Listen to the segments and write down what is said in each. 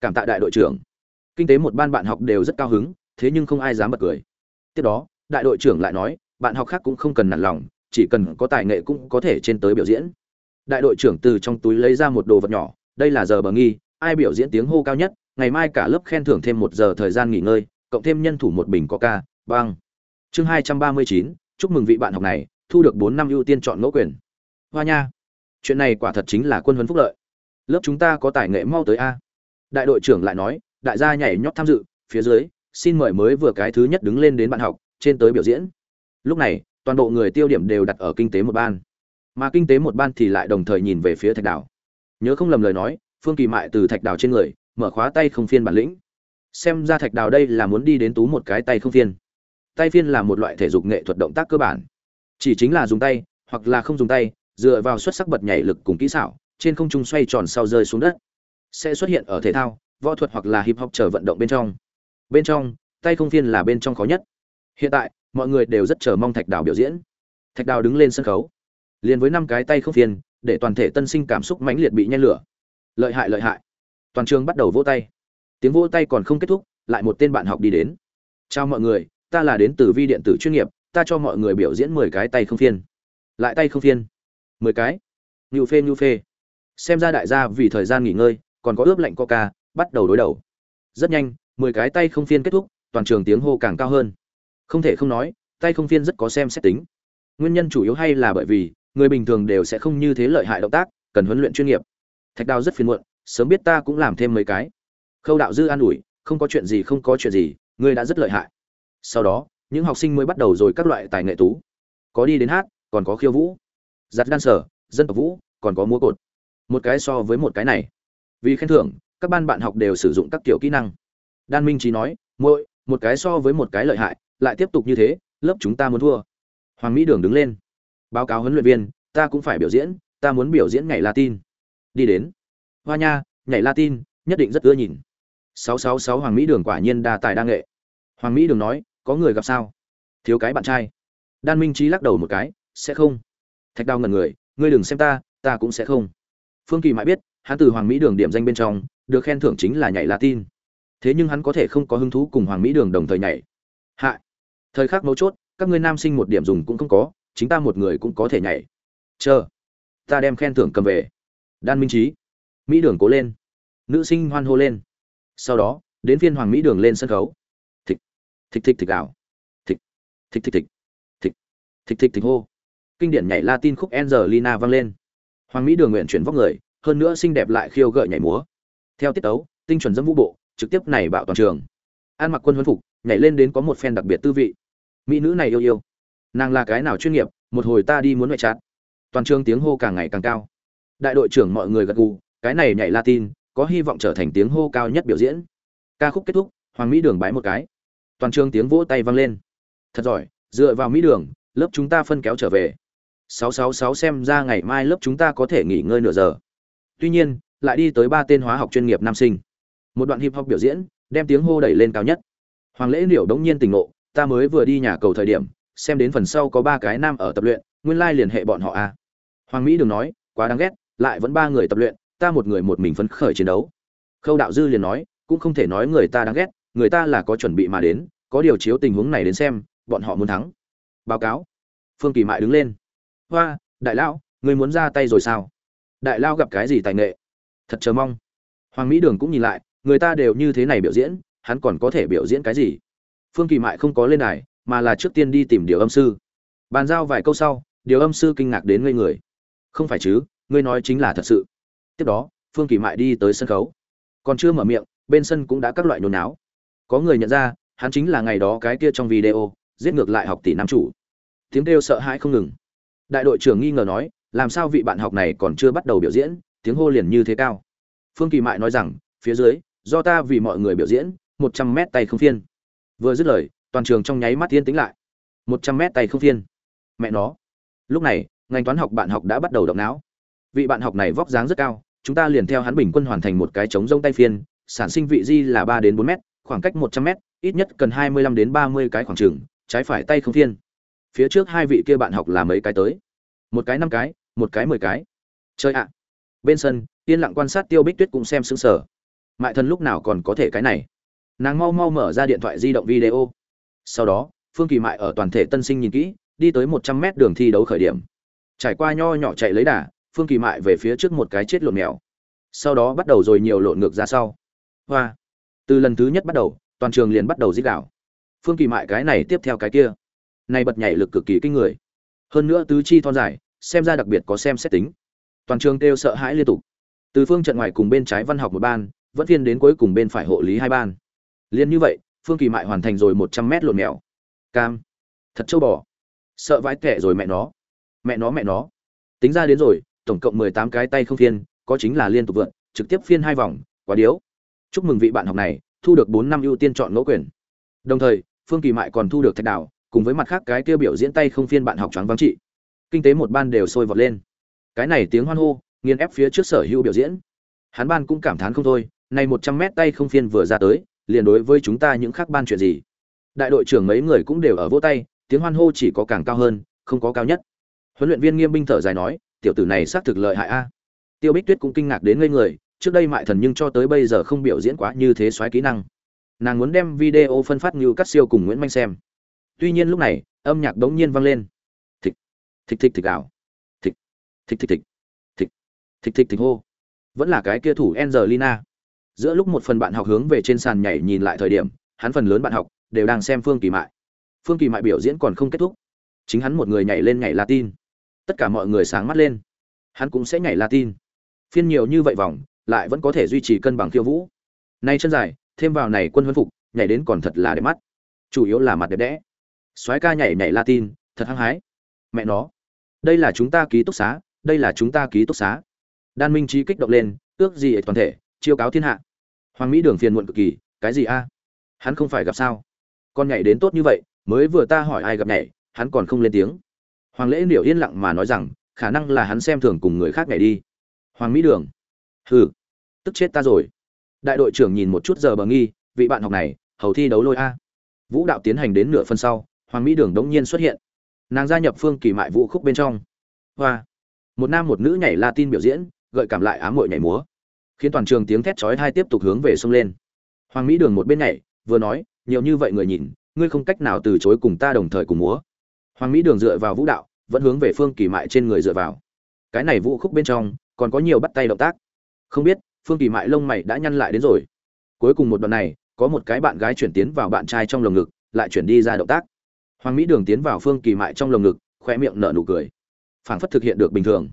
cảm tạ đại đội trưởng. Kinh tế một ban bạn học đều rất cao hứng, thế nhưng không ai dám bật cười. Tiếp đó, đại đội trưởng lại nói, bạn học khác cũng không cần nản lòng, chỉ cần có tài nghệ cũng có thể trên tới biểu diễn. Đại đội trưởng từ trong túi lấy ra một đồ vật nhỏ, đây là giờ bờ nghi, ai biểu diễn tiếng hô cao nhất, ngày mai cả lớp khen thưởng thêm một giờ thời gian nghỉ ngơi, cộng thêm nhân thủ một bình coca băng chương hai trăm ba mươi chín, chúc mừng vị bạn học này, thu được bốn năm ưu tiên chọn ngẫu quyền. Hoa nha, chuyện này quả thật chính là quân huấn phúc lợi. Lớp chúng ta có tài nghệ mau tới a đại đội trưởng lại nói, đại gia nhảy nhót tham dự, phía dưới, xin mời mới vừa cái thứ nhất đứng lên đến bạn học, trên tới biểu diễn. Lúc này, toàn bộ người tiêu điểm đều đặt ở kinh tế một ban. Mà kinh tế một ban thì lại đồng thời nhìn về phía thạch đảo nhớ không lầm lời nói, phương kỳ mại từ thạch đảo trên người, mở khóa tay không phiên bản lĩnh. Xem ra thạch đào đây là muốn đi đến tú một cái tay không phiên. Tay phiên là một loại thể dục nghệ thuật động tác cơ bản. Chỉ chính là dùng tay, hoặc là không dùng tay, dựa vào xuất sắc bật nhảy lực cùng kỹ xảo, trên không trung xoay tròn sau rơi xuống đất sẽ xuất hiện ở thể thao, võ thuật hoặc là hip hop chờ vận động bên trong. Bên trong, tay không phiên là bên trong khó nhất. Hiện tại, mọi người đều rất chờ mong thạch đào biểu diễn. Thạch đào đứng lên sân khấu. Liền với năm cái tay không phiên, để toàn thể tân sinh cảm xúc mãnh liệt bị nhen lửa. Lợi hại lợi hại. Toàn trường bắt đầu vỗ tay. Tiếng vỗ tay còn không kết thúc, lại một tên bạn học đi đến. Chào mọi người, ta là đến từ vi điện tử chuyên nghiệp, ta cho mọi người biểu diễn mười cái tay không phiên. Lại tay không phiên. Mười cái. Ngưu phê ngưu phê. Xem ra đại gia vì thời gian nghỉ ngơi còn có ướp lạnh coca, bắt đầu đối đầu. Rất nhanh, mười cái tay không phiên kết thúc, toàn trường tiếng hô càng cao hơn. Không thể không nói, tay không phiên rất có xem xét tính. Nguyên nhân chủ yếu hay là bởi vì, người bình thường đều sẽ không như thế lợi hại động tác, cần huấn luyện chuyên nghiệp. Thạch đào rất phiền muộn, sớm biết ta cũng làm thêm mấy cái. Khâu đạo dư an ủi, không có chuyện gì, không có chuyện gì, ngươi đã rất lợi hại. Sau đó, những học sinh mới bắt đầu rồi các loại tài nghệ tú. Có đi đến hát, còn có khiêu vũ. Giặt đan sở, dân tộc vũ, còn có múa cột. Một cái so với một cái này vì khen thưởng, các ban bạn học đều sử dụng các kiểu kỹ năng. Đan minh trí nói mỗi một cái so với một cái lợi hại, lại tiếp tục như thế, lớp chúng ta muốn thua. Hoàng mỹ đường đứng lên. Báo cáo huấn luyện viên, ta cũng phải biểu diễn, ta muốn biểu diễn ngày latin. Đi đến. Hoa nha, nhảy latin, nhất định rất ưa nhìn. 666 hoàng mỹ đường quả nhiên đa tài đa nghệ. Hoàng mỹ đường nói, có người gặp sao? Thiếu cái bạn trai. Đan minh trí lắc đầu một cái, sẽ không. Thạch đào ngẩn người, ngươi đừng xem ta ta cũng sẽ không. Phương kỳ mãi biết hắn từ hoàng mỹ đường điểm danh bên trong, được khen thưởng chính là nhảy latin. Thế nhưng hắn có thể không có hứng thú cùng hoàng mỹ đường đồng thời nhảy. Hạ. Thời khắc mấu chốt, các ngươi nam sinh một điểm dùng cũng không có, chính ta một người cũng có thể nhảy. Chờ. Ta đem khen thưởng cầm về. Đan minh trí. Mỹ đường cố lên. Nữ sinh hoan hô lên. Sau đó, đến phiên hoàng mỹ đường lên sân khấu. Thịch. Thịch thịch thịch ảo. Thịch. Thịch thịch thịch. Thịch. Thịch thịch thịch hô. Kinh điển nhảy latin khúc angelina vang lên. Hoàng mỹ đường nguyện chuyển vóc người hơn nữa xinh đẹp lại khiêu gợi nhảy múa. Theo tiết tấu, tinh chuẩn dâm vũ bộ, trực tiếp này bạo toàn trường. An mặc quân huấn phục, nhảy lên đến có một phen đặc biệt tư vị. Mỹ nữ này yêu yêu. Nàng là cái nào chuyên nghiệp, một hồi ta đi muốn ngoại trát. Toàn trường tiếng hô càng ngày càng cao. Đại đội trưởng mọi người gật gù, cái này nhảy latin, có hy vọng trở thành tiếng hô cao nhất biểu diễn. Ca khúc kết thúc, hoàng mỹ đường bái một cái. Toàn trường tiếng vỗ tay vang lên. Thật giỏi, dựa vào mỹ đường, lớp chúng ta phân kéo trở về. 666 xem ra ngày mai lớp chúng ta có thể nghỉ ngơi nửa giờ tuy nhiên, lại đi tới ba tên hóa học chuyên nghiệp nam sinh. Một đoạn hip hop biểu diễn, đem tiếng hô đẩy lên cao nhất. Hoàng lễ liệu đống nhiên tỉnh ngộ, ta mới vừa đi nhà cầu thời điểm, xem đến phần sau có ba cái nam ở tập luyện, nguyên lai liên hệ bọn họ a. Hoàng mỹ đừng nói, quá đáng ghét, lại vẫn ba người tập luyện, ta một người một mình phấn khởi chiến đấu. Khâu đạo dư liền nói, cũng không thể nói người ta đáng ghét, người ta là có chuẩn bị mà đến, có điều chiếu tình huống này đến xem, bọn họ muốn thắng. Báo cáo. Phương kỳ mại đứng lên. Hoa, đại lão, người muốn ra tay rồi sao? Đại lao gặp cái gì tài nghệ? Thật chờ mong. Hoàng mỹ đường cũng nhìn lại, người ta đều như thế này biểu diễn, hắn còn có thể biểu diễn cái gì? Phương kỳ mại không có lên đài, mà là trước tiên đi tìm điều âm sư. Bàn giao vài câu sau, điều âm sư kinh ngạc đến ngây người. Không phải chứ, ngươi nói chính là thật sự. Tiếp đó, phương kỳ mại đi tới sân khấu. Còn chưa mở miệng, bên sân cũng đã các loại nhồi náo. Có người nhận ra, hắn chính là ngày đó cái kia trong video, giết ngược lại học tỷ nam chủ. Tiếng kêu sợ hãi không ngừng. Đại đội trưởng nghi ngờ nói làm sao vị bạn học này còn chưa bắt đầu biểu diễn, tiếng hô liền như thế cao. Phương kỳ mại nói rằng, phía dưới, do ta vì mọi người biểu diễn, một trăm mét tay không phiên. Vừa dứt lời, toàn trường trong nháy mắt thiên tính lại. Một trăm mét tay không phiên. Mẹ nó. Lúc này, ngành toán học bạn học đã bắt đầu động não. Vị bạn học này vóc dáng rất cao, chúng ta liền theo hắn bình quân hoàn thành một cái chống rông tay phiên, sản sinh vị di là ba đến bốn mét, khoảng cách một trăm mét, ít nhất cần hai mươi lăm đến ba mươi cái khoảng trường, trái phải tay không phiên. Phía trước hai vị kia bạn học là mấy cái tới? Một cái năm cái một cái mười cái. Chơi ạ. Bên sân, yên lặng quan sát tiêu bích tuyết cũng xem xứng sở mại thần lúc nào còn có thể cái này? Nàng mau mau mở ra điện thoại di động video. Sau đó, phương kỳ mại ở toàn thể tân sinh nhìn kỹ, đi tới một trăm mét đường thi đấu khởi điểm. Trải qua nho nhỏ chạy lấy đà, phương kỳ mại về phía trước một cái chết lộn mèo. Sau đó bắt đầu rồi nhiều lộn ngược ra sau. Hoa. Từ lần thứ nhất bắt đầu, toàn trường liền bắt đầu dích đảo phương kỳ mại cái này tiếp theo cái kia. Này bật nhảy lực cực kỳ kinh người. Hơn nữa tứ chi thon dài xem ra đặc biệt có xem xét tính. Toàn trường kêu sợ hãi liên tục. Từ phương trận ngoài cùng bên trái văn học một ban, vẫn viên đến cuối cùng bên phải hộ lý hai ban. Liên như vậy, phương kỳ mại hoàn thành rồi một trăm mét lộn mèo. Cam. Thật châu bò. Sợ vãi tệ rồi mẹ nó. Mẹ nó mẹ nó. Tính ra đến rồi, tổng cộng mười tám cái tay không phiên, có chính là liên tục vượn trực tiếp phiên hai vòng, quá điếu. Chúc mừng vị bạn học này, thu được bốn năm ưu tiên chọn ngẫu quyền. Đồng thời, phương kỳ mại còn thu được thạch đảo, cùng với mặt khác cái kia biểu diễn tay không phiên bạn học choáng vắng trị kinh tế một ban đều sôi vọt lên. Cái này tiếng hoan hô, nghiền ép phía trước sở hữu biểu diễn. Hắn ban cũng cảm thán không thôi, này một trăm mét tay không phiên vừa ra tới, liền đối với chúng ta những khác ban chuyện gì. Đại đội trưởng mấy người cũng đều ở vỗ tay, tiếng hoan hô chỉ có càng cao hơn, không có cao nhất. Huấn luyện viên nghiêm binh thở dài nói, tiểu tử này xác thực lợi hại a. Tiêu bích tuyết cũng kinh ngạc đến ngây người, trước đây mại thần nhưng cho tới bây giờ không biểu diễn quá như thế xoáy kỹ năng. Nàng muốn đem video phân phát như cắt siêu cùng nguyễn manh xem. Tuy nhiên lúc này, âm nhạc đống nhiên vang lên thịch thịch thịch ảo thịch thịch thịch thịch thịch thịch thịch thịch hô. Vẫn là cái kia thủ angelina. Giữa lúc một phần bạn học hướng về trên sàn nhảy nhìn lại thời điểm, hắn phần lớn bạn học đều đang xem phương kỳ mại. Phương kỳ mại biểu diễn còn không kết thúc. Chính hắn một người nhảy lên nhảy latin. Tất cả mọi người sáng mắt lên. Hắn cũng sẽ nhảy latin. Phiên nhiều như vậy vòng, lại vẫn có thể duy trì cân bằng khiêu vũ. Nay chân dài, thêm vào này quân huấn phục, nhảy đến còn thật là đẹp mắt. Chủ yếu là mặt đẹp đẽ. Soái ca nhảy nhảy latin, thật hăng hái. Mẹ nó đây là chúng ta ký túc xá, đây là chúng ta ký túc xá. Đan minh trí kích động lên, ước gì toàn thể, chiêu cáo thiên hạ. Hoàng mỹ đường phiền muộn cực kỳ, cái gì a? Hắn không phải gặp sao? Con nhảy đến tốt như vậy, mới vừa ta hỏi ai gặp nhảy, hắn còn không lên tiếng. Hoàng lễ liệu yên lặng mà nói rằng, khả năng là hắn xem thường cùng người khác nhảy đi. Hoàng mỹ đường. Hừ, tức chết ta rồi. Đại đội trưởng nhìn một chút giờ bờ nghi, vị bạn học này, hầu thi đấu lôi a. Vũ đạo tiến hành đến nửa phân sau, hoàng mỹ đường đống nhiên xuất hiện nàng gia nhập phương kỳ mại vũ khúc bên trong. Hoa. Một nam một nữ nhảy latin biểu diễn, gợi cảm lại ám muội nhảy múa. Khiến toàn trường tiếng thét chói hai tiếp tục hướng về sông lên. Hoàng mỹ đường một bên nhảy, vừa nói, nhiều như vậy người nhìn, ngươi không cách nào từ chối cùng ta đồng thời cùng múa. Hoàng mỹ đường dựa vào vũ đạo, vẫn hướng về phương kỳ mại trên người dựa vào. Cái này vũ khúc bên trong, còn có nhiều bắt tay động tác. Không biết, phương kỳ mại lông mày đã nhăn lại đến rồi. Cuối cùng một đoạn này, có một cái bạn gái chuyển tiến vào bạn trai trong lồng ngực, lại chuyển đi ra động tác hoàng mỹ đường tiến vào phương kỳ mại trong lồng ngực khoe miệng nở nụ cười. Phảng phất thực hiện được bình thường.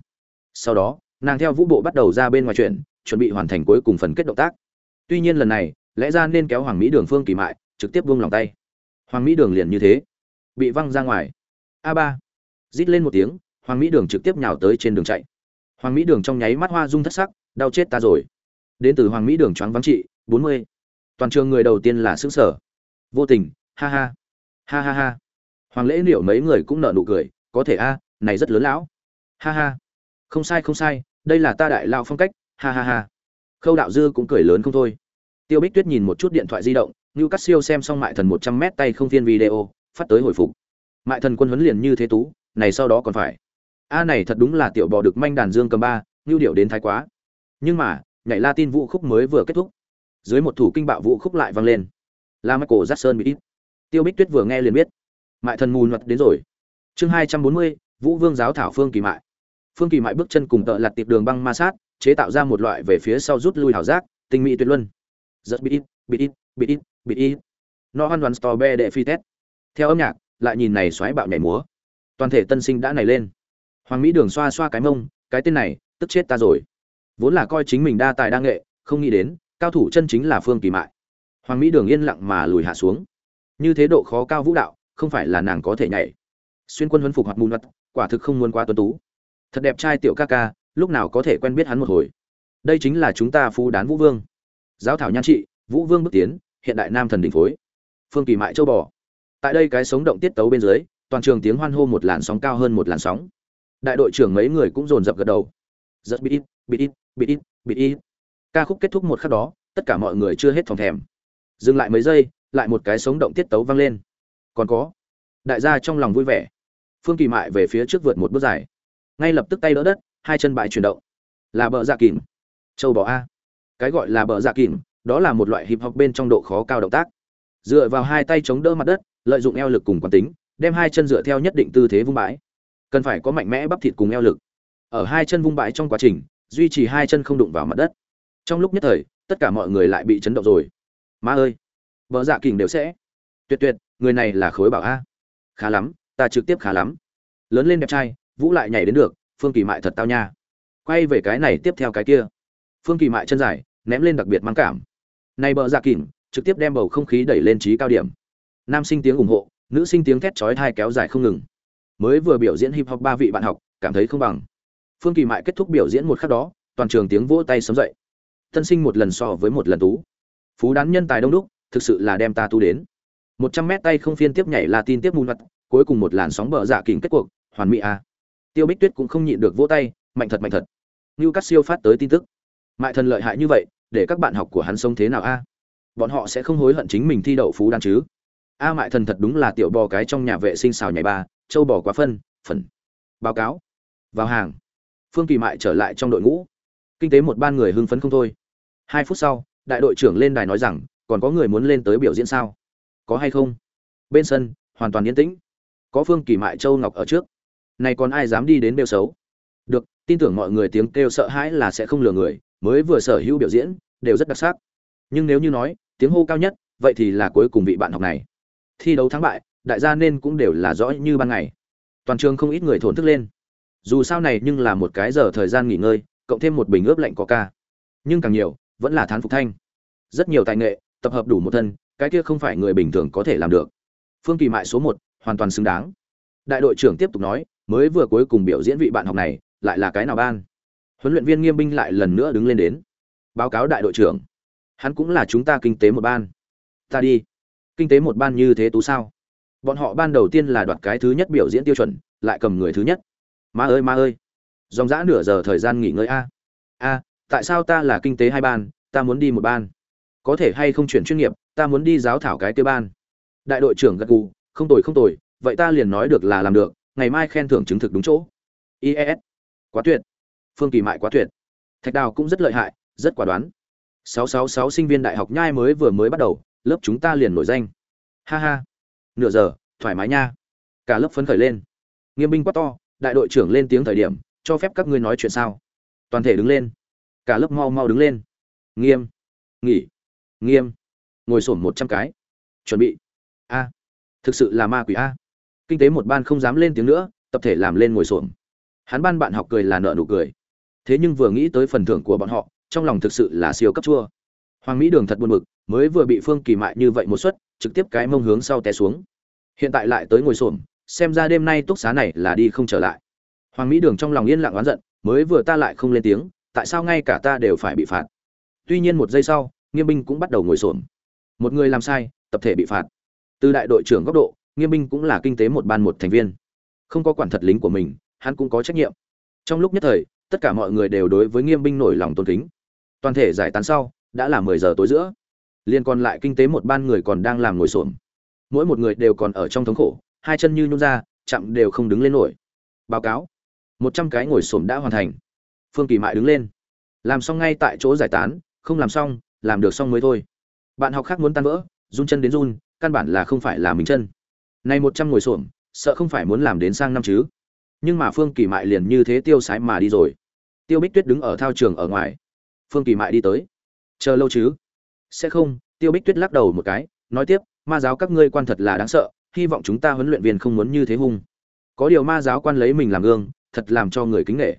Sau đó nàng theo vũ bộ bắt đầu ra bên ngoài chuyện, chuẩn bị hoàn thành cuối cùng phần kết động tác. Tuy nhiên lần này lẽ ra nên kéo hoàng mỹ đường phương kỳ mại trực tiếp buông lòng tay. Hoàng mỹ đường liền như thế. Bị văng ra ngoài. A ba. Rít lên một tiếng hoàng mỹ đường trực tiếp nhào tới trên đường chạy. Hoàng mỹ đường trong nháy mắt hoa rung thất sắc đau chết ta rồi. Đến từ hoàng mỹ đường choáng vắng trị bốn mươi. Toàn trường người đầu tiên là xứng sở vô tình ha ha. Ha ha ha hoàng lễ liệu mấy người cũng nợ nụ cười, có thể a, này rất lớn lão. Ha ha. Không sai không sai, đây là ta đại lao phong cách. Ha ha ha. Khâu đạo dư cũng cười lớn không thôi. Tiêu bích tuyết nhìn một chút điện thoại di động như cắt siêu xem xong mại thần một trăm mét tay không viên video, phát tới hồi phục. Mại thần quân huấn liền như thế tú, này sau đó còn phải. A này thật đúng là tiểu bò được manh đàn dương cầm ba như điệu đến thái quá. Nhưng mà, nhảy latin vũ khúc mới vừa kết thúc. Dưới một thủ kinh bạo vũ khúc lại vang lên. Là michael jackson bị ít tiêu bích tuyết vừa nghe liền biết mại thần mù luật đến rồi. Chương hai trăm bốn mươi, vũ vương giáo thảo phương kỳ mại. Phương kỳ mại bước chân cùng tợ lặt tiệp đường băng ma sát, chế tạo ra một loại về phía sau rút lui hảo giác, tinh mỹ tuyệt luân. Rất bít bít bít bít bít nó no hoàn toàn store be đệ phi tết theo âm nhạc, lại nhìn này xoáy bạo nhảy múa. Toàn thể tân sinh đã nảy lên. Hoàng mỹ đường xoa xoa cái mông, cái tên này, tức chết ta rồi. Vốn là coi chính mình đa tài đa nghệ, không nghĩ đến, cao thủ chân chính là phương kỳ mại. Hoàng mỹ đường yên lặng mà lùi hạ xuống. Như thế độ khó cao vũ đạo không phải là nàng có thể nhảy. Xuyên quân huấn phục hoặc mù mặt quả thực không muốn quá tuấn tú. Thật đẹp trai tiểu ca ca, lúc nào có thể quen biết hắn một hồi. Đây chính là chúng ta phu đán vũ vương. Giáo thảo nhan trị, vũ vương bước tiến, hiện đại nam thần đỉnh phối. Phương kỳ mại châu bò. Tại đây cái sống động tiết tấu bên dưới, toàn trường tiếng hoan hô một làn sóng cao hơn một làn sóng. Đại đội trưởng mấy người cũng dồn dập gật đầu. Rất bít ít bít ít bít ít bít ít. Ca khúc kết thúc một khắc đó, tất cả mọi người chưa hết phòng thèm. Dừng lại mấy giây, lại một cái sống động tiết tấu vang lên còn có. Đại gia trong lòng vui vẻ. Phương kỳ mại về phía trước vượt một bước dài. Ngay lập tức tay đỡ đất, hai chân bại chuyển động. Là bờ dạ kìm. Châu bò a. Cái gọi là bờ dạ kìm, đó là một loại hip hop bên trong độ khó cao động tác. Dựa vào hai tay chống đỡ mặt đất, lợi dụng eo lực cùng quán tính, đem hai chân dựa theo nhất định tư thế vung bãi. Cần phải có mạnh mẽ bắp thịt cùng eo lực. Ở hai chân vung bãi trong quá trình, duy trì hai chân không đụng vào mặt đất. Trong lúc nhất thời, tất cả mọi người lại bị chấn động rồi. Má ơi! Vợ dạ kình đều sẽ. Tuyệt tuyệt! Người này là khối bảo a. Khá lắm, ta trực tiếp khá lắm. Lớn lên đẹp trai, vũ lại nhảy đến được, phương kỳ mại thật tao nha. Quay về cái này tiếp theo cái kia. Phương kỳ mại chân dài, ném lên đặc biệt mang cảm. Này bờ dạ kìm, trực tiếp đem bầu không khí đẩy lên trí cao điểm. Nam sinh tiếng ủng hộ, nữ sinh tiếng thét chói thai kéo dài không ngừng. Mới vừa biểu diễn hip hop ba vị bạn học, cảm thấy không bằng. Phương kỳ mại kết thúc biểu diễn một khắc đó, toàn trường tiếng vỗ tay sấm dậy. Tân sinh một lần so với một lần tú. Phú đán nhân tài đông đúc, thực sự là đem ta tu đến một trăm mét tay không phiên tiếp nhảy là tin tiếp mùn mặt cuối cùng một làn sóng bờ dạ kình kết cuộc, hoàn mỹ a tiêu bích tuyết cũng không nhịn được vỗ tay, mạnh thật mạnh thật. Như các siêu phát tới tin tức. Mại thần lợi hại như vậy, để các bạn học của hắn sống thế nào a? Bọn họ sẽ không hối hận chính mình thi đậu phú đan chứ? A, mại thần thật đúng là tiểu bò cái trong nhà vệ sinh xào nhảy ba châu bò quá phân, phần. Báo cáo. Vào hàng. Phương kỳ mại trở lại trong đội ngũ. Kinh tế một ban người hưng phấn không thôi. Hai phút sau, đại đội trưởng lên đài nói rằng, còn có người muốn lên tới biểu diễn sao? Có hay không? Bên sân, hoàn toàn yên tĩnh. Có phương kỳ mại châu ngọc ở trước. Này còn ai dám đi đến bêu xấu? Được, tin tưởng mọi người tiếng kêu sợ hãi là sẽ không lừa người, mới vừa sở hữu biểu diễn, đều rất đặc sắc. Nhưng nếu như nói, tiếng hô cao nhất, vậy thì là cuối cùng vị bạn học này. Thi đấu thắng bại, đại gia nên cũng đều là rõ như ban ngày. Toàn trường không ít người thổn thức lên. Dù sao này nhưng là một cái giờ thời gian nghỉ ngơi, cộng thêm một bình ướp lạnh có ca. Nhưng càng nhiều, vẫn là thán phục thanh. Rất nhiều tài nghệ, tập hợp đủ một thân cái kia không phải người bình thường có thể làm được. Phương kỳ mại số một, hoàn toàn xứng đáng. Đại đội trưởng tiếp tục nói, mới vừa cuối cùng biểu diễn vị bạn học này, lại là cái nào ban? Huấn luyện viên nghiêm binh lại lần nữa đứng lên đến. Báo cáo đại đội trưởng. Hắn cũng là chúng ta kinh tế một ban. Ta đi. Kinh tế một ban như thế tú sao? Bọn họ ban đầu tiên là đoạt cái thứ nhất biểu diễn tiêu chuẩn, lại cầm người thứ nhất. Ma ơi ma ơi. Dòng dã nửa giờ thời gian nghỉ ngơi a. A, tại sao ta là kinh tế hai ban, ta muốn đi một ban? Có thể hay không chuyển chuyên nghiệp, ta muốn đi giáo thảo cái tiêu ban. Đại đội trưởng gật gù, không tồi không tồi, vậy ta liền nói được là làm được, ngày mai khen thưởng chứng thực đúng chỗ. Ies quá tuyệt. Phương kỳ mại quá tuyệt. Thạch đào cũng rất lợi hại, rất quả đoán. 666 sinh viên đại học nhai mới vừa mới bắt đầu, lớp chúng ta liền nổi danh. Ha ha. Nửa giờ, thoải mái nha. Cả lớp phấn khởi lên. Nghiêm binh quá to, đại đội trưởng lên tiếng thời điểm, cho phép các ngươi nói chuyện sao. Toàn thể đứng lên. Cả lớp mau mau đứng lên. Nghiêm. Nghỉ nghiêm. Ngồi sổm một trăm cái. Chuẩn bị. A. Thực sự là ma quỷ a. Kinh tế một ban không dám lên tiếng nữa, tập thể làm lên ngồi sổm hắn ban bạn học cười là nợ nụ cười. Thế nhưng vừa nghĩ tới phần thưởng của bọn họ, trong lòng thực sự là siêu cấp chua. Hoàng mỹ đường thật buồn bực, mới vừa bị phương kỳ mại như vậy một suất, trực tiếp cái mông hướng sau té xuống. Hiện tại lại tới ngồi sổm xem ra đêm nay túc xá này là đi không trở lại. Hoàng mỹ đường trong lòng yên lặng oán giận, mới vừa ta lại không lên tiếng, tại sao ngay cả ta đều phải bị phạt? Tuy nhiên một giây sau nghiêm binh cũng bắt đầu ngồi xổm. Một người làm sai, tập thể bị phạt. Từ đại đội trưởng góc độ, nghiêm binh cũng là kinh tế một ban một thành viên. Không có quản thật lính của mình, hắn cũng có trách nhiệm. Trong lúc nhất thời, tất cả mọi người đều đối với nghiêm binh nổi lòng tôn kính. Toàn thể giải tán sau, đã là mười giờ tối giữa. Liên còn lại kinh tế một ban người còn đang làm ngồi xổm. Mỗi một người đều còn ở trong thống khổ, hai chân như nhún ra chậm đều không đứng lên nổi. Báo cáo. Một trăm cái ngồi xổm đã hoàn thành. Phương kỳ mại đứng lên. Làm xong ngay tại chỗ giải tán, không làm xong làm được xong mới thôi. Bạn học khác muốn tan vỡ, run chân đến run, căn bản là không phải là mình chân. Này một trăm ngồi xổm, sợ không phải muốn làm đến sang năm chứ. Nhưng mà phương kỳ mại liền như thế tiêu sái mà đi rồi. Tiêu bích tuyết đứng ở thao trường ở ngoài. Phương kỳ mại đi tới. Chờ lâu chứ? Sẽ không, tiêu bích tuyết lắc đầu một cái, nói tiếp, ma giáo các ngươi quan thật là đáng sợ, hy vọng chúng ta huấn luyện viên không muốn như thế hung. Có điều ma giáo quan lấy mình làm gương, thật làm cho người kính nghệ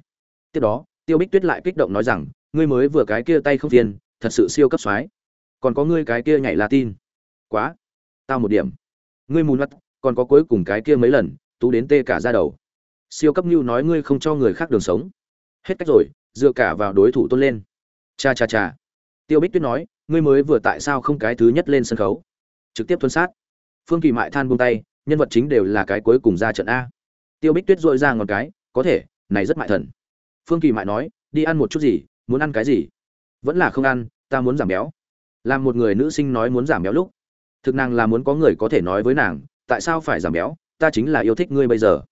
tiếp đó, tiêu bích tuyết lại kích động nói rằng, ngươi mới vừa cái kia tay không phiền thật sự siêu cấp soái. Còn có ngươi cái kia nhảy latin. Quá. Tao một điểm. Ngươi mù mắt còn có cuối cùng cái kia mấy lần, tú đến tê cả ra đầu. Siêu cấp như nói ngươi không cho người khác đường sống. Hết cách rồi, dựa cả vào đối thủ tôn lên. Cha cha cha. Tiêu bích tuyết nói, ngươi mới vừa tại sao không cái thứ nhất lên sân khấu? Trực tiếp tuân sát. Phương kỳ mại than buông tay, nhân vật chính đều là cái cuối cùng ra trận a. Tiêu bích tuyết dội ra ngọn cái, có thể, này rất mại thần. Phương kỳ mại nói, đi ăn một chút gì, muốn ăn cái gì? Vẫn là không ăn, ta muốn giảm béo. Làm một người nữ sinh nói muốn giảm béo lúc, thực nàng là muốn có người có thể nói với nàng, tại sao phải giảm béo, ta chính là yêu thích ngươi bây giờ.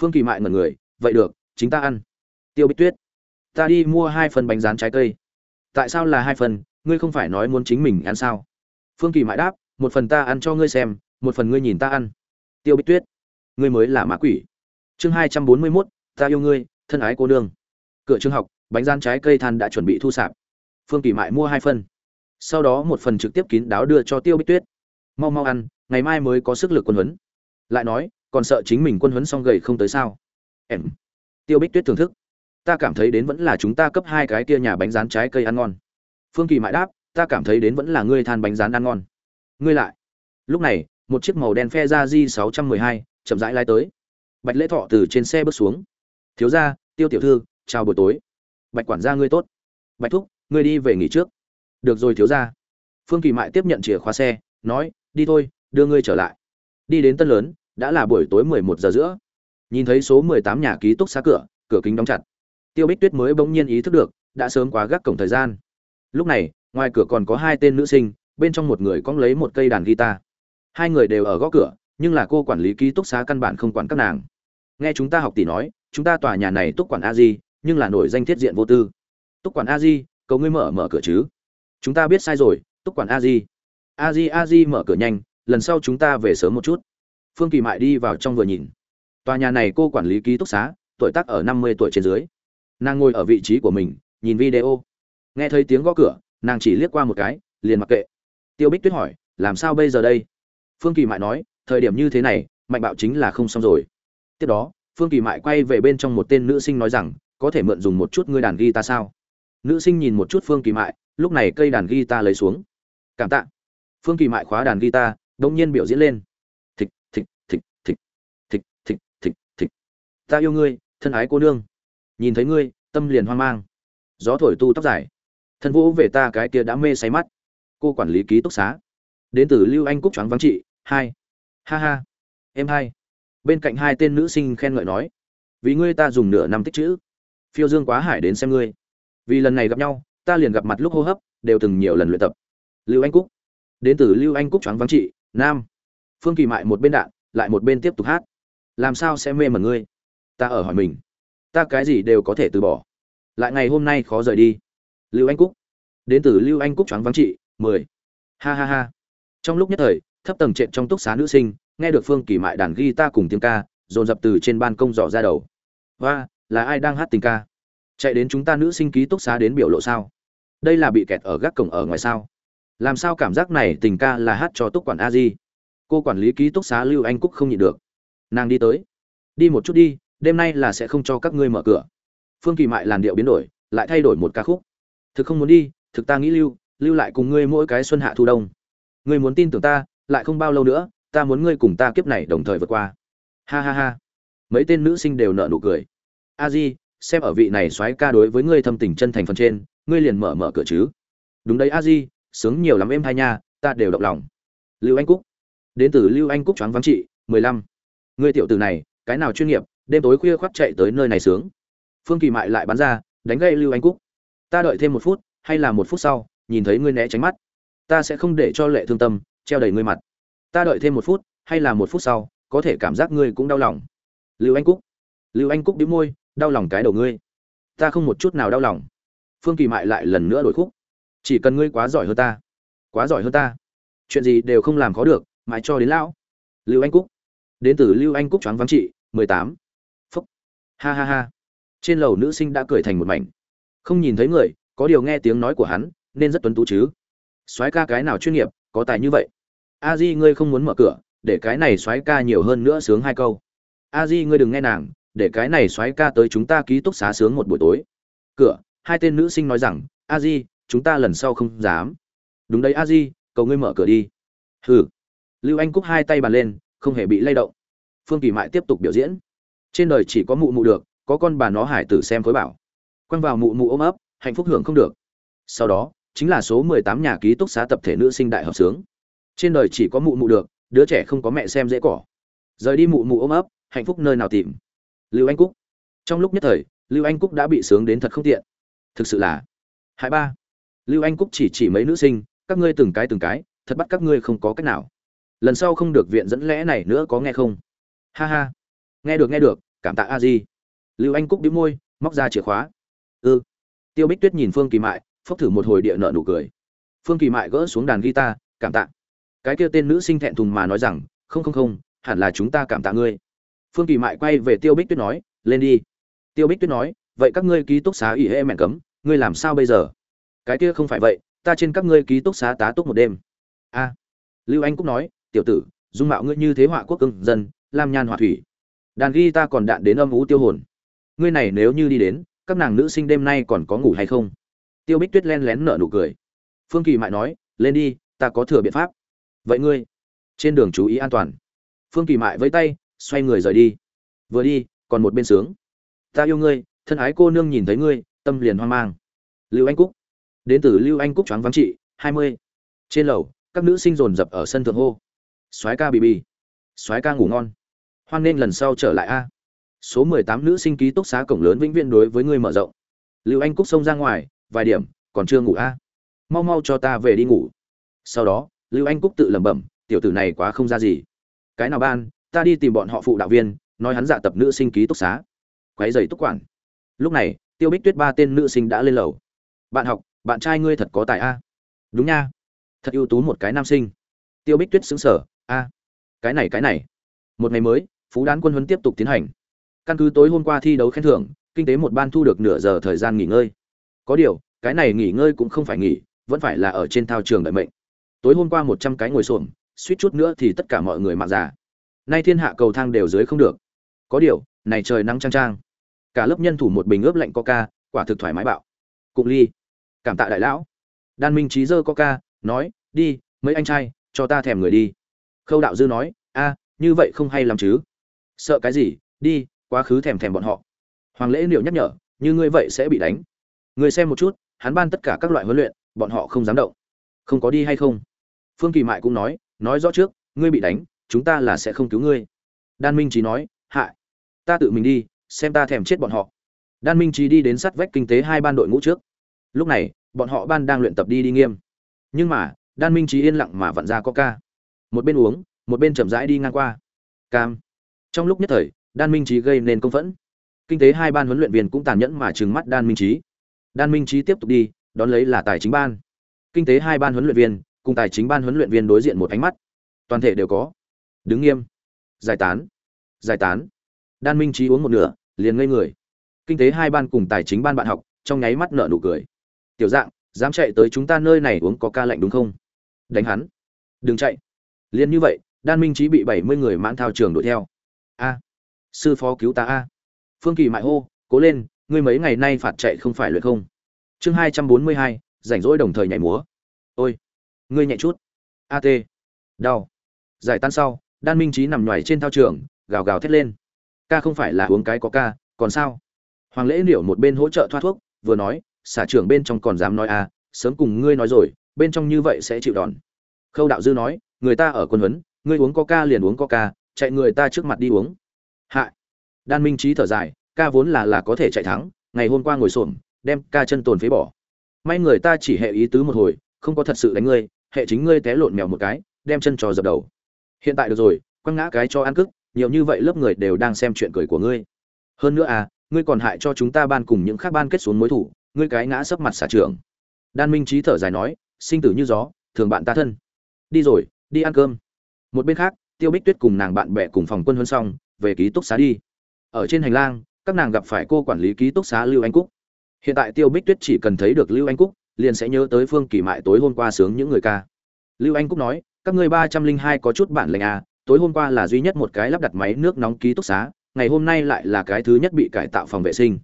Phương kỳ mại ngẩn người, vậy được, chính ta ăn. Tiêu bích tuyết, ta đi mua hai phần bánh rán trái cây. Tại sao là hai phần, ngươi không phải nói muốn chính mình ăn sao? Phương kỳ mại đáp, một phần ta ăn cho ngươi xem, một phần ngươi nhìn ta ăn. Tiêu bích tuyết, ngươi mới là mã quỷ. Chương hai trăm bốn mươi mốt, ta yêu ngươi, thân ái cô nương. Cửa trường học, bánh rán trái cây than đã chuẩn bị thu sạp phương kỳ mại mua hai phân. Sau đó một phần trực tiếp kín đáo đưa cho tiêu bích tuyết. Mau mau ăn, ngày mai mới có sức lực quân huấn. Lại nói, còn sợ chính mình quân huấn xong gầy không tới sao? Em. Tiêu bích tuyết thưởng thức. Ta cảm thấy đến vẫn là chúng ta cấp hai cái kia nhà bánh rán trái cây ăn ngon. Phương kỳ mại đáp, ta cảm thấy đến vẫn là ngươi than bánh rán ăn ngon. Ngươi lại. Lúc này, một chiếc màu đen phe ra di sáu trăm mười hai, chậm rãi lái tới. Bạch lễ thọ từ trên xe bước xuống. Thiếu gia, tiêu tiểu thư, chào buổi tối. Bạch quản gia ngươi tốt. Bạch thúc ngươi đi về nghỉ trước. Được rồi thiếu gia. Phương kỳ mại tiếp nhận chìa khóa xe, nói, đi thôi, đưa ngươi trở lại. Đi đến tân lớn, đã là buổi tối mười một giờ giữa. Nhìn thấy số mười tám nhà ký túc xá cửa cửa kính đóng chặt. Tiêu bích tuyết mới bỗng nhiên ý thức được, đã sớm quá gác cổng thời gian. Lúc này, ngoài cửa còn có hai tên nữ sinh, bên trong một người cóng lấy một cây đàn guitar. Hai người đều ở góc cửa, nhưng là cô quản lý ký túc xá căn bản không quản các nàng. Nghe chúng ta học tỷ nói, chúng ta tòa nhà này túc quản a di, nhưng là nổi danh thiết diện vô tư. Túc quản a di cầu ngươi mở mở cửa chứ. Chúng ta biết sai rồi, túc quản a di. A di a di mở cửa nhanh, lần sau chúng ta về sớm một chút. Phương kỳ mại đi vào trong vừa nhìn. Tòa nhà này cô quản lý ký túc xá, tuổi tác ở năm mươi tuổi trên dưới. Nàng ngồi ở vị trí của mình, nhìn video. Nghe thấy tiếng gõ cửa, nàng chỉ liếc qua một cái, liền mặc kệ. Tiêu bích tuyết hỏi, làm sao bây giờ đây? Phương kỳ mại nói, thời điểm như thế này, mạnh bạo chính là không xong rồi. Tiếp đó, phương kỳ mại quay về bên trong một tên nữ sinh nói rằng, có thể mượn dùng một chút ngươi đàn guitar sao? Nữ sinh nhìn một chút phương kỳ mại, lúc này cây đàn guitar lấy xuống. Cảm tạ. Phương kỳ mại khóa đàn guitar đông nhiên biểu diễn lên. Thịch thịch thịch thịch thịch thịch thịch thịch. Ta yêu ngươi, thân ái cô nương. Nhìn thấy ngươi, tâm liền hoang mang. Gió thổi tu tóc dài. Thân vũ về ta cái kia đã mê say mắt. Cô quản lý ký túc xá. Đến từ lưu anh cúc choáng vắng chị hai. Ha ha. Em hai. Bên cạnh hai tên nữ sinh khen ngợi nói. Vì ngươi ta dùng nửa năm tích chữ. Phiêu dương quá hải đến xem ngươi vì lần này gặp nhau, ta liền gặp mặt lúc hô hấp, đều từng nhiều lần luyện tập. Lưu anh cúc. Đến từ lưu anh cúc choáng vắng trị. nam. Phương kỳ mại một bên đạn, lại một bên tiếp tục hát. Làm sao sẽ mê mẩn ngươi? Ta ở hỏi mình. Ta cái gì đều có thể từ bỏ. Lại ngày hôm nay khó rời đi. Lưu anh cúc. Đến từ lưu anh cúc choáng vắng trị. mười. Ha ha ha. Trong lúc nhất thời, thấp tầng trệt trong túc xá nữ sinh, nghe được phương kỳ mại đàn guitar cùng tiếng ca, dồn dập từ trên ban công dò ra đầu. Và là ai đang hát tình ca? Chạy đến chúng ta nữ sinh ký túc xá đến biểu lộ sao? Đây là bị kẹt ở gác cổng ở ngoài sao? Làm sao cảm giác này tình ca là hát cho túc quản a di? Cô quản lý ký túc xá lưu anh cúc không nhịn được. Nàng đi tới. Đi một chút đi, đêm nay là sẽ không cho các ngươi mở cửa. Phương kỳ mại làn điệu biến đổi, lại thay đổi một ca khúc. Thực không muốn đi, thực ta nghĩ lưu lưu lại cùng ngươi mỗi cái xuân hạ thu đông. Ngươi muốn tin tưởng ta, lại không bao lâu nữa, ta muốn ngươi cùng ta kiếp này đồng thời vượt qua. Ha ha ha. Mấy tên nữ sinh đều nợ nụ cười. A di xem ở vị này soái ca đối với ngươi thâm tình chân thành phần trên, ngươi liền mở mở cửa chứ. Đúng đấy a di, sướng nhiều lắm em hai nha, ta đều động lòng. Lưu anh cúc. Đến từ lưu anh cúc choáng vắng trị, mười lăm. Ngươi tiểu tử này, cái nào chuyên nghiệp, đêm tối khuya khoác chạy tới nơi này sướng. Phương kỳ mại lại bắn ra, đánh gây lưu anh cúc. Ta đợi thêm một phút, hay là một phút sau, nhìn thấy ngươi né tránh mắt. Ta sẽ không để cho lệ thương tâm, treo đầy ngươi mặt. Ta đợi thêm một phút, hay là một phút sau, có thể cảm giác ngươi cũng đau lòng. Lưu anh cúc. Lưu anh cúc bĩu môi đau lòng cái đầu ngươi. Ta không một chút nào đau lòng. Phương kỳ mại lại lần nữa đổi khúc. Chỉ cần ngươi quá giỏi hơn ta, quá giỏi hơn ta, chuyện gì đều không làm khó được, mãi cho đến lão. Lưu anh cúc. Đến từ lưu anh cúc choáng vắng trị, mười tám. Phúc. Ha ha ha. Trên lầu nữ sinh đã cười thành một mảnh. Không nhìn thấy người, có điều nghe tiếng nói của hắn, nên rất tuấn tú chứ. Soái ca cái nào chuyên nghiệp, có tài như vậy. A di, ngươi không muốn mở cửa, để cái này soái ca nhiều hơn nữa sướng hai câu. A di, ngươi đừng nghe nàng để cái này xoáy ca tới chúng ta ký túc xá sướng một buổi tối. Cửa, hai tên nữ sinh nói rằng, a di, chúng ta lần sau không dám. Đúng đấy a di, cầu ngươi mở cửa đi. Hừ. Lưu anh cúc hai tay bàn lên, không hề bị lay động. Phương kỳ mại tiếp tục biểu diễn. Trên đời chỉ có mụ mụ được, có con bà nó hải tử xem khối bảo. Quăng vào mụ mụ ôm ấp, hạnh phúc hưởng không được. Sau đó, chính là số mười tám nhà ký túc xá tập thể nữ sinh đại hợp sướng. Trên đời chỉ có mụ mụ được, đứa trẻ không có mẹ xem dễ cỏ. Rời đi mụ mụ ôm ấp, hạnh phúc nơi nào tìm lưu anh cúc. Trong lúc nhất thời, lưu anh cúc đã bị sướng đến thật không tiện. Thực sự là. Hai ba. Lưu anh cúc chỉ chỉ mấy nữ sinh, các ngươi từng cái từng cái, thật bắt các ngươi không có cách nào. Lần sau không được viện dẫn lẽ này nữa có nghe không? Ha ha. Nghe được nghe được, cảm tạ a di. Lưu anh cúc đĩu môi, móc ra chìa khóa. Ư ừ. tiêu bích tuyết nhìn phương kỳ mại, phốc thử một hồi địa nợ nụ cười. Phương kỳ mại gỡ xuống đàn guitar, cảm tạ. Cái kia tên nữ sinh thẹn thùng mà nói rằng, không không không, hẳn là chúng ta cảm tạ ngươi phương kỳ mại quay về tiêu bích tuyết nói, lên đi. Tiêu bích tuyết nói, vậy các ngươi ký túc xá ỉ hệ mẹn cấm, ngươi làm sao bây giờ? Cái kia không phải vậy, ta trên các ngươi ký túc xá tá túc một đêm. A. Lưu anh cũng nói, tiểu tử, dung mạo ngươi như thế họa quốc cưng dân lam nhan họa thủy. Đàn ghi ta còn đạn đến âm ú tiêu hồn. Ngươi này nếu như đi đến, các nàng nữ sinh đêm nay còn có ngủ hay không? Tiêu bích tuyết len lén nở nụ cười. Phương kỳ mại nói, lên đi, ta có thừa biện pháp. Vậy ngươi, trên đường chú ý an toàn. Phương kỳ mại với tay xoay người rời đi. Vừa đi, còn một bên sướng. Ta yêu ngươi, thân ái cô nương nhìn thấy ngươi, tâm liền hoang mang. Lưu anh cúc. Đến từ lưu anh cúc choáng vắng trị, hai mươi. Trên lầu, các nữ sinh dồn dập ở sân thượng hô. Soái ca bì bì. Soái ca ngủ ngon. Hoan nên lần sau trở lại a. Số mười tám nữ sinh ký túc xá cổng lớn vĩnh viễn đối với ngươi mở rộng. Lưu anh cúc xông ra ngoài, vài điểm, còn chưa ngủ a. Mau mau cho ta về đi ngủ. Sau đó, lưu anh cúc tự lẩm bẩm, tiểu tử này quá không ra gì. Cái nào ban ta đi tìm bọn họ phụ đạo viên, nói hắn dạ tập nữ sinh ký túc xá. Quấy dày túc quản. Lúc này, tiêu bích tuyết ba tên nữ sinh đã lên lầu. Bạn học, bạn trai ngươi thật có tài a. Đúng nha. Thật ưu tú một cái nam sinh. Tiêu bích tuyết xứng sở a. Cái này cái này. Một ngày mới, phú đán quân huấn tiếp tục tiến hành. Căn cứ tối hôm qua thi đấu khen thưởng, kinh tế một ban thu được nửa giờ thời gian nghỉ ngơi. Có điều, cái này nghỉ ngơi cũng không phải nghỉ, vẫn phải là ở trên thao trường đợi mệnh. Tối hôm qua một trăm cái ngồi xổm, suýt chút nữa thì tất cả mọi người mạng già nay thiên hạ cầu thang đều dưới không được. Có điều, này trời nắng trang trang cả lớp nhân thủ một bình ướp lạnh coca, quả thực thoải mái bạo. Cụng ly. Cảm tạ đại lão. Đan minh trí dơ coca, nói, đi, mấy anh trai, cho ta thèm người đi. Khâu đạo dư nói, a, như vậy không hay làm chứ. Sợ cái gì, đi, quá khứ thèm thèm bọn họ. Hoàng lễ liệu nhắc nhở, như ngươi vậy sẽ bị đánh. Người xem một chút, hắn ban tất cả các loại huấn luyện, bọn họ không dám động. Không có đi hay không? Phương kỳ mại cũng nói nói rõ trước, ngươi bị đánh chúng ta là sẽ không cứu ngươi. Đan minh trí nói hại ta tự mình đi, xem ta thèm chết bọn họ. Đan minh trí đi đến sát vách kinh tế hai ban đội ngũ trước. Lúc này, bọn họ ban đang luyện tập đi đi nghiêm. Nhưng mà, đan minh trí yên lặng mà vặn ra coca. Một bên uống, một bên chậm rãi đi ngang qua. Cam. Trong lúc nhất thời, đan minh trí gây nên công phẫn. Kinh tế hai ban huấn luyện viên cũng tàn nhẫn mà trừng mắt đan minh trí đan minh trí tiếp tục đi, đón lấy là tài chính ban. Kinh tế hai ban huấn luyện viên, cùng tài chính ban huấn luyện viên đối diện một ánh mắt. Toàn thể đều có đứng nghiêm. Giải tán. Giải tán. Đan minh trí uống một nửa, liền ngây người. Kinh tế hai ban cùng tài chính ban bạn học, trong nháy mắt nợ nụ cười. Tiểu dạng, dám chạy tới chúng ta nơi này uống có ca lạnh đúng không? Đánh hắn. Đừng chạy. Liền như vậy, đan minh trí bị bảy mươi người mãn thao trường đuổi theo. A. Sư phó cứu ta a. Phương kỳ mại hô, cố lên, ngươi mấy ngày nay phạt chạy không phải luyện không. Chương hai trăm bốn mươi hai, rảnh rỗi đồng thời nhảy múa. Ôi, ngươi nhẹ chút. At đau. Giải tan sau đan minh trí nằm nhoài trên thao trường gào gào thét lên. Ca không phải là uống cái có ca còn sao? Hoàng lễ liệu một bên hỗ trợ thoát thuốc vừa nói xả trưởng bên trong còn dám nói à sớm cùng ngươi nói rồi bên trong như vậy sẽ chịu đòn. Khâu đạo dư nói người ta ở quân huấn ngươi uống có ca liền uống có ca, chạy người ta trước mặt đi uống. Hạ đan minh trí thở dài ca vốn là là có thể chạy thắng ngày hôm qua ngồi xổm đem ca chân tồn phế bỏ. May người ta chỉ hệ ý tứ một hồi không có thật sự đánh ngươi hệ chính ngươi té lộn mèo một cái đem chân trò dập đầu hiện tại được rồi, quăng ngã cái cho ăn cức, nhiều như vậy lớp người đều đang xem chuyện cười của ngươi. Hơn nữa à ngươi còn hại cho chúng ta ban cùng những khác ban kết xuống mối thủ, ngươi cái ngã sấp mặt xả trưởng. Đan minh trí thở dài nói, sinh tử như gió, thường bạn ta thân. Đi rồi, đi ăn cơm. Một bên khác, tiêu bích tuyết cùng nàng bạn bè cùng phòng quân huân xong, về ký túc xá đi. Ở trên hành lang, các nàng gặp phải cô quản lý ký túc xá lưu anh cúc. Hiện tại tiêu bích tuyết chỉ cần thấy được lưu anh cúc, liền sẽ nhớ tới phương kỳ mại tối hôm qua sướng những người ca. Lưu anh cúc nói các ngươi ba trăm linh hai có chút bản lệnh à tối hôm qua là duy nhất một cái lắp đặt máy nước nóng ký túc xá, ngày hôm nay lại là cái thứ nhất bị cải tạo phòng vệ sinh.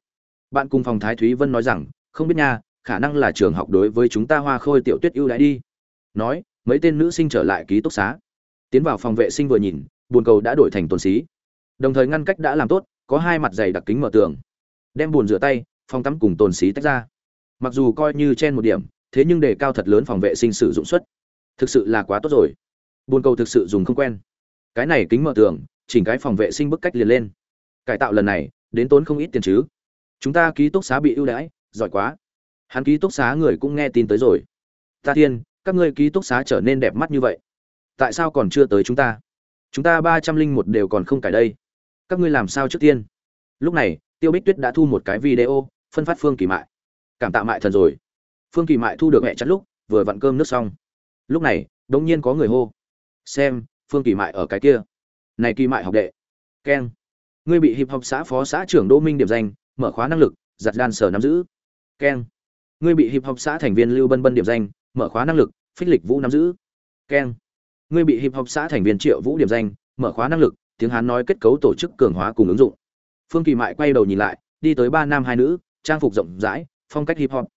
Bạn cùng phòng thái thúy vân nói rằng, không biết nha, khả năng là trường học đối với chúng ta hoa khôi tiểu tuyết ưu đãi đi. Nói, mấy tên nữ sinh trở lại ký túc xá. Tiến vào phòng vệ sinh vừa nhìn bồn cầu đã đổi thành tuần xí. Đồng thời ngăn cách đã làm tốt, có hai mặt dày đặc kính mở tường. Đem bồn rửa tay, phòng tắm cùng tồn xí tách ra. Mặc dù coi như trên một điểm, thế nhưng đề cao thật lớn phòng vệ sinh sử dụng suất thực sự là quá tốt rồi. Buôn cầu thực sự dùng không quen. Cái này kính mở tường, chỉnh cái phòng vệ sinh bức cách liền lên. Cải tạo lần này, đến tốn không ít tiền chứ. Chúng ta ký túc xá bị ưu đãi, giỏi quá. Hắn ký túc xá người cũng nghe tin tới rồi. Ta thiên, các ngươi ký túc xá trở nên đẹp mắt như vậy. Tại sao còn chưa tới chúng ta? Chúng ta ba trăm linh một đều còn không cải đây. Các ngươi làm sao trước tiên? Lúc này, tiêu bích tuyết đã thu một cái video, phân phát phương kỳ mại. Cảm tạ mại thần rồi. Phương kỳ mại thu được mẹ chặt lúc, vừa vặn cơm nước xong lúc này, đống nhiên có người hô. Xem, phương kỳ mại ở cái kia. Này kỳ mại học đệ. Keng ngươi bị hiệp học xã phó xã trưởng đỗ minh điểm danh, mở khóa năng lực, giặt đan sở nắm giữ. Keng ngươi bị hiệp học xã thành viên lưu bân bân điểm danh, mở khóa năng lực, phích lịch vũ nắm giữ. Keng ngươi bị hiệp học xã thành viên triệu vũ điểm danh, mở khóa năng lực, tiếng hán nói kết cấu tổ chức cường hóa cùng ứng dụng. Phương kỳ mại quay đầu nhìn lại, đi tới ba nam hai nữ, trang phục rộng rãi, phong cách hip hop.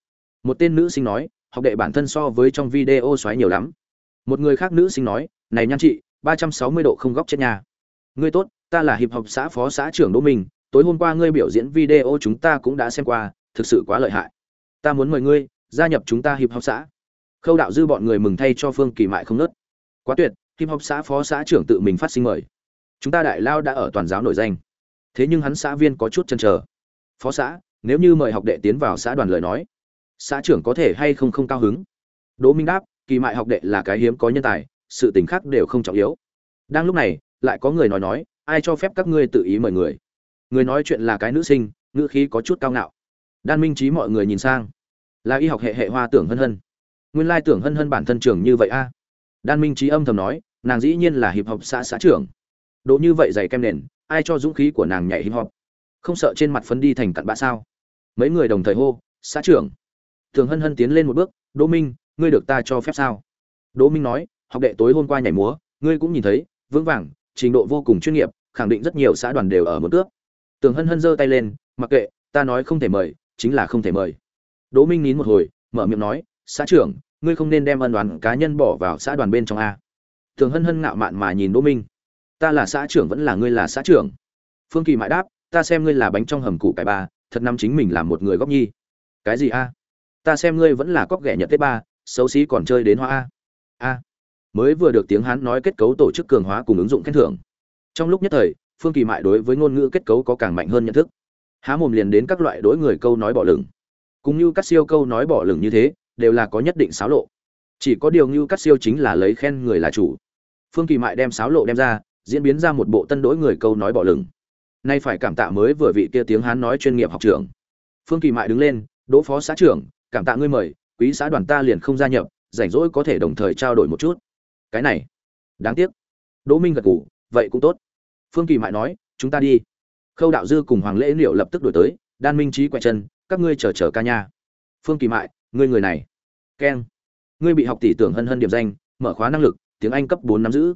Một tên nữ sinh nói học đệ bản thân so với trong video xoáy nhiều lắm. Một người khác nữ sinh nói, này nhan chị, ba trăm sáu mươi độ không góc chết nhà ngươi tốt, ta là hiệp học xã phó xã trưởng đỗ minh, tối hôm qua ngươi biểu diễn video chúng ta cũng đã xem qua, thực sự quá lợi hại. Ta muốn mời ngươi gia nhập chúng ta hiệp học xã. Khâu đạo dư bọn người mừng thay cho phương kỳ mại không nớt. Quá tuyệt, hiệp học xã phó xã trưởng tự mình phát sinh mời. Chúng ta đại lao đã ở toàn giáo nổi danh. Thế nhưng hắn xã viên có chút chân chờ. Phó xã, nếu như mời học đệ tiến vào xã đoàn lời nói xã trưởng có thể hay không không cao hứng? Đỗ minh đáp, kỳ mại học đệ là cái hiếm có nhân tài, sự tình khác đều không trọng yếu. Đang lúc này, lại có người nói nói, ai cho phép các ngươi tự ý mời người? Người nói chuyện là cái nữ sinh, ngữ khí có chút cao ngạo. Đan minh trí mọi người nhìn sang. Là y học hệ hệ hoa tưởng hân hân. Nguyên lai tưởng hân hân bản thân trưởng như vậy a. Đan minh trí âm thầm nói, nàng dĩ nhiên là hiệp học xã xã trưởng. Độ như vậy dày kem nền, ai cho dũng khí của nàng nhảy hiệp học? Không sợ trên mặt phấn đi thành cặn bã sao? Mấy người đồng thời hô, xã trưởng thường hân hân tiến lên một bước, đỗ minh, ngươi được ta cho phép sao? Đỗ minh nói, học đệ tối hôm qua nhảy múa, ngươi cũng nhìn thấy, vững vàng, trình độ vô cùng chuyên nghiệp, khẳng định rất nhiều xã đoàn đều ở một cướp tường hân hân giơ tay lên, mặc kệ, ta nói không thể mời, chính là không thể mời. Đỗ minh nín một hồi, mở miệng nói, xã trưởng, ngươi không nên đem ân đoàn cá nhân bỏ vào xã đoàn bên trong a. Tường hân hân ngạo mạn mà nhìn đỗ minh, ta là xã trưởng vẫn là ngươi là xã trưởng? Phương kỳ mãi đáp, ta xem ngươi là bánh trong hầm củ cải ba, thật năm chính mình là một người góc nhi. Cái gì a? Ta xem ngươi vẫn là cóc ghẻ nhật tết ba, xấu xí còn chơi đến hoa a. A. Mới vừa được tiếng hắn nói kết cấu tổ chức cường hóa cùng ứng dụng khen thưởng. Trong lúc nhất thời, phương kỳ mại đối với ngôn ngữ kết cấu có càng mạnh hơn nhận thức. Há mồm liền đến các loại đối người câu nói bỏ lửng. Cũng như các siêu câu nói bỏ lửng như thế, đều là có nhất định xáo lộ. Chỉ có điều như các siêu chính là lấy khen người là chủ. Phương kỳ mại đem xáo lộ đem ra, diễn biến ra một bộ tân đối người câu nói bỏ lửng. Nay phải cảm tạ mới vừa vị kia tiếng hán nói chuyên nghiệp học trưởng. Phương kỳ mại đứng lên, đỗ phó xã trưởng cảm tạ ngươi mời, quý xã đoàn ta liền không gia nhập, rảnh rỗi có thể đồng thời trao đổi một chút. Cái này, đáng tiếc. Đỗ minh gật gù, vậy cũng tốt. Phương kỳ mại nói, chúng ta đi. Khâu đạo dư cùng hoàng lễ liệu lập tức đổi tới, đan minh trí quẹt chân, các ngươi chờ chờ ca nha. Phương kỳ mại, ngươi người này. Keng. Ngươi bị học tỷ tưởng hân hân điểm danh, mở khóa năng lực, tiếng anh cấp bốn nắm giữ.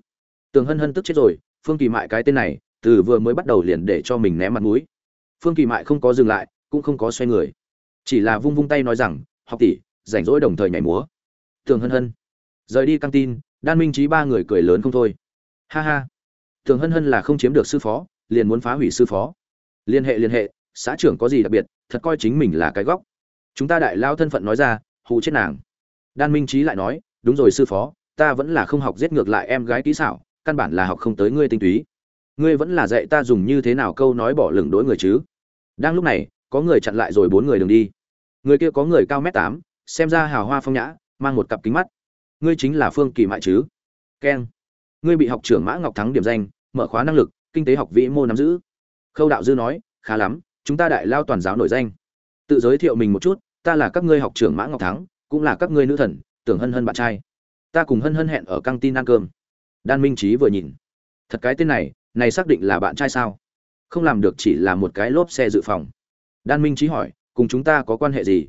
Tường hân hân tức chết rồi, phương kỳ mại cái tên này, từ vừa mới bắt đầu liền để cho mình ném mặt mũi. Phương kỳ mại không có dừng lại, cũng không có xoay người. Chỉ là vung vung tay nói rằng học tỷ, rảnh rỗi đồng thời nhảy múa. Tường hân hân. Rời đi căng tin, đan minh trí ba người cười lớn không thôi. Ha ha. Tường hân hân là không chiếm được sư phó, liền muốn phá hủy sư phó. Liên hệ liên hệ, xã trưởng có gì đặc biệt, thật coi chính mình là cái góc. Chúng ta đại lao thân phận nói ra, hù chết nàng. Đan minh trí lại nói, đúng rồi sư phó, ta vẫn là không học giết ngược lại em gái kỹ xảo, căn bản là học không tới ngươi tinh túy. Ngươi vẫn là dạy ta dùng như thế nào câu nói bỏ lửng đối người chứ? Đang lúc này, có người chặn lại rồi bốn người đường đi người kia có người cao mét tám, xem ra hào hoa phong nhã, mang một cặp kính mắt. Ngươi chính là phương kỳ mại chứ? Keng ngươi bị học trưởng mã ngọc thắng điểm danh, mở khóa năng lực, kinh tế học vĩ mô nắm giữ. Khâu đạo dư nói, khá lắm, chúng ta đại lao toàn giáo nổi danh. Tự giới thiệu mình một chút, ta là các ngươi học trưởng mã ngọc thắng, cũng là các ngươi nữ thần, tưởng hân hân bạn trai. Ta cùng hân hân hẹn ở căng tin ăn cơm. Đan minh trí vừa nhìn. Thật cái tên này này xác định là bạn trai sao? Không làm được chỉ là một cái lốp xe dự phòng. Đan minh trí hỏi cùng chúng ta có quan hệ gì?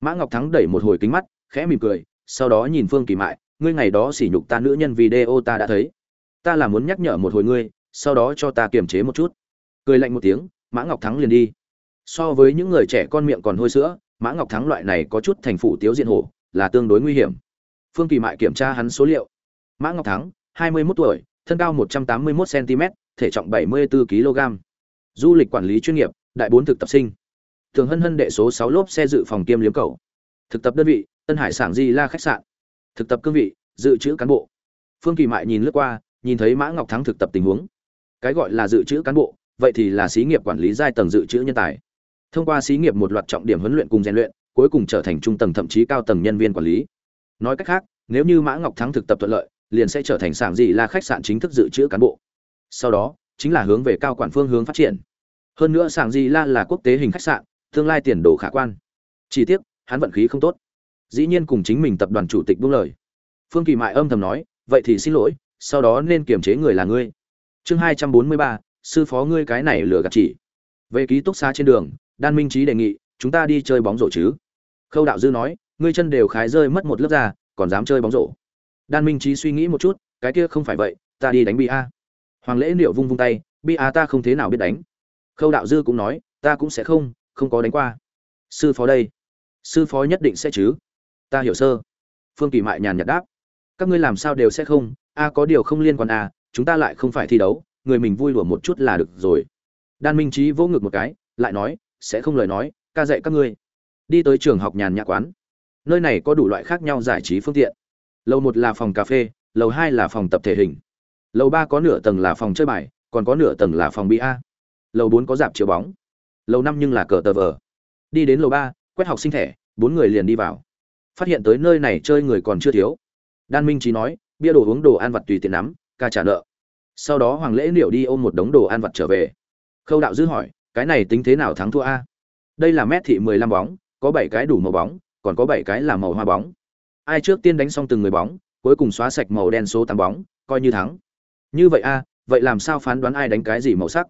Mã ngọc thắng đẩy một hồi kính mắt, khẽ mỉm cười, sau đó nhìn phương kỳ mại, ngươi ngày đó sỉ nhục ta nữ nhân video ta đã thấy. Ta là muốn nhắc nhở một hồi ngươi, sau đó cho ta kiềm chế một chút. Cười lạnh một tiếng, mã ngọc thắng liền đi. So với những người trẻ con miệng còn hôi sữa, mã ngọc thắng loại này có chút thành phủ tiếu diện hổ, là tương đối nguy hiểm. Phương kỳ mại kiểm tra hắn số liệu. Mã ngọc thắng 21 tuổi, thân cao 181 cm thể trọng 74 kg du lịch quản lý chuyên nghiệp, đại bốn thực tập sinh thường hân hân đệ số 6 lốp xe dự phòng kiêm liếm cầu. Thực tập đơn vị, tân hải sảng di la khách sạn. Thực tập cương vị, dự trữ cán bộ. Phương kỳ mại nhìn lướt qua, nhìn thấy mã ngọc thắng thực tập tình huống. Cái gọi là dự trữ cán bộ, vậy thì là xí nghiệp quản lý giai tầng dự trữ nhân tài. Thông qua xí nghiệp một loạt trọng điểm huấn luyện cùng rèn luyện, cuối cùng trở thành trung tầng thậm chí cao tầng nhân viên quản lý. Nói cách khác, nếu như mã ngọc thắng thực tập thuận lợi, liền sẽ trở thành sảng gì là khách sạn chính thức dự trữ cán bộ. Sau đó, chính là hướng về cao quản phương hướng phát triển. Hơn nữa sảng gì la là quốc tế hình khách sạn tương lai tiền đồ khả quan. Chỉ tiếc, hắn vận khí không tốt. Dĩ nhiên cùng chính mình tập đoàn chủ tịch buông lời. Phương kỳ mại âm thầm nói, vậy thì xin lỗi, sau đó nên kiềm chế người là ngươi. Chương hai trăm bốn mươi ba, sư phó ngươi cái này lừa gạt chỉ. Về ký túc xá trên đường, đan minh trí đề nghị, chúng ta đi chơi bóng rổ chứ? Khâu đạo dư nói, ngươi chân đều khái rơi mất một lớp da còn dám chơi bóng rổ. Đan minh trí suy nghĩ một chút, cái kia không phải vậy, ta đi đánh bia hoàng lễ liệu vung vung tay bia ta không thế nào biết đánh. Khâu đạo dư cũng nói, ta cũng sẽ không không có đánh qua. Sư phó đây. Sư phó nhất định sẽ chứ. Ta hiểu sơ. Phương kỳ mại nhàn nhạt đáp. Các ngươi làm sao đều sẽ không? A, có điều không liên quan a, chúng ta lại không phải thi đấu, người mình vui đùa một chút là được rồi. Đan minh trí vỗ ngực một cái, lại nói, sẽ không lời nói, ca dạy các ngươi. Đi tới trường học nhàn nhã quán. Nơi này có đủ loại khác nhau giải trí phương tiện. Lầu một là phòng cà phê, lầu hai là phòng tập thể hình. Lầu ba có nửa tầng là phòng chơi bài, còn có nửa tầng là phòng bia lầu bốn có dạp chiếu bóng lầu năm nhưng là cờ tờ vờ. Đi đến lầu ba, quét học sinh thẻ, bốn người liền đi vào. Phát hiện tới nơi này chơi người còn chưa thiếu. Đan minh trí nói, bia đồ uống đồ ăn vặt tùy tiện nắm, ca trả nợ. Sau đó hoàng lễ liệu đi ôm một đống đồ ăn vặt trở về. Khâu đạo dư hỏi, cái này tính thế nào thắng thua a? Đây là mét thị mười lăm bóng, có bảy cái đủ màu bóng, còn có bảy cái là màu hoa bóng. Ai trước tiên đánh xong từng người bóng, cuối cùng xóa sạch màu đen số tám bóng, coi như thắng. Như vậy a, vậy làm sao phán đoán ai đánh cái gì màu sắc?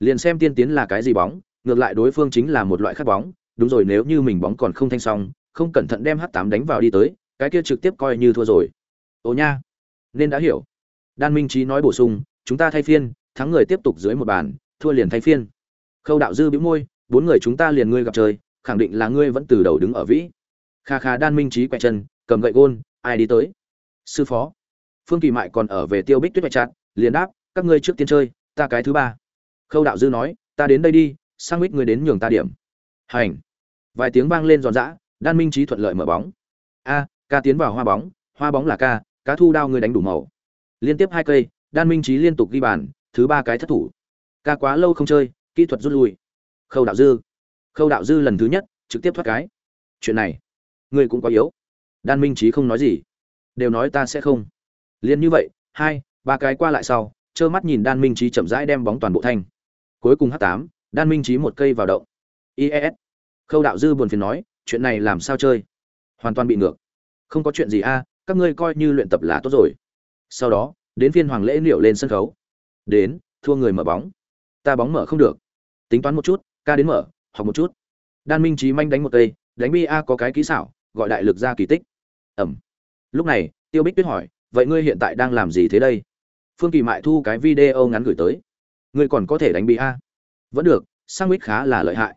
Liền xem tiên tiến là cái gì bóng ngược lại đối phương chính là một loại khát bóng đúng rồi nếu như mình bóng còn không thanh xong không cẩn thận đem h tám đánh vào đi tới cái kia trực tiếp coi như thua rồi. Ồ nha nên đã hiểu. Đan minh trí nói bổ sung chúng ta thay phiên thắng người tiếp tục dưới một bàn thua liền thay phiên. Khâu đạo dư bĩu môi bốn người chúng ta liền ngươi gặp trời, khẳng định là ngươi vẫn từ đầu đứng ở vĩ. Kha kha đan minh trí quẹt chân cầm gậy gôn ai đi tới? Sư phó. Phương kỳ mại còn ở về tiêu bích tuyết quẹt chặt liền đáp các ngươi trước tiên chơi ta cái thứ ba. Khâu đạo dư nói ta đến đây đi sang mít ngươi đến nhường ta điểm. Hành. Vài tiếng vang lên giòn giã, đan minh trí thuận lợi mở bóng. A, ca tiến vào hoa bóng hoa bóng là ca, cá thu đao ngươi đánh đủ màu. Liên tiếp hai cây, đan minh trí liên tục ghi bàn, thứ ba cái thất thủ. Ca quá lâu không chơi, kỹ thuật rút lui. Khâu đạo dư. Khâu đạo dư lần thứ nhất, trực tiếp thoát cái. Chuyện này, ngươi cũng quá yếu. Đan minh trí không nói gì. Đều nói ta sẽ không. Liền như vậy, hai, ba cái qua lại sau, trơ mắt nhìn đan minh trí chậm rãi đem bóng toàn bộ thanh cuối cùng h tám đan minh trí một cây vào động. Ies khâu đạo dư buồn phiền nói, chuyện này làm sao chơi? Hoàn toàn bị ngược. Không có chuyện gì a, các ngươi coi như luyện tập là tốt rồi. Sau đó, đến phiên hoàng lễ liệu lên sân khấu. Đến, thua người mở bóng. Ta bóng mở không được. Tính toán một chút, ca đến mở, học một chút. Đan minh trí manh đánh một cây, đánh bi a có cái kỹ xảo, gọi đại lực ra kỳ tích. Ẩm. Lúc này, tiêu bích tuyết hỏi, vậy ngươi hiện tại đang làm gì thế đây? Phương kỳ mại thu cái video ngắn gửi tới. Ngươi còn có thể đánh bi a? Vẫn được sang mít khá là lợi hại.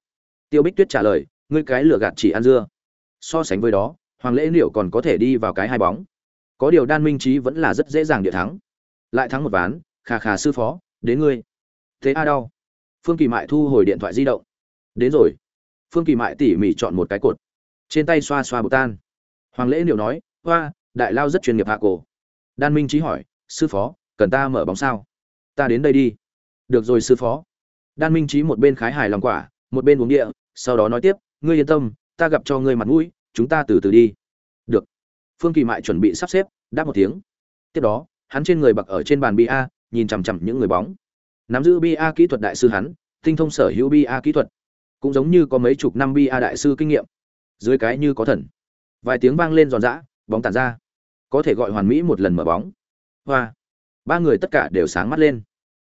Tiêu bích tuyết trả lời, ngươi cái lửa gạt chỉ ăn dưa. So sánh với đó, hoàng lễ liệu còn có thể đi vào cái hai bóng. Có điều đan minh trí vẫn là rất dễ dàng địa thắng. Lại thắng một ván, khà khà sư phó, đến ngươi. Thế a đau. Phương kỳ mại thu hồi điện thoại di động. Đến rồi. Phương kỳ mại tỉ mỉ chọn một cái cột. Trên tay xoa xoa bột tan. Hoàng lễ liệu nói, hoa, đại lao rất chuyên nghiệp hạ cổ. Đan minh trí hỏi, sư phó, cần ta mở bóng sao? Ta đến đây đi. Được rồi, sư phó đan minh trí một bên khái hài lòng quả, một bên uống địa, sau đó nói tiếp, ngươi yên tâm, ta gặp cho ngươi mặt mũi, chúng ta từ từ đi. Được. Phương kỳ mại chuẩn bị sắp xếp, đáp một tiếng. Tiếp đó, hắn trên người bặc ở trên bàn bia, nhìn chằm chằm những người bóng. Nắm giữ bia kỹ thuật đại sư hắn, tinh thông sở hữu bia kỹ thuật, cũng giống như có mấy chục năm bia đại sư kinh nghiệm. Dưới cái như có thần. Vài tiếng vang lên giòn giã, bóng tàn ra. Có thể gọi hoàn mỹ một lần mở bóng. Hoa. Ba người tất cả đều sáng mắt lên.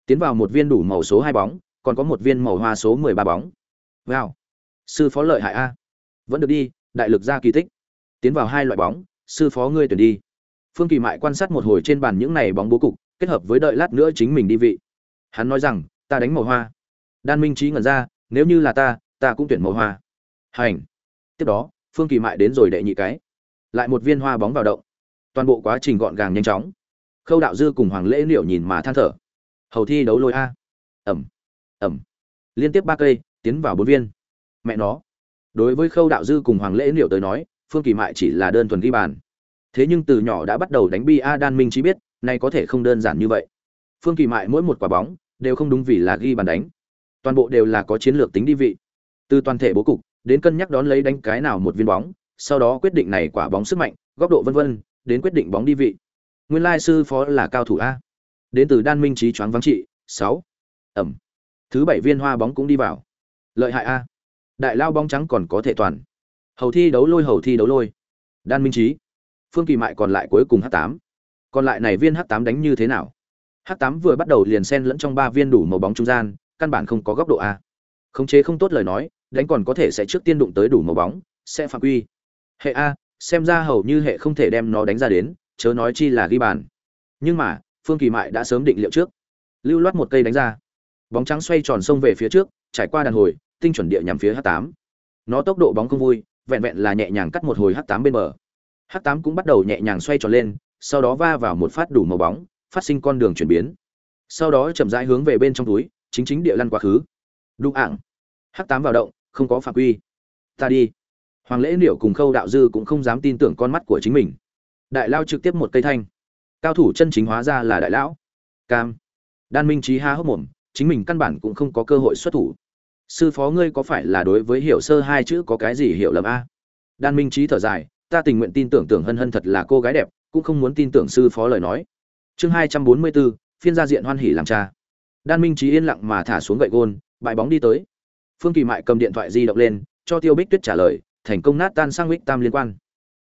Tiến vào một viên đủ màu số hai bóng còn có một viên màu hoa số mười ba bóng. Wow. Sư phó lợi hại a. Vẫn được đi, đại lực ra kỳ tích. Tiến vào hai loại bóng, sư phó ngươi tuyển đi. Phương kỳ mại quan sát một hồi trên bàn những này bóng bố cục, kết hợp với đợi lát nữa chính mình đi vị. Hắn nói rằng, ta đánh màu hoa. Đan minh trí ngẩn ra, nếu như là ta ta cũng tuyển màu hoa. Hành. Tiếp đó, phương kỳ mại đến rồi đệ nhị cái. Lại một viên hoa bóng vào động. Toàn bộ quá trình gọn gàng nhanh chóng. Khâu đạo dư cùng hoàng lễ liễu nhìn mà than thở. Hầu thi đấu lôi a. Ẩm ẩm. Liên tiếp ba cây, tiến vào bốn viên. Mẹ nó. Đối với khâu đạo dư cùng hoàng lễ liệu tới nói, phương kỳ mại chỉ là đơn thuần ghi bàn. Thế nhưng từ nhỏ đã bắt đầu đánh bi a đan minh chỉ biết, nay có thể không đơn giản như vậy. Phương kỳ mại mỗi một quả bóng, đều không đúng vì là ghi bàn đánh. Toàn bộ đều là có chiến lược tính đi vị. Từ toàn thể bố cục, đến cân nhắc đón lấy đánh cái nào một viên bóng, sau đó quyết định này quả bóng sức mạnh, góc độ vân vân, đến quyết định bóng đi vị. Nguyên lai sư phó là cao thủ a. Đến từ đan minh trí choáng vắng trị, sáu. Ẩm thứ bảy viên hoa bóng cũng đi vào. Lợi hại a. Đại lao bóng trắng còn có thể toàn. Hầu thi đấu lôi, hầu thi đấu lôi. Đan minh trí phương kỳ mại còn lại cuối cùng h tám. Còn lại này viên h tám đánh như thế nào? H tám vừa bắt đầu liền xen lẫn trong ba viên đủ màu bóng trung gian, căn bản không có góc độ a. Khống chế không tốt lời nói, đánh còn có thể sẽ trước tiên đụng tới đủ màu bóng, sẽ phạm quy. Hệ a, xem ra hầu như hệ không thể đem nó đánh ra đến, chớ nói chi là ghi bàn. Nhưng mà, phương kỳ mại đã sớm định liệu trước. Lưu loát một cây đánh ra bóng trắng xoay tròn sông về phía trước, trải qua đàn hồi, tinh chuẩn địa nhằm phía h tám. Nó tốc độ bóng không vui, vẹn vẹn là nhẹ nhàng cắt một hồi h tám bên bờ. H tám cũng bắt đầu nhẹ nhàng xoay tròn lên, sau đó va vào một phát đủ màu bóng, phát sinh con đường chuyển biến. Sau đó chậm rãi hướng về bên trong túi, chính chính địa lăn quá khứ. Đụng ảng h tám vào động, không có phạm quy. Ta đi. Hoàng lễ liệu cùng khâu đạo dư cũng không dám tin tưởng con mắt của chính mình. Đại lao trực tiếp một cây thanh. Cao thủ chân chính hóa ra là đại lão. Cam. Đan minh trí ha hốc mồm chính mình căn bản cũng không có cơ hội xuất thủ. Sư phó ngươi có phải là đối với hiểu sơ hai chữ có cái gì hiểu lầm a? Đan minh trí thở dài, ta tình nguyện tin tưởng tưởng hân hân thật là cô gái đẹp, cũng không muốn tin tưởng sư phó lời nói. Chương hai trăm bốn mươi bốn, phiên gia diện hoan hỉ làm cha. Đan minh trí yên lặng mà thả xuống gậy gôn bại bóng đi tới. Phương kỳ mại cầm điện thoại di động lên, cho tiêu bích tuyết trả lời, thành công nát tan sang bích tam liên quan.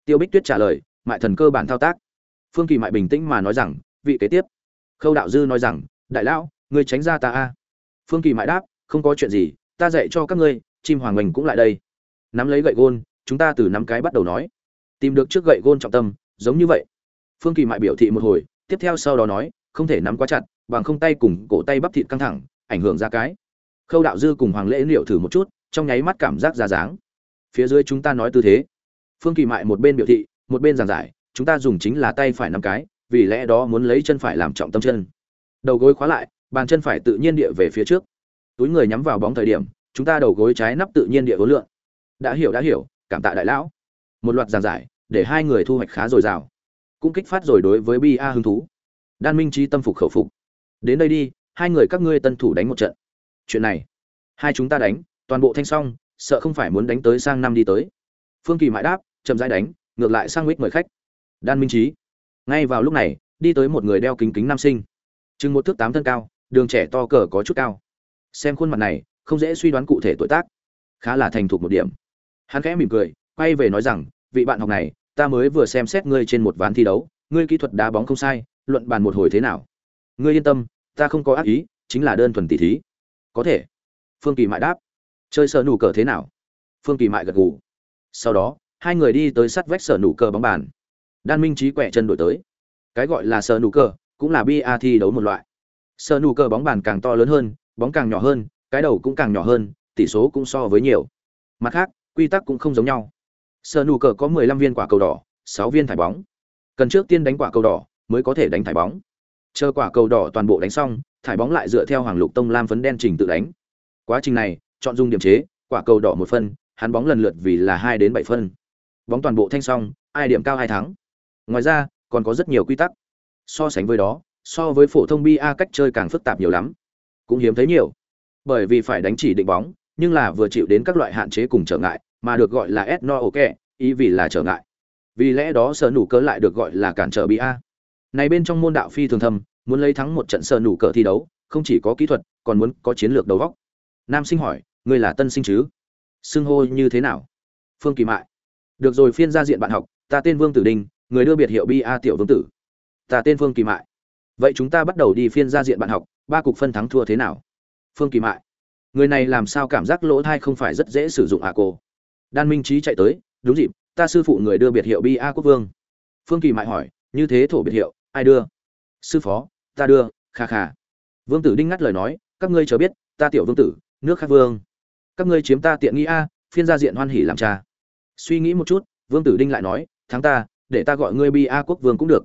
Tiêu bích tuyết trả lời, mại thần cơ bản thao tác. Phương kỳ mại bình tĩnh mà nói rằng, vị kế tiếp. Khâu đạo dư nói rằng, đại lão ngươi tránh ra ta a. Phương kỳ mại đáp, không có chuyện gì, ta dạy cho các ngươi, chim hoàng mình cũng lại đây. Nắm lấy gậy gôn, chúng ta từ năm cái bắt đầu nói. Tìm được trước gậy gôn trọng tâm, giống như vậy. Phương kỳ mại biểu thị một hồi, tiếp theo sau đó nói, không thể nắm quá chặt, bằng không tay cùng cổ tay bắp thịt căng thẳng, ảnh hưởng ra cái. Khâu đạo dư cùng hoàng lễ liệu thử một chút, trong nháy mắt cảm giác ra dáng. Phía dưới chúng ta nói tư thế. Phương kỳ mại một bên biểu thị, một bên giảng giải, chúng ta dùng chính là tay phải nắm cái, vì lẽ đó muốn lấy chân phải làm trọng tâm chân. Đầu gối khóa lại bàn chân phải tự nhiên địa về phía trước. Túi người nhắm vào bóng thời điểm, chúng ta đầu gối trái nắp tự nhiên địa hối lượng đã hiểu đã hiểu, cảm tạ đại lão. Một loạt giảng giải, để hai người thu hoạch khá dồi dào. Cũng kích phát rồi đối với bi a hứng thú. Đan minh trí tâm phục khẩu phục. Đến đây đi, hai người các ngươi tân thủ đánh một trận. Chuyện này, hai chúng ta đánh, toàn bộ thanh xong, sợ không phải muốn đánh tới sang năm đi tới. Phương kỳ mãi đáp, chậm rãi đánh, ngược lại sang huyết mời khách. Đan minh trí ngay vào lúc này, đi tới một người đeo kính kính nam sinh. Chừng một thước tám thân cao đường trẻ to cờ có chút cao. Xem khuôn mặt này, không dễ suy đoán cụ thể tuổi tác. Khá là thành thục một điểm. Hắn khẽ mỉm cười, quay về nói rằng, vị bạn học này, ta mới vừa xem xét ngươi trên một ván thi đấu, ngươi kỹ thuật đá bóng không sai, luận bàn một hồi thế nào? Ngươi yên tâm, ta không có ác ý, chính là đơn thuần tỷ thí. Có thể. Phương kỳ mại đáp. Chơi sợ nủ cờ thế nào? Phương kỳ mại gật gù. Sau đó, hai người đi tới sắt vách sở nủ cờ bóng bàn. Đan minh trí quẹ chân đổi tới. Cái gọi là sở nủ cờ, cũng là bi a thi đấu một loại. Sơ nủ cờ bóng bàn càng to lớn hơn, bóng càng nhỏ hơn, cái đầu cũng càng nhỏ hơn, tỷ số cũng so với nhiều. Mặt khác, quy tắc cũng không giống nhau. Sơ nủ cờ có 15 viên quả cầu đỏ 6 viên thải bóng. Cần trước tiên đánh quả cầu đỏ mới có thể đánh thải bóng. Chờ quả cầu đỏ toàn bộ đánh xong, thải bóng lại dựa theo hoàng lục tông lam phấn đen trình tự đánh. Quá trình này, chọn dùng điểm chế, quả cầu đỏ một phân, hắn bóng lần lượt vì là hai đến bảy phân. Bóng toàn bộ thanh xong, ai điểm cao ai thắng. Ngoài ra, còn có rất nhiều quy tắc. So sánh với đó so với phổ thông bi a cách chơi càng phức tạp nhiều lắm. Cũng hiếm thấy nhiều. Bởi vì phải đánh chỉ định bóng, nhưng là vừa chịu đến các loại hạn chế cùng trở ngại, mà được gọi là s no ok, ý vì là trở ngại. Vì lẽ đó sở nủ cỡ lại được gọi là cản trở bi a. Này bên trong môn đạo phi thường thâm, muốn lấy thắng một trận sở nủ cờ thi đấu, không chỉ có kỹ thuật, còn muốn có chiến lược đầu góc. Nam sinh hỏi, ngươi là tân sinh chứ? Xưng hô như thế nào? Phương kỳ mại, được rồi phiên gia diện bạn học, ta tên vương tử đinh người đưa biệt hiệu bi a tiểu vương tử. Ta tên phương kỳ mại vậy chúng ta bắt đầu đi phiên gia diện bạn học, ba cục phân thắng thua thế nào? Phương kỳ mại. Người này làm sao cảm giác lỗ thai không phải rất dễ sử dụng à cô? Đan minh trí chạy tới, đúng dịp, ta sư phụ người đưa biệt hiệu bi a quốc vương. Phương kỳ mại hỏi, như thế thổ biệt hiệu, ai đưa? Sư phó, ta đưa, kha kha. Vương tử đinh ngắt lời nói, các ngươi chờ biết, ta tiểu vương tử, nước khác vương. Các ngươi chiếm ta tiện nghi a, phiên gia diện hoan hỉ làm cha. Suy nghĩ một chút, vương tử đinh lại nói, thắng ta, để ta gọi ngươi bi a quốc vương cũng được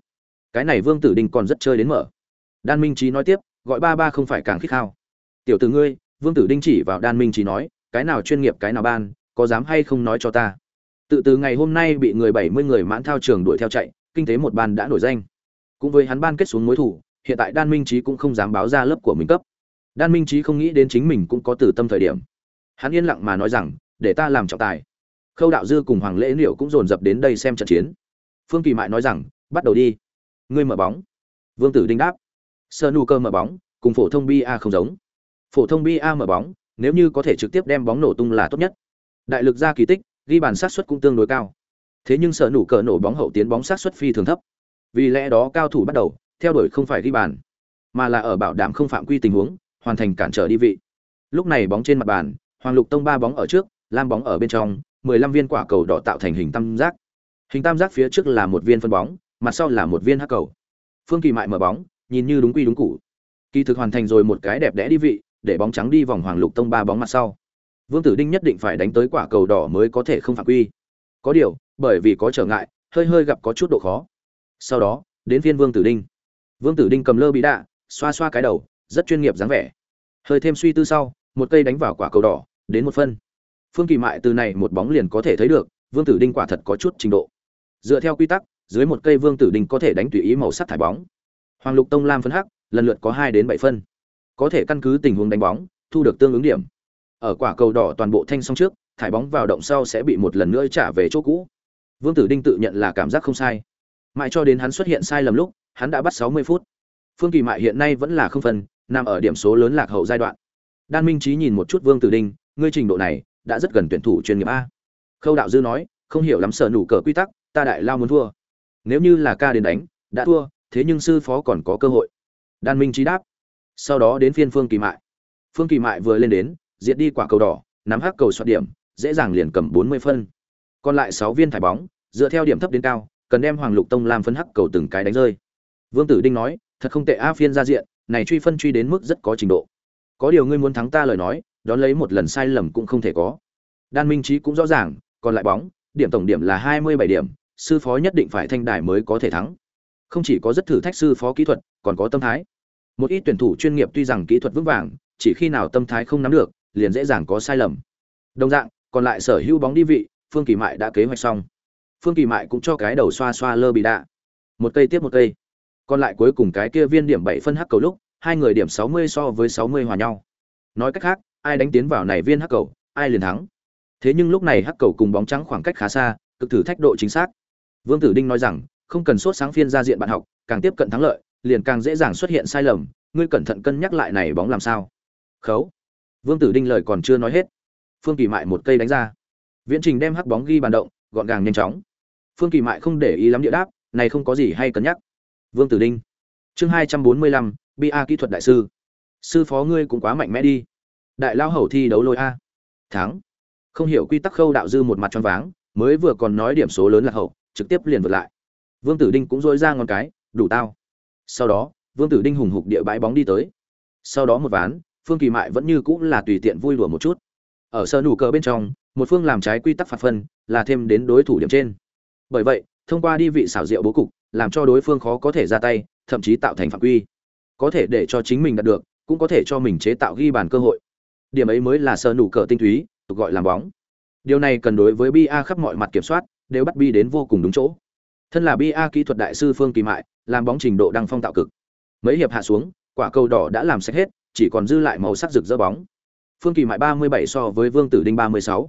cái này vương tử đinh còn rất chơi đến mở. Đan minh trí nói tiếp, gọi ba ba không phải càng khích khao. Tiểu tử ngươi, vương tử đinh chỉ vào đan minh trí nói, cái nào chuyên nghiệp, cái nào ban, có dám hay không nói cho ta? Tự từ ngày hôm nay bị người bảy mươi người mãn thao trường đuổi theo chạy, kinh tế một ban đã nổi danh. Cũng với hắn ban kết xuống mối thủ, hiện tại đan minh trí cũng không dám báo ra lớp của mình cấp. Đan minh trí không nghĩ đến chính mình cũng có từ tâm thời điểm. Hắn yên lặng mà nói rằng, để ta làm trọng tài. Khâu đạo dư cùng hoàng lễ liệu cũng dồn dập đến đây xem trận chiến. Phương kỳ mại nói rằng, bắt đầu đi ngươi mở bóng. Vương tử đinh đáp. Sơ nu cơ mở bóng, cùng phổ thông bi a không giống. Phổ thông bi a mở bóng, nếu như có thể trực tiếp đem bóng nổ tung là tốt nhất. Đại lực ra kỳ tích, ghi bàn sát xuất cũng tương đối cao. Thế nhưng sợ nụ cờ nổ bóng hậu tiến bóng sát xuất phi thường thấp. Vì lẽ đó cao thủ bắt đầu, theo đuổi không phải ghi bàn, mà là ở bảo đảm không phạm quy tình huống, hoàn thành cản trở đi vị. Lúc này bóng trên mặt bàn, hoàng lục tông ba bóng ở trước, lam bóng ở bên trong 15 viên quả cầu đỏ tạo thành hình tam giác. Hình tam giác phía trước là một viên phân bóng mặt sau là một viên hắc cầu. Phương kỳ mại mở bóng, nhìn như đúng quy đúng củ. Kỳ thực hoàn thành rồi một cái đẹp đẽ đi vị, để bóng trắng đi vòng hoàng lục tông ba bóng mặt sau. Vương tử đinh nhất định phải đánh tới quả cầu đỏ mới có thể không phạm quy. Có điều, bởi vì có trở ngại, hơi hơi gặp có chút độ khó. Sau đó, đến viên vương tử đinh. Vương tử đinh cầm lơ bị đạ, xoa xoa cái đầu, rất chuyên nghiệp dáng vẻ. Hơi thêm suy tư sau, một cây đánh vào quả cầu đỏ, đến một phân. Phương kỳ mại từ này một bóng liền có thể thấy được, vương tử đinh quả thật có chút trình độ. Dựa theo quy tắc dưới một cây vương tử đinh có thể đánh tùy ý màu sắc thải bóng. Hoàng lục tông lam phân hắc, lần lượt có hai đến bảy phân. Có thể căn cứ tình huống đánh bóng, thu được tương ứng điểm. Ở quả cầu đỏ toàn bộ thanh xong trước, thải bóng vào động sau sẽ bị một lần nữa trả về chỗ cũ. Vương tử đinh tự nhận là cảm giác không sai. Mãi cho đến hắn xuất hiện sai lầm lúc, hắn đã bắt sáu mươi phút. Phương kỳ mại hiện nay vẫn là không phân, nằm ở điểm số lớn lạc hậu giai đoạn. Đan minh trí nhìn một chút vương tử đinh, ngươi trình độ này đã rất gần tuyển thủ chuyên nghiệp a. Khâu đạo dư nói, không hiểu lắm sở nủ cờ quy tắc, ta đại lao muốn thua nếu như là ca đến đánh, đã thua, thế nhưng sư phó còn có cơ hội. Đan minh trí đáp. Sau đó đến phiên phương kỳ mại. Phương kỳ mại vừa lên đến, diệt đi quả cầu đỏ, nắm hắc cầu soạt điểm, dễ dàng liền cầm bốn mươi phân. Còn lại sáu viên thải bóng, dựa theo điểm thấp đến cao, cần đem hoàng lục tông làm phân hắc cầu từng cái đánh rơi. Vương tử đinh nói, thật không tệ a, phiên ra diện, này truy phân truy đến mức rất có trình độ. Có điều ngươi muốn thắng ta lời nói, đón lấy một lần sai lầm cũng không thể có. Đan minh trí cũng rõ ràng, còn lại bóng, điểm tổng điểm là hai mươi bảy điểm sư phó nhất định phải thanh đài mới có thể thắng. Không chỉ có rất thử thách sư phó kỹ thuật, còn có tâm thái. Một ít tuyển thủ chuyên nghiệp tuy rằng kỹ thuật vững vàng, chỉ khi nào tâm thái không nắm được, liền dễ dàng có sai lầm. Đồng dạng, còn lại sở hữu bóng đi vị, phương kỳ mại đã kế hoạch xong. Phương kỳ mại cũng cho cái đầu xoa xoa lơ bị đạ. Một cây tiếp một cây. Còn lại cuối cùng cái kia viên điểm bảy phân hắc cầu lúc, hai người điểm sáu mươi so với sáu mươi hòa nhau. Nói cách khác, ai đánh tiến vào này viên hắc cầu, ai liền thắng. Thế nhưng lúc này hắc cầu cùng bóng trắng khoảng cách khá xa, cực thử thách độ chính xác vương tử đinh nói rằng, không cần sốt sáng phiên ra diện bạn học, càng tiếp cận thắng lợi, liền càng dễ dàng xuất hiện sai lầm, ngươi cẩn thận cân nhắc lại này bóng làm sao. Khấu. Vương tử đinh lời còn chưa nói hết, phương kỳ mại một cây đánh ra. Viễn trình đem hắc bóng ghi bàn động, gọn gàng nhanh chóng. Phương kỳ mại không để ý lắm địa đáp, này không có gì hay cân nhắc. Vương tử đinh. Chương hai trăm bốn mươi lăm ba kỹ thuật đại sư. Sư phó ngươi cũng quá mạnh mẽ đi. Đại lao hầu thi đấu lôi a. Thắng. Không hiểu quy tắc khâu đạo dư một mặt tròn váng, mới vừa còn nói điểm số lớn là hậu trực tiếp liền vượt lại. Vương tử đinh cũng dối ra ngón cái, đủ tao. Sau đó, vương tử đinh hùng hục địa bãi bóng đi tới. Sau đó một ván, phương kỳ mại vẫn như cũng là tùy tiện vui đùa một chút. Ở sơ nủ cờ bên trong, một phương làm trái quy tắc phạt phân, là thêm đến đối thủ điểm trên. Bởi vậy, thông qua đi vị xảo diệu bố cục, làm cho đối phương khó có thể ra tay, thậm chí tạo thành phạm quy. Có thể để cho chính mình đạt được, cũng có thể cho mình chế tạo ghi bàn cơ hội. Điểm ấy mới là sơ nủ cờ tinh túy tục gọi làm bóng. Điều này cần đối với ba khắp mọi mặt kiểm soát đều bắt bi đến vô cùng đúng chỗ. Thân là ba kỹ thuật đại sư phương kỳ mại, làm bóng trình độ đăng phong tạo cực. Mấy hiệp hạ xuống, quả cầu đỏ đã làm sạch hết, chỉ còn dư lại màu sắc rực rỡ bóng. Phương kỳ mại ba mươi bảy so với vương tử đinh ba mươi sáu.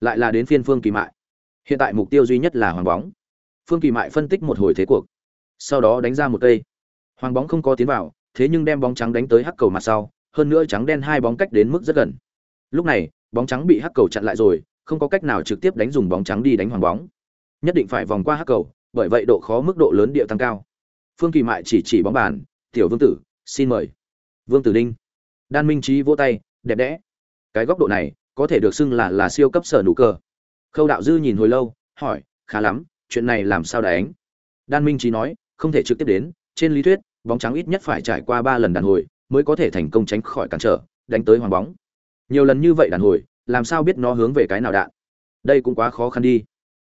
Lại là đến phiên phương kỳ mại. Hiện tại mục tiêu duy nhất là hoàng bóng. Phương kỳ mại phân tích một hồi thế cuộc. Sau đó đánh ra một cây. Hoàng bóng không có tiến vào, thế nhưng đem bóng trắng đánh tới hắc cầu mặt sau, hơn nữa trắng đen hai bóng cách đến mức rất gần. Lúc này, bóng trắng bị hắc cầu chặn lại rồi, không có cách nào trực tiếp đánh dùng bóng trắng đi đánh hoàng bóng nhất định phải vòng qua hắc cầu, bởi vậy độ khó mức độ lớn địa tăng cao. Phương kỳ mại chỉ chỉ bóng bàn, tiểu vương tử, xin mời. Vương tử đinh. Đan minh trí vỗ tay, đẹp đẽ. Cái góc độ này, có thể được xưng là là siêu cấp sở nụ cơ khâu đạo dư nhìn hồi lâu, hỏi, khá lắm, chuyện này làm sao đánh đan minh trí nói, không thể trực tiếp đến, trên lý thuyết, bóng trắng ít nhất phải trải qua ba lần đàn hồi mới có thể thành công tránh khỏi cản trở, đánh tới hoàng bóng. Nhiều lần như vậy đàn hồi, làm sao biết nó hướng về cái nào đạn? Đây cũng quá khó khăn đi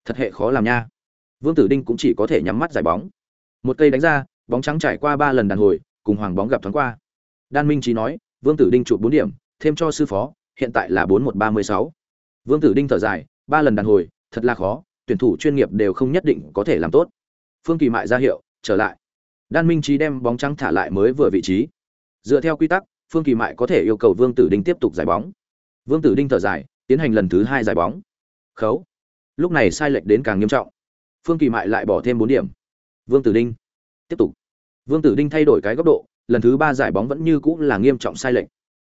thật hệ khó làm nha. Vương tử đinh cũng chỉ có thể nhắm mắt giải bóng. Một cây đánh ra, bóng trắng trải qua ba lần đàn hồi, cùng hoàng bóng gặp thoáng qua. Đan minh trí nói, vương tử đinh chụp bốn điểm, thêm cho sư phó, hiện tại là bốn một ba mươi sáu. Vương tử đinh thở dài, ba lần đàn hồi, thật là khó, tuyển thủ chuyên nghiệp đều không nhất định có thể làm tốt. Phương kỳ mại ra hiệu, trở lại. Đan minh trí đem bóng trắng thả lại mới vừa vị trí. Dựa theo quy tắc, phương kỳ mại có thể yêu cầu vương tử đinh tiếp tục giải bóng. Vương tử đinh thở dài, tiến hành lần thứ hai giải bóng. Khấu lúc này sai lệch đến càng nghiêm trọng. Phương kỳ mại lại bỏ thêm bốn điểm. Vương tử đinh, tiếp tục. Vương tử đinh thay đổi cái góc độ, lần thứ ba giải bóng vẫn như cũng là nghiêm trọng sai lệch.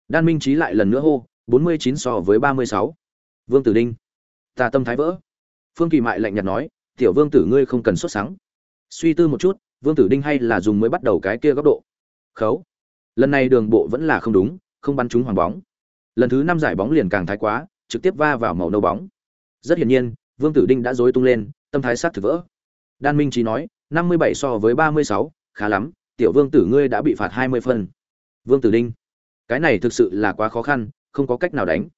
Đan minh trí lại lần nữa hô, bốn mươi chín so với ba mươi sáu. Vương tử đinh, ta tâm thái vỡ. Phương kỳ mại lạnh nhạt nói, tiểu vương tử ngươi không cần xuất sáng suy tư một chút, vương tử đinh hay là dùng mới bắt đầu cái kia góc độ. Khấu. Lần này đường bộ vẫn là không đúng, không bắn trúng hoàng bóng. Lần thứ năm giải bóng liền càng thái quá, trực tiếp va vào màu nâu bóng. Rất hiển nhiên vương tử đinh đã dối tung lên tâm thái sát thực vỡ. Đan minh Chí nói năm mươi bảy so với ba mươi sáu khá lắm tiểu vương tử ngươi đã bị phạt hai mươi phân. Vương tử đinh cái này thực sự là quá khó khăn không có cách nào đánh.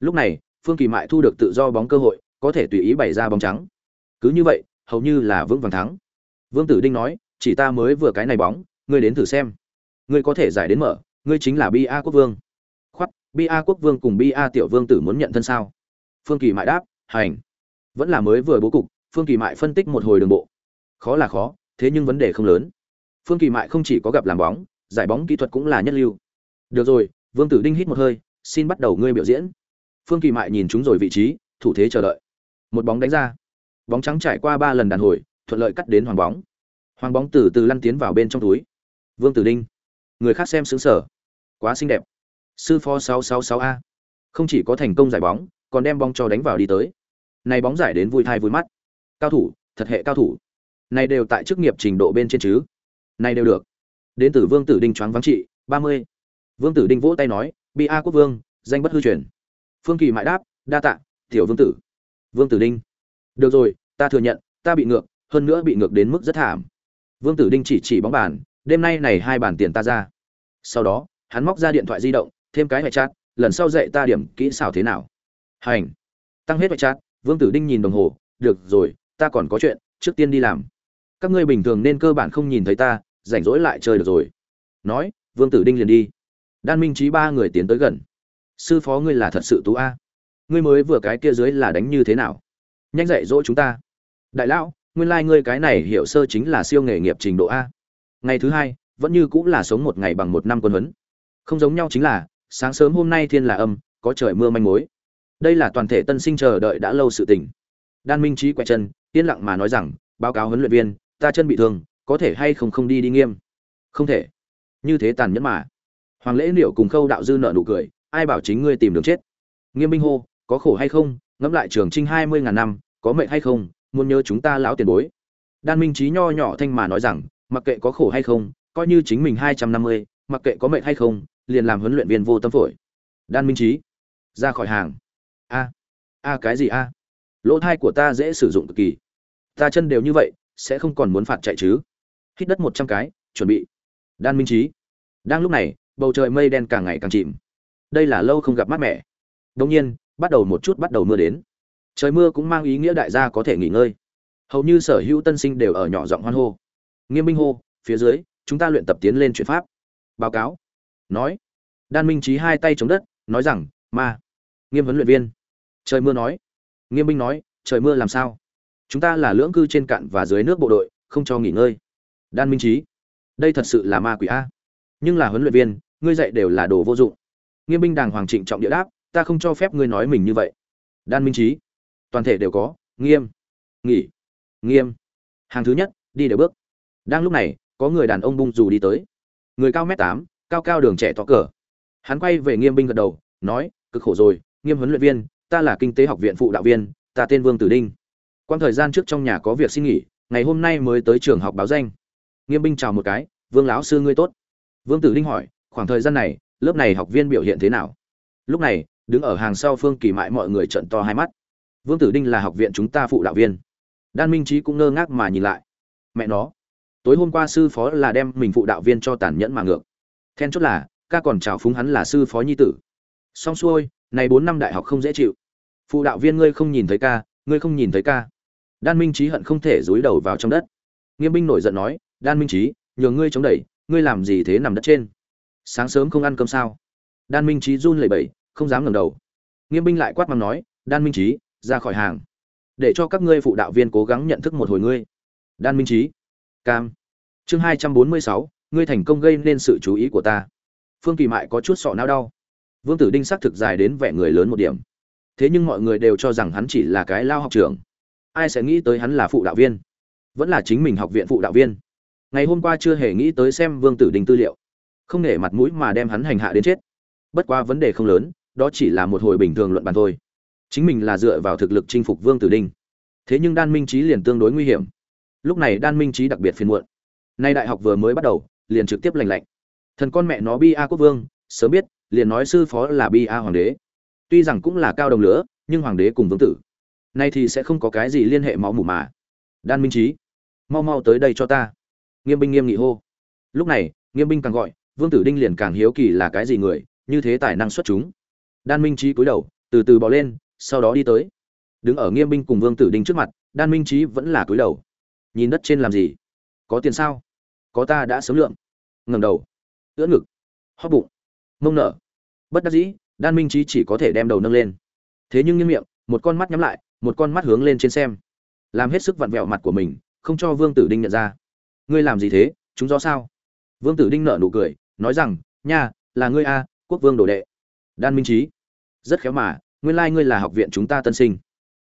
Lúc này phương kỳ mại thu được tự do bóng cơ hội có thể tùy ý bày ra bóng trắng. Cứ như vậy hầu như là vững vàng thắng. Vương tử đinh nói chỉ ta mới vừa cái này bóng ngươi đến thử xem. Ngươi có thể giải đến mở ngươi chính là bi a quốc vương. Khoát, bi a quốc vương cùng bi a tiểu vương tử muốn nhận thân sao? Phương kỳ mại đáp hành vẫn là mới vừa bố cục, phương kỳ mại phân tích một hồi đường bộ. Khó là khó, thế nhưng vấn đề không lớn. Phương kỳ mại không chỉ có gặp làm bóng, giải bóng kỹ thuật cũng là nhất lưu. Được rồi, vương tử đinh hít một hơi, xin bắt đầu ngươi biểu diễn. Phương kỳ mại nhìn chúng rồi vị trí, thủ thế chờ đợi. Một bóng đánh ra. Bóng trắng trải qua ba lần đàn hồi, thuận lợi cắt đến hoàng bóng. Hoàng bóng từ từ lăn tiến vào bên trong túi. Vương tử đinh. Người khác xem xứng sở quá xinh đẹp. Sư phó 666 a. Không chỉ có thành công giải bóng, còn đem bóng cho đánh vào đi tới này bóng giải đến vui thai vui mắt. Cao thủ, thật hệ cao thủ. Này đều tại chức nghiệp trình độ bên trên chứ. Này đều được. Đến từ vương tử đinh choáng vắng trị 30. vương tử đinh vỗ tay nói, bi a quốc vương, danh bất hư truyền. Phương kỳ mại đáp, đa tạ, tiểu vương tử. Vương tử đinh, được rồi, ta thừa nhận, ta bị ngược, hơn nữa bị ngược đến mức rất thảm. Vương tử đinh chỉ chỉ bóng bàn, đêm nay này hai bàn tiền ta ra. Sau đó, hắn móc ra điện thoại di động, thêm cái hệ chat, lần sau dạy ta điểm kỹ xảo thế nào. Hành. Tăng hết hệ chat vương tử đinh nhìn đồng hồ, được rồi, ta còn có chuyện, trước tiên đi làm. Các ngươi bình thường nên cơ bản không nhìn thấy ta, rảnh rỗi lại chơi được rồi. Nói, vương tử đinh liền đi. Đan minh trí ba người tiến tới gần. Sư phó ngươi là thật sự tú a. Ngươi mới vừa cái kia dưới là đánh như thế nào? Nhanh dạy dỗ chúng ta. Đại lão, nguyên lai、like、ngươi cái này hiểu sơ chính là siêu nghề nghiệp trình độ a. Ngày thứ hai, vẫn như cũng là sống một ngày bằng một năm quân huấn. Không giống nhau chính là, sáng sớm hôm nay thiên là âm, có trời mưa manh mối đây là toàn thể tân sinh chờ đợi đã lâu sự tình. Đan minh trí quẹt chân, yên lặng mà nói rằng, báo cáo huấn luyện viên, ta chân bị thương, có thể hay không không đi đi nghiêm? Không thể. Như thế tàn nhẫn mà. Hoàng lễ liệu cùng khâu đạo dư nợ nụ cười, ai bảo chính ngươi tìm đường chết? Nghiêm minh hô, có khổ hay không? Ngẫm lại trường trinh hai mươi ngàn năm, có mệnh hay không? Muốn nhớ chúng ta lão tiền bối. Đan minh trí nho nhỏ thanh mà nói rằng, mặc kệ có khổ hay không, coi như chính mình hai trăm năm mươi, mặc kệ có mệnh hay không, liền làm huấn luyện viên vô tâm phổi. Đan minh trí ra khỏi hàng a. A cái gì a? Lỗ thai của ta dễ sử dụng cực kỳ. Ta chân đều như vậy, sẽ không còn muốn phạt chạy chứ? Hít đất một trăm cái, chuẩn bị. Đan minh trí đang lúc này, bầu trời mây đen càng ngày càng chìm. Đây là lâu không gặp mát mẻ. Đông nhiên, bắt đầu một chút bắt đầu mưa đến. Trời mưa cũng mang ý nghĩa đại gia có thể nghỉ ngơi. Hầu như sở hữu tân sinh đều ở nhỏ giọng hoan hô. Nghiêm minh hô, phía dưới, chúng ta luyện tập tiến lên chuyển pháp. Báo cáo. Nói. Đan minh trí hai tay chống đất, nói rằng, ma. Nghiêm huấn luyện viên trời mưa nói. Nghiêm minh nói, trời mưa làm sao? Chúng ta là lưỡng cư trên cạn và dưới nước bộ đội, không cho nghỉ ngơi. Đan minh trí đây thật sự là ma quỷ a. Nhưng là huấn luyện viên, ngươi dạy đều là đồ vô dụng. Nghiêm binh đàng hoàng trịnh trọng địa đáp, ta không cho phép ngươi nói mình như vậy. Đan minh trí toàn thể đều có, nghiêm, nghỉ, nghiêm. Hàng thứ nhất, đi đều bước. Đang lúc này, có người đàn ông bung dù đi tới. Người cao m tám, cao cao đường trẻ to cờ. Hắn quay về nghiêm binh gật đầu, nói, cực khổ rồi, nghiêm huấn luyện viên ta là kinh tế học viện phụ đạo viên, ta tên vương tử đinh. Quan thời gian trước trong nhà có việc xin nghỉ, ngày hôm nay mới tới trường học báo danh. Nghiêm binh chào một cái, vương lão sư ngươi tốt. Vương tử đinh hỏi, khoảng thời gian này, lớp này học viên biểu hiện thế nào? Lúc này, đứng ở hàng sau phương kỳ mại mọi người trận to hai mắt. Vương tử đinh là học viện chúng ta phụ đạo viên. Đan minh trí cũng ngơ ngác mà nhìn lại. Mẹ nó, tối hôm qua sư phó là đem mình phụ đạo viên cho tàn nhẫn mà ngược. Then chốt là, ca còn chào phúng hắn là sư phó nhi tử. Xong xuôi này bốn năm đại học không dễ chịu. Phụ đạo viên ngươi không nhìn thấy ca, ngươi không nhìn thấy ca. Đan minh trí hận không thể dúi đầu vào trong đất. Nghiêm binh nổi giận nói, đan minh trí nhờ ngươi chống đẩy, ngươi làm gì thế nằm đất trên? Sáng sớm không ăn cơm sao? Đan minh trí run lẩy bẩy, không dám ngẩng đầu. Nghiêm binh lại quát mắng nói, đan minh trí ra khỏi hàng. Để cho các ngươi phụ đạo viên cố gắng nhận thức một hồi ngươi. Đan minh trí cam. Chương hai trăm bốn mươi sáu, ngươi thành công gây nên sự chú ý của ta. Phương kỳ mại có chút sọ não đau vương tử đinh xác thực dài đến vẻ người lớn một điểm. Thế nhưng mọi người đều cho rằng hắn chỉ là cái lao học trường ai sẽ nghĩ tới hắn là phụ đạo viên? Vẫn là chính mình học viện phụ đạo viên. Ngày hôm qua chưa hề nghĩ tới xem vương tử đinh tư liệu. Không nể mặt mũi mà đem hắn hành hạ đến chết. Bất qua vấn đề không lớn, đó chỉ là một hồi bình thường luận bàn thôi. Chính mình là dựa vào thực lực chinh phục vương tử đinh. Thế nhưng đan minh trí liền tương đối nguy hiểm. Lúc này đan minh trí đặc biệt phiền muộn. Nay đại học vừa mới bắt đầu, liền trực tiếp lành lạnh. Thần con mẹ nó bi a quốc vương, sớm biết liền nói sư phó là bi a hoàng đế. Tuy rằng cũng là cao đồng lửa, nhưng hoàng đế cùng vương tử. Nay thì sẽ không có cái gì liên hệ máu mủ mà. Đan minh trí mau mau tới đây cho ta. Nghiêm binh nghiêm nghị hô. Lúc này, nghiêm binh càng gọi, vương tử đinh liền càng hiếu kỳ là cái gì người, như thế tài năng xuất chúng. Đan minh trí cúi đầu, từ từ bỏ lên, sau đó đi tới. Đứng ở nghiêm binh cùng vương tử đinh trước mặt, đan minh trí vẫn là cúi đầu. Nhìn đất trên làm gì? Có tiền sao? Có ta đã sớm lượng. Ngầm đầu. Ưỡn ngực. Hóp bụng mông nở. Bất đắc dĩ, đan minh trí chỉ có thể đem đầu nâng lên. Thế nhưng như miệng, một con mắt nhắm lại, một con mắt hướng lên trên xem. Làm hết sức vặn vẹo mặt của mình, không cho vương tử đinh nhận ra. Ngươi làm gì thế? Chúng do sao? Vương tử đinh nở nụ cười, nói rằng, nha, là ngươi a, quốc vương đồ đệ. Đan minh trí rất khéo mà, nguyên lai ngươi là học viện chúng ta tân sinh.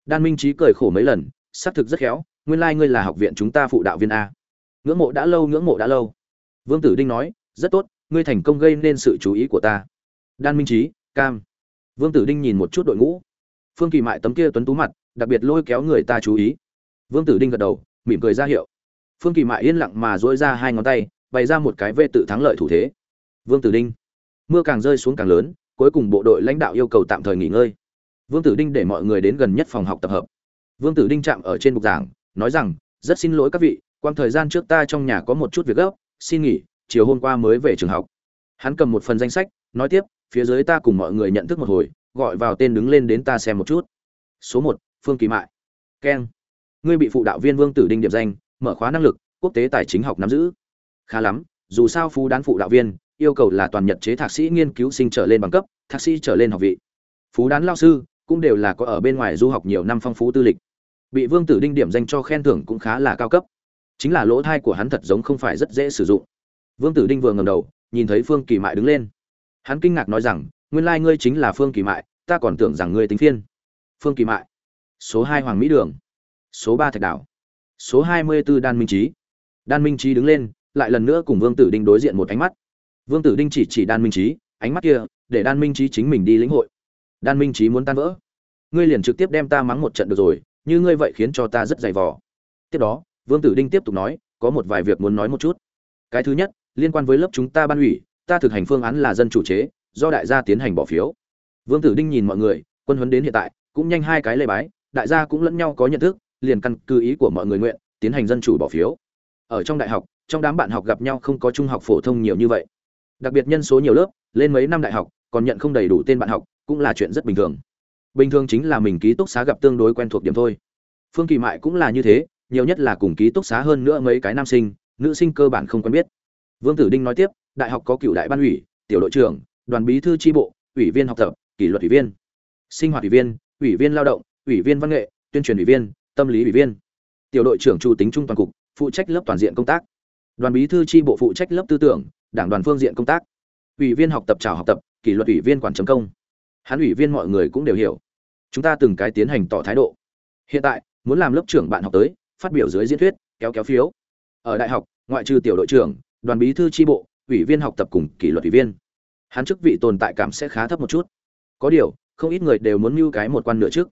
Đan minh trí cười khổ mấy lần, xác thực rất khéo, nguyên lai ngươi là học viện chúng ta phụ đạo viên a. Ngưỡng mộ đã lâu, ngưỡng mộ đã lâu. Vương tử đinh nói, rất tốt ngươi thành công gây nên sự chú ý của ta. Đan minh trí cam. Vương tử đinh nhìn một chút đội ngũ. Phương kỳ mại tấm kia tuấn tú mặt, đặc biệt lôi kéo người ta chú ý. Vương tử đinh gật đầu, mỉm cười ra hiệu. Phương kỳ mại yên lặng mà dỗi ra hai ngón tay, bày ra một cái vê tự thắng lợi thủ thế. Vương tử đinh. Mưa càng rơi xuống càng lớn, cuối cùng bộ đội lãnh đạo yêu cầu tạm thời nghỉ ngơi. Vương tử đinh để mọi người đến gần nhất phòng học tập hợp. Vương tử đinh chạm ở trên bục giảng, nói rằng, rất xin lỗi các vị quang thời gian trước ta trong nhà có một chút việc gấp, xin nghỉ chiều hôm qua mới về trường học. Hắn cầm một phần danh sách, nói tiếp, phía dưới ta cùng mọi người nhận thức một hồi, gọi vào tên đứng lên đến ta xem một chút. Số một, phương kỳ mại. Keng ngươi bị phụ đạo viên vương tử đinh điểm danh, mở khóa năng lực, quốc tế tài chính học nắm giữ. Khá lắm, dù sao phú đán phụ đạo viên, yêu cầu là toàn nhật chế thạc sĩ nghiên cứu sinh trở lên bằng cấp, thạc sĩ trở lên học vị. Phú đán lao sư cũng đều là có ở bên ngoài du học nhiều năm phong phú tư lịch. Bị vương tử đinh điểm danh cho khen thưởng cũng khá là cao cấp. Chính là lỗ thai của hắn thật giống không phải rất dễ sử dụng vương tử đinh vừa ngẩng đầu, nhìn thấy phương kỳ mại đứng lên. Hắn kinh ngạc nói rằng, nguyên lai ngươi chính là phương kỳ mại, ta còn tưởng rằng ngươi tính phiên. Phương kỳ mại. Số hai hoàng mỹ đường. Số ba thạch đảo. Số hai mươi b ố đan minh trí đan minh trí đứng lên, lại lần nữa cùng vương tử đinh đối diện một ánh mắt. Vương tử đinh chỉ chỉ đan minh trí ánh mắt kia, để đan minh trí chính mình đi lĩnh hội. Đan minh trí muốn tan vỡ. Ngươi liền trực tiếp đem ta mắng một trận được rồi, như ngươi vậy khiến cho ta rất dày vò. Tiếp đó, vương tử đinh tiếp tục nói, có một vài việc muốn nói một chút. Cái thứ nhất liên quan với lớp chúng ta ban ủy, ta thực hành phương án là dân chủ chế, do đại gia tiến hành bỏ phiếu. Vương tử đinh nhìn mọi người, quân huấn đến hiện tại, cũng nhanh hai cái lê bái, đại gia cũng lẫn nhau có nhận thức, liền căn cứ ý của mọi người nguyện, tiến hành dân chủ bỏ phiếu. Ở trong đại học, trong đám bạn học gặp nhau không có trung học phổ thông nhiều như vậy. Đặc biệt nhân số nhiều lớp, lên mấy năm đại học, còn nhận không đầy đủ tên bạn học, cũng là chuyện rất bình thường. Bình thường chính là mình ký túc xá gặp tương đối quen thuộc điểm thôi. Phương kỳ mại cũng là như thế, nhiều nhất là cùng ký túc xá hơn nữa mấy cái nam sinh, nữ sinh cơ bản không quen biết vương tử đinh nói tiếp, đại học có cựu đại ban ủy, tiểu đội trưởng, đoàn bí thư tri bộ, ủy viên học tập, kỷ luật ủy viên. Sinh hoạt ủy viên ủy viên lao động, ủy viên văn nghệ, tuyên truyền ủy viên, tâm lý ủy viên. Tiểu đội trưởng chủ tính trung toàn cục, phụ trách lớp toàn diện công tác. Đoàn bí thư tri bộ phụ trách lớp tư tưởng, đảng đoàn phương diện công tác. Ủy viên học tập chào học tập, kỷ luật ủy viên quản chấm công. Hắn ủy viên mọi người cũng đều hiểu. Chúng ta từng cái tiến hành tỏ thái độ. Hiện tại, muốn làm lớp trưởng bạn học tới, phát biểu dưới diễn thuyết, kéo kéo phiếu. Ở đại học, ngoại trừ tiểu đội trưởng đoàn bí thư tri bộ, ủy viên học tập cùng kỷ luật ủy viên. Hắn chức vị tồn tại cảm sẽ khá thấp một chút. Có điều, không ít người đều muốn mưu cái một quan nửa trước.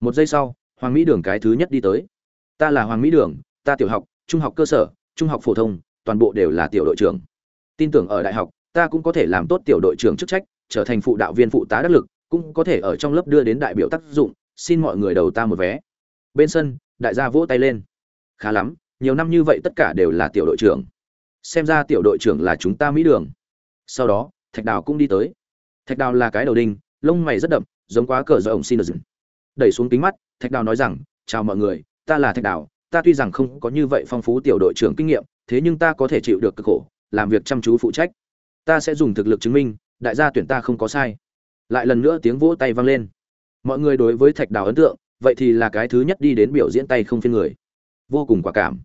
Một giây sau, hoàng mỹ đường cái thứ nhất đi tới. Ta là hoàng mỹ đường, ta tiểu học, trung học cơ sở, trung học phổ thông, toàn bộ đều là tiểu đội trưởng. Tin tưởng ở đại học, ta cũng có thể làm tốt tiểu đội trưởng chức trách, trở thành phụ đạo viên phụ tá đắc lực, cũng có thể ở trong lớp đưa đến đại biểu tác dụng, xin mọi người đầu ta một vé. Bên sân, đại gia vỗ tay lên. Khá lắm, nhiều năm như vậy tất cả đều là tiểu đội trưởng xem ra tiểu đội trưởng là chúng ta mỹ đường. Sau đó, thạch đào cũng đi tới. Thạch đào là cái đầu đinh, lông mày rất đậm, giống quá cờ do ổng xin đẩy xuống kính mắt, thạch đào nói rằng, chào mọi người, ta là thạch đào, ta tuy rằng không có như vậy phong phú tiểu đội trưởng kinh nghiệm, thế nhưng ta có thể chịu được cực khổ, làm việc chăm chú phụ trách. Ta sẽ dùng thực lực chứng minh, đại gia tuyển ta không có sai. Lại lần nữa tiếng vỗ tay vang lên. Mọi người đối với thạch đào ấn tượng, vậy thì là cái thứ nhất đi đến biểu diễn tay không phiên người. Vô cùng quả cảm.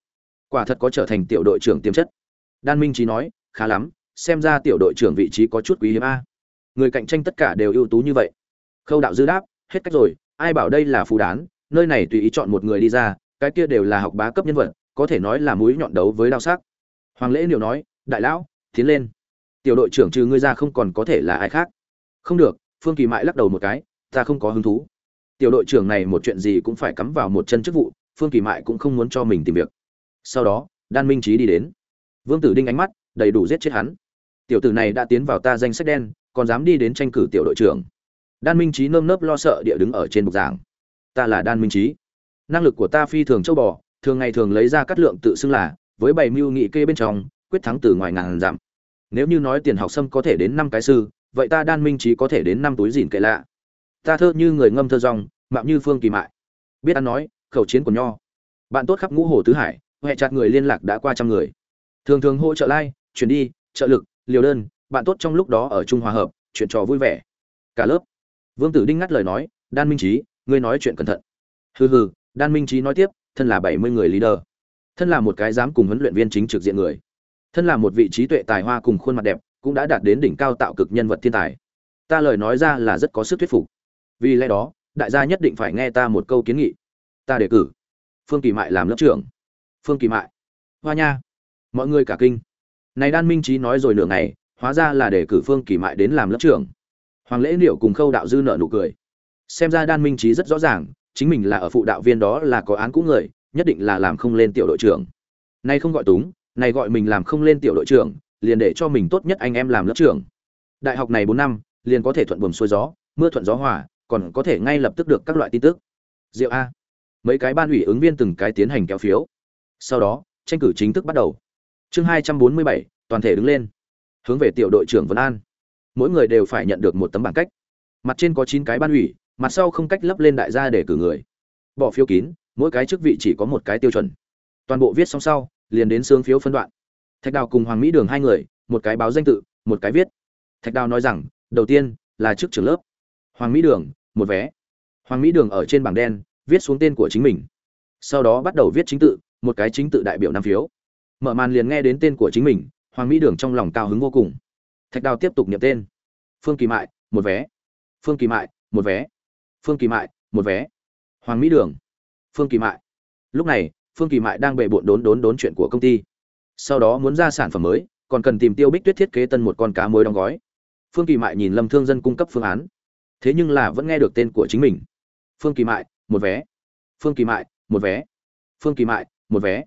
Quả thật có trở thành tiểu đội trưởng tiềm chất đan minh trí nói, khá lắm, xem ra tiểu đội trưởng vị trí có chút quý hiếm a. Người cạnh tranh tất cả đều ưu tú như vậy. Khâu đạo dư đáp, hết cách rồi, ai bảo đây là phú đán, nơi này tùy ý chọn một người đi ra, cái kia đều là học bá cấp nhân vật, có thể nói là mũi nhọn đấu với đao sắc. Hoàng lễ liệu nói, đại lão, tiến lên. Tiểu đội trưởng trừ ngươi ra không còn có thể là ai khác. Không được, phương kỳ mãi lắc đầu một cái, ta không có hứng thú. Tiểu đội trưởng này một chuyện gì cũng phải cắm vào một chân chức vụ, phương kỳ mại cũng không muốn cho mình tìm việc. Sau đó, đan minh trí đi đến vương tử đinh ánh mắt đầy đủ giết chết hắn. Tiểu tử này đã tiến vào ta danh sách đen, còn dám đi đến tranh cử tiểu đội trưởng. Đan minh trí nơm nớp lo sợ địa đứng ở trên bục giảng. Ta là đan minh trí năng lực của ta phi thường châu bò, thường ngày thường lấy ra cắt lượng tự xưng là, với bảy mưu nghị kê bên trong, quyết thắng từ ngoài ngàn giảm nếu như nói tiền học sâm có thể đến năm cái sư, vậy ta đan minh trí có thể đến năm túi dìn kệ lạ. Ta thơ như người ngâm thơ rong, mạo như phương kỳ mại. Biết ăn nói, khẩu chiến của nho. Bạn tốt khắp ngũ hồ tứ hải huệ chặt người liên lạc đã qua trăm người thường thường hỗ trợ lai chuyển đi, trợ lực, liều đơn, bạn tốt trong lúc đó ở trung hòa hợp, chuyện trò vui vẻ. Cả lớp. Vương tử đinh ngắt lời nói, đan minh trí ngươi nói chuyện cẩn thận. Hừ hừ, đan minh trí nói tiếp, thân là bảy mươi người leader. Thân là một cái dám cùng huấn luyện viên chính trực diện người. Thân là một vị trí tuệ tài hoa cùng khuôn mặt đẹp, cũng đã đạt đến đỉnh cao tạo cực nhân vật thiên tài. Ta lời nói ra là rất có sức thuyết phục. Vì lẽ đó, đại gia nhất định phải nghe ta một câu kiến nghị. Ta đề cử. Phương kỳ mại làm lớp trưởng. Phương kỳ mại. Hoa nha mọi người cả kinh. Này đan minh trí nói rồi nửa ngày, hóa ra là để cử phương kỳ mại đến làm lớp trưởng. Hoàng lễ liệu cùng khâu đạo dư nợ nụ cười. Xem ra đan minh trí rất rõ ràng, chính mình là ở phụ đạo viên đó là có án cũ người, nhất định là làm không lên tiểu đội trưởng. Nay không gọi túng, này gọi mình làm không lên tiểu đội trưởng, liền để cho mình tốt nhất anh em làm lớp trưởng. Đại học này bốn năm, liền có thể thuận buồm xuôi gió, mưa thuận gió hòa, còn có thể ngay lập tức được các loại tin tức. Diệu a. Mấy cái ban ủy ứng viên từng cái tiến hành kéo phiếu. Sau đó, tranh cử chính thức bắt đầu chương hai trăm bốn mươi bảy, toàn thể đứng lên. Hướng về tiểu đội trưởng vân an. Mỗi người đều phải nhận được một tấm bảng cách. Mặt trên có chín cái ban ủy, mặt sau không cách lấp lên đại gia để cử người. Bỏ phiếu kín, mỗi cái chức vị chỉ có một cái tiêu chuẩn. Toàn bộ viết xong sau, liền đến xương phiếu phân đoạn. Thạch đào cùng hoàng mỹ đường hai người, một cái báo danh tự, một cái viết. Thạch đào nói rằng, đầu tiên là chức trưởng lớp. Hoàng mỹ đường, một vé. Hoàng mỹ đường ở trên bảng đen, viết xuống tên của chính mình. Sau đó bắt đầu viết chính tự, một cái chính tự đại biểu năm phiếu mở màn liền nghe đến tên của chính mình, hoàng mỹ đường trong lòng cao hứng vô cùng. Thạch đào tiếp tục niệm tên. Phương kỳ mại, một vé. Phương kỳ mại, một vé. Phương kỳ mại, một vé. Hoàng mỹ đường. Phương kỳ mại. Lúc này, phương kỳ mại đang bệ bộn đốn đốn đốn chuyện của công ty. Sau đó muốn ra sản phẩm mới, còn cần tìm tiêu bích tuyết thiết kế tân một con cá mối đóng gói. Phương kỳ mại nhìn lâm thương dân cung cấp phương án. Thế nhưng là vẫn nghe được tên của chính mình. Phương kỳ mại, một vé. Phương kỳ mại, một vé. Phương kỳ mại, một vé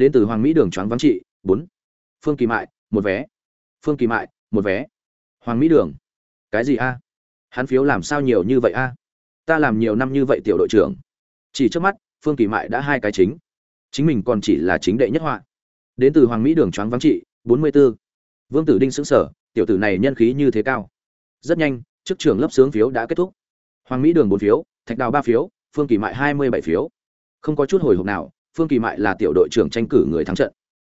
đến từ hoàng mỹ đường choáng vắng trị, bốn. Phương kỳ mại, một vé. Phương kỳ mại, một vé. Hoàng mỹ đường. Cái gì a? Hắn phiếu làm sao nhiều như vậy a? Ta làm nhiều năm như vậy tiểu đội trưởng. Chỉ trước mắt, phương kỳ mại đã hai cái chính. Chính mình còn chỉ là chính đệ nhất họa. Đến từ hoàng mỹ đường choáng vắng trị, bốn mươi 44. vương tử đinh xứng sở tiểu tử này nhân khí như thế cao. Rất nhanh, chức trưởng lớp sướng phiếu đã kết thúc. Hoàng mỹ đường bốn phiếu, thạch đào ba phiếu, phương kỳ mại hai mươi bảy phiếu. Không có chút hồi hộp nào phương kỳ mại là tiểu đội trưởng tranh cử người thắng trận.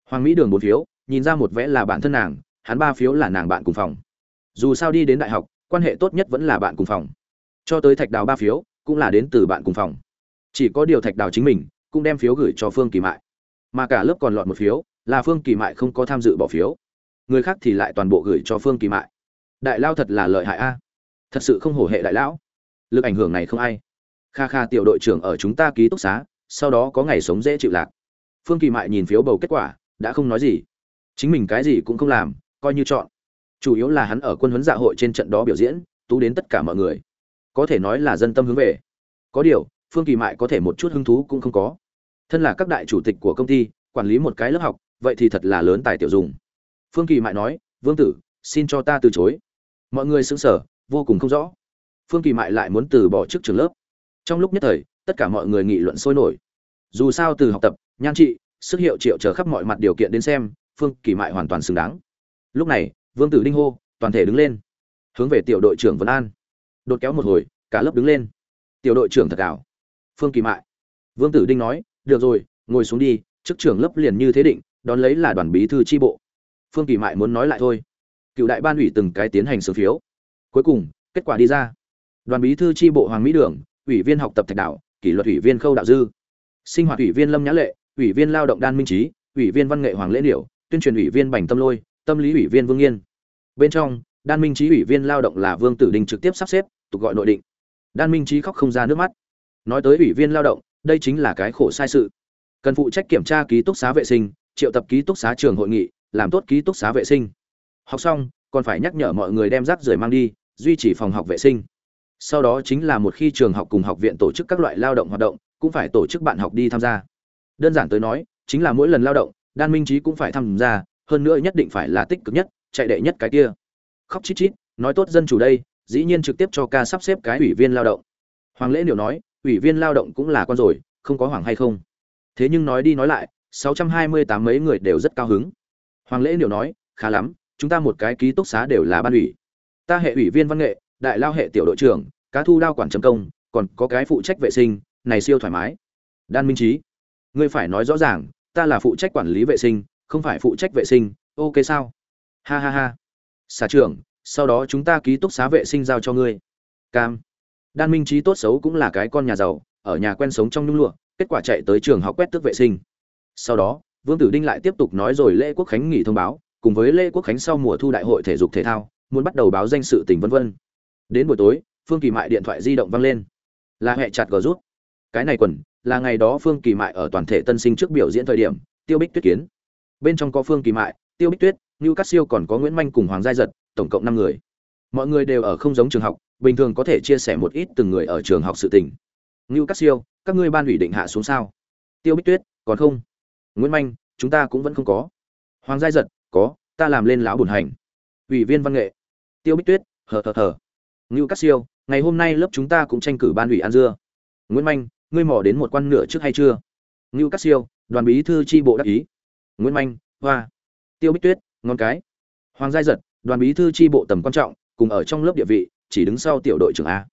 Hoàng mỹ đường bốn phiếu, nhìn ra một vẽ là bản thân nàng, hắn ba phiếu là nàng bạn cùng phòng. Dù sao đi đến đại học, quan hệ tốt nhất vẫn là bạn cùng phòng. Cho tới thạch đào ba phiếu, cũng là đến từ bạn cùng phòng. Chỉ có điều thạch đào chính mình, cũng đem phiếu gửi cho phương kỳ mại. Mà cả lớp còn lọt một phiếu, là phương kỳ mại không có tham dự bỏ phiếu. Người khác thì lại toàn bộ gửi cho phương kỳ mại. Đại lao thật là lợi hại a. Thật sự không hổ hệ đại lão. Lực ảnh hưởng này không ai. Kha kha tiểu đội trưởng ở chúng ta ký túc xá sau đó có ngày sống dễ chịu lạc. Phương kỳ mại nhìn phiếu bầu kết quả, đã không nói gì. Chính mình cái gì cũng không làm, coi như chọn. Chủ yếu là hắn ở quân huấn dạ hội trên trận đó biểu diễn, tú đến tất cả mọi người. Có thể nói là dân tâm hướng về. Có điều, phương kỳ mại có thể một chút hứng thú cũng không có. Thân là các đại chủ tịch của công ty, quản lý một cái lớp học, vậy thì thật là lớn tài tiểu dùng. Phương kỳ mại nói, vương tử, xin cho ta từ chối. Mọi người xứng sở vô cùng không rõ. Phương kỳ mại lại muốn từ bỏ chức trường lớp. Trong lúc nhất thời tất cả mọi người nghị luận sôi nổi. Dù sao từ học tập, nhan trị, sức hiệu triệu trở khắp mọi mặt điều kiện đến xem, phương kỳ mại hoàn toàn xứng đáng. Lúc này, vương tử đinh hô, toàn thể đứng lên. Hướng về tiểu đội trưởng vân an. Đột kéo một hồi, cả lớp đứng lên. Tiểu đội trưởng thật ảo. Phương kỳ mại. Vương tử đinh nói, được rồi, ngồi xuống đi, chức trưởng lớp liền như thế định, đón lấy là đoàn bí thư tri bộ. Phương kỳ mại muốn nói lại thôi. Cựu đại ban ủy từng cái tiến hành số phiếu. Cuối cùng, kết quả đi ra. Đoàn bí thư tri bộ hoàng mỹ đường, ủy viên học tập thạch đạo kỷ luật ủy viên khâu đạo dư. Sinh hoạt ủy viên lâm nhã lệ, ủy viên lao động đan minh trí ủy viên văn nghệ hoàng lễ điểu, tuyên truyền ủy viên bành tâm lôi, tâm lý ủy viên vương yên bên trong, đan minh trí ủy viên lao động là vương tử đình trực tiếp sắp xếp, tục gọi nội định. Đan minh trí khóc không ra nước mắt. Nói tới ủy viên lao động, đây chính là cái khổ sai sự. Cần phụ trách kiểm tra ký túc xá vệ sinh, triệu tập ký túc xá trường hội nghị, làm tốt ký túc xá vệ sinh. Học xong, còn phải nhắc nhở mọi người đem rác rưởi mang đi, duy trì phòng học vệ sinh sau đó chính là một khi trường học cùng học viện tổ chức các loại lao động hoạt động, cũng phải tổ chức bạn học đi tham gia. Đơn giản tới nói, chính là mỗi lần lao động, đan minh trí cũng phải tham gia, hơn nữa nhất định phải là tích cực nhất, chạy đệ nhất cái kia. Khóc chít chít, nói tốt dân chủ đây, dĩ nhiên trực tiếp cho ca sắp xếp cái ủy viên lao động. Hoàng lễ liệu nói, ủy viên lao động cũng là con rồi, không có hoàng hay không? Thế nhưng nói đi nói lại 628 mấy người đều rất cao hứng. Hoàng lễ liệu nói, khá lắm, chúng ta một cái ký túc xá đều là ban ủy. Ta hệ ủy viên văn nghệ đại lao hệ tiểu đội trưởng, cá thu đao quản chấm công, còn có cái phụ trách vệ sinh, này siêu thoải mái. Đan minh trí ngươi phải nói rõ ràng, ta là phụ trách quản lý vệ sinh, không phải phụ trách vệ sinh, ok sao? Ha ha ha. Xà trưởng, sau đó chúng ta ký túc xá vệ sinh giao cho ngươi. Cam. Đan minh trí tốt xấu cũng là cái con nhà giàu, ở nhà quen sống trong nhung lụa, kết quả chạy tới trường học quét tước vệ sinh. Sau đó, vương tử đinh lại tiếp tục nói rồi lễ quốc khánh nghỉ thông báo, cùng với lễ quốc khánh sau mùa thu đại hội thể dục thể thao, muốn bắt đầu báo danh sự tình vân vân đến buổi tối, phương kỳ mại điện thoại di động vang lên. Là hệ chặt gờ rút. Cái này quần, là ngày đó phương kỳ mại ở toàn thể tân sinh trước biểu diễn thời điểm, tiêu bích tuyết kiến. Bên trong có phương kỳ mại, tiêu bích tuyết như cát siêu còn có nguyễn manh cùng hoàng giai giật, tổng cộng năm người. Mọi người đều ở không giống trường học, bình thường có thể chia sẻ một ít từng người ở trường học sự tình. Như cát siêu, các ngươi ban ủy định hạ xuống sao? Tiêu bích tuyết, còn không? Nguyễn manh, chúng ta cũng vẫn không có. Hoàng giai giật, có, ta làm lên lão bùn hành. Ủy viên văn nghệ. Tiêu bích tuyết, hờ hờ hờ ngưu cát siêu, ngày hôm nay lớp chúng ta cũng tranh cử ban ủy an dưa. Nguyễn manh, ngươi mò đến một quan nửa trước hay chưa? Ngưu cát siêu, đoàn bí thư tri bộ đắc ý. Nguyễn manh, hoa. Tiêu bích tuyết ngon cái. Hoàng giai giật, đoàn bí thư tri bộ tầm quan trọng, cùng ở trong lớp địa vị, chỉ đứng sau tiểu đội trưởng a.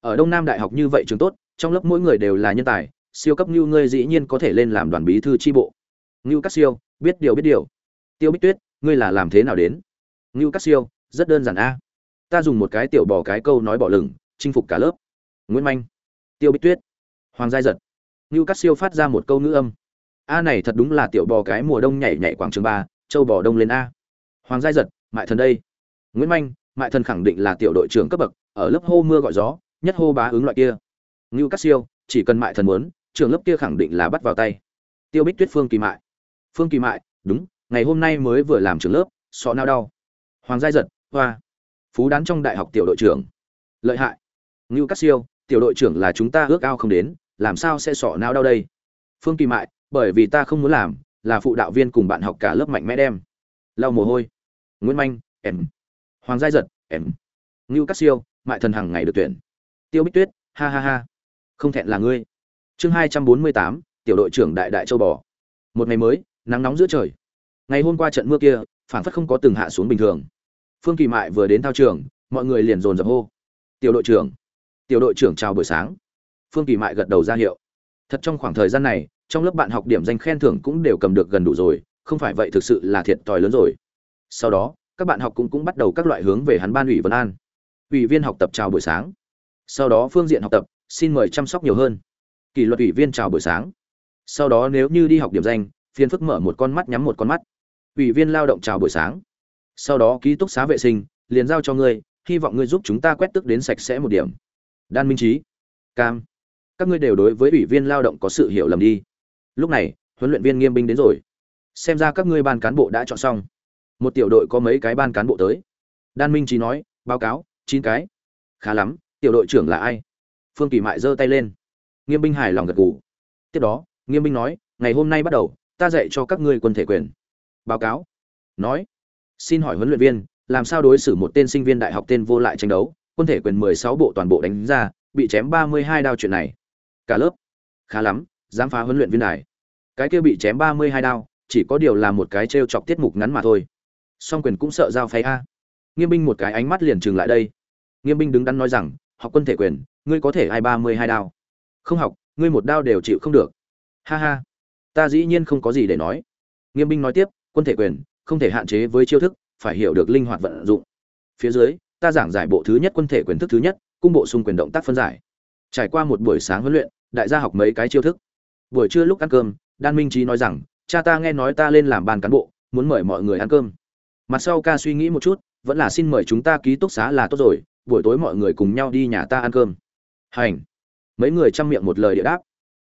Ở đông nam đại học như vậy trường tốt, trong lớp mỗi người đều là nhân tài, siêu cấp như ngươi dĩ nhiên có thể lên làm đoàn bí thư tri bộ. Ngưu cát siêu, biết điều biết điều. Tiêu bích tuyết, ngươi là làm thế nào đến? Ngưu cát siêu, rất đơn giản a ta dùng một cái tiểu bỏ cái câu nói bỏ lửng, chinh phục cả lớp. Nguyễn manh, tiêu bích tuyết, hoàng giai giật ngưu cát siêu phát ra một câu ngữ âm. A này thật đúng là tiểu bò cái mùa đông nhảy nhảy quảng trường ba, châu bò đông lên a. Hoàng giai giật, mại thần đây. Nguyễn manh, mại thần khẳng định là tiểu đội trưởng cấp bậc, ở lớp hô mưa gọi gió, nhất hô bá ứng loại kia. Ngưu cát siêu chỉ cần mại thần muốn trường lớp kia khẳng định là bắt vào tay. Tiêu bích tuyết phương kỳ mại. Phương kỳ mại, đúng, ngày hôm nay mới vừa làm trường lớp, sọ nao đau. Hoàng giai giật, hoa phú đán trong đại học tiểu đội trưởng. Lợi hại. Ngưu cát siêu, tiểu đội trưởng là chúng ta ước ao không đến, làm sao sẽ sọ nao đau đây? Phương kỳ mại, bởi vì ta không muốn làm, là phụ đạo viên cùng bạn học cả lớp mạnh mẽ đem. Lau mồ hôi. Nguyễn manh, em. Hoàng giai giật, em. Ngưu cát siêu, mại thần hàng ngày được tuyển. Tiêu bích tuyết, ha ha ha. Không thẹn là ngươi. Chương hai trăm bốn mươi tám, tiểu đội trưởng đại đại châu bò. Một ngày mới, nắng nóng giữa trời. Ngày hôm qua trận mưa kia phản phất không có từng hạ xuống bình thường phương kỳ mại vừa đến thao trường, mọi người liền dồn dập hô. Tiểu đội trưởng, tiểu đội trưởng chào buổi sáng. Phương kỳ mại gật đầu ra hiệu. Thật trong khoảng thời gian này, trong lớp bạn học điểm danh khen thưởng cũng đều cầm được gần đủ rồi, không phải vậy thực sự là thiệt tòi lớn rồi. Sau đó, các bạn học cũng cũng bắt đầu các loại hướng về hắn ban ủy vân an. Ủy viên học tập chào buổi sáng. Sau đó phương diện học tập, xin mời chăm sóc nhiều hơn. Kỷ luật ủy viên chào buổi sáng. Sau đó nếu như đi học điểm danh phiên phức mở một con mắt nhắm một con mắt. Ủy viên lao động chào buổi sáng sau đó ký túc xá vệ sinh, liền giao cho ngươi, hy vọng ngươi giúp chúng ta quét tức đến sạch sẽ một điểm. Đan minh trí cam. Các ngươi đều đối với ủy viên lao động có sự hiểu lầm đi. Lúc này, huấn luyện viên nghiêm binh đến rồi. Xem ra các ngươi ban cán bộ đã chọn xong. Một tiểu đội có mấy cái ban cán bộ tới. Đan minh trí nói, báo cáo, chín cái. Khá lắm, tiểu đội trưởng là ai? Phương kỳ mại giơ tay lên. Nghiêm binh hài lòng gật gù. Tiếp đó, nghiêm binh nói, ngày hôm nay bắt đầu, ta dạy cho các ngươi quân thể quyền. Báo cáo. Nói xin hỏi huấn luyện viên, làm sao đối xử một tên sinh viên đại học tên vô lại tranh đấu, quân thể quyền mười sáu bộ toàn bộ đánh ra, bị chém ba mươi hai đao chuyện này. Cả lớp. Khá lắm, dám phá huấn luyện viên đài. Cái kia bị chém ba mươi hai đao, chỉ có điều là một cái trêu chọc tiết mục ngắn mà thôi. Song quyền cũng sợ giao phay a. Nghiêm binh một cái ánh mắt liền trừng lại đây. Nghiêm binh đứng đắn nói rằng, học quân thể quyền, ngươi có thể ai ba mươi hai đao? Không học, ngươi một đao đều chịu không được. Ha ha. Ta dĩ nhiên không có gì để nói. Nghiêm binh nói tiếp, quân thể quyền không thể hạn chế với chiêu thức, phải hiểu được linh hoạt vận dụng. Phía dưới, ta giảng giải bộ thứ nhất quân thể quyền thức thứ nhất, cung bộ xung quyền động tác phân giải. Trải qua một buổi sáng huấn luyện, đại gia học mấy cái chiêu thức. Buổi trưa lúc ăn cơm, đan minh trí nói rằng, cha ta nghe nói ta lên làm ban cán bộ, muốn mời mọi người ăn cơm. Mặt sau ca suy nghĩ một chút, vẫn là xin mời chúng ta ký túc xá là tốt rồi, buổi tối mọi người cùng nhau đi nhà ta ăn cơm. Hành. Mấy người chăm miệng một lời địa đáp.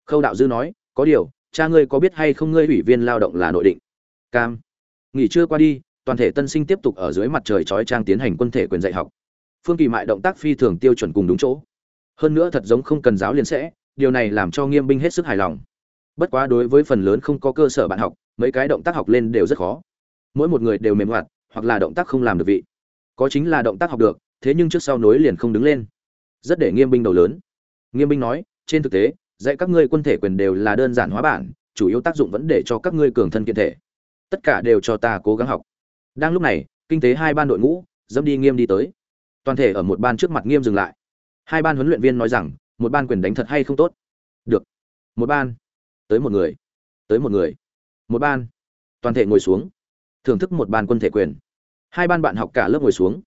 Khâu đạo dư nói, có điều, cha ngươi có biết hay không ngươi ủy viên lao động là nội định? Cam nghỉ trưa qua đi, toàn thể tân sinh tiếp tục ở dưới mặt trời chói trang tiến hành quân thể quyền dạy học. Phương kỳ mại động tác phi thường tiêu chuẩn cùng đúng chỗ. Hơn nữa thật giống không cần giáo liên sẽ, điều này làm cho nghiêm binh hết sức hài lòng. Bất quá đối với phần lớn không có cơ sở bạn học, mấy cái động tác học lên đều rất khó. Mỗi một người đều mềm hoạt, hoặc là động tác không làm được vị. Có chính là động tác học được, thế nhưng trước sau nối liền không đứng lên. Rất để nghiêm binh đầu lớn. Nghiêm binh nói, trên thực tế, dạy các ngươi quân thể quyền đều là đơn giản hóa bản, chủ yếu tác dụng vẫn để cho các ngươi cường thân kiện thể tất cả đều cho ta cố gắng học. Đang lúc này, kinh tế hai ban đội ngũ, dẫm đi nghiêm đi tới. Toàn thể ở một ban trước mặt nghiêm dừng lại. Hai ban huấn luyện viên nói rằng, một ban quyền đánh thật hay không tốt? Được. Một ban. Tới một người. Tới một người. Một ban. Toàn thể ngồi xuống. Thưởng thức một ban quân thể quyền. Hai ban bạn học cả lớp ngồi xuống.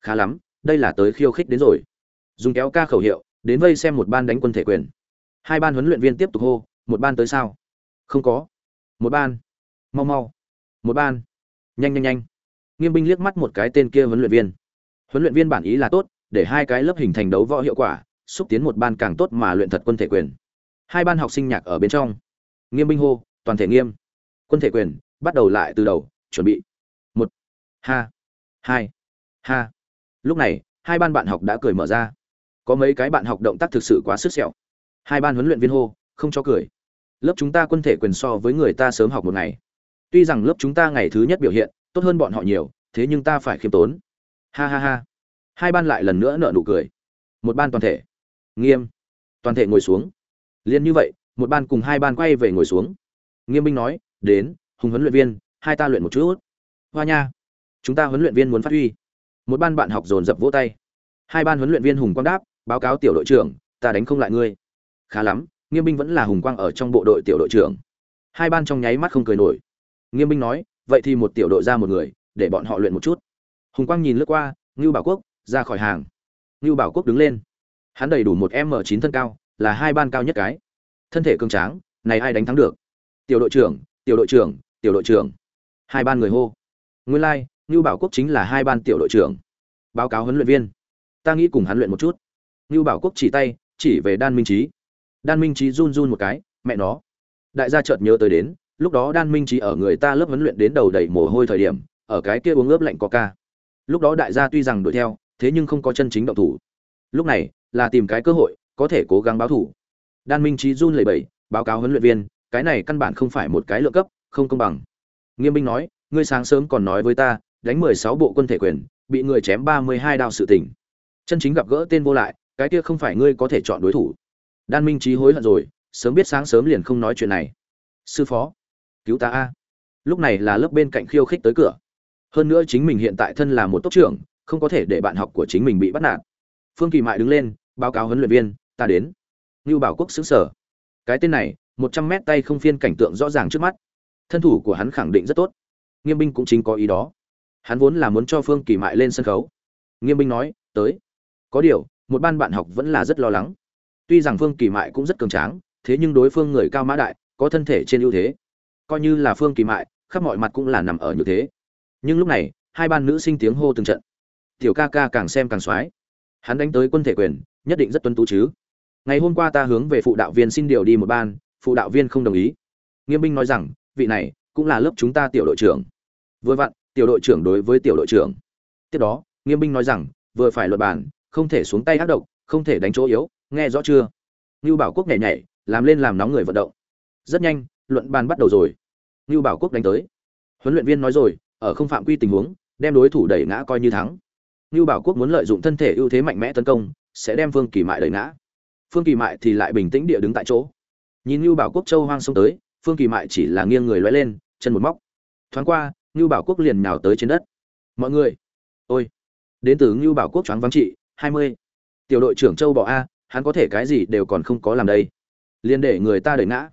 Khá lắm, đây là tới khiêu khích đến rồi. Dùng kéo ca khẩu hiệu, đến vây xem một ban đánh quân thể quyền. Hai ban huấn luyện viên tiếp tục hô, một ban tới sao? Không có. Một ban. Mau mau một ban. Nhanh nhanh nhanh. Nghiêm binh liếc mắt một cái tên kia huấn luyện viên. Huấn luyện viên bản ý là tốt, để hai cái lớp hình thành đấu võ hiệu quả, xúc tiến một ban càng tốt mà luyện thật quân thể quyền. Hai ban học sinh nhạc ở bên trong. Nghiêm binh hô, toàn thể nghiêm. Quân thể quyền, bắt đầu lại từ đầu, chuẩn bị. Một. Ha. Hai. Ha. Lúc này, hai ban bạn học đã cười mở ra. Có mấy cái bạn học động tác thực sự quá sức sẹo. Hai ban huấn luyện viên hô, không cho cười. Lớp chúng ta quân thể quyền so với người ta sớm học một ngày tuy rằng lớp chúng ta ngày thứ nhất biểu hiện, tốt hơn bọn họ nhiều, thế nhưng ta phải khiêm tốn. Ha ha ha. Hai ban lại lần nữa nợ nụ cười. Một ban toàn thể. Nghiêm. Toàn thể ngồi xuống. Liền như vậy, một ban cùng hai ban quay về ngồi xuống. Nghiêm binh nói, đến, hùng huấn luyện viên, hai ta luyện một chút. Hoa nha. Chúng ta huấn luyện viên muốn phát huy. Một ban bạn học dồn dập vỗ tay. Hai ban huấn luyện viên hùng quang đáp, báo cáo tiểu đội trưởng, ta đánh không lại ngươi. Khá lắm, nghiêm binh vẫn là hùng quang ở trong bộ đội tiểu đội trưởng. Hai ban trong nháy mắt không cười nổi nghiêm binh nói vậy thì một tiểu đội ra một người để bọn họ luyện một chút. Hùng quang nhìn lướt qua ngưu bảo quốc ra khỏi hàng. Ngưu bảo quốc đứng lên. Hắn đầy đủ một m chín thân cao là hai ban cao nhất cái. Thân thể cường tráng này ai đánh thắng được? Tiểu đội trưởng tiểu đội trưởng tiểu đội trưởng. Hai ban người hô. Nguyên lai、like, ngưu bảo quốc chính là hai ban tiểu đội trưởng. Báo cáo huấn luyện viên. Ta nghĩ cùng hắn luyện một chút. Ngưu bảo quốc chỉ tay chỉ về đan minh trí đan minh trí run run một cái mẹ nó. Đại gia chợt nhớ tới đến lúc đó đan minh trí ở người ta lớp huấn luyện đến đầu đầy mồ hôi thời điểm, ở cái kia uống ướp lạnh có ca. Lúc đó đại gia tuy rằng đuổi theo, thế nhưng không có chân chính động thủ. Lúc này, là tìm cái cơ hội, có thể cố gắng báo thủ. Đan minh trí run lẩy bẩy, báo cáo huấn luyện viên, cái này căn bản không phải một cái lượng cấp, không công bằng. Nghiêm binh nói, ngươi sáng sớm còn nói với ta, đánh mười sáu bộ quân thể quyền, bị người chém ba mươi hai đao sự tình. Chân chính gặp gỡ tên vô lại, cái kia không phải ngươi có thể chọn đối thủ. Đan minh trí hối hận rồi, sớm biết sáng sớm liền không nói chuyện này. Sư phó cứu ta a. Lúc này là lớp bên cạnh khiêu khích tới cửa. Hơn nữa chính mình hiện tại thân là một tốt trưởng, không có thể để bạn học của chính mình bị bắt nạt. Phương kỳ mại đứng lên, báo cáo huấn luyện viên, ta đến. Ngưu bảo quốc xứng sở cái tên này, một trăm mét tay không phiên cảnh tượng rõ ràng trước mắt. Thân thủ của hắn khẳng định rất tốt. Nghiêm binh cũng chính có ý đó. Hắn vốn là muốn cho phương kỳ mại lên sân khấu. Nghiêm binh nói, tới. Có điều, một ban bạn học vẫn là rất lo lắng. Tuy rằng phương kỳ mại cũng rất cường tráng, thế nhưng đối phương người cao mã đại, có thân thể trên ưu thế coi như là phương kỳ mại, khắp mọi mặt cũng là nằm ở như thế. Nhưng lúc này, hai ban nữ sinh tiếng hô từng trận. Tiểu ca ca càng xem càng soái hắn đánh tới quân thể quyền, nhất định rất tuân tú chứ. Ngày hôm qua ta hướng về phụ đạo viên xin điều đi một ban, phụ đạo viên không đồng ý. Nghiêm binh nói rằng, vị này cũng là lớp chúng ta tiểu đội trưởng. Vừa vặn, tiểu đội trưởng đối với tiểu đội trưởng. Tiếp đó, nghiêm binh nói rằng, vừa phải luật bản không thể xuống tay ác độc, không thể đánh chỗ yếu, nghe rõ chưa? Ngưu bảo quốc nhảy nhảy, làm lên làm nóng người vận động. Rất nhanh, luận bàn bắt đầu rồi ngưu bảo quốc đánh tới. Huấn luyện viên nói rồi, ở không phạm quy tình huống, đem đối thủ đẩy ngã coi như thắng. Ngưu bảo quốc muốn lợi dụng thân thể ưu thế mạnh mẽ tấn công, sẽ đem phương kỳ mại đẩy ngã. Phương kỳ mại thì lại bình tĩnh địa đứng tại chỗ. Nhìn ngưu bảo quốc châu hoang xông tới phương kỳ mại chỉ là nghiêng người lóe lên, chân một móc. Thoáng qua, ngưu bảo quốc liền nhào tới trên đất. Mọi người, ôi! Đến từ ngưu bảo quốc choáng vắng trị, hai mươi. Tiểu đội trưởng châu Bảo a, hắn có thể cái gì đều còn không có làm đây. Liền để người ta đẩy ngã.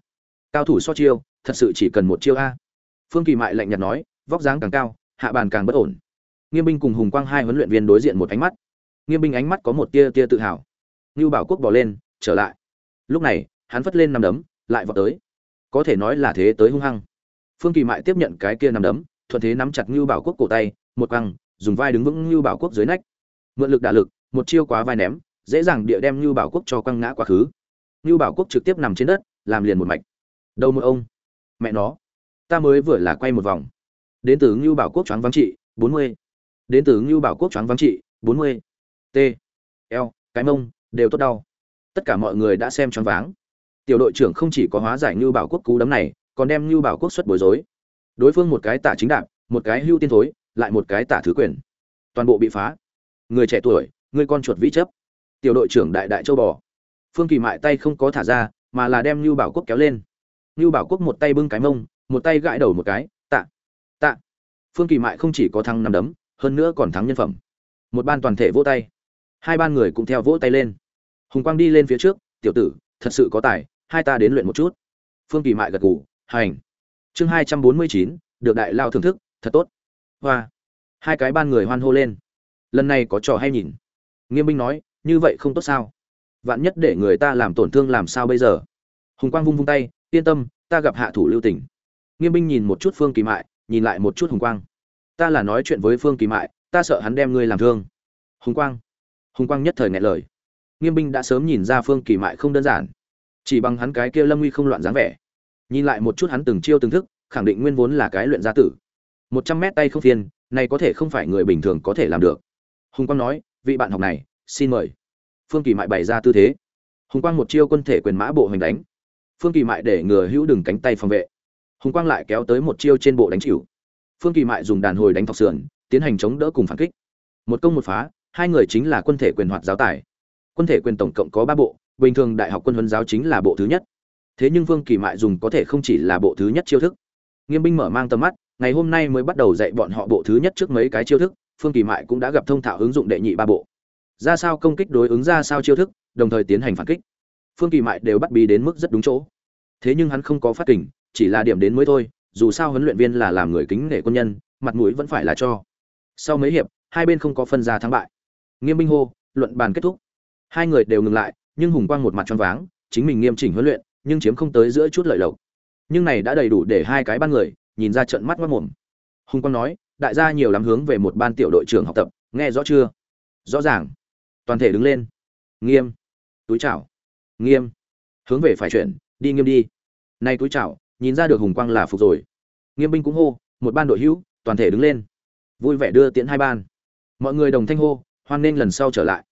Cao thủ so chiêu thật sự chỉ cần một chiêu a. Phương kỳ mại lạnh nhạt nói, vóc dáng càng cao, hạ bàn càng bất ổn. Nghiêm binh cùng hùng quang hai huấn luyện viên đối diện một ánh mắt. Nghiêm binh ánh mắt có một tia tia tự hào. Ngưu bảo quốc bỏ lên, trở lại. Lúc này, hắn phất lên nằm đấm, lại vọt tới. Có thể nói là thế tới hung hăng. Phương kỳ mại tiếp nhận cái kia nằm đấm, thuận thế nắm chặt ngưu bảo quốc cổ tay, một căng dùng vai đứng vững ngưu bảo quốc dưới nách. Mượn lực đả lực, một chiêu quá vai ném, dễ dàng địa đem ngưu bảo quốc cho quăng ngã quá khứ. Ngưu bảo quốc trực tiếp nằm trên đất, làm liền một mạch. Đâu một ông mẹ nó ta mới vừa là quay một vòng. Đến từ ngưu bảo quốc choáng vắng trị bốn mươi. Đến từ ngưu bảo quốc choáng vắng trị bốn mươi. T l, cái mông đều tốt đau. Tất cả mọi người đã xem choáng váng. Tiểu đội trưởng không chỉ có hóa giải ngưu bảo quốc cú đấm này còn đem ngưu bảo quốc xuất bối rối. Đối phương một cái tả chính đạp một cái hưu tiên thối lại một cái tả thứ quyền. Toàn bộ bị phá. Người trẻ tuổi người con chuột vĩ chấp tiểu đội trưởng đại đại châu bò. Phương kỳ mại tay không có thả ra mà là đem lưu bảo quốc kéo lên. Nưu bảo quốc một tay bưng cái mông, một tay gãi đầu một cái, tạ tạ. Phương kỳ mại không chỉ có thắng năm đấm, hơn nữa còn thắng nhân phẩm. Một ban toàn thể vỗ tay. Hai ban người cũng theo vỗ tay lên. Hùng quang đi lên phía trước, tiểu tử, thật sự có tài, hai ta đến luyện một chút. Phương kỳ mại gật gù, hành. Chương hai trăm bốn mươi chín, được đại lao thưởng thức, thật tốt. Hoa. Hai cái ban người hoan hô lên. Lần này có trò hay nhìn. Nghiêm binh nói, như vậy không tốt sao? Vạn nhất để người ta làm tổn thương làm sao bây giờ? Hùng quang vung vung tay yên tâm, ta gặp hạ thủ lưu Tỉnh. nghiêm binh nhìn một chút phương kỳ mại, nhìn lại một chút hùng quang. Ta là nói chuyện với phương kỳ mại, ta sợ hắn đem ngươi làm thương. Hùng quang. Hùng quang nhất thời ngại lời. Nghiêm binh đã sớm nhìn ra phương kỳ mại không đơn giản. Chỉ bằng hắn cái kia lâm uy không loạn dáng vẻ. Nhìn lại một chút hắn từng chiêu từng thức, khẳng định nguyên vốn là cái luyện gia tử. Một trăm mét tay không phiên này có thể không phải người bình thường có thể làm được. Hùng quang nói, vị bạn học này, xin mời. Phương kỳ mại bày ra tư thế. Hùng quang một chiêu quân thể quyền mã bộ hành đánh phương kỳ mại để ngừa hữu đừng cánh tay phòng vệ. Hùng quang lại kéo tới một chiêu trên bộ đánh chịu. Phương kỳ mại dùng đàn hồi đánh thọc sườn, tiến hành chống đỡ cùng phản kích. Một công một phá, hai người chính là quân thể quyền hoạt giáo tài. Quân thể quyền tổng cộng có ba bộ, bình thường đại học quân huấn giáo chính là bộ thứ nhất. Thế nhưng vương kỳ mại dùng có thể không chỉ là bộ thứ nhất chiêu thức. Nghiêm binh mở mang tầm mắt, ngày hôm nay mới bắt đầu dạy bọn họ bộ thứ nhất trước mấy cái chiêu thức, phương kỳ mại cũng đã gặp thông thạo ứng dụng đệ nhị ba bộ. Ra sao công kích đối ứng ra sao chiêu thức, đồng thời tiến hành phản kích phương kỳ mại đều bắt bí đến mức rất đúng chỗ. Thế nhưng hắn không có phát kình, chỉ là điểm đến mới thôi, dù sao huấn luyện viên là làm người kính nể quân nhân, mặt mũi vẫn phải là cho. Sau mấy hiệp, hai bên không có phân ra thắng bại. Nghiêm Minh hô, luận bàn kết thúc. Hai người đều ngừng lại, nhưng hùng quang một mặt choáng váng, chính mình nghiêm chỉnh huấn luyện, nhưng chiếm không tới giữa chút lợi lộc. Nhưng này đã đầy đủ để hai cái ban người, nhìn ra trận mắt mắt mồm. Hùng quang nói, đại gia nhiều lắm hướng về một ban tiểu đội trưởng học tập, nghe rõ chưa? Rõ ràng. Toàn thể đứng lên. Nghiêm. Túi chảo nghiêm. Hướng về phải chuyển, đi nghiêm đi. Nay túi chảo, nhìn ra được hùng quang là phục rồi. Nghiêm binh cũng hô, một ban đội hữu, toàn thể đứng lên. Vui vẻ đưa tiễn hai ban. Mọi người đồng thanh hô, hoan nên lần sau trở lại.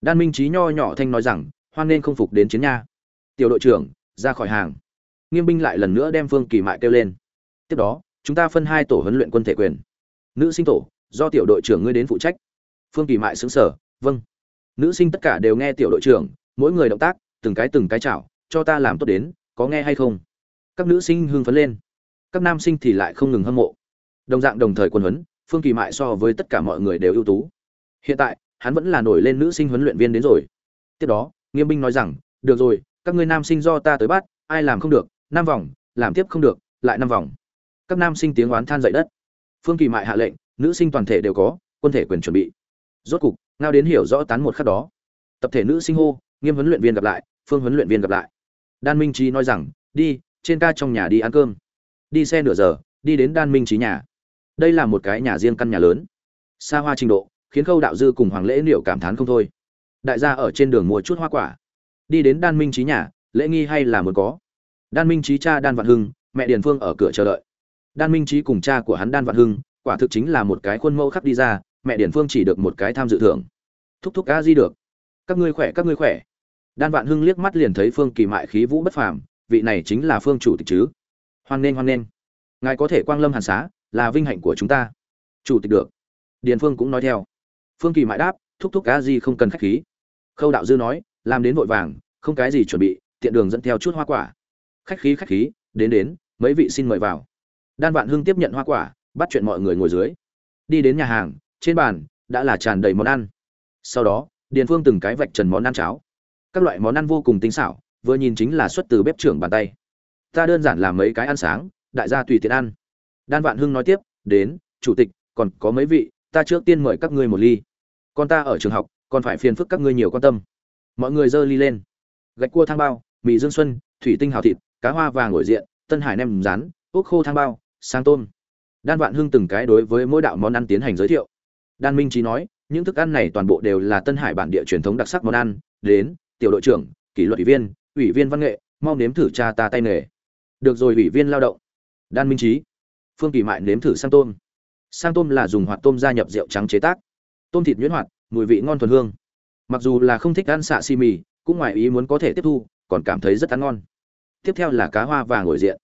Đan minh trí nho nhỏ thanh nói rằng, hoan nên không phục đến chiến nha. Tiểu đội trưởng, ra khỏi hàng. Nghiêm binh lại lần nữa đem phương kỳ mại kêu lên. Tiếp đó, chúng ta phân hai tổ huấn luyện quân thể quyền. Nữ sinh tổ, do tiểu đội trưởng ngươi đến phụ trách. Phương kỳ mại xứng sở vâng. Nữ sinh tất cả đều nghe tiểu đội trưởng, mỗi người động tác từng cái từng cái chảo, cho ta làm tốt đến, có nghe hay không? Các nữ sinh hưng phấn lên. Các nam sinh thì lại không ngừng hâm mộ. Đồng dạng đồng thời quân huấn, phương kỳ mại so với tất cả mọi người đều ưu tú. Hiện tại, hắn vẫn là nổi lên nữ sinh huấn luyện viên đến rồi. Tiếp đó, nghiêm binh nói rằng, được rồi, các ngươi nam sinh do ta tới bắt, ai làm không được, năm vòng, làm tiếp không được, lại năm vòng. Các nam sinh tiếng oán than dậy đất. Phương kỳ mại hạ lệnh, nữ sinh toàn thể đều có, quân thể quyền chuẩn bị. Rốt cục, ngao đến hiểu rõ tán một khắc đó. Tập thể nữ sinh hô, nghiêm huấn luyện viên gặp lại phương huấn luyện viên gặp lại. Đan minh trí nói rằng, đi, trên ca trong nhà đi ăn cơm. Đi xe nửa giờ, đi đến đan minh trí nhà. Đây là một cái nhà riêng căn nhà lớn. Xa hoa trình độ, khiến khâu đạo dư cùng hoàng lễ liệu cảm thán không thôi. Đại gia ở trên đường mua chút hoa quả. Đi đến đan minh trí nhà, lễ nghi hay là muốn có? Đan minh trí cha đan vạn hưng, mẹ điền phương ở cửa chờ đợi. Đan minh trí cùng cha của hắn đan vạn hưng, quả thực chính là một cái khuôn mẫu khắc đi ra, mẹ điền phương chỉ được một cái tham dự thưởng. Thúc thúc a di được. Các ngươi khỏe, các ngươi khỏe đan vạn hưng liếc mắt liền thấy phương kỳ mại khí vũ bất phàm, vị này chính là phương chủ tịch chứ? Hoan nghênh hoan nghênh. Ngài có thể quang lâm hàn xá, là vinh hạnh của chúng ta. Chủ tịch được. Điền phương cũng nói theo. Phương kỳ mại đáp, thúc thúc cá gì không cần khách khí. Khâu đạo dư nói, làm đến vội vàng, không cái gì chuẩn bị, tiện đường dẫn theo chút hoa quả. Khách khí khách khí, đến đến, mấy vị xin mời vào. Đan vạn hưng tiếp nhận hoa quả, bắt chuyện mọi người ngồi dưới. Đi đến nhà hàng, trên bàn, đã là tràn đầy món ăn. Sau đó, điền phương từng cái vạch trần món ăn cháo các loại món ăn vô cùng tinh xảo, vừa nhìn chính là xuất từ bếp trưởng bàn tay. Ta đơn giản làm mấy cái ăn sáng, đại gia tùy tiện ăn. Đan vạn hưng nói tiếp, đến, chủ tịch, còn có mấy vị, ta trước tiên mời các ngươi một ly. Con ta ở trường học, còn phải phiền phức các ngươi nhiều quan tâm. Mọi người dơ ly lên. Gạch cua thang bao, mì dương xuân, thủy tinh hào thịt, cá hoa vàng ngồi diện, tân hải nem rán, ốc khô thang bao, sang tôm. Đan vạn hưng từng cái đối với mỗi đạo món ăn tiến hành giới thiệu. Đan minh trí nói, những thức ăn này toàn bộ đều là tân hải bản địa truyền thống đặc sắc món ăn, đến tiểu đội trưởng, kỷ luật ủy viên ủy viên văn nghệ, mau nếm thử cha ta tay nghề. Được rồi, ủy viên lao động. Đan minh trí phương kỳ mại nếm thử sang tôm. Sang tôm là dùng hoạt tôm gia nhập rượu trắng chế tác. Tôm thịt nhuyễn hoạt, mùi vị ngon thuần hương. Mặc dù là không thích ăn xạ xi mì, cũng ngoài ý muốn có thể tiếp thu, còn cảm thấy rất ăn ngon. Tiếp theo là cá hoa vàng ngồi diện.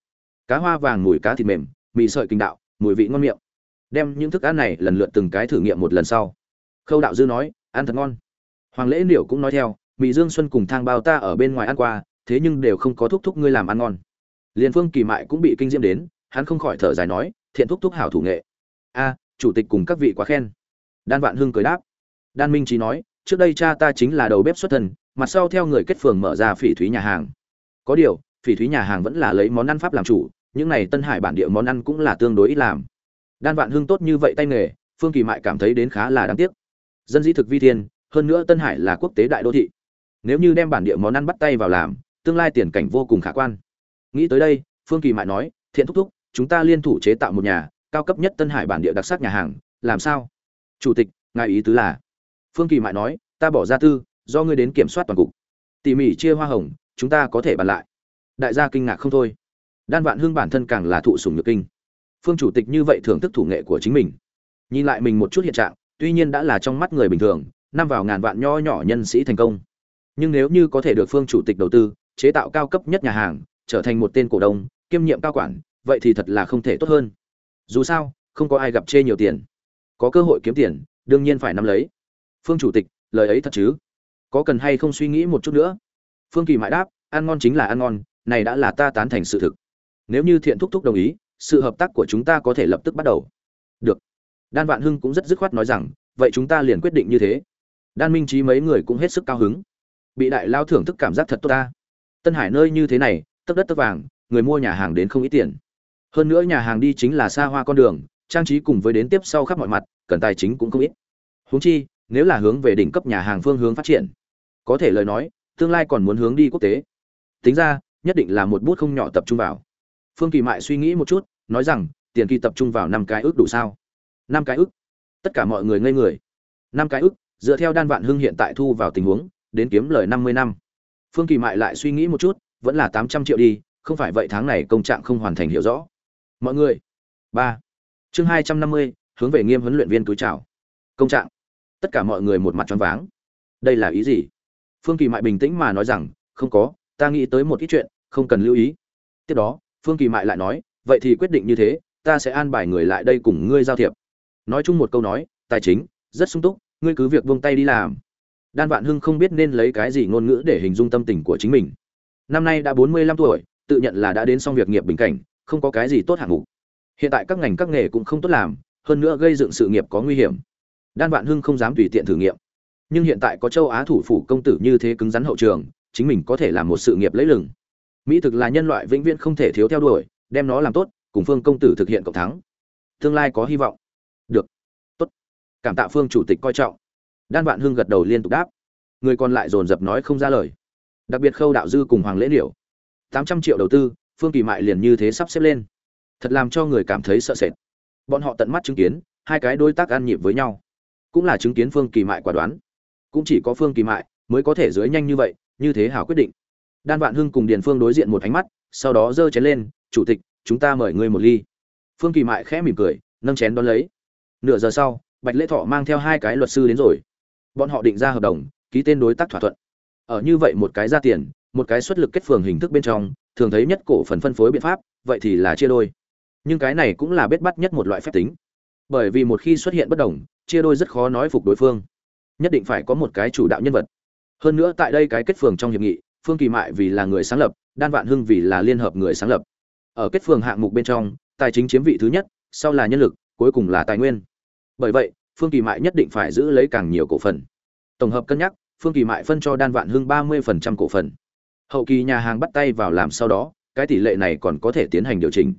Cá hoa vàng mùi cá thịt mềm, mì sợi kinh đạo, mùi vị ngon miệng. Đem những thức ăn này lần lượt từng cái thử nghiệm một lần sau. Khâu đạo dư nói, ăn thật ngon. Hoàng lễ liệu cũng nói theo mì dương xuân cùng thang bao ta ở bên ngoài ăn qua thế nhưng đều không có thúc thúc ngươi làm ăn ngon. Liền phương kỳ mại cũng bị kinh diễm đến hắn không khỏi thở dài nói thiện thúc thúc hảo thủ nghệ. A chủ tịch cùng các vị quá khen. Đan vạn hưng cười đáp. Đan minh trí nói trước đây cha ta chính là đầu bếp xuất thần, mặt sau theo người kết phường mở ra phỉ thúy nhà hàng. Có điều phỉ thúy nhà hàng vẫn là lấy món ăn pháp làm chủ những này tân hải bản địa món ăn cũng là tương đối ít làm. Đan vạn hưng tốt như vậy tay nghề phương kỳ mại cảm thấy đến khá là đáng tiếc. Dân dĩ thực vi thiên hơn nữa tân hải là quốc tế đại đô thị nếu như đem bản địa món ăn bắt tay vào làm, tương lai tiền cảnh vô cùng khả quan. Nghĩ tới đây, phương kỳ mại nói, thiện thúc thúc, chúng ta liên thủ chế tạo một nhà, cao cấp nhất tân hải bản địa đặc sắc nhà hàng, làm sao? Chủ tịch, ngài ý tứ là phương kỳ mại nói, ta bỏ ra tư, do ngươi đến kiểm soát toàn cục. Tỉ mỉ chia hoa hồng, chúng ta có thể bàn lại. Đại gia kinh ngạc không thôi. Đan vạn hương bản thân càng là thụ sùng nhược kinh. Phương chủ tịch như vậy thưởng thức thủ nghệ của chính mình. Nhìn lại mình một chút hiện trạng, tuy nhiên đã là trong mắt người bình thường, năm vào ngàn vạn nho nhỏ nhân sĩ thành công nhưng nếu như có thể được phương chủ tịch đầu tư, chế tạo cao cấp nhất nhà hàng, trở thành một tên cổ đông, kiêm nhiệm cao quản, vậy thì thật là không thể tốt hơn. Dù sao, không có ai gặp chê nhiều tiền. Có cơ hội kiếm tiền, đương nhiên phải nắm lấy. Phương chủ tịch, lời ấy thật chứ? Có cần hay không suy nghĩ một chút nữa? Phương kỳ mãi đáp, ăn ngon chính là ăn ngon, này đã là ta tán thành sự thực. Nếu như thiện thúc thúc đồng ý, sự hợp tác của chúng ta có thể lập tức bắt đầu. Được. Đan vạn hưng cũng rất dứt khoát nói rằng, vậy chúng ta liền quyết định như thế. Đan minh trí mấy người cũng hết sức cao hứng bị đại lao thưởng thức cảm giác thật tốt ta. Tân hải nơi như thế này, tấp đất tấp vàng, người mua nhà hàng đến không ít tiền. Hơn nữa nhà hàng đi chính là xa hoa con đường, trang trí cùng với đến tiếp sau khắp mọi mặt, cần tài chính cũng không ít. Huống chi, nếu là hướng về đỉnh cấp nhà hàng phương hướng phát triển, có thể lời nói, tương lai còn muốn hướng đi quốc tế. Tính ra, nhất định là một bút không nhỏ tập trung vào. Phương kỳ mại suy nghĩ một chút, nói rằng, tiền kỳ tập trung vào năm cái ước đủ sao? Năm cái ước? Tất cả mọi người ngây người. Năm cái ước, dựa theo đan vạn hưng hiện tại thu vào tình huống đến kiếm lời năm mươi năm. Phương kỳ mại lại suy nghĩ một chút, vẫn là tám trăm triệu đi, không phải vậy tháng này công trạng không hoàn thành hiểu rõ. Mọi người, ba. Chương hai trăm năm mươi, hướng về nghiêm huấn luyện viên túi chào. Công trạng. Tất cả mọi người một mặt choáng váng. Đây là ý gì? Phương kỳ mại bình tĩnh mà nói rằng, không có, ta nghĩ tới một ít chuyện, không cần lưu ý. Tiếp đó, phương kỳ mại lại nói, vậy thì quyết định như thế, ta sẽ an bài người lại đây cùng ngươi giao thiệp. Nói chung một câu nói, tài chính, rất sung túc, ngươi cứ việc buông tay đi làm đan vạn hưng không biết nên lấy cái gì ngôn ngữ để hình dung tâm tình của chính mình. Năm nay đã bốn mươi lăm tuổi, tự nhận là đã đến xong việc nghiệp bình cảnh, không có cái gì tốt hạng mục. Hiện tại các ngành các nghề cũng không tốt làm, hơn nữa gây dựng sự nghiệp có nguy hiểm. Đan vạn hưng không dám tùy tiện thử nghiệm. Nhưng hiện tại có châu á thủ phủ công tử như thế cứng rắn hậu trường, chính mình có thể làm một sự nghiệp lấy lừng. Mỹ thực là nhân loại vĩnh viễn không thể thiếu theo đuổi, đem nó làm tốt, cùng phương công tử thực hiện cộng thắng. Tương lai có hy vọng. Được. Tốt. Cảm tạ phương chủ tịch coi trọng đan vạn hưng gật đầu liên tục đáp. Người còn lại dồn dập nói không ra lời. Đặc biệt khâu đạo dư cùng hoàng lễ điểu tám trăm triệu đầu tư, phương kỳ mại liền như thế sắp xếp lên. Thật làm cho người cảm thấy sợ sệt. Bọn họ tận mắt chứng kiến, hai cái đối tác ăn nhịp với nhau. Cũng là chứng kiến phương kỳ mại quả đoán. Cũng chỉ có phương kỳ mại mới có thể dưới nhanh như vậy, như thế hảo quyết định. Đan vạn hưng cùng điền phương đối diện một ánh mắt, sau đó giơ chén lên, chủ tịch, chúng ta mời ngươi một ly. Phương kỳ mại khẽ mỉm cười, nâng chén đón lấy. Nửa giờ sau, bạch lễ thọ mang theo hai cái luật sư đến rồi bọn họ định ra hợp đồng, ký tên đối tác thỏa thuận. Ở như vậy một cái ra tiền, một cái xuất lực kết phường hình thức bên trong, thường thấy nhất cổ phần phân phối biện pháp, vậy thì là chia đôi. Nhưng cái này cũng là bết bắt nhất một loại phép tính. Bởi vì một khi xuất hiện bất đồng, chia đôi rất khó nói phục đối phương. Nhất định phải có một cái chủ đạo nhân vật. Hơn nữa tại đây cái kết phường trong hiệp nghị, phương kỳ mại vì là người sáng lập, đan vạn hưng vì là liên hợp người sáng lập. Ở kết phường hạng mục bên trong, tài chính chiếm vị thứ nhất, sau là nhân lực, cuối cùng là tài nguyên. Bởi vậy phương kỳ mại nhất định phải giữ lấy càng nhiều cổ phần. Tổng hợp cân nhắc, phương kỳ mại phân cho đan vạn hưng ba mươi cổ phần. Hậu kỳ nhà hàng bắt tay vào làm sau đó, cái tỷ lệ này còn có thể tiến hành điều chỉnh.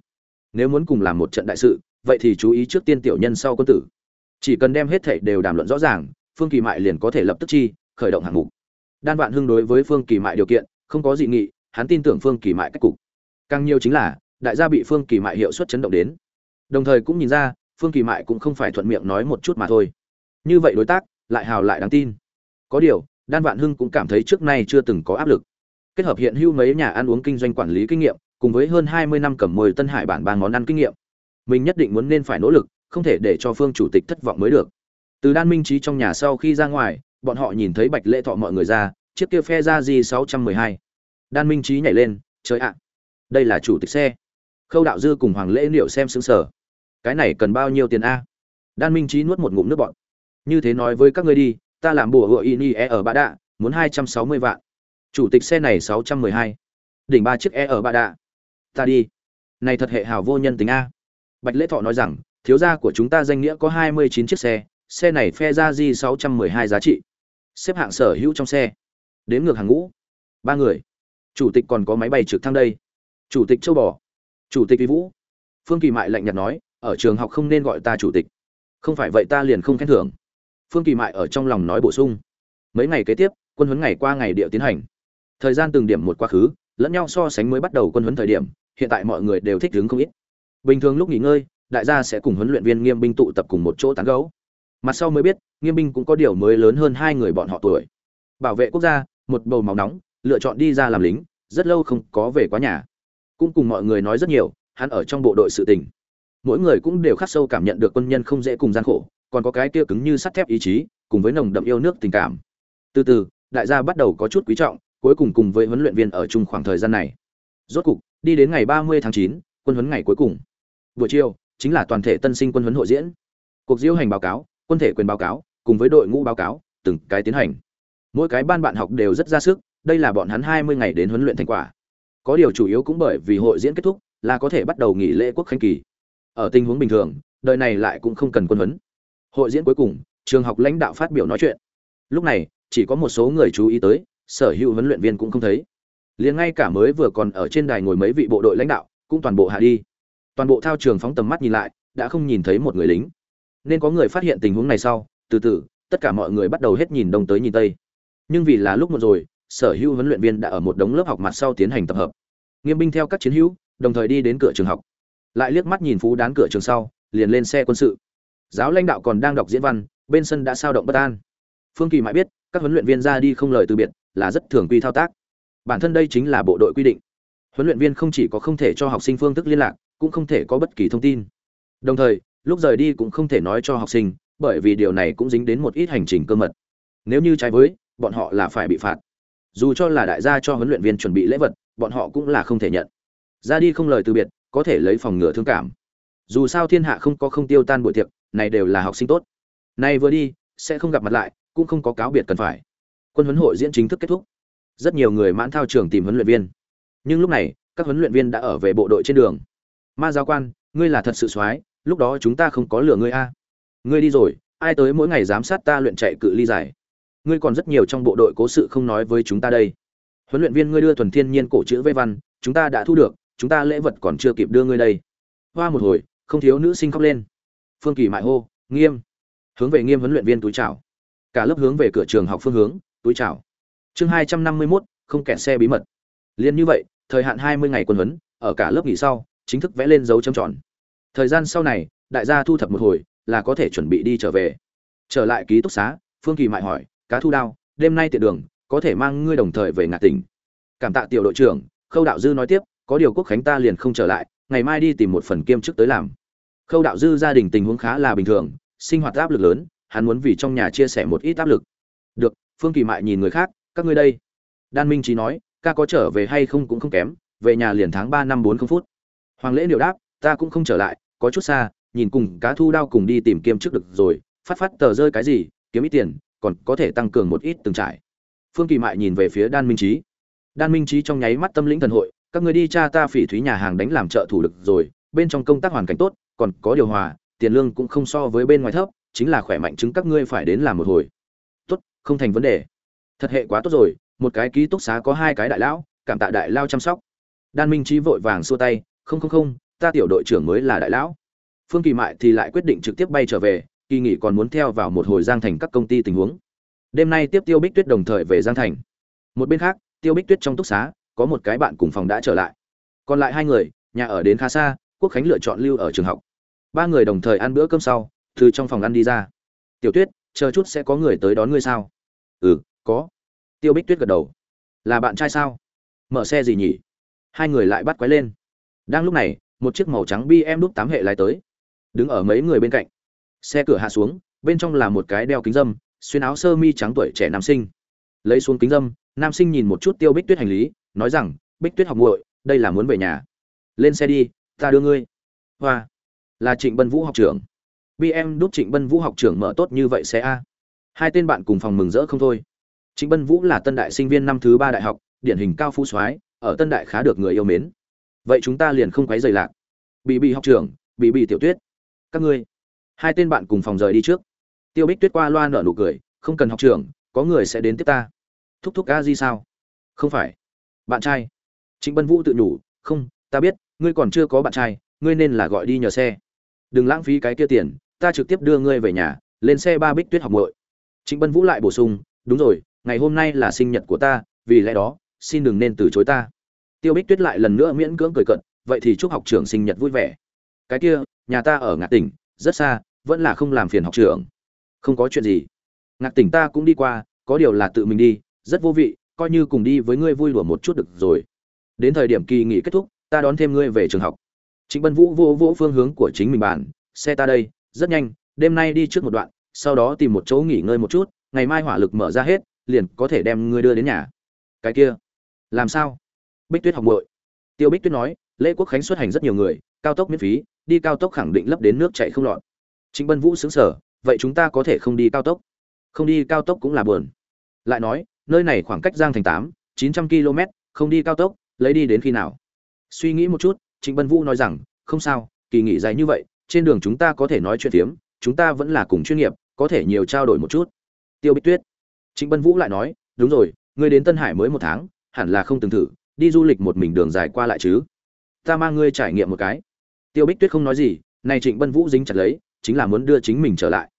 Nếu muốn cùng làm một trận đại sự, vậy thì chú ý trước tiên tiểu nhân sau quân tử. Chỉ cần đem hết thảy đều đàm luận rõ ràng, phương kỳ mại liền có thể lập tức chi, khởi động hạng mục. Đan vạn hưng đối với phương kỳ mại điều kiện, không có dị nghị, hắn tin tưởng phương kỳ mại cách cục. Càng nhiều chính là, đại gia bị phương kỳ mại hiệu suất chấn động đến. Đồng thời cũng nhìn ra phương kỳ mại cũng không phải thuận miệng nói một chút mà thôi. Như vậy đối tác, lại hào lại đáng tin. Có điều, đan vạn hưng cũng cảm thấy trước nay chưa từng có áp lực. Kết hợp hiện hữu mấy nhà ăn uống kinh doanh quản lý kinh nghiệm, cùng với hơn hai mươi năm cầm mồi tân hải bản ba món ăn kinh nghiệm, mình nhất định muốn nên phải nỗ lực, không thể để cho phương chủ tịch thất vọng mới được. Từ đan minh trí trong nhà sau khi ra ngoài, bọn họ nhìn thấy bạch lễ thọ mọi người ra, chiếc kia phe ra di sáu trăm mười hai. Đan minh trí nhảy lên, trời ạ, đây là chủ tịch xe. Khâu đạo dư cùng hoàng lễ liệu xem xứng sở cái này cần bao nhiêu tiền a? Đan minh trí nuốt một ngụm nước bọn như thế nói với các ngươi đi, ta làm bùa hựa in e ở bạ đạ, muốn hai trăm sáu mươi vạn. Chủ tịch xe này sáu trăm mười hai. Đỉnh ba chiếc e ở bạ đạ. Ta đi. Này thật hệ hào vô nhân tính a. Bạch lễ thọ nói rằng, thiếu gia của chúng ta danh nghĩa có hai mươi chín chiếc xe xe này phe ra di sáu trăm mười hai giá trị. Xếp hạng sở hữu trong xe. Đếm ngược hàng ngũ. Ba người. Chủ tịch còn có máy bay trực thăng đây. Chủ tịch châu bò. Chủ tịch vi vũ. Phương kỳ mại lạnh nhạt nói ở trường học không nên gọi ta chủ tịch. Không phải vậy ta liền không khen thưởng. Phương kỳ mại ở trong lòng nói bổ sung. Mấy ngày kế tiếp, quân huấn ngày qua ngày địa tiến hành. Thời gian từng điểm một quá khứ, lẫn nhau so sánh mới bắt đầu quân huấn thời điểm, hiện tại mọi người đều thích đứng không ít. Bình thường lúc nghỉ ngơi, đại gia sẽ cùng huấn luyện viên nghiêm binh tụ tập cùng một chỗ tán gấu mặt sau mới biết, nghiêm binh cũng có điều mới lớn hơn hai người bọn họ tuổi. Bảo vệ quốc gia, một bầu máu nóng, lựa chọn đi ra làm lính, rất lâu không có về quá nhà. Cũng cùng mọi người nói rất nhiều, hắn ở trong bộ đội sự tình mỗi người cũng đều khắc sâu cảm nhận được quân nhân không dễ cùng gian khổ còn có cái kia cứng như sắt thép ý chí cùng với nồng đậm yêu nước tình cảm. Từ từ đại gia bắt đầu có chút quý trọng cuối cùng cùng với huấn luyện viên ở chung khoảng thời gian này. Rốt cục đi đến ngày 30 tháng 9, quân huấn ngày cuối cùng. Buổi chiều chính là toàn thể tân sinh quân huấn hội diễn. Cuộc diễu hành báo cáo quân thể quyền báo cáo cùng với đội ngũ báo cáo từng cái tiến hành. Mỗi cái ban bạn học đều rất ra sức đây là bọn hắn 20 ngày đến huấn luyện thành quả. Có điều chủ yếu cũng bởi vì hội diễn kết thúc là có thể bắt đầu nghỉ lễ quốc khánh kỳ ở tình huống bình thường, đời này lại cũng không cần quân huấn. Hội diễn cuối cùng, trường học lãnh đạo phát biểu nói chuyện. Lúc này, chỉ có một số người chú ý tới, sở hữu huấn luyện viên cũng không thấy. Liền ngay cả mới vừa còn ở trên đài ngồi mấy vị bộ đội lãnh đạo, cũng toàn bộ hạ đi. Toàn bộ thao trường phóng tầm mắt nhìn lại, đã không nhìn thấy một người lính. Nên có người phát hiện tình huống này sau, từ từ, tất cả mọi người bắt đầu hết nhìn đông tới nhìn tây. Nhưng vì là lúc một rồi, sở hữu huấn luyện viên đã ở một đống lớp học mặt sau tiến hành tập hợp. Nghiêm binh theo các chiến hữu, đồng thời đi đến cửa trường học lại liếc mắt nhìn phú đán cửa trường sau, liền lên xe quân sự. Giáo lãnh đạo còn đang đọc diễn văn, bên sân đã sao động bất an. Phương kỳ mãi biết, các huấn luyện viên ra đi không lời từ biệt, là rất thường quy thao tác. Bản thân đây chính là bộ đội quy định. Huấn luyện viên không chỉ có không thể cho học sinh phương thức liên lạc, cũng không thể có bất kỳ thông tin. Đồng thời, lúc rời đi cũng không thể nói cho học sinh, bởi vì điều này cũng dính đến một ít hành trình cơ mật. Nếu như trái với, bọn họ là phải bị phạt. Dù cho là đại gia cho huấn luyện viên chuẩn bị lễ vật, bọn họ cũng là không thể nhận. Ra đi không lời từ biệt có thể lấy phòng ngừa thương cảm. Dù sao thiên hạ không có không tiêu tan buổi tiệc, này đều là học sinh tốt. Nay vừa đi, sẽ không gặp mặt lại, cũng không có cáo biệt cần phải. Quân huấn hội diễn chính thức kết thúc. Rất nhiều người mãn thao trường tìm huấn luyện viên. Nhưng lúc này, các huấn luyện viên đã ở về bộ đội trên đường. Ma giáo quan, ngươi là thật sự soái, lúc đó chúng ta không có lừa ngươi a. Ngươi đi rồi, ai tới mỗi ngày giám sát ta luyện chạy cự ly dài ngươi còn rất nhiều trong bộ đội cố sự không nói với chúng ta đây. Huấn luyện viên ngươi đưa thuần thiên nhiên cổ chữ vây văn, chúng ta đã thu được chúng ta lễ vật còn chưa kịp đưa ngươi đây. Hoa một hồi, không thiếu nữ sinh khóc lên. Phương kỳ mại hô, nghiêm. Hướng về nghiêm huấn luyện viên túi chào cả lớp hướng về cửa trường học phương hướng, túi chào chương hai trăm năm mươi mốt, không kẹt xe bí mật. Liên như vậy, thời hạn hai mươi ngày quân huấn, ở cả lớp nghỉ sau, chính thức vẽ lên dấu chấm tròn. Thời gian sau này, đại gia thu thập một hồi, là có thể chuẩn bị đi trở về. Trở lại ký túc xá, phương kỳ mại hỏi, cá thu đao, đêm nay tiện đường, có thể mang ngươi đồng thời về ngạc tỉnh. Cảm tạ tiểu đội trưởng, khâu đạo dư nói tiếp có điều quốc khánh ta liền không trở lại, ngày mai đi tìm một phần kiêm chức tới làm. Khâu đạo dư gia đình tình huống khá là bình thường, sinh hoạt áp lực lớn, hắn muốn vì trong nhà chia sẻ một ít áp lực. Được, phương kỳ mại nhìn người khác, các ngươi đây. Đan minh trí nói, ca có trở về hay không cũng không kém, về nhà liền tháng ba năm bốn không phút. Hoàng lễ điều đáp, ta cũng không trở lại, có chút xa, nhìn cùng cá thu đao cùng đi tìm kiêm chức được rồi, phát phát tờ rơi cái gì, kiếm ít tiền, còn có thể tăng cường một ít từng trải. Phương kỳ mại nhìn về phía đan minh trí. Đan minh trí trong nháy mắt tâm lĩnh thần hội các người đi cha ta phỉ thúy nhà hàng đánh làm trợ thủ lực rồi, bên trong công tác hoàn cảnh tốt, còn có điều hòa, tiền lương cũng không so với bên ngoài thấp, chính là khỏe mạnh chứng các ngươi phải đến làm một hồi. Tốt, không thành vấn đề. Thật hệ quá tốt rồi, một cái ký túc xá có hai cái đại lão, cảm tạ đại lao chăm sóc. Đan minh trí vội vàng xua tay, không không không, ta tiểu đội trưởng mới là đại lão. Phương kỳ mại thì lại quyết định trực tiếp bay trở về, kỳ nghỉ còn muốn theo vào một hồi giang thành các công ty tình huống. Đêm nay tiếp tiêu bích tuyết đồng thời về giang thành. Một bên khác, tiêu bích tuyết trong túc xá có một cái bạn cùng phòng đã trở lại. Còn lại hai người, nhà ở đến khá xa, quốc khánh lựa chọn lưu ở trường học. Ba người đồng thời ăn bữa cơm sau, từ trong phòng ăn đi ra. Tiểu tuyết, chờ chút sẽ có người tới đón ngươi sao? Ừ có. Tiêu bích tuyết gật đầu. Là bạn trai sao? Mở xe gì nhỉ? Hai người lại bắt quái lên. Đang lúc này, một chiếc màu trắng bm đúc tám hệ lái tới. Đứng ở mấy người bên cạnh. Xe cửa hạ xuống, bên trong là một cái đeo kính dâm, xuyên áo sơ mi trắng tuổi trẻ nam sinh. Lấy xuống kính dâm, nam sinh nhìn một chút tiêu bích tuyết hành lý nói rằng, bích tuyết học muội, đây là muốn về nhà. Lên xe đi, ta đưa ngươi. Hoa. Là trịnh bân vũ học trưởng. Bm đúc trịnh bân vũ học trưởng mở tốt như vậy xe a. Hai tên bạn cùng phòng mừng rỡ không thôi. Trịnh bân vũ là tân đại sinh viên năm thứ ba đại học, điển hình cao phú soái, ở tân đại khá được người yêu mến. Vậy chúng ta liền không quấy rầy lạc. Bị bị học trưởng bị bị tiểu tuyết. Các ngươi. Hai tên bạn cùng phòng rời đi trước. Tiêu bích tuyết qua loa nở nụ cười, không cần học trưởng, có người sẽ đến tiếp ta. Thúc thúc a di sao? Không phải bạn trai. Trịnh bân vũ tự nhủ, không, ta biết, ngươi còn chưa có bạn trai, ngươi nên là gọi đi nhờ xe. Đừng lãng phí cái kia tiền, ta trực tiếp đưa ngươi về nhà, lên xe ba bích tuyết học muội. Trịnh bân vũ lại bổ sung, đúng rồi, ngày hôm nay là sinh nhật của ta, vì lẽ đó, xin đừng nên từ chối ta. Tiêu bích tuyết lại lần nữa miễn cưỡng cười cận vậy thì chúc học trưởng sinh nhật vui vẻ. Cái kia, nhà ta ở ngạc tỉnh, rất xa, vẫn là không làm phiền học trưởng. Không có chuyện gì. Ngạc tỉnh ta cũng đi qua, có điều là tự mình đi, rất vô vị coi như cùng đi với ngươi vui đùa một chút được rồi đến thời điểm kỳ nghỉ kết thúc ta đón thêm ngươi về trường học Trịnh Bân Vũ vô vô phương hướng của chính mình bàn, xe ta đây, rất nhanh, đêm nay đi trước một đoạn, sau đó tìm một chỗ nghỉ ngơi một chút, ngày mai hỏa lực mở ra hết, liền có thể đem ngươi đưa đến nhà. Cái kia, làm sao? Bích Tuyết học muội. Tiêu Bích Tuyết nói, lễ quốc khánh xuất hành rất nhiều người, cao tốc miễn phí, đi cao tốc khẳng định lấp đến nước chảy không lọt. Trịnh Bân Vũ sững sờ, vậy chúng ta có thể không đi cao tốc? Không đi cao tốc cũng là buồn. Lại nói, nơi này khoảng cách Giang Thành tám, chín trăm km, không đi cao tốc, lấy đi đến khi nào? Suy nghĩ một chút, Trịnh Bân Vũ nói rằng, không sao, kỳ nghỉ dài như vậy, trên đường chúng ta có thể nói chuyện phiếm, chúng ta vẫn là cùng chuyên nghiệp, có thể nhiều trao đổi một chút. Tiêu Bích Tuyết. Trịnh Bân Vũ lại nói, đúng rồi, ngươi đến Tân Hải mới một tháng, hẳn là không từng thử, đi du lịch một mình đường dài qua lại chứ? Ta mang ngươi trải nghiệm một cái. Tiêu Bích Tuyết không nói gì, nay Trịnh Bân Vũ dính chặt lấy, chính là muốn đưa chính mình trở lại.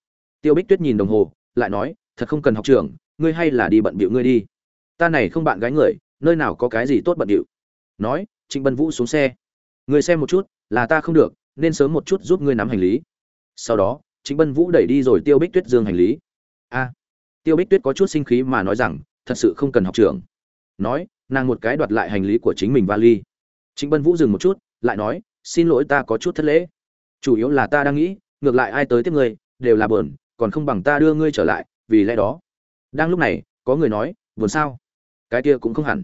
Tiêu Bích Tuyết nhìn đồng hồ, lại nói, thật không cần học trưởng, ngươi hay là đi bận bịu ngươi đi. Ta này không bạn gái người, nơi nào có cái gì tốt bận bịu. Nói, Trịnh Bân Vũ xuống xe. Người xem một chút là ta không được nên sớm một chút giúp ngươi nắm hành lý. Sau đó chính bân vũ đẩy đi rồi tiêu bích tuyết dương hành lý. A tiêu bích tuyết có chút sinh khí mà nói rằng thật sự không cần học trường nói nàng một cái đoạt lại hành lý của chính mình vali. Chính bân vũ dừng một chút lại nói xin lỗi ta có chút thất lễ. Chủ yếu là ta đang nghĩ ngược lại ai tới tiếp ngươi đều là bờn còn không bằng ta đưa ngươi trở lại vì lẽ đó đang lúc này, có người nói, buồn sao? Cái kia cũng không hẳn.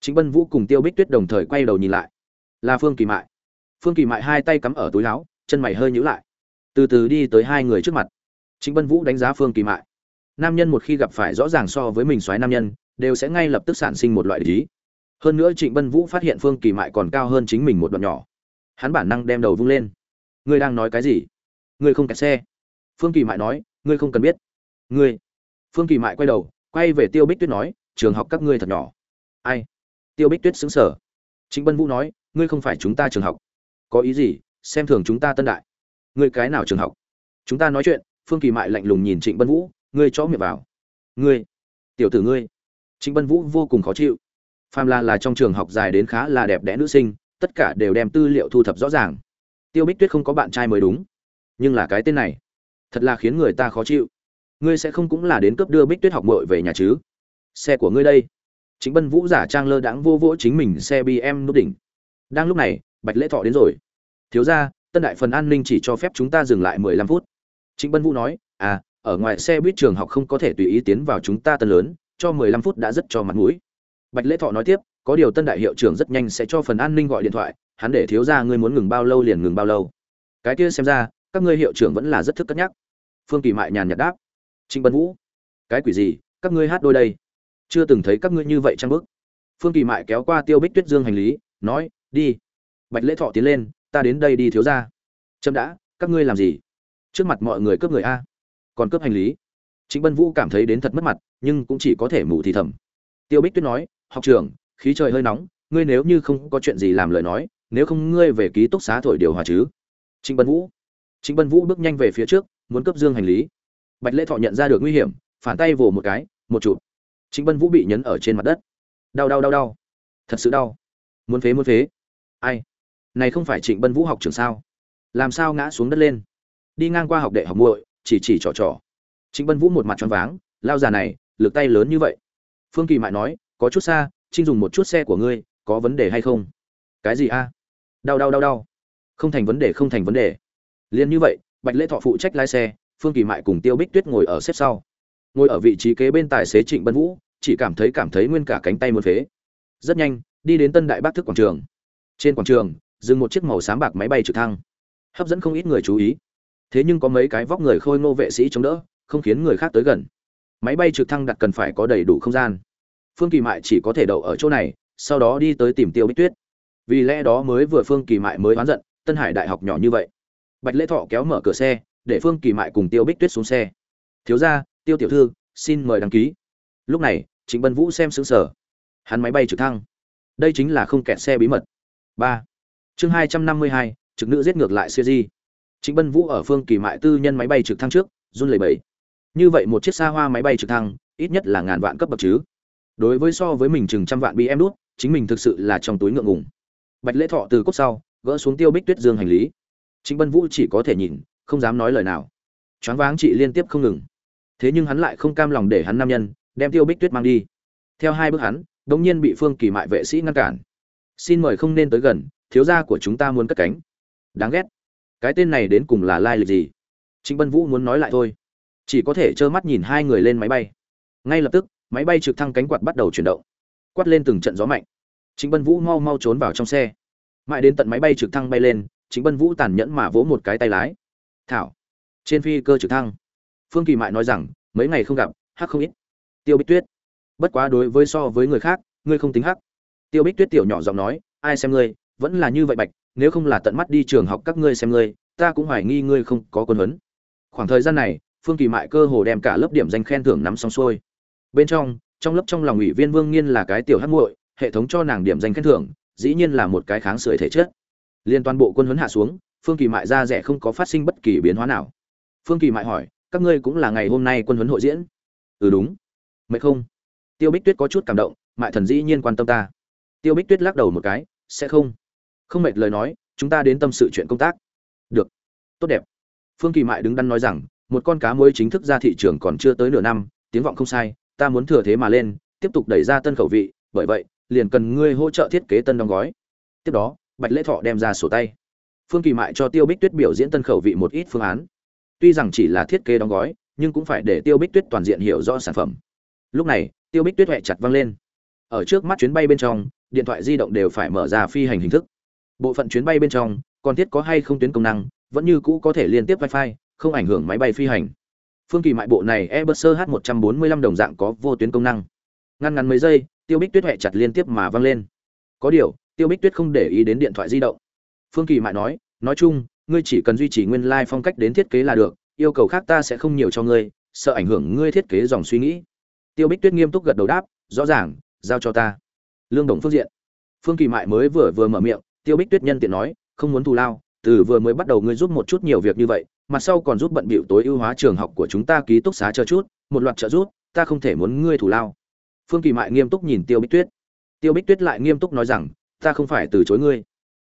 Chính bân vũ cùng tiêu bích tuyết đồng thời quay đầu nhìn lại. Là phương kỳ mại. Phương kỳ mại hai tay cắm ở túi láo chân mày hơi nhữ lại. Từ từ đi tới hai người trước mặt. Chính bân vũ đánh giá phương kỳ mại. Nam nhân một khi gặp phải rõ ràng so với mình xoáy nam nhân, đều sẽ ngay lập tức sản sinh một loại lý hơn nữa trịnh bân vũ phát hiện phương kỳ mại còn cao hơn chính mình một đoạn nhỏ. Hắn bản năng đem đầu vung lên. Ngươi đang nói cái gì? Ngươi không kẹt xe. Phương kỳ mại nói, ngươi không cần biết. Ngươi phương kỳ mại quay đầu, quay về tiêu bích tuyết nói, trường học các ngươi thật nhỏ. Ai? Tiêu bích tuyết xứng sở trịnh bân vũ nói, ngươi không phải chúng ta trường học. Có ý gì? Xem thường chúng ta tân đại. Ngươi cái nào trường học? Chúng ta nói chuyện. Phương kỳ mại lạnh lùng nhìn trịnh bân vũ, ngươi chó miệng vào. Ngươi, tiểu tử ngươi. Trịnh bân vũ vô cùng khó chịu. Phàm là là trong trường học dài đến khá là đẹp đẽ nữ sinh, tất cả đều đem tư liệu thu thập rõ ràng. Tiêu bích tuyết không có bạn trai mới đúng, nhưng là cái tên này, thật là khiến người ta khó chịu ngươi sẽ không cũng là đến cướp đưa bích tuyết học mội về nhà chứ? Xe của ngươi đây. Chính bân vũ giả trang lơ đãng vô vỗ chính mình xe bm nút đỉnh. Đang lúc này, bạch lễ thọ đến rồi. Thiếu ra tân đại phần an ninh chỉ cho phép chúng ta dừng lại mười lăm phút. Trịnh bân vũ nói à ở ngoài xe buýt trường học không có thể tùy ý tiến vào chúng ta tân lớn, cho mười lăm phút đã rất cho mặt mũi. Bạch lễ thọ nói tiếp, có điều tân đại hiệu trưởng rất nhanh sẽ cho phần an ninh gọi điện thoại, hắn để thiếu ra ngươi muốn ngừng bao lâu liền ngừng bao lâu. Cái kia xem ra, các ngươi hiệu trưởng vẫn là rất thức cất nhắc. Phương kỳ mại nhàn nhạt đáp trịnh bân vũ. Cái quỷ gì? Các ngươi hát đôi đây. Chưa từng thấy các ngươi như vậy trang bức phương kỳ mại kéo qua tiêu bích tuyết dương hành lý, nói, đi. Bạch lễ thọ tiến lên, ta đến đây đi thiếu gia. trâm đã, các ngươi làm gì? Trước mặt mọi người cướp người a. Còn cướp hành lý. Trịnh bân vũ cảm thấy đến thật mất mặt, nhưng cũng chỉ có thể mù thì thầm. Tiêu bích tuyết nói, học trưởng, khí trời hơi nóng, ngươi nếu như không có chuyện gì làm lời nói, nếu không ngươi về ký túc xá thổi điều hòa chứ. Trịnh bân vũ. Trịnh bân vũ bước nhanh về phía trước, muốn cấp dương hành lý bạch lễ thọ nhận ra được nguy hiểm, phản tay vồ một cái, một chụp. Trịnh bân vũ bị nhấn ở trên mặt đất. Đau đau đau đau. Thật sự đau. Muốn phế muốn phế. Ai? Này không phải trịnh bân vũ học trường sao? Làm sao ngã xuống đất lên? Đi ngang qua học đệ học muội, chỉ chỉ trò trò. Trịnh bân vũ một mặt tròn váng, lao già này, lực tay lớn như vậy. Phương kỳ mại nói, có chút xa trinh dùng một chút xe của ngươi, có vấn đề hay không? Cái gì a? Đau đau đau đau. Không thành vấn đề, không thành vấn đề. Liền như vậy, bạch lễ thọ phụ trách lái xe phương kỳ mại cùng tiêu bích tuyết ngồi ở xếp sau. Ngồi ở vị trí kế bên tài xế trịnh bân vũ, chỉ cảm thấy cảm thấy nguyên cả cánh tay muốn phế. Rất nhanh, đi đến tân đại bác thức quảng trường. Trên quảng trường, dừng một chiếc màu xám bạc máy bay trực thăng. Hấp dẫn không ít người chú ý. Thế nhưng có mấy cái vóc người khôi ngô vệ sĩ chống đỡ, không khiến người khác tới gần. Máy bay trực thăng đặt cần phải có đầy đủ không gian. Phương kỳ mại chỉ có thể đậu ở chỗ này, sau đó đi tới tìm tiêu bích tuyết. Vì lẽ đó mới vừa phương kỳ mại mới oán giận, tân hải đại học nhỏ như vậy. Bạch lễ thọ kéo mở cửa xe để phương kỳ mại cùng tiêu bích tuyết xuống xe. Thiếu ra tiêu tiểu thư, xin mời đăng ký. Lúc này chính bân vũ xem xứng sở hắn máy bay trực thăng. Đây chính là không kẹt xe bí mật. Ba. Chương hai trăm năm mươi hai, trực nữ giết ngược lại siêu di. Chính bân vũ ở phương kỳ mại tư nhân máy bay trực thăng trước, run lẩy bẩy. Như vậy một chiếc xa hoa máy bay trực thăng, ít nhất là ngàn vạn cấp bậc chứ. Đối với so với mình chừng trăm vạn bị em đút, chính mình thực sự là trong túi ngượng ngùng. Bạch lễ thọ từ cốc sau, gỡ xuống tiêu bích tuyết dương hành lý. Chính bân vũ chỉ có thể nhìn không dám nói lời nào. Choáng váng chị liên tiếp không ngừng. Thế nhưng hắn lại không cam lòng để hắn nam nhân, đem tiêu bích tuyết mang đi. Theo hai bước hắn đống nhiên bị phương kỳ mại vệ sĩ ngăn cản. Xin mời không nên tới gần, thiếu gia của chúng ta muốn cất cánh. Đáng ghét. Cái tên này đến cùng là lai lịch gì? Trịnh bân vũ muốn nói lại thôi. Chỉ có thể trơ mắt nhìn hai người lên máy bay. Ngay lập tức, máy bay trực thăng cánh quạt bắt đầu chuyển động. Quát lên từng trận gió mạnh. Trịnh bân vũ mau mau trốn vào trong xe. Mãi đến tận máy bay trực thăng bay lên, trịnh bân vũ tàn nhẫn mà vỗ một cái tay lái thảo. Trên phi cơ trực thăng, phương kỳ mại nói rằng, mấy ngày không gặp, hắc không ít. Tiêu bích tuyết, bất quá đối với so với người khác, ngươi không tính hắc. Tiêu bích tuyết tiểu nhỏ giọng nói, ai xem ngươi, vẫn là như vậy bạch, nếu không là tận mắt đi trường học các ngươi xem ngươi, ta cũng hoài nghi ngươi không có quân huấn. Khoảng thời gian này, phương kỳ mại cơ hồ đem cả lớp điểm danh khen thưởng nắm xong xuôi. Bên trong trong lớp trong lòng ủy viên vương nghiên là cái tiểu hắc muội, hệ thống cho nàng điểm danh khen thưởng, dĩ nhiên là một cái kháng sưởi thể chất. Liên toàn bộ quân huấn hạ xuống phương kỳ mại ra rẻ không có phát sinh bất kỳ biến hóa nào. Phương kỳ mại hỏi, các ngươi cũng là ngày hôm nay quân huấn hội diễn? Ừ đúng. Mệt không? Tiêu bích tuyết có chút cảm động, mại thần dĩ nhiên quan tâm ta. Tiêu bích tuyết lắc đầu một cái, sẽ không. Không mệt lời nói, chúng ta đến tâm sự chuyện công tác. Được. Tốt đẹp. Phương kỳ mại đứng đắn nói rằng, một con cá muối chính thức ra thị trường còn chưa tới nửa năm, tiếng vọng không sai, ta muốn thừa thế mà lên, tiếp tục đẩy ra tân khẩu vị, bởi vậy, liền cần ngươi hỗ trợ thiết kế tân đóng gói. Tiếp đó, bạch lễ thọ đem ra sổ tay phương kỳ mại cho tiêu bích tuyết biểu diễn tân khẩu vị một ít phương án. Tuy rằng chỉ là thiết kế đóng gói, nhưng cũng phải để tiêu bích tuyết toàn diện hiểu rõ sản phẩm. Lúc này, tiêu bích tuyết huệ chặt văng lên. Ở trước mắt chuyến bay bên trong, điện thoại di động đều phải mở ra phi hành hình thức. Bộ phận chuyến bay bên trong, còn thiết có hay không tuyến công năng, vẫn như cũ có thể liên tiếp wifi, không ảnh hưởng máy bay phi hành. Phương kỳ mại bộ này airbus h 145 đồng dạng có vô tuyến công năng. Ngăn ngắn mấy giây, tiêu bích tuyết huệ chặt liên tiếp mà văng lên. Có điều, tiêu bích tuyết không để ý đến điện thoại di động phương kỳ mại nói nói chung, ngươi chỉ cần duy trì nguyên lai phong cách đến thiết kế là được, yêu cầu khác ta sẽ không nhiều cho ngươi, sợ ảnh hưởng ngươi thiết kế dòng suy nghĩ. Tiêu bích tuyết nghiêm túc gật đầu đáp, rõ ràng, giao cho ta. Lương đồng phương diện. Phương kỳ mại mới vừa vừa mở miệng, tiêu bích tuyết nhân tiện nói, không muốn thù lao, từ vừa mới bắt đầu ngươi giúp một chút nhiều việc như vậy mặt sau còn giúp bận bịu tối ưu hóa trường học của chúng ta ký túc xá chờ chút, một loạt trợ giúp, ta không thể muốn ngươi thù lao. Phương kỳ mại nghiêm túc nhìn tiêu bích tuyết. Tiêu bích tuyết lại nghiêm túc nói rằng, ta không phải từ chối ngươi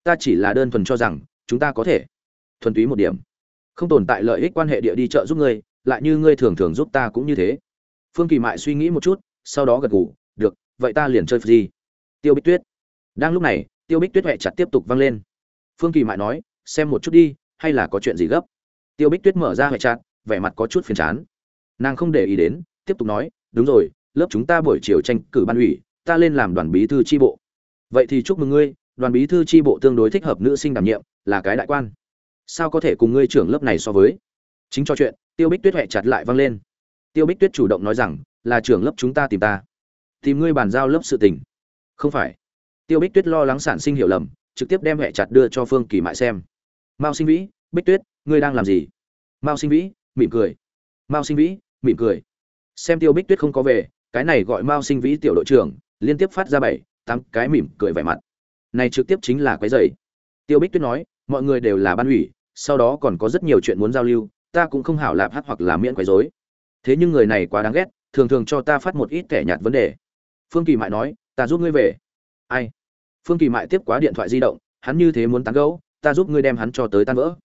ta chỉ là đơn thuần cho rằng, chúng ta có thể thuần túy một điểm. Không tồn tại lợi ích quan hệ địa đi chợ giúp ngươi, lại như ngươi thường thường giúp ta cũng như thế. Phương kỳ mại suy nghĩ một chút, sau đó gật gù, được, vậy ta liền chơi gì tiêu bích tuyết. Đang lúc này, tiêu bích tuyết huệ chặt tiếp tục vang lên. Phương kỳ mại nói, xem một chút đi, hay là có chuyện gì gấp? Tiêu bích tuyết mở ra huệ chặt, vẻ mặt có chút phiền chán. Nàng không để ý đến, tiếp tục nói, đúng rồi, lớp chúng ta buổi chiều tranh cử ban ủy, ta lên làm đoàn bí thư tri bộ. Vậy thì chúc mừng ngươi đoàn bí thư tri bộ tương đối thích hợp nữ sinh đảm nhiệm, là cái đại quan. Sao có thể cùng ngươi trưởng lớp này so với? Chính cho chuyện, tiêu bích tuyết huệ chặt lại vang lên. Tiêu bích tuyết chủ động nói rằng, là trưởng lớp chúng ta tìm ta. Tìm ngươi bàn giao lớp sự tình. Không phải. Tiêu bích tuyết lo lắng sản sinh hiểu lầm, trực tiếp đem huệ chặt đưa cho phương kỳ mại xem. Mao sinh vĩ, bích tuyết, ngươi đang làm gì? Mao sinh vĩ, mỉm cười. Mao sinh vĩ, mỉm cười. Xem tiêu bích tuyết không có về, cái này gọi mao sinh vĩ tiểu đội trưởng, liên tiếp phát ra bảy, tám cái mỉm cười vẻ mặt này trực tiếp chính là quấy rầy. Tiêu bích tuyết nói, mọi người đều là ban ủy, sau đó còn có rất nhiều chuyện muốn giao lưu, ta cũng không hảo lạp hát hoặc là miễn quấy rối. Thế nhưng người này quá đáng ghét, thường thường cho ta phát một ít kẻ nhạt vấn đề. Phương kỳ mại nói, ta giúp ngươi về. Ai? Phương kỳ mại tiếp quá điện thoại di động, hắn như thế muốn tán gẫu, ta giúp ngươi đem hắn cho tới tan vỡ.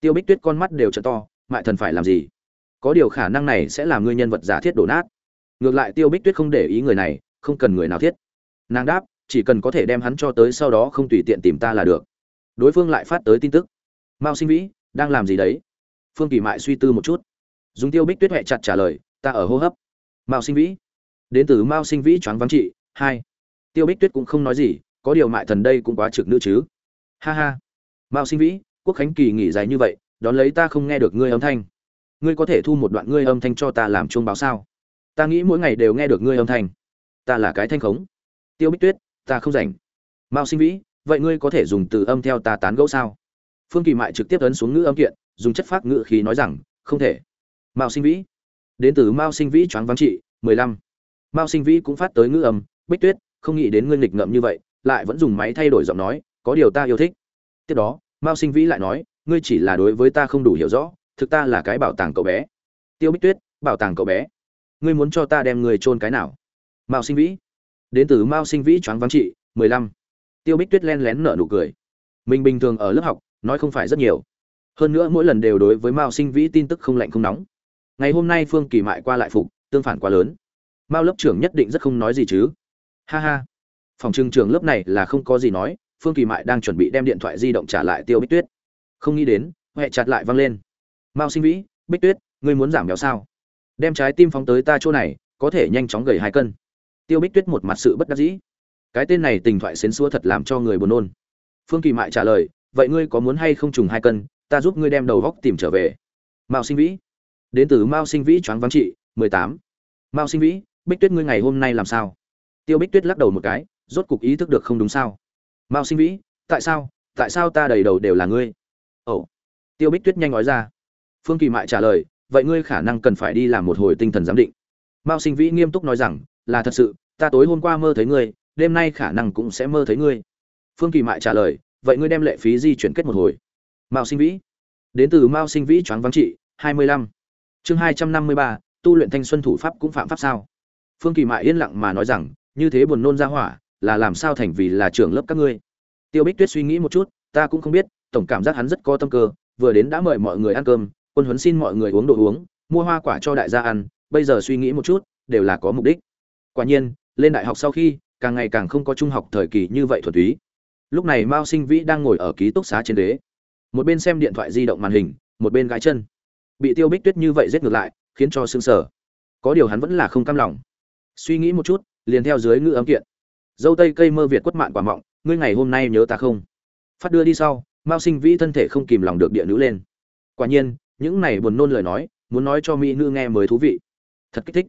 Tiêu bích tuyết con mắt đều trợ to, mại thần phải làm gì? Có điều khả năng này sẽ làm ngươi nhân vật giả thiết đổ nát. Ngược lại tiêu bích tuyết không để ý người này, không cần người nào thiết. Nàng đáp chỉ cần có thể đem hắn cho tới sau đó không tùy tiện tìm ta là được. Đối phương lại phát tới tin tức. Mao sinh vĩ, đang làm gì đấy? Phương kỳ mại suy tư một chút. Dùng tiêu bích tuyết huệ chặt trả lời, ta ở hô hấp. Mao sinh vĩ. Đến từ mao sinh vĩ choáng vắng trị, hai. Tiêu bích tuyết cũng không nói gì, có điều mại thần đây cũng quá trực nữ chứ. Ha ha. Mao sinh vĩ, quốc khánh kỳ nghỉ dài như vậy, đón lấy ta không nghe được ngươi âm thanh. Ngươi có thể thu một đoạn ngươi âm thanh cho ta làm chuông báo sao? Ta nghĩ mỗi ngày đều nghe được ngươi âm thanh. Ta là cái thanh khống. Tiêu bích tuyết ta không rảnh. Mao sinh vĩ, vậy ngươi có thể dùng từ âm theo ta tán gẫu sao? Phương kỳ mại trực tiếp ấn xuống ngữ âm kiện, dùng chất phác ngữ khí nói rằng, không thể. Mao sinh vĩ. Đến từ mao sinh vĩ choáng vắng trị, mười lăm. Mao sinh vĩ cũng phát tới ngữ âm, bích tuyết, không nghĩ đến ngươi nghịch ngợm như vậy, lại vẫn dùng máy thay đổi giọng nói, có điều ta yêu thích. Tiếp đó, mao sinh vĩ lại nói, ngươi chỉ là đối với ta không đủ hiểu rõ, thực ta là cái bảo tàng cậu bé. Tiêu bích tuyết, bảo tàng cậu bé. Ngươi muốn cho ta đem người chôn cái nào? Mao sinh vĩ đến từ mao sinh vĩ choáng vắng trị, mười lăm. Tiêu bích tuyết len lén nở nụ cười. Mình bình thường ở lớp học, nói không phải rất nhiều. Hơn nữa mỗi lần đều đối với mao sinh vĩ tin tức không lạnh không nóng. Ngày hôm nay phương kỳ mại qua lại phục, tương phản quá lớn. Mao lớp trưởng nhất định rất không nói gì chứ. Ha ha. Phòng trưng trường lớp này là không có gì nói, phương kỳ mại đang chuẩn bị đem điện thoại di động trả lại tiêu bích tuyết. Không nghĩ đến huệ chặt lại văng lên. Mao sinh vĩ, bích tuyết, ngươi muốn giảm béo sao? Đem trái tim phóng tới ta chỗ này, có thể nhanh chóng gầy hai cân tiêu bích tuyết một mặt sự bất đắc dĩ. Cái tên này tình thoại xến xua thật làm cho người buồn nôn. Phương kỳ mại trả lời, vậy ngươi có muốn hay không trùng hai cân, ta giúp ngươi đem đầu góc tìm trở về. Mao sinh vĩ. Đến từ mao sinh vĩ choáng vắng trị, mười tám. Mao sinh vĩ, bích tuyết ngươi ngày hôm nay làm sao? Tiêu bích tuyết lắc đầu một cái, rốt cục ý thức được không đúng sao? Mao sinh vĩ, tại sao tại sao ta đầy đầu đều là ngươi? Ồ. Tiêu bích tuyết nhanh nói ra. Phương kỳ mại trả lời, vậy ngươi khả năng cần phải đi làm một hồi tinh thần giám định. Mao sinh vĩ nghiêm túc nói rằng là thật sự, ta tối hôm qua mơ thấy ngươi, đêm nay khả năng cũng sẽ mơ thấy ngươi. Phương kỳ mại trả lời, vậy ngươi đem lệ phí di chuyển kết một hồi. Mao sinh vĩ. Đến từ mao sinh vĩ choáng vắng trị, hai mươi lăm. Chương hai trăm năm mươi ba, tu luyện thanh xuân thủ pháp cũng phạm pháp sao? Phương kỳ mại yên lặng mà nói rằng, như thế buồn nôn ra hỏa, là làm sao thành vì là trưởng lớp các ngươi? Tiêu bích tuyết suy nghĩ một chút, ta cũng không biết, tổng cảm giác hắn rất có tâm cơ, vừa đến đã mời mọi người ăn cơm, quân huấn xin mọi người uống đồ uống, mua hoa quả cho đại gia ăn, bây giờ suy nghĩ một chút, đều là có mục đích quả nhiên, lên đại học sau khi, càng ngày càng không có trung học thời kỳ như vậy thuần túy. Lúc này mao sinh vĩ đang ngồi ở ký túc xá trên đế một bên xem điện thoại di động màn hình, một bên gãi chân. Bị tiêu bích tuyết như vậy giết ngược lại, khiến cho sương sở có điều hắn vẫn là không cam lòng. Suy nghĩ một chút, liền theo dưới ngữ ấm kiện. Dâu tây cây mơ việt quất mạn quả mọng, ngươi ngày hôm nay nhớ ta không? Phát đưa đi sau, mao sinh vĩ thân thể không kìm lòng được địa nữ lên. Quả nhiên, những này buồn nôn lời nói, muốn nói cho mỹ nữ nghe mới thú vị. Thật kích thích.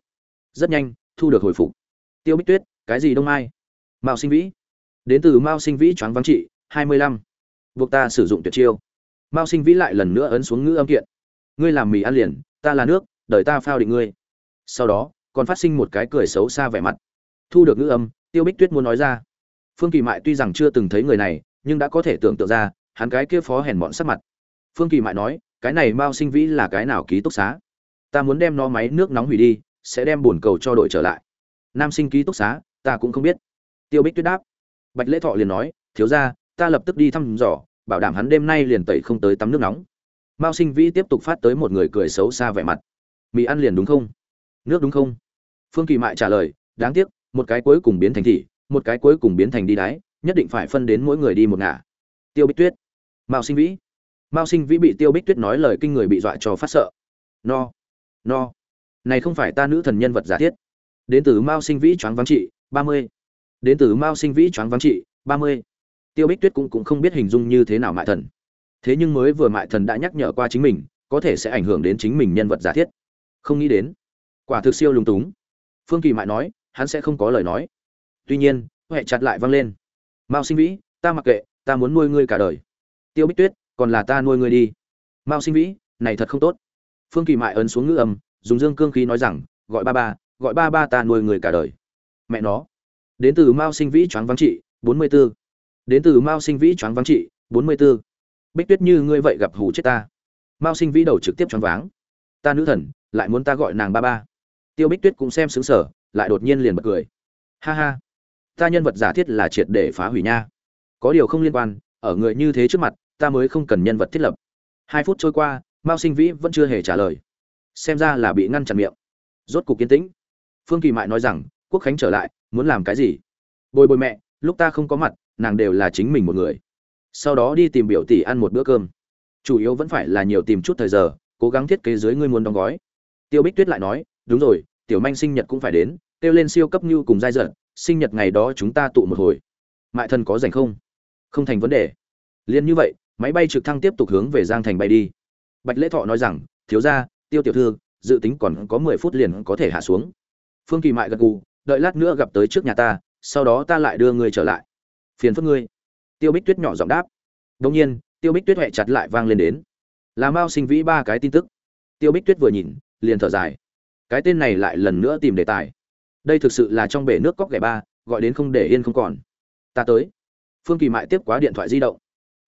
Rất nhanh thu được hồi phục. Tiêu bích tuyết, cái gì đông mai? Mao sinh vĩ. Đến từ mao sinh vĩ choáng vắng trị, hai mươi lăm. Buộc ta sử dụng tuyệt chiêu. Mao sinh vĩ lại lần nữa ấn xuống ngữ âm kiện. Ngươi làm mì ăn liền, ta là nước đợi ta phao định ngươi. Sau đó, còn phát sinh một cái cười xấu xa vẻ mặt. Thu được ngữ âm, tiêu bích tuyết muốn nói ra. Phương kỳ mại tuy rằng chưa từng thấy người này, nhưng đã có thể tưởng tượng ra, hắn cái kia phó hèn mọn sắc mặt. Phương kỳ mại nói, cái này mao sinh vĩ là cái nào ký túc xá? Ta muốn đem nó máy nước nóng hủy đi sẽ đem bồn cầu cho đội trở lại. Nam sinh ký túc xá, ta cũng không biết. Tiêu bích tuyết đáp. Bạch lễ thọ liền nói, thiếu ra ta lập tức đi thăm dò, bảo đảm hắn đêm nay liền tẩy không tới tắm nước nóng. Mao sinh vĩ tiếp tục phát tới một người cười xấu xa vẻ mặt. Mì ăn liền đúng không? Nước đúng không? Phương kỳ mại trả lời, đáng tiếc, một cái cuối cùng biến thành thị, một cái cuối cùng biến thành đi đáy nhất định phải phân đến mỗi người đi một ngả. Tiêu bích tuyết. Mao sinh vĩ. Mao sinh vĩ bị tiêu bích tuyết nói lời kinh người bị dọa cho phát sợ. No no này không phải ta nữ thần nhân vật giả thiết. Đến từ mao sinh vĩ choáng vắng trị, ba mươi. Đến từ mao sinh vĩ choáng vắng trị, ba mươi. Tiêu bích tuyết cũng cũng không biết hình dung như thế nào mại thần. Thế nhưng mới vừa mại thần đã nhắc nhở qua chính mình, có thể sẽ ảnh hưởng đến chính mình nhân vật giả thiết. Không nghĩ đến, quả thực siêu lúng túng. Phương kỳ mại nói, hắn sẽ không có lời nói. Tuy nhiên, huệ chặt lại vang lên. Mao sinh vĩ, ta mặc kệ, ta muốn nuôi ngươi cả đời. Tiêu bích tuyết, còn là ta nuôi ngươi đi. Mao sinh vĩ, này thật không tốt. Phương kỳ mại ấn xuống ngữ âm dùng dương cương khí nói rằng, gọi ba ba, gọi ba ba ta nuôi người cả đời. Mẹ nó. Đến từ mao sinh vĩ choáng vắng trị, bốn mươi 44. đến từ mao sinh vĩ choáng vắng trị, bốn mươi 44. bích tuyết như ngươi vậy gặp hủ chết ta. Mao sinh vĩ đầu trực tiếp choáng váng. Ta nữ thần, lại muốn ta gọi nàng ba ba. Tiêu bích tuyết cũng xem xứng sở lại đột nhiên liền bật cười. Ha ha. Ta nhân vật giả thiết là triệt để phá hủy nha. Có điều không liên quan, ở người như thế trước mặt, ta mới không cần nhân vật thiết lập. Hai phút trôi qua, mao sinh vĩ vẫn chưa hề trả lời xem ra là bị ngăn chặn miệng. Rốt cục kiên tĩnh. Phương kỳ mại nói rằng, quốc khánh trở lại, muốn làm cái gì? Bồi bồi mẹ, lúc ta không có mặt, nàng đều là chính mình một người. Sau đó đi tìm biểu tỷ ăn một bữa cơm. Chủ yếu vẫn phải là nhiều tìm chút thời giờ, cố gắng thiết kế dưới ngươi muốn đóng gói. Tiêu bích tuyết lại nói, đúng rồi, tiểu manh sinh nhật cũng phải đến, kêu lên siêu cấp như cùng giai dận, sinh nhật ngày đó chúng ta tụ một hồi. Mại thân có rảnh không? Không thành vấn đề. Liền như vậy, máy bay trực thăng tiếp tục hướng về giang thành bay đi. Bạch lễ thọ nói rằng, thiếu gia tiêu tiểu thư, dự tính còn có mười phút liền có thể hạ xuống. Phương kỳ mại gật gù, đợi lát nữa gặp tới trước nhà ta, sau đó ta lại đưa ngươi trở lại. Phiền phức ngươi. Tiêu bích tuyết nhỏ giọng đáp. Đông nhiên, tiêu bích tuyết huệ chặt lại vang lên đến. Là mao sinh vĩ ba cái tin tức. Tiêu bích tuyết vừa nhìn, liền thở dài. Cái tên này lại lần nữa tìm đề tài. Đây thực sự là trong bể nước cóc ghẻ ba, gọi đến không để yên không còn. Ta tới. Phương kỳ mại tiếp quá điện thoại di động.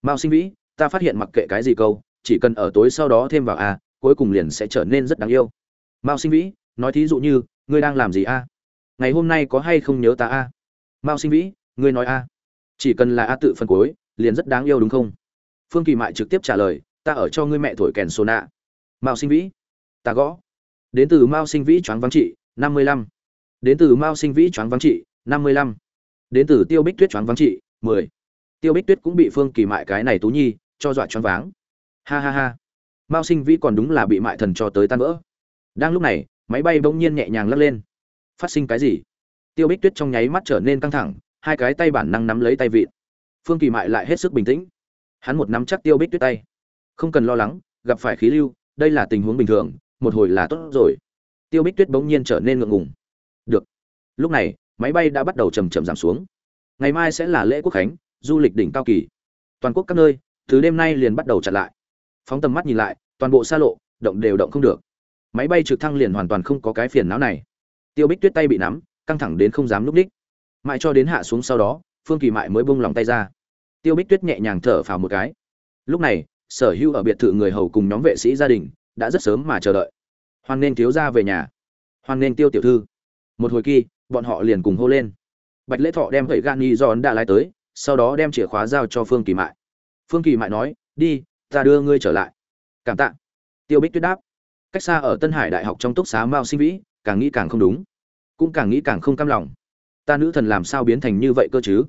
Mao sinh vĩ, ta phát hiện mặc kệ cái gì câu, chỉ cần ở tối sau đó thêm vào a cuối cùng liền sẽ trở nên rất đáng yêu. Mao sinh vĩ, nói thí dụ như, ngươi đang làm gì a? Ngày hôm nay có hay không nhớ ta a? Mao sinh vĩ, ngươi nói a. Chỉ cần là a tự phân cuối, liền rất đáng yêu đúng không? Phương kỳ mại trực tiếp trả lời, ta ở cho ngươi mẹ thổi kèn sô nạ. Mao sinh vĩ, ta gõ. Đến từ mao sinh vĩ choáng vắng trị, năm mươi lăm. Đến từ mao sinh vĩ choáng vắng trị, năm mươi lăm. Đến từ tiêu bích tuyết choáng vắng trị, mười. Tiêu bích tuyết cũng bị phương kỳ mại cái này tú nhi cho dọa choáng váng. Ha ha ha mao sinh vĩ còn đúng là bị mại thần cho tới tan vỡ. Đang lúc này, máy bay bỗng nhiên nhẹ nhàng lắc lên. Phát sinh cái gì? Tiêu bích tuyết trong nháy mắt trở nên căng thẳng, hai cái tay bản năng nắm lấy tay vịn. Phương kỳ mại lại hết sức bình tĩnh. Hắn một nắm chắc tiêu bích tuyết tay. Không cần lo lắng, gặp phải khí lưu, đây là tình huống bình thường, một hồi là tốt rồi. Tiêu bích tuyết bỗng nhiên trở nên ngượng ngùng. Được. Lúc này, máy bay đã bắt đầu chầm chậm giảm xuống. Ngày mai sẽ là lễ quốc khánh, du lịch đỉnh cao kỳ. Toàn quốc các nơi, từ đêm nay liền bắt đầu chặn lại phóng tầm mắt nhìn lại, toàn bộ xa lộ, động đều động không được. Máy bay trực thăng liền hoàn toàn không có cái phiền não này. Tiêu bích tuyết tay bị nắm, căng thẳng đến không dám núp đích. Mãi cho đến hạ xuống sau đó, phương kỳ mại mới bung lòng tay ra. Tiêu bích tuyết nhẹ nhàng thở phào một cái. Lúc này, sở hữu ở biệt thự người hầu cùng nhóm vệ sĩ gia đình đã rất sớm mà chờ đợi. Hoan nên thiếu ra về nhà. Hoan nên tiêu tiểu thư. Một hồi kỳ bọn họ liền cùng hô lên. Bạch lễ thọ đem gậy gan nghi do ấn đã lái tới, sau đó đem chìa khóa giao cho phương kỳ mại. Phương kỳ mại nói, đi ta đưa ngươi trở lại. Cảm tạ. Tiêu bích tuyết đáp. Cách xa ở tân hải đại học trong túc xá mao sinh vĩ, càng nghĩ càng không đúng. Cũng càng nghĩ càng không cam lòng. Ta nữ thần làm sao biến thành như vậy cơ chứ?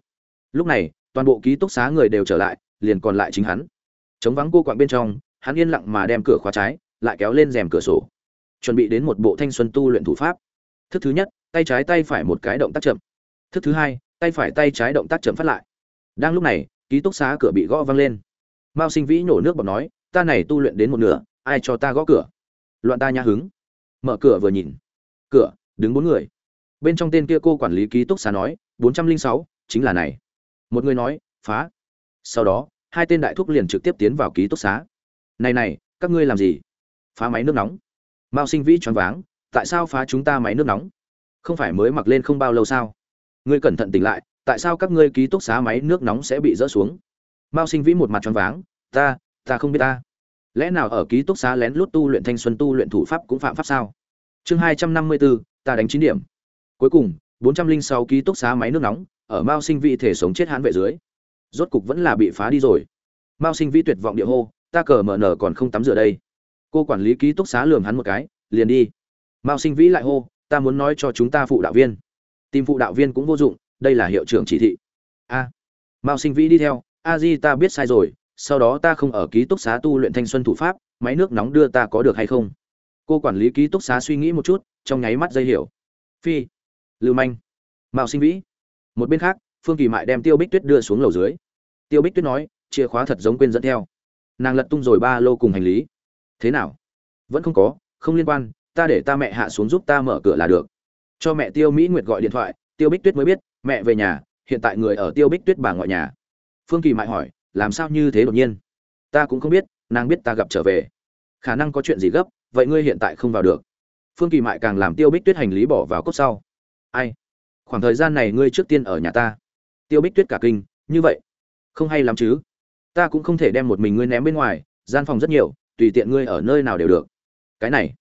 Lúc này, toàn bộ ký túc xá người đều trở lại, liền còn lại chính hắn. Chống vắng cô quạng bên trong, hắn yên lặng mà đem cửa khóa trái, lại kéo lên rèm cửa sổ. Chuẩn bị đến một bộ thanh xuân tu luyện thủ pháp. Thức thứ nhất, tay trái tay phải một cái động tác chậm. Thức thứ hai, tay phải tay trái động tác chậm phát lại. Đang lúc này, ký túc xá cửa bị gõ văng lên mao sinh vĩ nổ nước bọt nói, ta này tu luyện đến một nửa, ai cho ta gõ cửa? Loạn ta nhã hứng. Mở cửa vừa nhìn. Cửa, đứng bốn người. Bên trong tên kia cô quản lý ký túc xá nói, bốn trăm linh sáu, chính là này. Một người nói, phá. Sau đó, hai tên đại thúc liền trực tiếp tiến vào ký túc xá. Này này, các ngươi làm gì? Phá máy nước nóng. Mao sinh vĩ choáng váng, tại sao phá chúng ta máy nước nóng? Không phải mới mặc lên không bao lâu sao? Ngươi cẩn thận tỉnh lại, tại sao các ngươi ký túc xá máy nước nóng sẽ bị rỡ xuống? Mao sinh vĩ một mặt choáng váng, ta ta không biết ta. Lẽ nào ở ký túc xá lén lút tu luyện thanh xuân tu luyện thủ pháp cũng phạm pháp sao? Chương hai trăm năm mươi bốn ta đánh chín điểm. Cuối cùng, bốn trăm linh sáu ký túc xá máy nước nóng ở mao sinh vĩ thể sống chết hãn vệ dưới. Rốt cục vẫn là bị phá đi rồi. Mao sinh vĩ tuyệt vọng địa hô, ta cờ mở nở còn không tắm rửa đây. Cô quản lý ký túc xá lườm hắn một cái, liền đi. Mao sinh vĩ lại hô, ta muốn nói cho chúng ta phụ đạo viên. Tìm phụ đạo viên cũng vô dụng, đây là hiệu trưởng chỉ thị. A. Mao sinh vĩ đi theo a di ta biết sai rồi, sau đó ta không ở ký túc xá tu luyện thanh xuân thủ pháp, máy nước nóng đưa ta có được hay không? Cô quản lý ký túc xá suy nghĩ một chút, trong nháy mắt dây hiểu. Phi, lưu manh, Mạo sinh vĩ. Một bên khác, phương kỳ mại đem tiêu bích tuyết đưa xuống lầu dưới. Tiêu bích tuyết nói, chìa khóa thật giống quên dẫn theo. Nàng lật tung rồi ba lô cùng hành lý. Thế nào? Vẫn không có, không liên quan, ta để ta mẹ hạ xuống giúp ta mở cửa là được. Cho mẹ tiêu mỹ nguyệt gọi điện thoại, tiêu bích tuyết mới biết, mẹ về nhà, hiện tại người ở tiêu bích tuyết bà ngoại nhà phương kỳ mại hỏi, làm sao như thế đột nhiên? Ta cũng không biết, nàng biết ta gặp trở về. Khả năng có chuyện gì gấp, vậy ngươi hiện tại không vào được. Phương kỳ mại càng làm tiêu bích tuyết hành lý bỏ vào cốt sau. Ai? Khoảng thời gian này ngươi trước tiên ở nhà ta. Tiêu bích tuyết cả kinh, như vậy? Không hay lắm chứ? Ta cũng không thể đem một mình ngươi ném bên ngoài, gian phòng rất nhiều, tùy tiện ngươi ở nơi nào đều được. Cái này?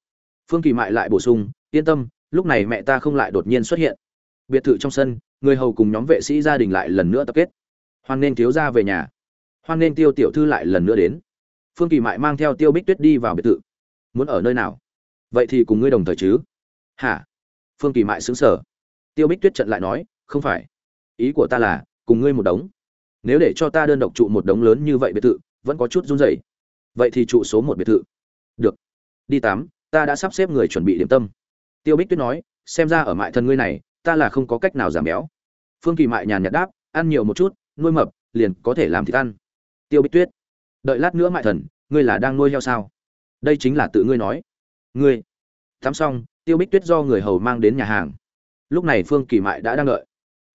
Phương kỳ mại lại bổ sung, yên tâm, lúc này mẹ ta không lại đột nhiên xuất hiện. Biệt thự trong sân, người hầu cùng nhóm vệ sĩ gia đình lại lần nữa tập kết hoan nên thiếu ra về nhà. Hoan nên tiêu tiểu thư lại lần nữa đến. Phương kỳ mại mang theo tiêu bích tuyết đi vào biệt thự. Muốn ở nơi nào? Vậy thì cùng ngươi đồng thời chứ. Hả? Phương kỳ mại xứng sở tiêu bích tuyết trận lại nói, không phải. Ý của ta là, cùng ngươi một đống. Nếu để cho ta đơn độc trụ một đống lớn như vậy biệt thự, vẫn có chút run rẩy. Vậy thì trụ số một biệt thự. Được. Đi tám ta đã sắp xếp người chuẩn bị điểm tâm. Tiêu bích tuyết nói, xem ra ở mại thân ngươi này, ta là không có cách nào giảm béo. Phương kỳ mại nhàn nhạt đáp, ăn nhiều một chút nuôi mập, liền có thể làm thịt ăn. Tiêu bích tuyết, đợi lát nữa mại thần, ngươi là đang nuôi heo sao? Đây chính là tự ngươi nói. Ngươi. Tắm xong, tiêu bích tuyết do người hầu mang đến nhà hàng. Lúc này phương kỳ mại đã đang đợi.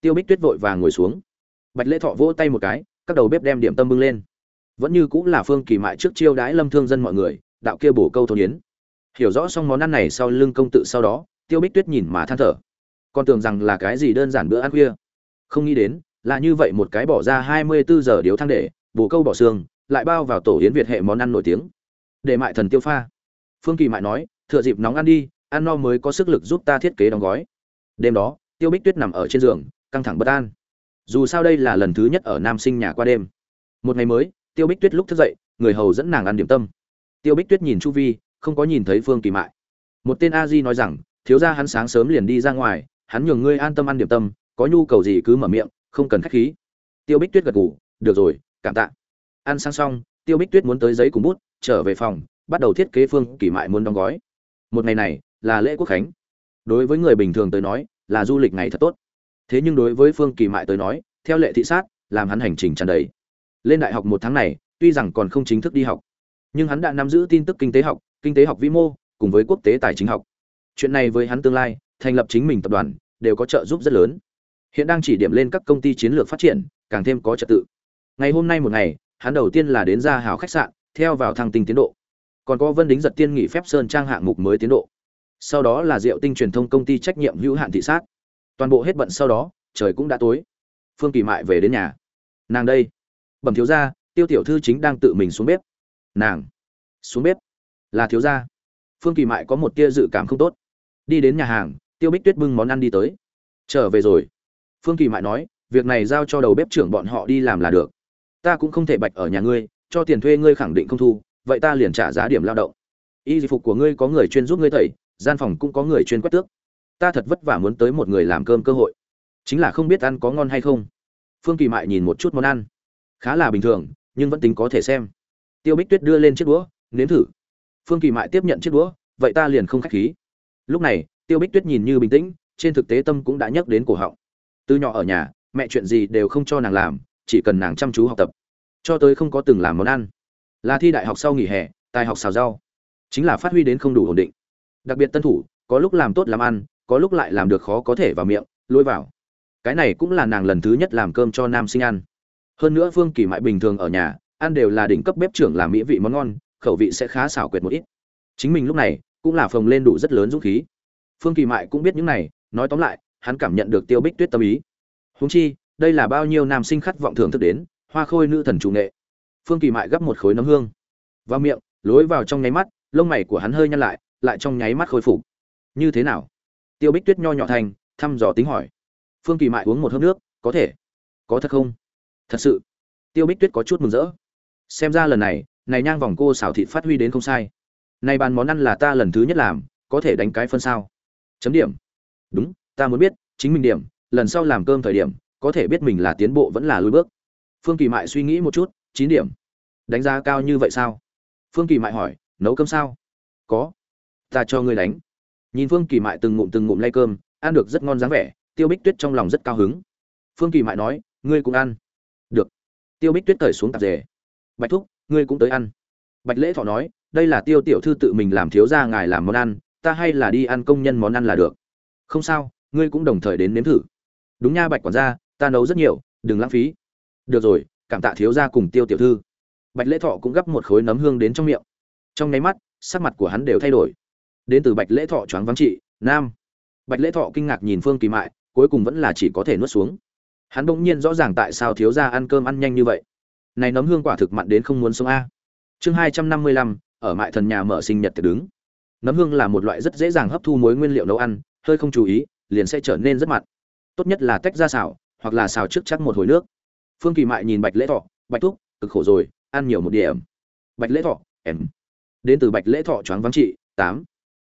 Tiêu bích tuyết vội vàng ngồi xuống. Bạch lễ thọ vỗ tay một cái, các đầu bếp đem điểm tâm bưng lên. Vẫn như cũng là phương kỳ mại trước chiêu đãi lâm thương dân mọi người, đạo kia bổ câu thôn yến. Hiểu rõ xong món ăn này sau lưng công tự sau đó, tiêu bích tuyết nhìn mà than thở. Con tưởng rằng là cái gì đơn giản bữa ăn khuya. Không nghĩ đến là như vậy một cái bỏ ra hai mươi bốn giờ điếu thang để bổ câu bỏ xương, lại bao vào tổ yến việt hệ món ăn nổi tiếng. Để mại thần tiêu pha. Phương kỳ mại nói, thừa dịp nóng ăn đi, ăn no mới có sức lực giúp ta thiết kế đóng gói. Đêm đó, tiêu bích tuyết nằm ở trên giường, căng thẳng bất an. Dù sao đây là lần thứ nhất ở nam sinh nhà qua đêm. Một ngày mới, tiêu bích tuyết lúc thức dậy, người hầu dẫn nàng ăn điểm tâm. Tiêu bích tuyết nhìn chu vi, không có nhìn thấy phương kỳ mại. Một tên a di nói rằng, thiếu gia hắn sáng sớm liền đi ra ngoài, hắn nhường ngươi an tâm ăn điểm tâm, có nhu cầu gì cứ mở miệng không cần khách khí. Tiêu bích tuyết gật gù, được rồi, cảm tạ. Ăn sang xong, tiêu bích tuyết muốn tới giấy cùng bút, trở về phòng, bắt đầu thiết kế phương kỳ mại muốn đóng gói. Một ngày này, là lễ quốc khánh. Đối với người bình thường tới nói, là du lịch ngày thật tốt. Thế nhưng đối với phương kỳ mại tới nói, theo lệ thị sát, làm hắn hành trình tràn đầy. Lên đại học một tháng này, tuy rằng còn không chính thức đi học, nhưng hắn đã nắm giữ tin tức kinh tế học, kinh tế học vĩ mô, cùng với quốc tế tài chính học. Chuyện này với hắn tương lai, thành lập chính mình tập đoàn, đều có trợ giúp rất lớn hiện đang chỉ điểm lên các công ty chiến lược phát triển, càng thêm có trật tự. Ngày hôm nay một ngày, hắn đầu tiên là đến ra hào khách sạn, theo vào thăng tinh tiến độ. Còn có vân đính giật tiên nghỉ phép sơn trang hạng mục mới tiến độ. Sau đó là diệu tinh truyền thông công ty trách nhiệm hữu hạn thị sát. Toàn bộ hết bận sau đó, trời cũng đã tối. Phương kỳ mại về đến nhà. Nàng đây. Bẩm thiếu gia, tiêu tiểu thư chính đang tự mình xuống bếp. Nàng. Xuống bếp? Là thiếu gia. Phương kỳ mại có một tia dự cảm không tốt. Đi đến nhà hàng, tiêu bích tuyết bưng món ăn đi tới. Trở về rồi phương kỳ mại nói, việc này giao cho đầu bếp trưởng bọn họ đi làm là được. Ta cũng không thể bạch ở nhà ngươi, cho tiền thuê ngươi khẳng định không thu, vậy ta liền trả giá điểm lao động. Y phục của ngươi có người chuyên giúp ngươi tẩy, gian phòng cũng có người chuyên quét tước. Ta thật vất vả muốn tới một người làm cơm cơ hội. Chính là không biết ăn có ngon hay không. Phương kỳ mại nhìn một chút món ăn. Khá là bình thường, nhưng vẫn tính có thể xem. Tiêu bích tuyết đưa lên chiếc đũa, nếm thử. Phương kỳ mại tiếp nhận chiếc đũa, vậy ta liền không khách khí. Lúc này, tiêu bích tuyết nhìn như bình tĩnh, trên thực tế tâm cũng đã nhắc đến cổ họng từ nhỏ ở nhà, mẹ chuyện gì đều không cho nàng làm, chỉ cần nàng chăm chú học tập. Cho tới không có từng làm món ăn. Là thi đại học sau nghỉ hè, tài học xào rau. Chính là phát huy đến không đủ ổn định. Đặc biệt tân thủ, có lúc làm tốt làm ăn, có lúc lại làm được khó có thể vào miệng, lôi vào. Cái này cũng là nàng lần thứ nhất làm cơm cho nam sinh ăn. Hơn nữa phương kỳ mại bình thường ở nhà, ăn đều là đỉnh cấp bếp trưởng làm mỹ vị món ngon, khẩu vị sẽ khá xảo quyệt một ít. Chính mình lúc này, cũng là phồng lên đủ rất lớn dũng khí. Phương kỳ mại cũng biết những này, nói tóm lại hắn cảm nhận được tiêu bích tuyết tâm ý. Húng chi, đây là bao nhiêu nam sinh khát vọng thưởng thức đến, hoa khôi nữ thần chủ nghệ. Phương kỳ mại gấp một khối nấm hương. Vào miệng, lối vào trong nháy mắt, lông mày của hắn hơi nhăn lại lại trong nháy mắt khôi phục. Như thế nào? Tiêu bích tuyết nho nhỏ thành, thăm dò tính hỏi. Phương kỳ mại uống một hớp nước, có thể. Có thật không? Thật sự. Tiêu bích tuyết có chút mừng rỡ. Xem ra lần này này nhang vòng cô xảo thịt phát huy đến không sai. Này bàn món ăn là ta lần thứ nhất làm, có thể đánh cái phân sao. Chấm điểm. Đúng ta muốn biết, chính mình điểm, lần sau làm cơm thời điểm, có thể biết mình là tiến bộ vẫn là lùi bước. Phương kỳ mại suy nghĩ một chút, chín điểm. Đánh giá cao như vậy sao? Phương kỳ mại hỏi, nấu cơm sao? Có. Ta cho ngươi đánh. Nhìn phương kỳ mại từng ngụm từng ngụm lay cơm, ăn được rất ngon dáng vẻ, tiêu bích tuyết trong lòng rất cao hứng. Phương kỳ mại nói, ngươi cũng ăn. Được. Tiêu bích tuyết cởi xuống tạp dề. Bạch thúc, ngươi cũng tới ăn. Bạch lễ thọ nói, đây là tiêu tiểu thư tự mình làm thiếu ra ngài làm món ăn, ta hay là đi ăn công nhân món ăn là được. Không sao ngươi cũng đồng thời đến nếm thử. Đúng nha, bạch quản gia, ta nấu rất nhiều, đừng lãng phí. Được rồi, cảm tạ thiếu gia cùng tiêu tiểu thư. Bạch lễ thọ cũng gắp một khối nấm hương đến trong miệng. Trong nháy mắt, sắc mặt của hắn đều thay đổi. Đến từ bạch lễ thọ choáng vắng trị, nam. Bạch lễ thọ kinh ngạc nhìn phương kỳ mại, cuối cùng vẫn là chỉ có thể nuốt xuống. Hắn bỗng nhiên rõ ràng tại sao thiếu gia ăn cơm ăn nhanh như vậy. Này nấm hương quả thực mặn đến không muốn sống a. Chương hai trăm năm mươi lăm, ở mại thần nhà mở sinh nhật tiệc đứng. Nấm hương là một loại rất dễ dàng hấp thu muối nguyên liệu nấu ăn, hơi không chú ý liền sẽ trở nên rất mặn. Tốt nhất là tách ra xào, hoặc là xào trước chắc một hồi nước. Phương kỳ mại nhìn bạch lễ thọ, bạch thúc, cực khổ rồi, ăn nhiều một điểm. Bạch lễ thọ, em. Đến từ bạch lễ thọ choáng vắng trị, tám.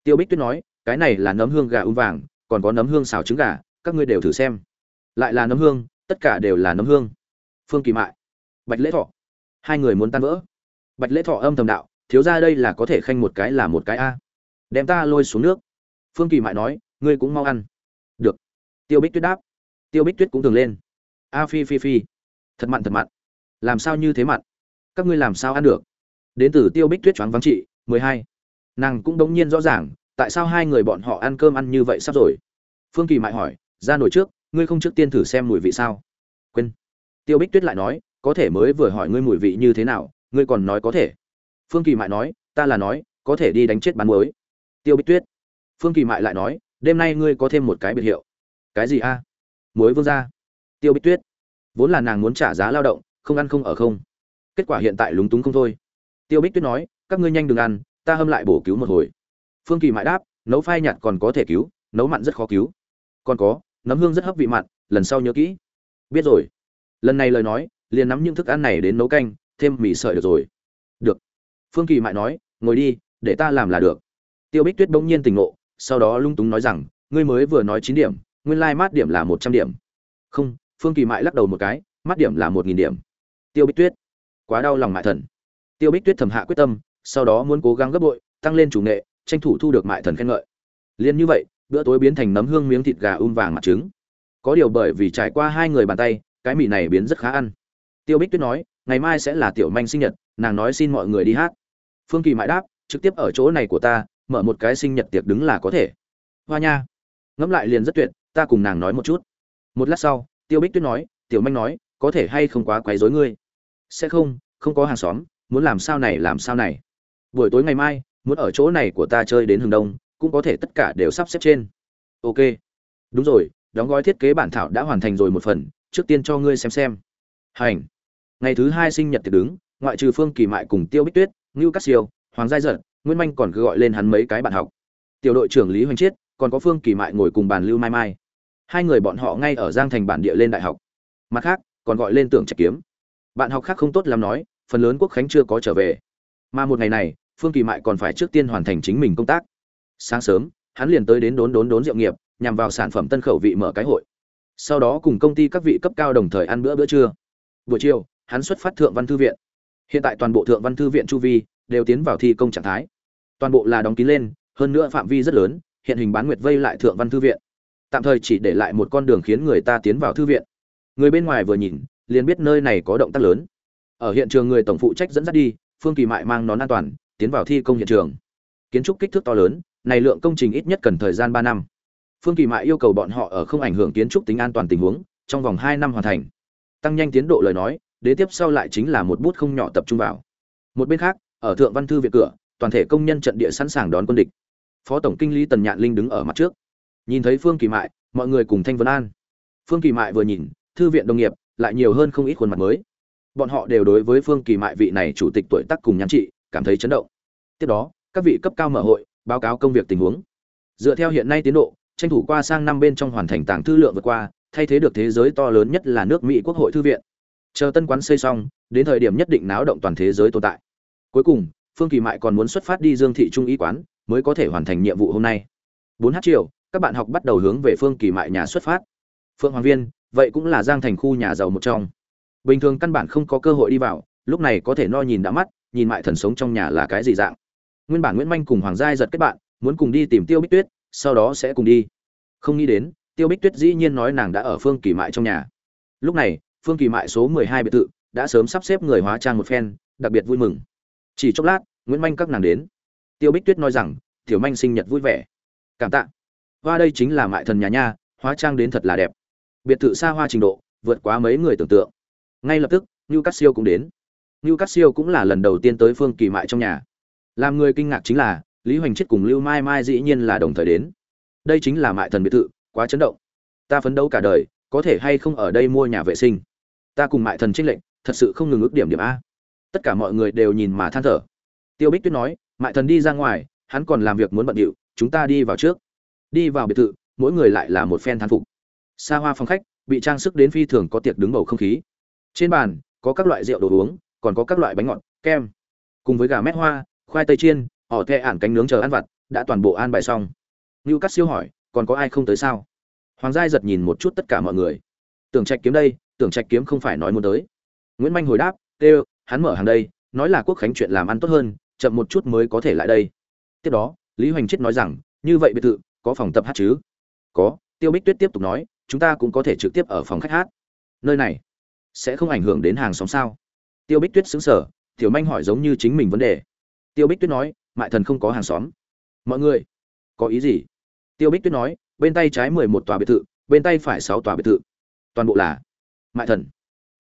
Tiêu bích tuyết nói, cái này là nấm hương gà ung vàng, còn có nấm hương xào trứng gà, các ngươi đều thử xem. Lại là nấm hương, tất cả đều là nấm hương. Phương kỳ mại, bạch lễ thọ. Hai người muốn tan vỡ. Bạch lễ thọ âm thầm đạo, thiếu ra đây là có thể khanh một cái là một cái a. Đem ta lôi xuống nước. Phương kỳ mại nói, ngươi cũng mau ăn tiêu bích tuyết đáp. Tiêu bích tuyết cũng thường lên. A phi phi phi. Thật mặn thật mặn. Làm sao như thế mặn? Các ngươi làm sao ăn được? Đến từ tiêu bích tuyết choáng vắng trị mười hai. Nàng cũng đống nhiên rõ ràng, tại sao hai người bọn họ ăn cơm ăn như vậy sắp rồi? Phương kỳ mại hỏi, ra nổi trước, ngươi không trước tiên thử xem mùi vị sao? Quên. Tiêu bích tuyết lại nói, có thể mới vừa hỏi ngươi mùi vị như thế nào, ngươi còn nói có thể. Phương kỳ mại nói, ta là nói, có thể đi đánh chết bán mới. tiêu bích tuyết. Phương kỳ mại lại nói, đêm nay ngươi có thêm một cái biệt hiệu cái gì a? Muối vương gia. Tiêu bích tuyết. Vốn là nàng muốn trả giá lao động, không ăn không ở không. Kết quả hiện tại lúng túng không thôi. Tiêu bích tuyết nói, các ngươi nhanh đừng ăn, ta hâm lại bổ cứu một hồi. Phương kỳ mại đáp, nấu phai nhạt còn có thể cứu, nấu mặn rất khó cứu. Còn có, nấm hương rất hấp vị mặn, lần sau nhớ kỹ. Biết rồi. Lần này lời nói, liền nắm những thức ăn này đến nấu canh, thêm mì sợi được rồi. Được. Phương kỳ mại nói, ngồi đi, để ta làm là được. Tiêu bích tuyết bỗng nhiên tỉnh ngộ, sau đó lung túng nói rằng, ngươi mới vừa nói chín điểm nguyên lai mát điểm là một trăm điểm. Không, phương kỳ mại lắc đầu một cái, mát điểm là một nghìn điểm. Tiêu bích tuyết. Quá đau lòng mại thần. Tiêu bích tuyết thầm hạ quyết tâm, sau đó muốn cố gắng gấp bội, tăng lên chủ nghệ, tranh thủ thu được mại thần khen ngợi. Liền như vậy, bữa tối biến thành nấm hương miếng thịt gà um vàng mặt trứng. Có điều bởi vì trải qua hai người bàn tay, cái mì này biến rất khá ăn. Tiêu bích tuyết nói, ngày mai sẽ là tiểu manh sinh nhật, nàng nói xin mọi người đi hát. Phương kỳ mãi đáp, trực tiếp ở chỗ này của ta, mở một cái sinh nhật tiệc đứng là có thể. Hoa nha. Ngẫm lại liền rất tuyệt ta cùng nàng nói một chút. Một lát sau, tiêu bích tuyết nói, tiểu manh nói, có thể hay không quá quấy rối ngươi? Sẽ không không có hàng xóm, muốn làm sao này làm sao này. Buổi tối ngày mai, muốn ở chỗ này của ta chơi đến hừng đông, cũng có thể tất cả đều sắp xếp trên. Ok. Đúng rồi, đóng gói thiết kế bản thảo đã hoàn thành rồi một phần, trước tiên cho ngươi xem xem. Hành. Ngày thứ hai sinh nhật tiệc đứng, ngoại trừ phương kỳ mại cùng tiêu bích tuyết, ngưu cát siêu, hoàng giai giật nguyễn manh còn cứ gọi lên hắn mấy cái bạn học. Tiểu đội trưởng lý hoành chiết, còn có phương kỳ mại ngồi cùng bàn lưu mai mai hai người bọn họ ngay ở giang thành bản địa lên đại học. Mặt khác, còn gọi lên tưởng trạch kiếm. Bạn học khác không tốt lắm nói, phần lớn quốc khánh chưa có trở về. Mà một ngày này, phương kỳ mại còn phải trước tiên hoàn thành chính mình công tác. Sáng sớm, hắn liền tới đến đốn đốn đốn rượu nghiệp, nhằm vào sản phẩm tân khẩu vị mở cái hội. Sau đó cùng công ty các vị cấp cao đồng thời ăn bữa bữa trưa. Buổi chiều, hắn xuất phát thượng văn thư viện. Hiện tại toàn bộ thượng văn thư viện chu vi đều tiến vào thi công trạng thái. Toàn bộ là đóng kín lên, hơn nữa phạm vi rất lớn, hiện hình bán nguyệt vây lại thượng văn thư viện tạm thời chỉ để lại một con đường khiến người ta tiến vào thư viện. Người bên ngoài vừa nhìn, liền biết nơi này có động tác lớn. Ở hiện trường người tổng phụ trách dẫn dắt đi, phương kỳ mại mang nón an toàn, tiến vào thi công hiện trường. Kiến trúc kích thước to lớn, này lượng công trình ít nhất cần thời gian ba năm. Phương kỳ mại yêu cầu bọn họ ở không ảnh hưởng kiến trúc tính an toàn tình huống, trong vòng hai năm hoàn thành. Tăng nhanh tiến độ lời nói, đế tiếp sau lại chính là một bút không nhỏ tập trung vào. Một bên khác, ở thượng văn thư viện cửa, toàn thể công nhân trận địa sẵn sàng đón quân địch. Phó tổng kinh lý tần nhạn linh đứng ở mặt trước nhìn thấy phương kỳ mại, mọi người cùng thanh vân an. Phương kỳ mại vừa nhìn, thư viện đồng nghiệp lại nhiều hơn không ít khuôn mặt mới. Bọn họ đều đối với phương kỳ mại vị này chủ tịch tuổi tác cùng nhắn trị cảm thấy chấn động. Tiếp đó, các vị cấp cao mở hội, báo cáo công việc tình huống. Dựa theo hiện nay tiến độ, tranh thủ qua sang năm bên trong hoàn thành tảng thư lượng vượt qua, thay thế được thế giới to lớn nhất là nước mỹ quốc hội thư viện. Chờ tân quán xây xong, đến thời điểm nhất định náo động toàn thế giới tồn tại. Cuối cùng, phương kỳ mại còn muốn xuất phát đi dương thị trung y quán, mới có thể hoàn thành nhiệm vụ hôm nay. Bốn h chiều các bạn học bắt đầu hướng về phương kỳ mại nhà xuất phát. Phương hoàng viên, vậy cũng là giang thành khu nhà giàu một trong. Bình thường căn bản không có cơ hội đi vào, lúc này có thể no nhìn đã mắt, nhìn mại thần sống trong nhà là cái gì dạng. Nguyên bản nguyễn manh cùng hoàng giai giật kết bạn, muốn cùng đi tìm tiêu bích tuyết, sau đó sẽ cùng đi. Không nghĩ đến, tiêu bích tuyết dĩ nhiên nói nàng đã ở phương kỳ mại trong nhà. Lúc này, phương kỳ mại số mười hai biệt thự đã sớm sắp xếp người hóa trang một phen, đặc biệt vui mừng. Chỉ chốc lát, nguyễn manh các nàng đến. Tiêu bích tuyết nói rằng, tiểu manh sinh nhật vui vẻ. Cảm tạ hoa đây chính là mại thần nhà nha, hóa trang đến thật là đẹp. Biệt thự xa hoa trình độ, vượt quá mấy người tưởng tượng. Ngay lập tức như cát siêu cũng đến. Như cát siêu cũng là lần đầu tiên tới phương kỳ mại trong nhà. Làm người kinh ngạc chính là, lý hoành chết cùng lưu mai mai dĩ nhiên là đồng thời đến. Đây chính là mại thần biệt thự, quá chấn động. Ta phấn đấu cả đời, có thể hay không ở đây mua nhà vệ sinh? Ta cùng mại thần trinh lệnh thật sự không ngừng ước điểm điểm a. Tất cả mọi người đều nhìn mà than thở. Tiêu bích tuyết nói, mại thần đi ra ngoài, hắn còn làm việc muốn bận điệu, chúng ta đi vào trước đi vào biệt thự, mỗi người lại là một phen thán phục. Xa hoa phòng khách, bị trang sức đến phi thường có tiệc đứng bầu không khí. Trên bàn, có các loại rượu đồ uống, còn có các loại bánh ngọt, kem. Cùng với gà mét hoa, khoai tây chiên, họ the ản cánh nướng chờ ăn vặt, đã toàn bộ an bài xong. Ngưu cắt siêu hỏi, còn có ai không tới sao? Hoàng giai giật nhìn một chút tất cả mọi người. Tưởng trạch kiếm đây, tưởng trạch kiếm không phải nói muốn tới. Nguyễn manh hồi đáp, tê, hắn mở hàng đây, nói là quốc khánh chuyện làm ăn tốt hơn, chậm một chút mới có thể lại đây. Tiếp đó, lý hoành chết nói rằng, như vậy biệt thự có phòng tập hát chứ? Có, tiêu bích tuyết tiếp tục nói, chúng ta cũng có thể trực tiếp ở phòng khách hát. Nơi này sẽ không ảnh hưởng đến hàng xóm sao? Tiêu bích tuyết xứng sở tiểu manh hỏi giống như chính mình vấn đề. Tiêu bích tuyết nói, mại thần không có hàng xóm. Mọi người, có ý gì? Tiêu bích tuyết nói, bên tay trái mười một tòa biệt thự, bên tay phải sáu tòa biệt thự. Toàn bộ là mại thần.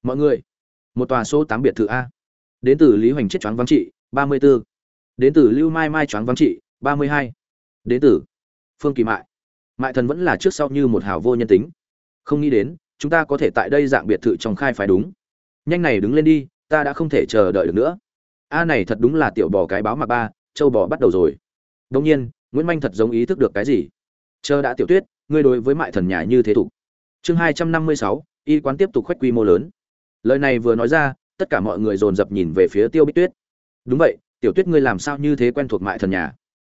Mọi người, một tòa số tám biệt thự a. Đến từ lý hoành chết choáng vắng trị, ba mươi b ố đến từ lưu mai mai choáng vắng trị, ba mươi hai. Đến từ phương kỳ mại. Mại thần vẫn là trước sau như một hào vô nhân tính. Không nghĩ đến, chúng ta có thể tại đây dạng biệt thự trong khai phải đúng. Nhanh này đứng lên đi, ta đã không thể chờ đợi được nữa. A này thật đúng là tiểu bò cái báo mà ba, châu bò bắt đầu rồi. Đông nhiên, nguyễn manh thật giống ý thức được cái gì. Chờ đã tiểu tuyết, ngươi đối với mại thần nhà như thế thủ. Chương hai trăm năm mươi sáu, y quán tiếp tục khoách quy mô lớn. Lời này vừa nói ra, tất cả mọi người dồn dập nhìn về phía tiêu bích tuyết. Đúng vậy, tiểu tuyết ngươi làm sao như thế quen thuộc mại thần nhà?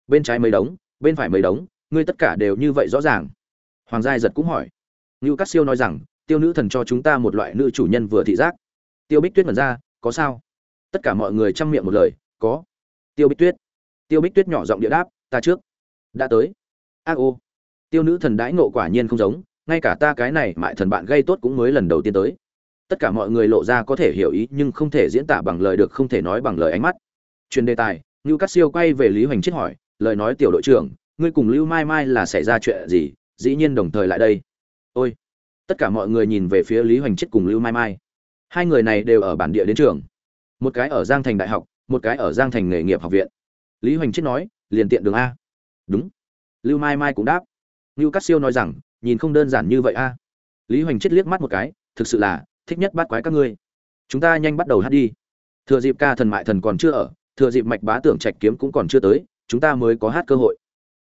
Bên trái mấy đống, bên phải mấy đống ngươi tất cả đều như vậy rõ ràng. Hoàng giai giật cũng hỏi. Ngưu cát siêu nói rằng, tiêu nữ thần cho chúng ta một loại nữ chủ nhân vừa thị giác. Tiêu bích tuyết mật ra, có sao? Tất cả mọi người chăm miệng một lời, có. Tiêu bích tuyết. Tiêu bích tuyết nhỏ giọng địa đáp, ta trước. Đã tới. Ác ô. Tiêu nữ thần đãi ngộ quả nhiên không giống, ngay cả ta cái này mại thần bạn gây tốt cũng mới lần đầu tiên tới. Tất cả mọi người lộ ra có thể hiểu ý nhưng không thể diễn tả bằng lời được không thể nói bằng lời ánh mắt. Truyền đề tài, ngưu cát siêu quay về lý hoành chết hỏi, lời nói tiểu đội trưởng ngươi cùng lưu mai mai là xảy ra chuyện gì, dĩ nhiên đồng thời lại đây. Ôi, tất cả mọi người nhìn về phía lý hoành chết cùng lưu mai mai. Hai người này đều ở bản địa đến trường. Một cái ở giang thành đại học, một cái ở giang thành nghề nghiệp học viện. Lý hoành chết nói, liền tiện đường a. Đúng. Lưu mai mai cũng đáp. Lưu cát siêu nói rằng, nhìn không đơn giản như vậy a. Lý hoành chết liếc mắt một cái, thực sự là, thích nhất bắt quái các ngươi. Chúng ta nhanh bắt đầu hát đi. Thừa dịp ca thần mại thần còn chưa ở, thừa dịp mạch bá tưởng trạch kiếm cũng còn chưa tới, chúng ta mới có hát cơ hội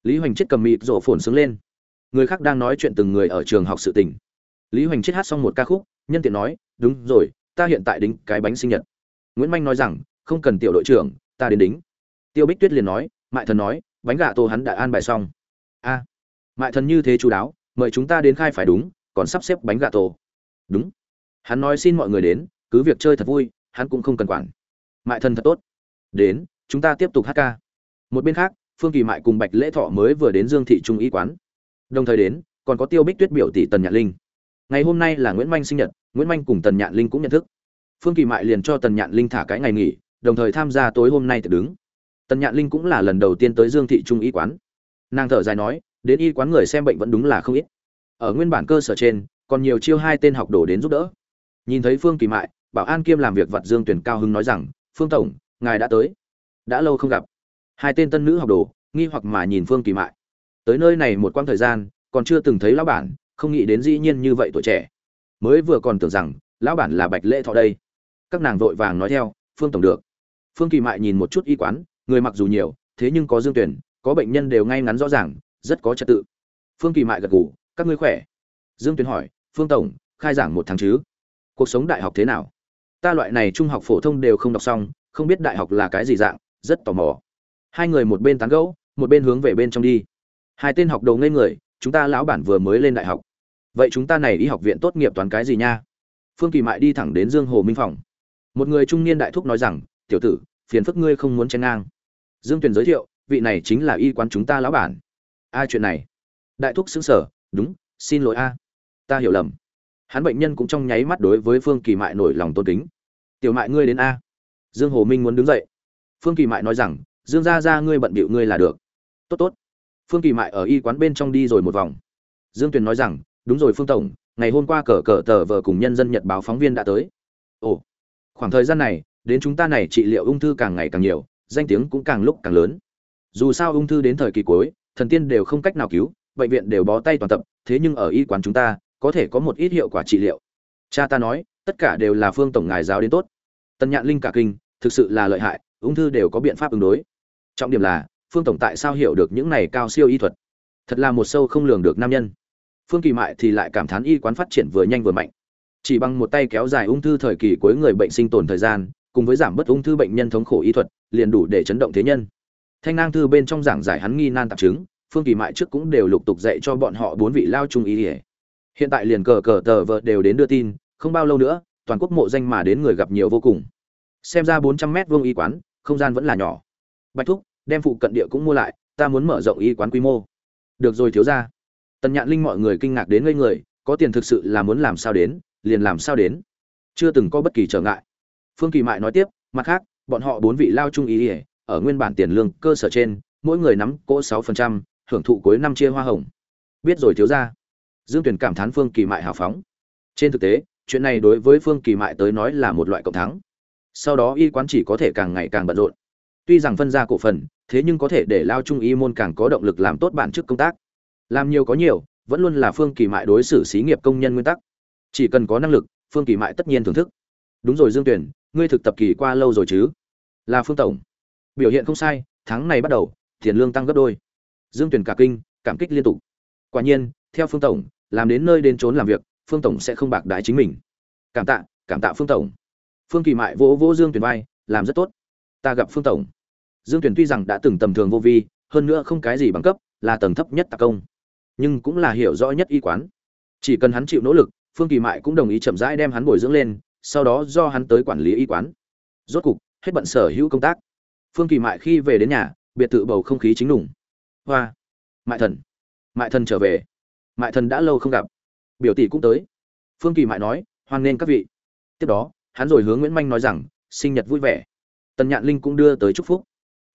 lý hoành chết cầm mịt rổ phồn sướng lên. Người khác đang nói chuyện từng người ở trường học sự tình. Lý hoành chết hát xong một ca khúc, nhân tiện nói, đúng rồi, ta hiện tại đính cái bánh sinh nhật. Nguyễn manh nói rằng, không cần tiểu đội trưởng, ta đến đính. Tiêu bích tuyết liền nói, mại thần nói, bánh gà tô hắn đã an bài xong. A, mại thần như thế chú đáo, mời chúng ta đến khai phải đúng, còn sắp xếp bánh gà tổ đúng. Hắn nói xin mọi người đến, cứ việc chơi thật vui, hắn cũng không cần quản. Mại thần thật tốt. Đến, chúng ta tiếp tục hát ca. Một bên khác phương kỳ mại cùng bạch lễ thọ mới vừa đến dương thị trung y quán. Đồng thời đến, còn có tiêu bích tuyết biểu tỷ tần nhạn linh. Ngày hôm nay là nguyễn manh sinh nhật, nguyễn manh cùng tần nhạn linh cũng nhận thức. Phương kỳ mại liền cho tần nhạn linh thả cái ngày nghỉ, đồng thời tham gia tối hôm nay tự đứng. Tần nhạn linh cũng là lần đầu tiên tới dương thị trung y quán. Nàng thở dài nói, đến y quán người xem bệnh vẫn đúng là không ít. Ở nguyên bản cơ sở trên, còn nhiều chiêu hai tên học đồ đến giúp đỡ. Nhìn thấy phương kỳ mại, bảo an kiêm làm việc vặt dương tuyển cao hưng nói rằng, phương tổng, ngài đã tới. Đã lâu không gặp hai tên tân nữ học đồ, nghi hoặc mà nhìn phương kỳ mại. Tới nơi này một quãng thời gian, còn chưa từng thấy lão bản, không nghĩ đến dĩ nhiên như vậy tuổi trẻ. Mới vừa còn tưởng rằng, lão bản là bạch lễ thọ đây. Các nàng vội vàng nói theo, phương tổng được. Phương kỳ mại nhìn một chút y quán, người mặc dù nhiều, thế nhưng có dương tuyển có bệnh nhân đều ngay ngắn rõ ràng, rất có trật tự. Phương kỳ mại gật gù, các ngươi khỏe? Dương tuyển hỏi, phương tổng, khai giảng một tháng chứ? Cuộc sống đại học thế nào? Ta loại này trung học phổ thông đều không đọc xong, không biết đại học là cái gì dạng, rất tò mò hai người một bên tán gẫu, một bên hướng về bên trong đi. Hai tên học đầu ngây người, chúng ta lão bản vừa mới lên đại học. Vậy chúng ta này y học viện tốt nghiệp toán cái gì nha? Phương kỳ mại đi thẳng đến dương hồ minh phòng. Một người trung niên đại thúc nói rằng, tiểu tử, phiền phức ngươi không muốn chen ngang. Dương tuyền giới thiệu, vị này chính là y quán chúng ta lão bản. A, chuyện này. Đại thúc xứng sở đúng, xin lỗi a, ta hiểu lầm. Hắn bệnh nhân cũng trong nháy mắt đối với phương kỳ mại nổi lòng tôn kính. Tiểu mại ngươi đến a. Dương hồ minh muốn đứng dậy. Phương kỳ mại nói rằng dương ra ra ngươi bận bịu ngươi là được. Tốt tốt. Phương kỳ mại ở y quán bên trong đi rồi một vòng. Dương tuyền nói rằng, đúng rồi phương tổng, ngày hôm qua cờ cờ tờ vờ cùng nhân dân nhật báo phóng viên đã tới. Ồ, khoảng thời gian này, đến chúng ta này trị liệu ung thư càng ngày càng nhiều, danh tiếng cũng càng lúc càng lớn. Dù sao ung thư đến thời kỳ cuối, thần tiên đều không cách nào cứu, bệnh viện đều bó tay toàn tập, thế nhưng ở y quán chúng ta, có thể có một ít hiệu quả trị liệu. Cha ta nói, tất cả đều là phương tổng ngài giáo đến tốt. Tân nhạn linh cả kinh, thực sự là lợi hại, ung thư đều có biện pháp ứng đối trọng điểm là, phương tổng tại sao hiểu được những này cao siêu y thuật? Thật là một sâu không lường được nam nhân. Phương kỳ mại thì lại cảm thán y quán phát triển vừa nhanh vừa mạnh. Chỉ bằng một tay kéo dài ung thư thời kỳ cuối người bệnh sinh tồn thời gian, cùng với giảm bớt ung thư bệnh nhân thống khổ y thuật, liền đủ để chấn động thế nhân. Thanh nang thư bên trong giảng giải hắn nghi nan tạp chứng, phương kỳ mại trước cũng đều lục tục dạy cho bọn họ bốn vị lao trung ý ỉa hiện tại liền cờ cờ tờ vợ đều đến đưa tin, không bao lâu nữa, toàn quốc mộ danh mà đến người gặp nhiều vô cùng. Xem ra bốn trăm mét vuông y quán, không gian vẫn là nhỏ bạch thúc, đem phụ cận địa cũng mua lại, ta muốn mở rộng y quán quy mô. Được rồi thiếu ra tần nhạn linh mọi người kinh ngạc đến ngây người, có tiền thực sự là muốn làm sao đến, liền làm sao đến. Chưa từng có bất kỳ trở ngại. Phương kỳ mại nói tiếp, mặt khác, bọn họ bốn vị lao trung ý ỉa, ở nguyên bản tiền lương cơ sở trên, mỗi người nắm cỗ sáu phần trăm, hưởng thụ cuối năm chia hoa hồng. Biết rồi thiếu ra dương tuyển cảm thán phương kỳ mại hào phóng. Trên thực tế, chuyện này đối với phương kỳ mại tới nói là một loại cộng thắng. Sau đó y quán chỉ có thể càng ngày càng bận rộn tuy rằng phân ra cổ phần, thế nhưng có thể để lao trung y môn càng có động lực làm tốt bản chức công tác. Làm nhiều có nhiều, vẫn luôn là phương kỳ mại đối xử xí nghiệp công nhân nguyên tắc. Chỉ cần có năng lực, phương kỳ mại tất nhiên thưởng thức. Đúng rồi dương tuyển, ngươi thực tập kỳ qua lâu rồi chứ? Là phương tổng. Biểu hiện không sai, tháng này bắt đầu, tiền lương tăng gấp đôi. Dương tuyển cả kinh, cảm kích liên tục. Quả nhiên, theo phương tổng, làm đến nơi đến trốn làm việc, phương tổng sẽ không bạc đái chính mình. Cảm tạ cảm tạ phương tổng. Phương kỳ mại vỗ vỗ dương tuyển vai, làm rất tốt. Ta gặp phương tổng dương tuyển tuy rằng đã từng tầm thường vô vi, hơn nữa không cái gì bằng cấp, là tầng thấp nhất tạc công. Nhưng cũng là hiểu rõ nhất y quán. Chỉ cần hắn chịu nỗ lực, phương kỳ mại cũng đồng ý chậm rãi đem hắn bồi dưỡng lên, sau đó do hắn tới quản lý y quán. Rốt cục, hết bận sở hữu công tác. Phương kỳ mại khi về đến nhà, biệt thự bầu không khí chính đủng hoa! Mại thần! Mại thần trở về. Mại thần đã lâu không gặp. Biểu tỷ cũng tới. Phương kỳ mại nói, hoan nghênh các vị. Tiếp đó, hắn rồi hướng nguyễn manh nói rằng, sinh nhật vui vẻ. Tần nhạn linh cũng đưa tới chúc phúc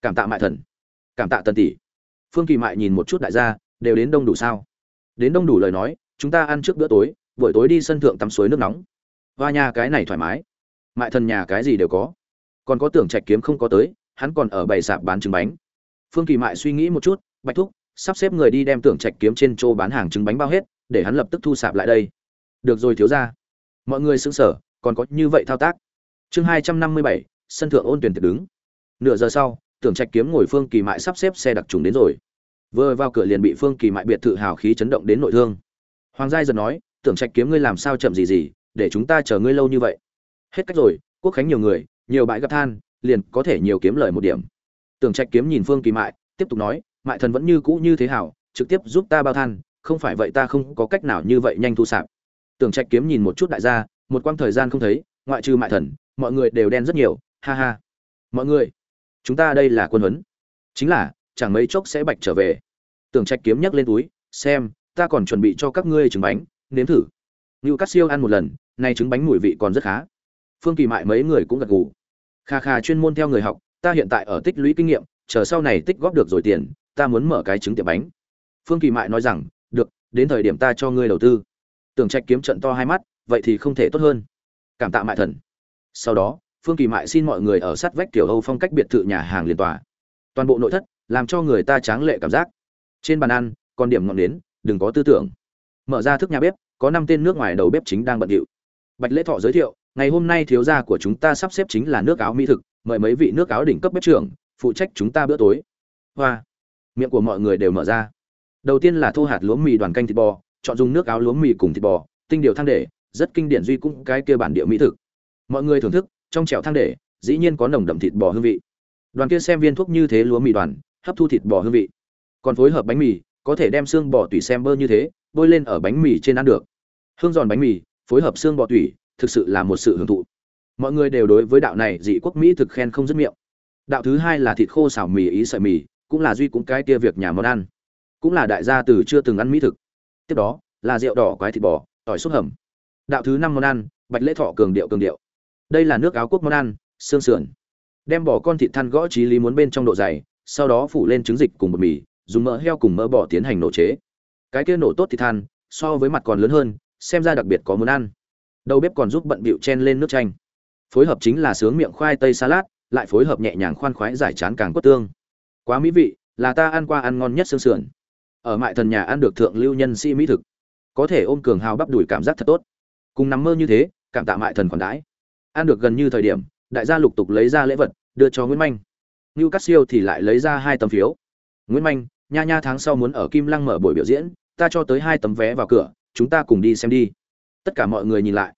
cảm tạ mại thần. Cảm tạ tần tỷ. Phương kỳ mại nhìn một chút đại gia, đều đến đông đủ sao? Đến đông đủ lời nói, chúng ta ăn trước bữa tối, buổi tối đi sân thượng tắm suối nước nóng. Hoa nhà cái này thoải mái. Mại thần nhà cái gì đều có. Còn có tưởng trạch kiếm không có tới, hắn còn ở bày sạp bán trứng bánh. Phương kỳ mại suy nghĩ một chút, bạch thúc, sắp xếp người đi đem tưởng trạch kiếm trên chỗ bán hàng trứng bánh bao hết, để hắn lập tức thu sạp lại đây. Được rồi thiếu ra mọi người xứng sở còn có như vậy thao tác. Chương hai trăm năm mươi bảy, sân thượng ôn tuyển tiệc đứng. Nửa giờ sau tưởng trạch kiếm ngồi phương kỳ mại sắp xếp xe đặc trùng đến rồi. Vừa vào cửa liền bị phương kỳ mại biệt thự hào khí chấn động đến nội thương. Hoàng giai giật nói tưởng trạch kiếm ngươi làm sao chậm gì gì, để chúng ta chờ ngươi lâu như vậy. Hết cách rồi, quốc khánh nhiều người, nhiều bãi gặp than, liền có thể nhiều kiếm lời một điểm. Tưởng trạch kiếm nhìn phương kỳ mại, tiếp tục nói, mại thần vẫn như cũ như thế hảo, trực tiếp giúp ta bao than, không phải vậy ta không có cách nào như vậy nhanh thu sạp. Tưởng trạch kiếm nhìn một chút đại gia, một quãng thời gian không thấy, ngoại trừ mại thần, mọi người đều đen rất nhiều, ha ha. Mọi người chúng ta đây là quân huấn. Chính là, chẳng mấy chốc sẽ bạch trở về. Tưởng trạch kiếm nhấc lên túi, xem, ta còn chuẩn bị cho các ngươi trứng bánh, nếm thử. Ngưu cắt siêu ăn một lần, nay trứng bánh mùi vị còn rất khá. Phương kỳ mại mấy người cũng gật gù. Kha kha chuyên môn theo người học, ta hiện tại ở tích lũy kinh nghiệm, chờ sau này tích góp được rồi tiền, ta muốn mở cái trứng tiệm bánh. Phương kỳ mại nói rằng, được, đến thời điểm ta cho ngươi đầu tư. Tưởng trạch kiếm trận to hai mắt, vậy thì không thể tốt hơn. Cảm tạ mại thần. Sau đó phương kỳ mại xin mọi người ở sát vách tiểu âu phong cách biệt thự nhà hàng liền tòa. Toàn bộ nội thất, làm cho người ta tráng lệ cảm giác. Trên bàn ăn, còn điểm ngọn đến đừng có tư tưởng. Mở ra thức nhà bếp, có năm tên nước ngoài đầu bếp chính đang bận điệu. Bạch lễ thọ giới thiệu, ngày hôm nay thiếu gia của chúng ta sắp xếp chính là nước áo mỹ thực, mời mấy vị nước áo đỉnh cấp bếp trưởng, phụ trách chúng ta bữa tối. Hoa. Miệng của mọi người đều mở ra. Đầu tiên là thô hạt lúa mì đoàn canh thịt bò, chọn dùng nước áo lúa mì cùng thịt bò, tinh điều thang để, rất kinh điển duy cũng cái kia bản địa mỹ thực. Mọi người thưởng thức trong chèo thang để, dĩ nhiên có nồng đậm thịt bò hương vị. Đoàn kia xem viên thuốc như thế lúa mì đoàn, hấp thu thịt bò hương vị. Còn phối hợp bánh mì, có thể đem xương bò tủy xem bơ như thế, bôi lên ở bánh mì trên ăn được. Hương giòn bánh mì, phối hợp xương bò tủy, thực sự là một sự hưởng thụ. Mọi người đều đối với đạo này dị quốc mỹ thực khen không dứt miệng. Đạo thứ hai là thịt khô xào mì, ý sợi mì, cũng là duy cũng cái kia việc nhà món ăn. Cũng là đại gia từ chưa từng ăn mỹ thực. Tiếp đó, là rượu đỏ quái thịt bò, tỏi xúc hầm. Đạo thứ năm món ăn, bạch lễ thọ cường điệu cường điệu đây là nước áo quốc món ăn, xương sườn. Đem bỏ con thịt than gõ trí lý muốn bên trong độ dày, sau đó phủ lên trứng dịch cùng bột mì, dùng mỡ heo cùng mỡ bò tiến hành nổ chế. Cái kia nổ tốt thịt than, so với mặt còn lớn hơn, xem ra đặc biệt có muốn ăn. Đầu bếp còn giúp bận bịu chen lên nước chanh. Phối hợp chính là sướng miệng khoai tây salad, lại phối hợp nhẹ nhàng khoan khoái giải chán càng quất tương. Quá mỹ vị, là ta ăn qua ăn ngon nhất xương sườn. Ở mại thần nhà ăn được thượng lưu nhân sĩ mỹ thực. Có thể ôm cường hào bắp đùi cảm giác thật tốt. Cùng nằm mơ như thế, cảm tạ mại thần còn đãi ăn được gần như thời điểm, đại gia lục tục lấy ra lễ vật, đưa cho nguyễn manh. Ngưu cắt siêu thì lại lấy ra hai tấm phiếu. Nguyễn manh, nha nha tháng sau muốn ở kim lăng mở buổi biểu diễn, ta cho tới hai tấm vé vào cửa, chúng ta cùng đi xem đi. Tất cả mọi người nhìn lại.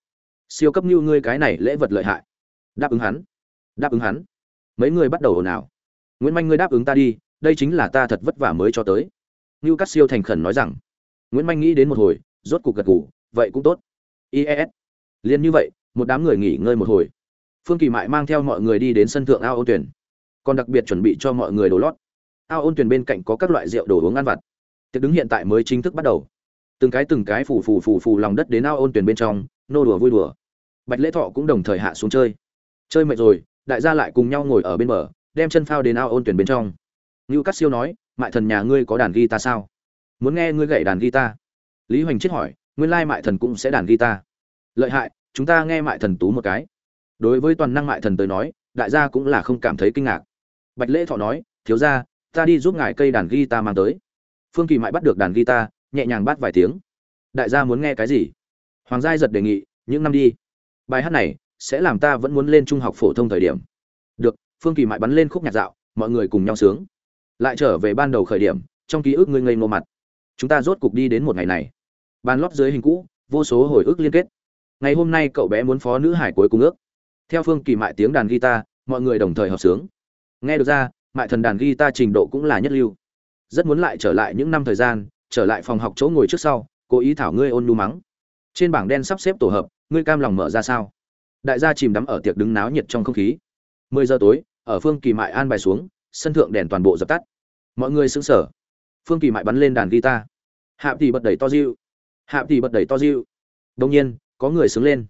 Siêu cấp ngưu ngươi cái này lễ vật lợi hại. Đáp ứng hắn. Đáp ứng hắn. Mấy người bắt đầu ồn ào. Nguyễn manh, ngươi đáp ứng ta đi, đây chính là ta thật vất vả mới cho tới. Ngưu cắt siêu thành khẩn nói rằng. Nguyễn manh nghĩ đến một hồi, rốt cuộc gật ngủ vậy cũng tốt. Ies liền như vậy một đám người nghỉ ngơi một hồi. Phương kỳ mại mang theo mọi người đi đến sân thượng ao ôn tuyển. Còn đặc biệt chuẩn bị cho mọi người đồ lót. Ao ôn tuyển bên cạnh có các loại rượu đồ uống ăn vặt. Tiệc đứng hiện tại mới chính thức bắt đầu. Từng cái từng cái phù phù phù phù lòng đất đến ao ôn tuyển bên trong, nô đùa vui đùa. Bạch lễ thọ cũng đồng thời hạ xuống chơi. Chơi mệt rồi, đại gia lại cùng nhau ngồi ở bên bờ, đem chân phao đến ao ôn tuyển bên trong. Ngưu cắt siêu nói, mại thần nhà ngươi có đàn guitar sao? Muốn nghe ngươi gậy đàn guitar? Lý hoành chết hỏi, nguyên lai mại thần cũng sẽ đàn guitar. Lợi hại chúng ta nghe mại thần tú một cái. Đối với toàn năng mại thần tới nói, đại gia cũng là không cảm thấy kinh ngạc. Bạch lễ thọ nói, thiếu gia, ta đi giúp ngài cây đàn guitar mang tới. Phương kỳ mại bắt được đàn guitar, nhẹ nhàng bắt vài tiếng. Đại gia muốn nghe cái gì? Hoàng giai giật đề nghị, những năm đi, bài hát này sẽ làm ta vẫn muốn lên trung học phổ thông thời điểm. Được. Phương kỳ mại bắn lên khúc nhạc dạo, mọi người cùng nhau sướng. Lại trở về ban đầu khởi điểm, trong ký ức ngươi ngây ngô mặt. Chúng ta rốt cục đi đến một ngày này. Bàn lót dưới hình cũ, vô số hồi ức liên kết ngày hôm nay cậu bé muốn phó nữ hải cuối cùng ước. Theo phương kỳ mại tiếng đàn guitar, mọi người đồng thời hợp sướng. Nghe được ra, mại thần đàn guitar trình độ cũng là nhất lưu. Rất muốn lại trở lại những năm thời gian, trở lại phòng học chỗ ngồi trước sau, cố ý thảo ngươi ôn nhu mắng. Trên bảng đen sắp xếp tổ hợp, ngươi cam lòng mở ra sao? Đại gia chìm đắm ở tiệc đứng náo nhiệt trong không khí. Mười giờ tối, ở phương kỳ mại an bài xuống, sân thượng đèn toàn bộ dập tắt. Mọi người sững sờ. Phương kỳ mại bắn lên đàn guitar. Hạ tỷ bật đẩy to diệu hạ tỷ bật đẩy to diệu đông nhiên có người xứng lên.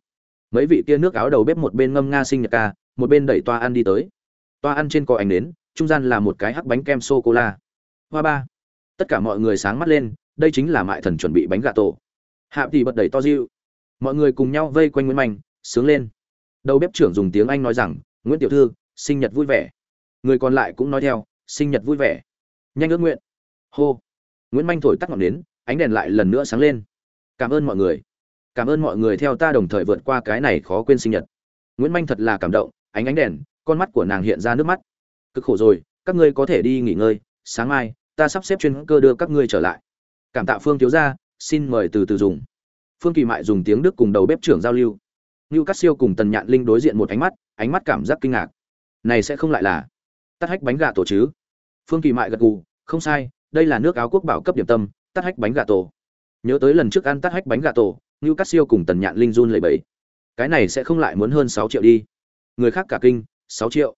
Mấy vị kia nước áo đầu bếp một bên ngâm nga sinh nhật ca, một bên đẩy toa ăn đi tới. Toa ăn trên cò ảnh nến, trung gian là một cái hắc bánh kem sô cô la hoa ba. Tất cả mọi người sáng mắt lên, đây chính là mại thần chuẩn bị bánh gà tổ. Hạ thì bật đẩy to diệu mọi người cùng nhau vây quanh nguyễn mạnh, sướng lên. Đầu bếp trưởng dùng tiếng anh nói rằng, nguyễn tiểu thư, sinh nhật vui vẻ. Người còn lại cũng nói theo, sinh nhật vui vẻ. Nhanh ước nguyện. Hô. Nguyễn manh thổi tắt ngọn nến, ánh đèn lại lần nữa sáng lên. Cảm ơn mọi người cảm ơn mọi người theo ta đồng thời vượt qua cái này khó quên sinh nhật. Nguyễn manh thật là cảm động, ánh ánh đèn, con mắt của nàng hiện ra nước mắt. Cực khổ rồi, các ngươi có thể đi nghỉ ngơi, sáng mai, ta sắp xếp chuyên cơ đưa các ngươi trở lại. Cảm tạ phương thiếu gia, xin mời từ từ dùng. Phương kỳ mại dùng tiếng đức cùng đầu bếp trưởng giao lưu. Như cắt siêu cùng tần nhạn linh đối diện một ánh mắt ánh mắt cảm giác kinh ngạc. Này sẽ không lại là tắt hách bánh gà tổ chứ? Phương kỳ mại gật gù, không sai, đây là nước áo quốc bảo cấp điểm tâm tắt hách bánh gà tổ. Nhớ tới lần trước ăn tắt hách bánh gà tổ như cắt siêu cùng tần nhạn linh run lẩy bẩy, cái này sẽ không lại muốn hơn sáu triệu đi. Người khác cả kinh sáu triệu.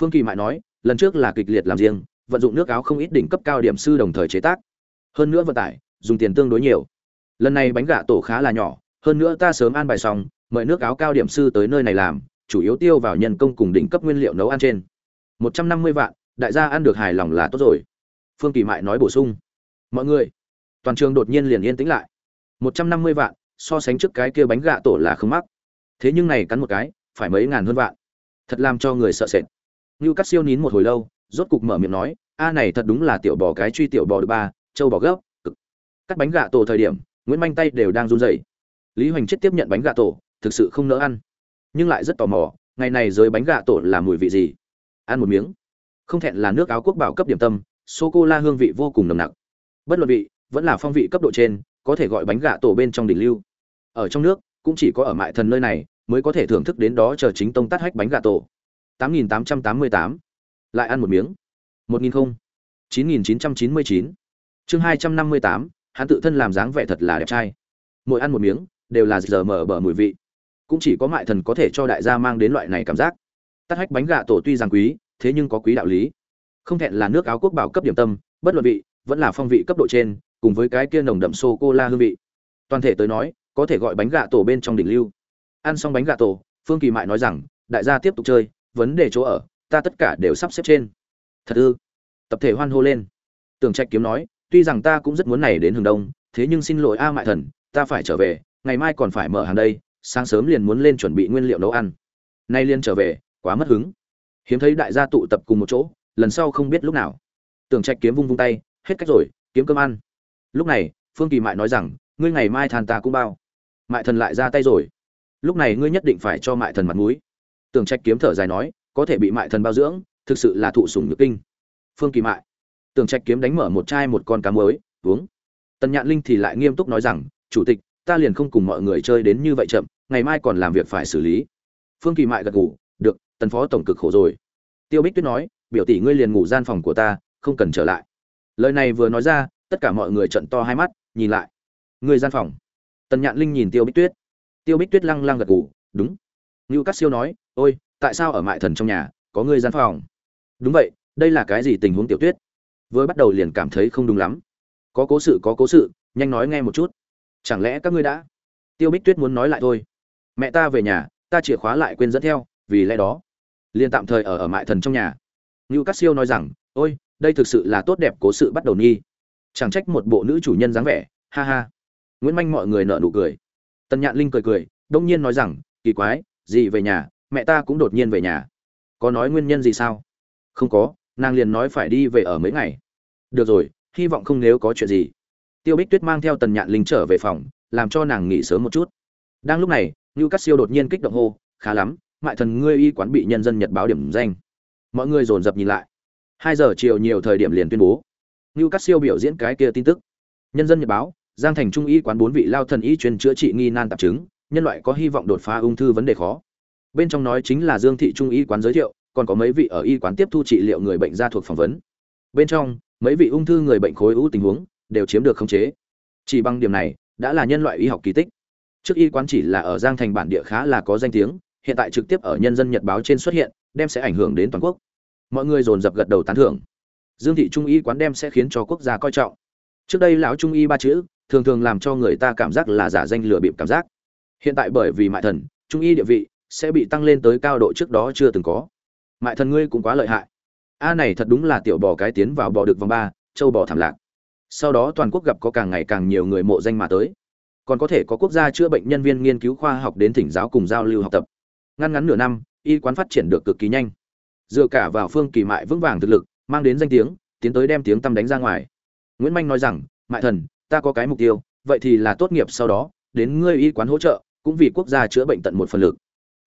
Phương kỳ mại nói lần trước là kịch liệt làm riêng vận dụng nước áo không ít đỉnh cấp cao điểm sư đồng thời chế tác. Hơn nữa vận tải dùng tiền tương đối nhiều. Lần này bánh gà tổ khá là nhỏ hơn nữa ta sớm an bài xong mời nước áo cao điểm sư tới nơi này làm chủ yếu tiêu vào nhân công cùng đỉnh cấp nguyên liệu nấu ăn trên. Một trăm năm mươi vạn đại gia ăn được hài lòng là tốt rồi. Phương kỳ mại nói bổ sung. Mọi người toàn trường đột nhiên liền yên tĩnh lại. Một trăm năm mươi vạn so sánh trước cái kia bánh gạ tổ là không mắc. Thế nhưng này cắn một cái, phải mấy ngàn hơn vạn. Thật làm cho người sợ sệt. Như cắt siêu nín một hồi lâu, rốt cục mở miệng nói, a này thật đúng là tiểu bò cái truy tiểu bò được ba, châu bò gấp, cực. Cắt bánh gạ tổ thời điểm, nguyễn manh tay đều đang run rẩy. Lý hoành chết tiếp nhận bánh gạ tổ, thực sự không nỡ ăn. Nhưng lại rất tò mò, ngày này giới bánh gạ tổ là mùi vị gì? Ăn một miếng. Không thẹn là nước áo quốc bảo cấp điểm tâm sô cô la hương vị vô cùng nồng nặc. Bất luận vị, vẫn là phong vị cấp độ trên, có thể gọi bánh gạ tổ bên trong đỉnh lưu ở trong nước cũng chỉ có ở mại thần nơi này mới có thể thưởng thức đến đó chờ chính tông tắt hách bánh gà tổ. 8888. lại ăn một miếng. 1000 không. 9999. chương 258, hắn tự thân làm dáng vẻ thật là đẹp trai. Mỗi ăn một miếng đều là giờ mở bờ mùi vị. Cũng chỉ có mại thần có thể cho đại gia mang đến loại này cảm giác. Tắt hách bánh gà tổ tuy rằng quý thế nhưng có quý đạo lý. Không thẹn là nước áo quốc bảo cấp điểm tâm bất luận vị vẫn là phong vị cấp độ trên cùng với cái kia nồng đậm sô cô la hương vị. Toàn thể tới nói có thể gọi bánh gà tổ bên trong đỉnh lưu. Ăn xong bánh gà tổ, phương kỳ mại nói rằng, đại gia tiếp tục chơi, vấn đề chỗ ở, ta tất cả đều sắp xếp trên. Thật ư? Tập thể hoan hô lên. Tường trạch kiếm nói, tuy rằng ta cũng rất muốn này đến hưng đông, thế nhưng xin lỗi a mại thần, ta phải trở về, ngày mai còn phải mở hàng đây, sáng sớm liền muốn lên chuẩn bị nguyên liệu nấu ăn. Nay liên trở về, quá mất hứng. Hiếm thấy đại gia tụ tập cùng một chỗ, lần sau không biết lúc nào. Tường trạch kiếm vung vung tay, hết cách rồi, kiếm cơm ăn. Lúc này, phương kỳ mại nói rằng, ngươi ngày mai than ta cũng bao mại thần lại ra tay rồi. Lúc này ngươi nhất định phải cho mại thần mặt mũi. Tường trạch kiếm thở dài nói có thể bị mại thần bao dưỡng thực sự là thụ sủng nhược kinh. Phương kỳ mại. Tường trạch kiếm đánh mở một chai một con cá mới, uống. Tần nhạn linh thì lại nghiêm túc nói rằng chủ tịch ta liền không cùng mọi người chơi đến như vậy chậm ngày mai còn làm việc phải xử lý. Phương kỳ mại gật ngủ được tần phó tổng cực khổ rồi. Tiêu bích tuyết nói biểu tỷ ngươi liền ngủ gian phòng của ta không cần trở lại. Lời này vừa nói ra tất cả mọi người trận to hai mắt nhìn lại. Người gian phòng? Tần nhạn linh nhìn tiêu bích tuyết. Tiêu bích tuyết lăng lăng gật gù, đúng. Ngưu cát siêu nói, ôi, tại sao ở mại thần trong nhà có người gian phòng? Đúng vậy, đây là cái gì tình huống tiểu tuyết? Vừa bắt đầu liền cảm thấy không đúng lắm. Có cố sự, có cố sự, nhanh nói nghe một chút. Chẳng lẽ các ngươi đã? Tiêu bích tuyết muốn nói lại thôi. Mẹ ta về nhà, ta chìa khóa lại quên dẫn theo, vì lẽ đó, liền tạm thời ở ở mại thần trong nhà. Ngưu cát siêu nói rằng, ôi, đây thực sự là tốt đẹp cố sự bắt đầu nghi. Chẳng trách một bộ nữ chủ nhân dáng vẻ, ha ha nguyễn manh mọi người nợ nụ cười. Tần nhạn linh cười cười, đông nhiên nói rằng, kỳ quái, gì về nhà, mẹ ta cũng đột nhiên về nhà. Có nói nguyên nhân gì sao? Không có, nàng liền nói phải đi về ở mấy ngày. Được rồi, hy vọng không nếu có chuyện gì. Tiêu bích tuyết mang theo tần nhạn linh trở về phòng, làm cho nàng nghỉ sớm một chút. Đang lúc này, ngưu cát siêu đột nhiên kích động hô, khá lắm, mại thần ngươi y quán bị nhân dân nhật báo điểm danh. Mọi người dồn dập nhìn lại. Hai giờ chiều nhiều thời điểm liền tuyên bố. Ngưu cát siêu biểu diễn cái kia tin tức. Nhân dân nhật báo giang thành trung y quán bốn vị lao thần y chuyên chữa trị nghi nan tạp chứng, nhân loại có hy vọng đột phá ung thư vấn đề khó. Bên trong nói chính là dương thị trung y quán giới thiệu, còn có mấy vị ở y quán tiếp thu trị liệu người bệnh ra thuộc phỏng vấn. Bên trong, mấy vị ung thư người bệnh khối u tình huống, đều chiếm được khống chế. Chỉ bằng điểm này, đã là nhân loại y học kỳ tích. Trước y quán chỉ là ở giang thành bản địa khá là có danh tiếng, hiện tại trực tiếp ở nhân dân nhật báo trên xuất hiện, đem sẽ ảnh hưởng đến toàn quốc. Mọi người dồn dập gật đầu tán thưởng. Dương thị trung y quán đem sẽ khiến cho quốc gia coi trọng. Trước đây lão trung y ba chữ thường thường làm cho người ta cảm giác là giả danh lừa bịp cảm giác. Hiện tại bởi vì mại thần, trung y địa vị, sẽ bị tăng lên tới cao độ trước đó chưa từng có. Mại thần ngươi cũng quá lợi hại. A này thật đúng là tiểu bò cái tiến vào bò được vòng ba, châu bò thảm lạc. Sau đó toàn quốc gặp có càng ngày càng nhiều người mộ danh mà tới. Còn có thể có quốc gia chữa bệnh nhân viên nghiên cứu khoa học đến thỉnh giáo cùng giao lưu học tập. Ngăn ngắn nửa năm, y quán phát triển được cực kỳ nhanh. Dựa cả vào phương kỳ mại vững vàng thực lực, mang đến danh tiếng, tiến tới đem tiếng tăm đánh ra ngoài. Nguyễn manh nói rằng, mại thần ta có cái mục tiêu, vậy thì là tốt nghiệp sau đó, đến ngươi y quán hỗ trợ, cũng vì quốc gia chữa bệnh tận một phần lực.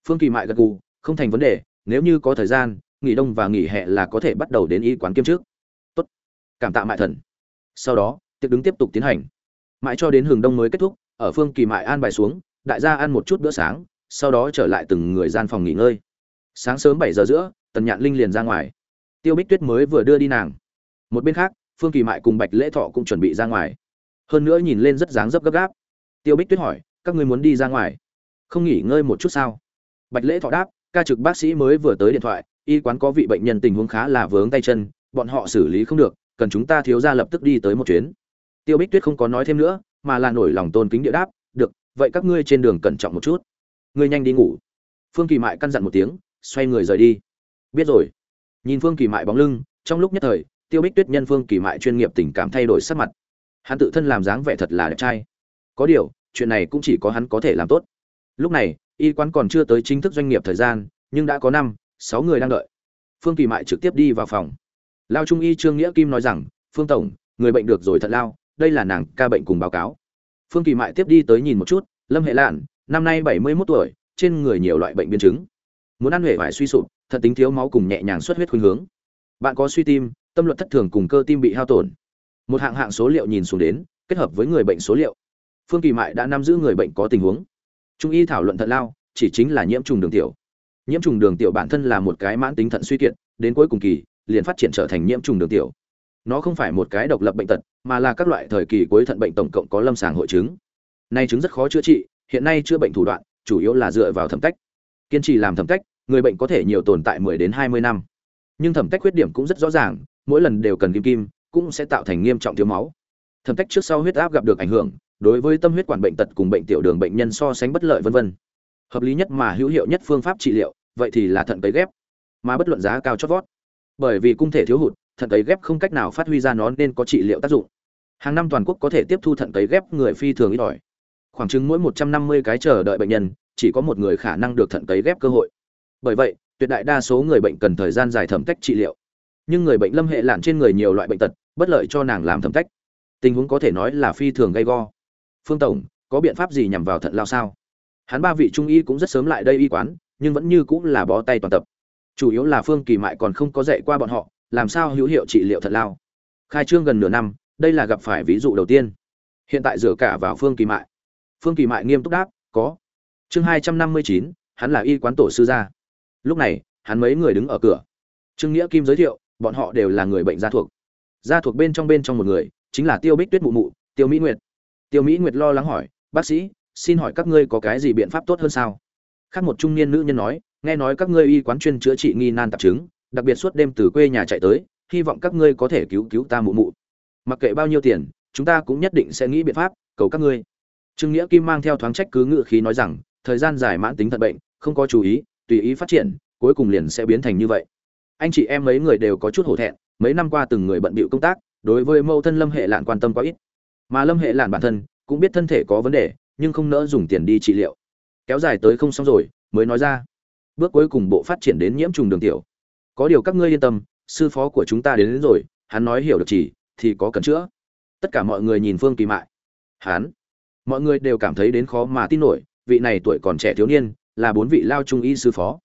Phương kỳ mại gật gù, không thành vấn đề, nếu như có thời gian, nghỉ đông và nghỉ hè là có thể bắt đầu đến y quán kiêm trước tốt. Cảm tạ mại thần. Sau đó, tiệc đứng tiếp tục tiến hành. Mãi cho đến hừng đông mới kết thúc, ở phương kỳ mại an bài xuống, đại gia ăn một chút bữa sáng, sau đó trở lại từng người gian phòng nghỉ ngơi. Sáng sớm bảy giờ giữa, tần nhạn linh liền ra ngoài. Tiêu bích tuyết mới vừa đưa đi nàng. Một bên khác, phương kỳ mại cùng bạch lễ thọ cũng chuẩn bị ra ngoài hơn nữa nhìn lên rất dáng dấp gấp gáp. Tiêu bích tuyết hỏi, các ngươi muốn đi ra ngoài? Không nghỉ ngơi một chút sao? Bạch lễ thọ đáp, ca trực bác sĩ mới vừa tới điện thoại, y quán có vị bệnh nhân tình huống khá là vướng tay chân, bọn họ xử lý không được, cần chúng ta thiếu ra lập tức đi tới một chuyến. Tiêu bích tuyết không có nói thêm nữa, mà là nổi lòng tôn kính địa đáp, được, vậy các ngươi trên đường cẩn trọng một chút. Ngươi nhanh đi ngủ. Phương kỳ mại căn dặn một tiếng, xoay người rời đi. Biết rồi. Nhìn phương kỳ mại bóng lưng, trong lúc nhất thời, tiêu bích tuyết nhân phương kỳ mại chuyên nghiệp tình cảm thay đổi sắc mặt hắn tự thân làm dáng vẻ thật là đẹp trai. Có điều, chuyện này cũng chỉ có hắn có thể làm tốt. Lúc này, y quán còn chưa tới chính thức doanh nghiệp thời gian, nhưng đã có năm, sáu người đang đợi. Phương kỳ mại trực tiếp đi vào phòng. Lao trung y trương nghĩa kim nói rằng, phương tổng, người bệnh được rồi thật lao, đây là nàng ca bệnh cùng báo cáo. Phương kỳ mại tiếp đi tới nhìn một chút, lâm hệ lạn, năm nay bảy mươi mốt tuổi, trên người nhiều loại bệnh biến chứng. Muốn ăn huệ vải suy sụp thận tính thiếu máu cùng nhẹ nhàng xuất huyết khuynh hướng. Bạn có suy tim, tâm luật thất thường cùng cơ tim bị hao tổn một hạng hạng số liệu nhìn xuống đến, kết hợp với người bệnh số liệu. Phương kỳ mại đã nắm giữ người bệnh có tình huống. Trung y thảo luận thận lao, chỉ chính là nhiễm trùng đường tiểu. Nhiễm trùng đường tiểu bản thân là một cái mãn tính thận suy kiệt, đến cuối cùng kỳ, liền phát triển trở thành nhiễm trùng đường tiểu. Nó không phải một cái độc lập bệnh tật, mà là các loại thời kỳ cuối thận bệnh tổng cộng có lâm sàng hội chứng. Nay chứng rất khó chữa trị, hiện nay chữa bệnh thủ đoạn, chủ yếu là dựa vào thẩm tách. Kiên trì làm thẩm tách, người bệnh có thể nhiều tồn tại 10 đến 20 năm. Nhưng thẩm tách khuyết điểm cũng rất rõ ràng, mỗi lần đều cần kim kim cũng sẽ tạo thành nghiêm trọng thiếu máu. Thẩm tách trước sau huyết áp gặp được ảnh hưởng, đối với tâm huyết quản bệnh tật cùng bệnh tiểu đường bệnh nhân so sánh bất lợi vân vân. Hợp lý nhất mà hữu hiệu nhất phương pháp trị liệu, vậy thì là thận cấy ghép, mà bất luận giá cao chót vót. Bởi vì cung thể thiếu hụt, thận cấy ghép không cách nào phát huy ra nó nên có trị liệu tác dụng. Hàng năm toàn quốc có thể tiếp thu thận cấy ghép người phi thường ít ỏi. Khoảng chừng mỗi 150 cái chờ đợi bệnh nhân, chỉ có một người khả năng được thận cấy ghép cơ hội. Bởi vậy, tuyệt đại đa số người bệnh cần thời gian dài thẩm cách trị liệu. Nhưng người bệnh lâm hệ lạn trên người nhiều loại bệnh tật bất lợi cho nàng làm thẩm cách tình huống có thể nói là phi thường gây go. Phương tổng, có biện pháp gì nhằm vào thận lao sao? Hắn ba vị trung y cũng rất sớm lại đây y quán, nhưng vẫn như cũng là bó tay toàn tập. Chủ yếu là phương kỳ mại còn không có dạy qua bọn họ, làm sao hữu hiệu trị liệu thận lao. Khai trương gần nửa năm, đây là gặp phải ví dụ đầu tiên. Hiện tại dựa cả vào phương kỳ mại. Phương kỳ mại nghiêm túc đáp, có. Chương hai trăm năm mươi chín, hắn là y quán tổ sư gia. Lúc này, hắn mấy người đứng ở cửa. Trương nghĩa kim giới thiệu, bọn họ đều là người bệnh gia thuộc gia thuộc bên trong bên trong một người, chính là tiêu bích tuyết mụ mụ, tiêu mỹ nguyệt. Tiêu mỹ nguyệt lo lắng hỏi, bác sĩ, xin hỏi các ngươi có cái gì biện pháp tốt hơn sao? Khác một trung niên nữ nhân nói, nghe nói các ngươi y quán chuyên chữa trị nghi nan tạp chứng, đặc biệt suốt đêm từ quê nhà chạy tới, hy vọng các ngươi có thể cứu cứu ta mụ mụ. Mặc kệ bao nhiêu tiền, chúng ta cũng nhất định sẽ nghĩ biện pháp, cầu các ngươi. Trương nghĩa kim mang theo thoáng trách cứ ngự khí nói rằng, thời gian dài mãn tính thận bệnh, không có chú ý, tùy ý phát triển, cuối cùng liền sẽ biến thành như vậy anh chị em mấy người đều có chút hổ thẹn mấy năm qua từng người bận bịu công tác đối với mẫu thân lâm hệ lạn quan tâm quá ít. Mà lâm hệ lạn bản thân cũng biết thân thể có vấn đề nhưng không nỡ dùng tiền đi trị liệu. Kéo dài tới không xong rồi mới nói ra. Bước cuối cùng bộ phát triển đến nhiễm trùng đường tiểu. Có điều các ngươi yên tâm sư phó của chúng ta đến, đến rồi hắn nói hiểu được chỉ thì có cần chữa. Tất cả mọi người nhìn phương kỳ mại. Hắn. Mọi người đều cảm thấy đến khó mà tin nổi vị này tuổi còn trẻ thiếu niên là bốn vị lao trung y sư phó.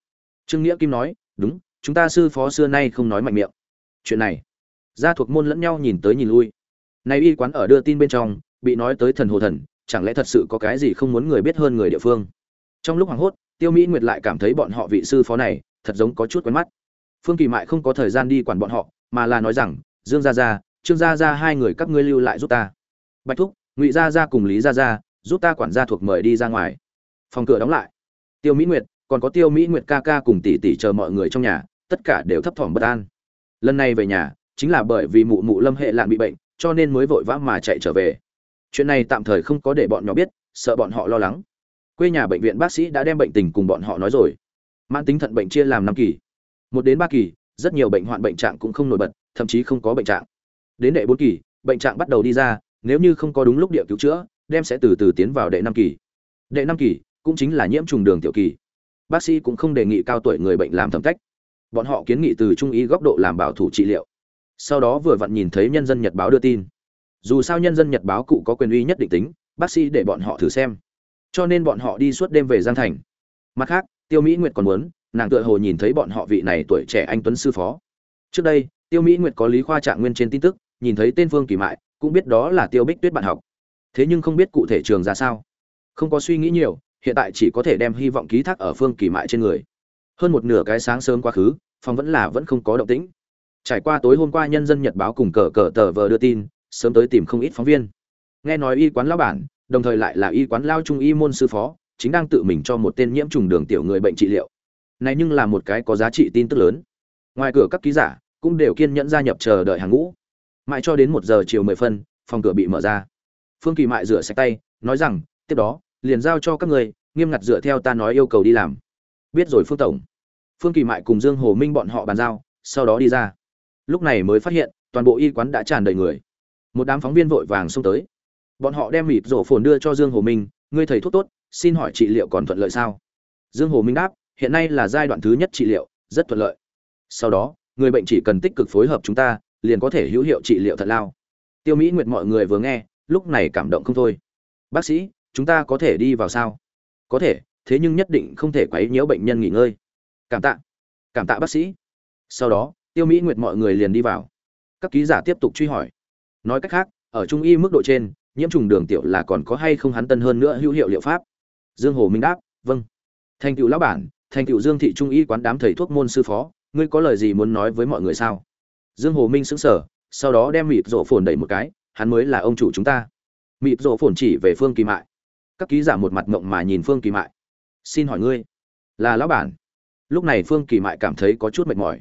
Trương nghĩa kim nói đúng chúng ta sư phó xưa nay không nói mạnh miệng. Chuyện này, gia thuộc môn lẫn nhau nhìn tới nhìn lui. Này y quán ở đưa tin bên trong, bị nói tới thần hồ thần, chẳng lẽ thật sự có cái gì không muốn người biết hơn người địa phương? Trong lúc hoảng hốt, tiêu mỹ nguyệt lại cảm thấy bọn họ vị sư phó này, thật giống có chút quen mắt. Phương kỳ mại không có thời gian đi quản bọn họ, mà là nói rằng, dương gia gia, trương gia gia hai người các ngươi lưu lại giúp ta. Bạch thúc, ngụy gia gia cùng lý gia gia, giúp ta quản gia thuộc mời đi ra ngoài. Phòng cửa đóng lại. Tiêu mỹ nguyệt, còn có tiêu mỹ nguyệt ca ca cùng tỷ tỷ chờ mọi người trong nhà tất cả đều thấp thỏm bất an. Lần này về nhà, chính là bởi vì mụ mụ lâm hệ lạn bị bệnh, cho nên mới vội vã mà chạy trở về. Chuyện này tạm thời không có để bọn nhỏ biết, sợ bọn họ lo lắng. Quê nhà bệnh viện bác sĩ đã đem bệnh tình cùng bọn họ nói rồi. Mãn tính thận bệnh chia làm năm kỳ. Một đến ba kỳ, rất nhiều bệnh hoạn bệnh trạng cũng không nổi bật, thậm chí không có bệnh trạng. Đến đệ bốn kỳ, bệnh trạng bắt đầu đi ra, nếu như không có đúng lúc địa cứu chữa, đem sẽ từ từ tiến vào đệ năm kỳ. Đệ năm kỳ cũng chính là nhiễm trùng đường tiểu kỳ. Bác sĩ cũng không đề nghị cao tuổi người bệnh làm thẩm tách bọn họ kiến nghị từ trung ý góc độ làm bảo thủ trị liệu. Sau đó vừa vặn nhìn thấy nhân dân nhật báo đưa tin. Dù sao nhân dân nhật báo cụ có quyền uy nhất định tính, bác sĩ để bọn họ thử xem. Cho nên bọn họ đi suốt đêm về giang thành. Mặt khác, tiêu mỹ nguyệt còn muốn, nàng tựa hồ nhìn thấy bọn họ vị này tuổi trẻ anh tuấn sư phó. Trước đây, tiêu mỹ nguyệt có lý khoa trạng nguyên trên tin tức, nhìn thấy tên phương kỳ mại, cũng biết đó là tiêu bích tuyết bạn học. Thế nhưng không biết cụ thể trường ra sao. Không có suy nghĩ nhiều, hiện tại chỉ có thể đem hy vọng ký thác ở phương kỳ mại trên người. Hơn một nửa cái sáng sớm quá khứ phòng vẫn là vẫn không có động tĩnh. Trải qua tối hôm qua nhân dân nhật báo cùng cờ cờ tờ vờ đưa tin, sớm tới tìm không ít phóng viên. Nghe nói y quán lão bản, đồng thời lại là y quán lao trung y môn sư phó, chính đang tự mình cho một tên nhiễm trùng đường tiểu người bệnh trị liệu. Này nhưng là một cái có giá trị tin tức lớn. Ngoài cửa các ký giả cũng đều kiên nhẫn gia nhập chờ đợi hàng ngũ. Mãi cho đến một giờ chiều mười phân, phòng cửa bị mở ra. Phương kỳ mại rửa sạch tay, nói rằng, tiếp đó, liền giao cho các người, nghiêm ngặt dựa theo ta nói yêu cầu đi làm. Biết rồi, phương tổng phương kỳ mại cùng dương hồ minh bọn họ bàn giao, sau đó đi ra. Lúc này mới phát hiện, toàn bộ y quán đã tràn đầy người. Một đám phóng viên vội vàng xông tới. Bọn họ đem mịt rổ phồn đưa cho dương hồ minh, ngươi thầy thuốc tốt, xin hỏi trị liệu còn thuận lợi sao? Dương hồ minh đáp, hiện nay là giai đoạn thứ nhất trị liệu, rất thuận lợi. Sau đó, người bệnh chỉ cần tích cực phối hợp chúng ta, liền có thể hữu hiệu trị liệu thật lao. Tiêu mỹ nguyệt mọi người vừa nghe, lúc này cảm động không thôi. Bác sĩ, chúng ta có thể đi vào sao? Có thể, thế nhưng nhất định không thể quấy nhiễu bệnh nhân nghỉ ngơi cảm tạ cảm tạ bác sĩ. Sau đó, tiêu mỹ nguyệt mọi người liền đi vào. Các ký giả tiếp tục truy hỏi. Nói cách khác, ở trung y mức độ trên, nhiễm trùng đường tiểu là còn có hay không hắn tân hơn nữa hữu hiệu liệu pháp? Dương hồ minh đáp vâng. Thành cựu lão bản, thành cựu dương thị trung y quán đám thầy thuốc môn sư phó, ngươi có lời gì muốn nói với mọi người sao? Dương hồ minh sững sờ, sau đó đem mịp rổ phồn đẩy một cái, hắn mới là ông chủ chúng ta. Mịp rổ phồn chỉ về phương kỳ mại. Các ký giả một mặt ngộng mà nhìn phương kỳ mại. Xin hỏi ngươi, là lão bản? Lúc này phương kỳ mại cảm thấy có chút mệt mỏi.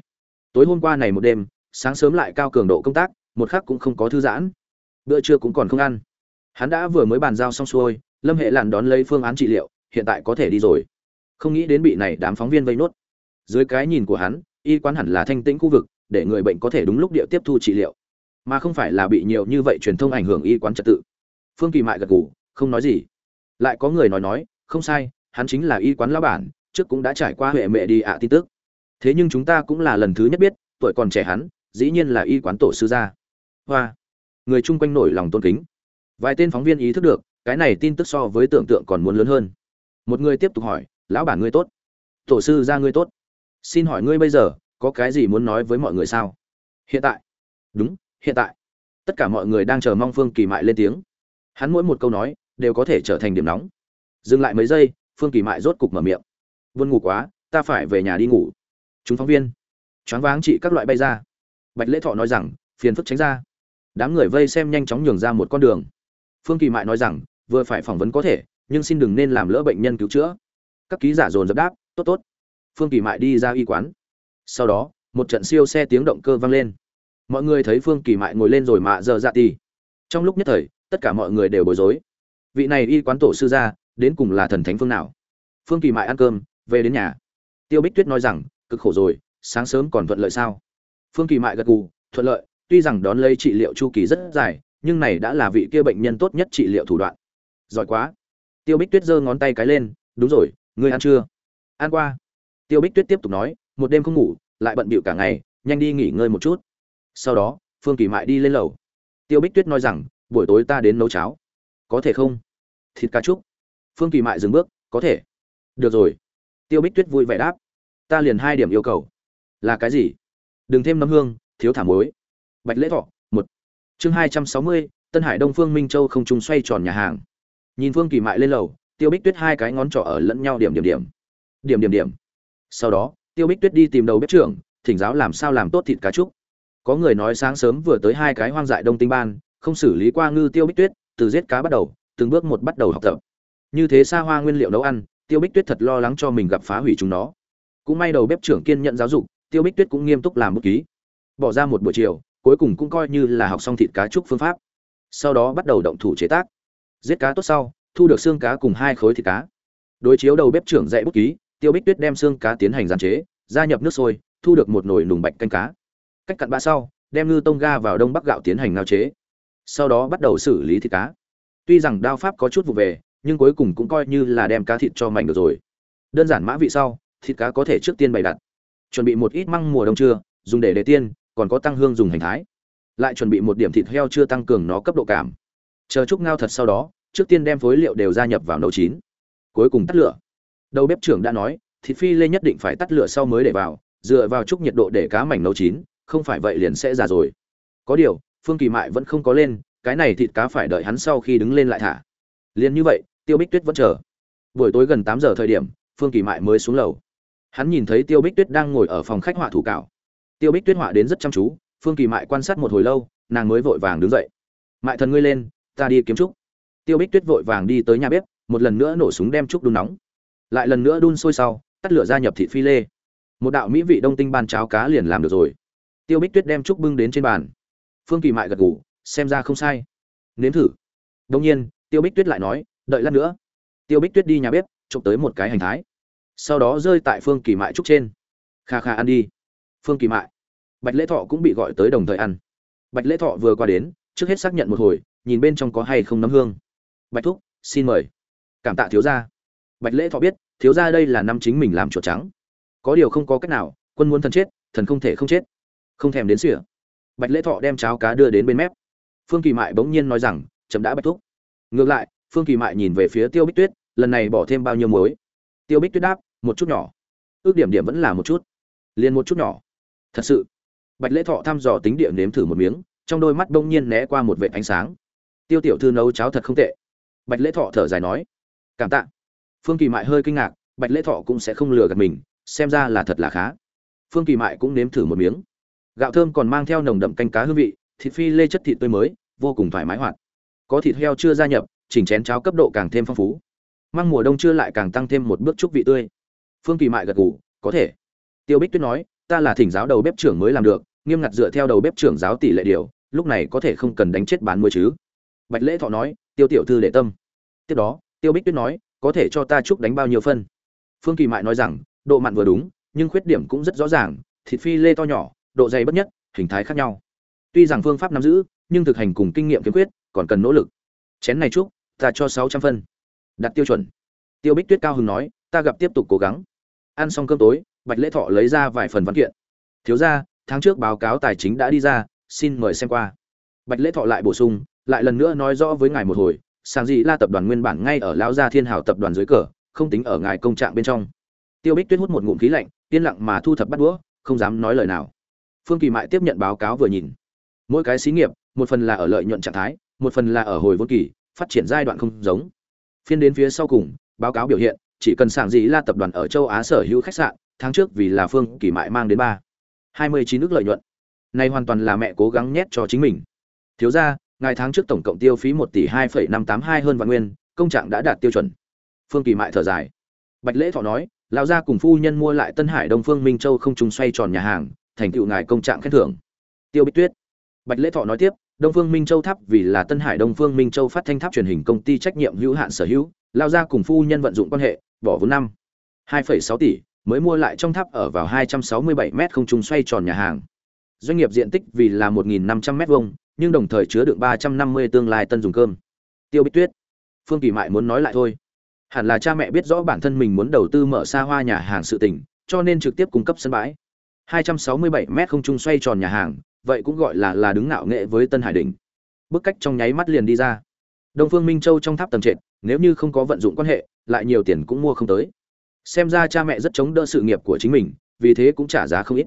Tối hôm qua này một đêm, sáng sớm lại cao cường độ công tác, một khắc cũng không có thư giãn. Bữa trưa cũng còn không ăn. Hắn đã vừa mới bàn giao xong xuôi, lâm hệ làn đón lấy phương án trị liệu, hiện tại có thể đi rồi. Không nghĩ đến bị này đám phóng viên vây nốt. Dưới cái nhìn của hắn, y quán hẳn là thanh tĩnh khu vực, để người bệnh có thể đúng lúc địa tiếp thu trị liệu. Mà không phải là bị nhiều như vậy truyền thông ảnh hưởng y quán trật tự. Phương kỳ mại gật gù, không nói gì. Lại có người nói nói, không sai, hắn chính là y quán lão bản trước cũng đã trải qua huệ mẹ đi ạ tin tức. Thế nhưng chúng ta cũng là lần thứ nhất biết, tuổi còn trẻ hắn, dĩ nhiên là y quán tổ sư gia. Hoa. Người chung quanh nổi lòng tôn kính. Vài tên phóng viên ý thức được, cái này tin tức so với tưởng tượng còn muốn lớn hơn. Một người tiếp tục hỏi, lão bản ngươi tốt? Tổ sư gia ngươi tốt? Xin hỏi ngươi bây giờ, có cái gì muốn nói với mọi người sao? Hiện tại. Đúng, hiện tại. Tất cả mọi người đang chờ mong phương kỳ mại lên tiếng. Hắn mỗi một câu nói, đều có thể trở thành điểm nóng. Dừng lại mấy giây, phương kỳ mại rốt cục mở miệng vươn ngủ quá, ta phải về nhà đi ngủ. Chúng phóng viên. Choáng váng chị các loại bay ra. Bạch lễ thọ nói rằng, phiền phức tránh ra. Đám người vây xem nhanh chóng nhường ra một con đường. Phương kỳ mại nói rằng, vừa phải phỏng vấn có thể, nhưng xin đừng nên làm lỡ bệnh nhân cứu chữa. Các ký giả dồn dập đáp, tốt tốt. Phương kỳ mại đi ra y quán. Sau đó, một trận siêu xe tiếng động cơ vang lên. Mọi người thấy phương kỳ mại ngồi lên rồi mạ giờ dạ tì. Trong lúc nhất thời, tất cả mọi người đều bối rối. Vị này y quán tổ sư gia, đến cùng là thần thánh phương nào? Phương kỳ mại ăn cơm về đến nhà. Tiêu bích tuyết nói rằng, cực khổ rồi, sáng sớm còn thuận lợi sao? Phương kỳ mại gật gù, thuận lợi, tuy rằng đón lấy trị liệu chu kỳ rất dài, nhưng này đã là vị kia bệnh nhân tốt nhất trị liệu thủ đoạn. Giỏi quá. Tiêu bích tuyết giơ ngón tay cái lên, đúng rồi, ngươi ăn chưa? Ăn qua. Tiêu bích tuyết tiếp tục nói, một đêm không ngủ, lại bận bịu cả ngày, nhanh đi nghỉ ngơi một chút. Sau đó, phương kỳ mại đi lên lầu. Tiêu bích tuyết nói rằng, buổi tối ta đến nấu cháo. Có thể không? Thịt cá trúc phương kỳ mại dừng bước, có thể. Được rồi tiêu bích tuyết vui vẻ đáp, ta liền hai điểm yêu cầu. Là cái gì? Đừng thêm nấm hương, thiếu thả muối. Bạch lễ thọ, một. Chương hai trăm sáu mươi, tân hải đông phương minh châu không trung xoay tròn nhà hàng. Nhìn phương kỳ mại lên lầu, tiêu bích tuyết hai cái ngón trỏ ở lẫn nhau điểm điểm điểm. Điểm điểm điểm. Sau đó, tiêu bích tuyết đi tìm đầu bếp trưởng, thỉnh giáo làm sao làm tốt thịt cá trúc. Có người nói sáng sớm vừa tới hai cái hoang dại đông tinh ban, không xử lý qua ngư tiêu bích tuyết, từ giết cá bắt đầu, từng bước một bắt đầu học tập. Như thế xa hoa nguyên liệu nấu ăn tiêu bích tuyết thật lo lắng cho mình gặp phá hủy chúng nó. Cũng may đầu bếp trưởng kiên nhận giáo dục, tiêu bích tuyết cũng nghiêm túc làm bút ký. Bỏ ra một buổi chiều, cuối cùng cũng coi như là học xong thịt cá trúc phương pháp. Sau đó bắt đầu động thủ chế tác. Giết cá tốt sau, thu được xương cá cùng hai khối thịt cá. Đối chiếu đầu bếp trưởng dạy bút ký, tiêu bích tuyết đem xương cá tiến hành giàn chế, gia nhập nước sôi, thu được một nồi nùng bạch canh cá. Cách cặn ba sau, đem ngư tông ga vào đông bắc gạo tiến hành ngao chế. Sau đó bắt đầu xử lý thịt cá. Tuy rằng đao pháp có chút vụ về nhưng cuối cùng cũng coi như là đem cá thịt cho mảnh được rồi. Đơn giản mã vị sau, thịt cá có thể trước tiên bày đặt. Chuẩn bị một ít măng mùa đông trưa, dùng để đề tiên, còn có tăng hương dùng hành thái. Lại chuẩn bị một điểm thịt heo chưa tăng cường nó cấp độ cảm. Chờ chút ngao thật sau đó, trước tiên đem phối liệu đều gia nhập vào nấu chín. Cuối cùng tắt lửa. Đầu bếp trưởng đã nói, thịt phi lê nhất định phải tắt lửa sau mới để vào, dựa vào chút nhiệt độ để cá mảnh nấu chín, không phải vậy liền sẽ già rồi. Có điều, phương kỳ mại vẫn không có lên, cái này thịt cá phải đợi hắn sau khi đứng lên lại thả. Liền như vậy tiêu bích tuyết vẫn chờ. Buổi tối gần tám giờ thời điểm, phương kỳ mại mới xuống lầu. Hắn nhìn thấy tiêu bích tuyết đang ngồi ở phòng khách họa thủ cạo tiêu bích tuyết họa đến rất chăm chú, phương kỳ mại quan sát một hồi lâu, nàng mới vội vàng đứng dậy. Mại thần ngươi lên, ta đi kiếm trúc. Tiêu bích tuyết vội vàng đi tới nhà bếp, một lần nữa nổ súng đem trúc đun nóng. Lại lần nữa đun sôi sau, tắt lửa gia nhập thị phi lê. Một đạo mỹ vị đông tinh ban cháo cá liền làm được rồi. Tiêu bích tuyết đem trúc bưng đến trên bàn. Phương kỳ mại gật ngủ xem ra không sai. Nếm thử. Đông nhiên, tiêu bích tuyết lại nói đợi lát nữa. Tiêu bích tuyết đi nhà bếp trộm tới một cái hành thái. Sau đó rơi tại phương kỳ mại trúc trên. Kha kha ăn đi. Phương kỳ mại. Bạch lễ thọ cũng bị gọi tới đồng thời ăn. Bạch lễ thọ vừa qua đến, trước hết xác nhận một hồi, nhìn bên trong có hay không nấm hương. Bạch thúc, xin mời. Cảm tạ thiếu gia. Bạch lễ thọ biết, thiếu gia đây là năm chính mình làm chuột trắng. Có điều không có cách nào, quân muốn thần chết, thần không thể không chết. Không thèm đến sỉa. Bạch lễ thọ đem cháo cá đưa đến bên mép. Phương kỳ mại bỗng nhiên nói rằng, chấm đã bạch thúc. Ngược lại phương kỳ mại nhìn về phía tiêu bích tuyết, lần này bỏ thêm bao nhiêu muối? Tiêu bích tuyết đáp, một chút nhỏ. Ước điểm điểm vẫn là một chút. Liền một chút nhỏ. Thật sự. Bạch lễ thọ thăm dò tính địa nếm thử một miếng, trong đôi mắt đông nhiên né qua một vệ ánh sáng. Tiêu tiểu thư nấu cháo thật không tệ. Bạch lễ thọ thở dài nói, cảm tạ. Phương kỳ mại hơi kinh ngạc, bạch lễ thọ cũng sẽ không lừa gạt mình, xem ra là thật là khá. Phương kỳ mại cũng nếm thử một miếng. Gạo thơm còn mang theo nồng đậm canh cá hương vị, thịt phi lê chất thịt tươi mới, vô cùng thoải mái hoạt. Có thịt heo chưa gia nhập chỉnh chén cháo cấp độ càng thêm phong phú. Mang mùa đông chưa lại càng tăng thêm một bước chúc vị tươi. Phương kỳ mại gật gù, có thể. Tiêu bích tuyết nói, ta là thỉnh giáo đầu bếp trưởng mới làm được, nghiêm ngặt dựa theo đầu bếp trưởng giáo tỷ lệ điều, lúc này có thể không cần đánh chết bán muối chứ. Bạch lễ thọ nói, tiêu tiểu thư để tâm. Tiếp đó, tiêu bích tuyết nói, có thể cho ta chúc đánh bao nhiêu phân? Phương kỳ mại nói rằng, độ mặn vừa đúng, nhưng khuyết điểm cũng rất rõ ràng, thịt phi lê to nhỏ, độ dày bất nhất, hình thái khác nhau. Tuy rằng phương pháp nắm giữ, nhưng thực hành cùng kinh nghiệm kiếm quyết, còn cần nỗ lực. Chén này chúc ta cho sáu trăm phân. Đặt tiêu chuẩn. Tiêu bích tuyết cao hứng nói, ta gặp tiếp tục cố gắng. Ăn xong cơm tối, bạch lễ thọ lấy ra vài phần văn kiện. Thiếu ra tháng trước báo cáo tài chính đã đi ra, xin mời xem qua. Bạch lễ thọ lại bổ sung, lại lần nữa nói rõ với ngài một hồi sang dị la tập đoàn nguyên bản ngay ở lão gia thiên hào tập đoàn dưới cờ, không tính ở ngài công trạng bên trong. Tiêu bích tuyết hút một ngụm khí lạnh, yên lặng mà thu thập bắt đũa, không dám nói lời nào. Phương kỳ mại tiếp nhận báo cáo vừa nhìn. Mỗi cái xí nghiệp, một phần là ở lợi nhuận trạng thái, một phần là ở hồi vốn kỳ phát triển giai đoạn không giống. Phiên đến phía sau cùng, báo cáo biểu hiện, chỉ cần sảng gì la tập đoàn ở châu á sở hữu khách sạn, tháng trước vì là phương kỳ mại mang đến ba. hai mươi chín nước lợi nhuận. Này hoàn toàn là mẹ cố gắng nhét cho chính mình. Thiếu ra ngày tháng trước tổng cộng tiêu phí một tỷ hai phẩy năm tám hai hơn vạn nguyên, công trạng đã đạt tiêu chuẩn. Phương kỳ mại thở dài. Bạch lễ thọ nói, lão gia cùng phu nhân mua lại tân hải đông phương minh châu không trùng xoay tròn nhà hàng, thành tựu ngài công trạng khen thưởng. Tiêu bích tuyết. Bạch lễ thọ nói tiếp đông phương minh châu tháp vì là tân hải đông phương minh châu phát thanh tháp truyền hình công ty trách nhiệm hữu hạn sở hữu lao ra cùng phu nhân vận dụng quan hệ bỏ vốn năm 2,6 tỷ mới mua lại trong tháp ở vào 267 mét không trung xoay tròn nhà hàng. Doanh nghiệp diện tích vì là 1.500 mét vuông nhưng đồng thời chứa đựng 350 tương lai tân dùng cơm. Tiêu bích tuyết phương kỳ mại muốn nói lại thôi. Hẳn là cha mẹ biết rõ bản thân mình muốn đầu tư mở xa hoa nhà hàng sự tình, cho nên trực tiếp cung cấp sân bãi. 267 mét không trung xoay tròn nhà hàng vậy cũng gọi là là đứng ngạo nghệ với tân hải đỉnh bức cách trong nháy mắt liền đi ra. Đông phương minh châu trong tháp tầng trệt, nếu như không có vận dụng quan hệ, lại nhiều tiền cũng mua không tới. Xem ra cha mẹ rất chống đỡ sự nghiệp của chính mình, vì thế cũng trả giá không ít.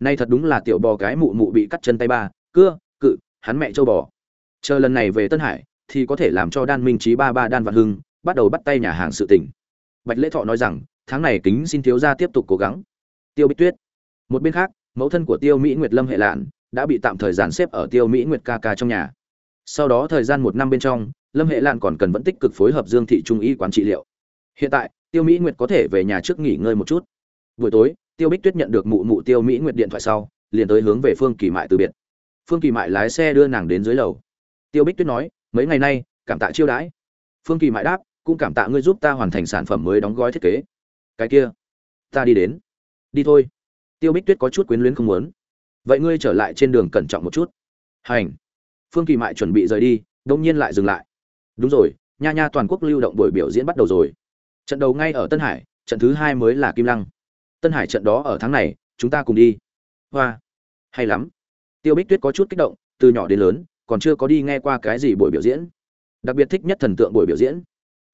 Nay thật đúng là tiểu bò cái mụ mụ bị cắt chân tay ba, cưa, cự, hắn mẹ châu bò. Chờ lần này về tân hải, thì có thể làm cho đan minh trí ba ba đan vạn hưng bắt đầu bắt tay nhà hàng sự tỉnh bạch lễ thọ nói rằng, tháng này kính xin thiếu gia tiếp tục cố gắng. Tiêu bích tuyết, một bên khác, mẫu thân của tiêu mỹ nguyệt lâm hệ lạn đã bị tạm thời dàn xếp ở tiêu mỹ nguyệt ca ca trong nhà. Sau đó thời gian một năm bên trong, lâm hệ lạn còn cần vẫn tích cực phối hợp dương thị trung y quán trị liệu. Hiện tại, tiêu mỹ nguyệt có thể về nhà trước nghỉ ngơi một chút. Buổi tối, tiêu bích tuyết nhận được mụ mụ tiêu mỹ nguyệt điện thoại sau, liền tới hướng về phương kỳ mại từ biệt. Phương kỳ mại lái xe đưa nàng đến dưới lầu. Tiêu bích tuyết nói, mấy ngày nay, cảm tạ chiêu đãi. Phương kỳ mại đáp, cũng cảm tạ ngươi giúp ta hoàn thành sản phẩm mới đóng gói thiết kế. Cái kia, ta đi đến. Đi thôi. Tiêu bích tuyết có chút quyến luyến không muốn vậy ngươi trở lại trên đường cẩn trọng một chút. Hành. Phương kỳ mại chuẩn bị rời đi đông nhiên lại dừng lại. Đúng rồi, nha nha toàn quốc lưu động buổi biểu diễn bắt đầu rồi. Trận đầu ngay ở tân hải, trận thứ hai mới là kim lăng. Tân hải trận đó ở tháng này, chúng ta cùng đi. Hoa. Hay lắm. Tiêu bích tuyết có chút kích động, từ nhỏ đến lớn, còn chưa có đi nghe qua cái gì buổi biểu diễn. Đặc biệt thích nhất thần tượng buổi biểu diễn.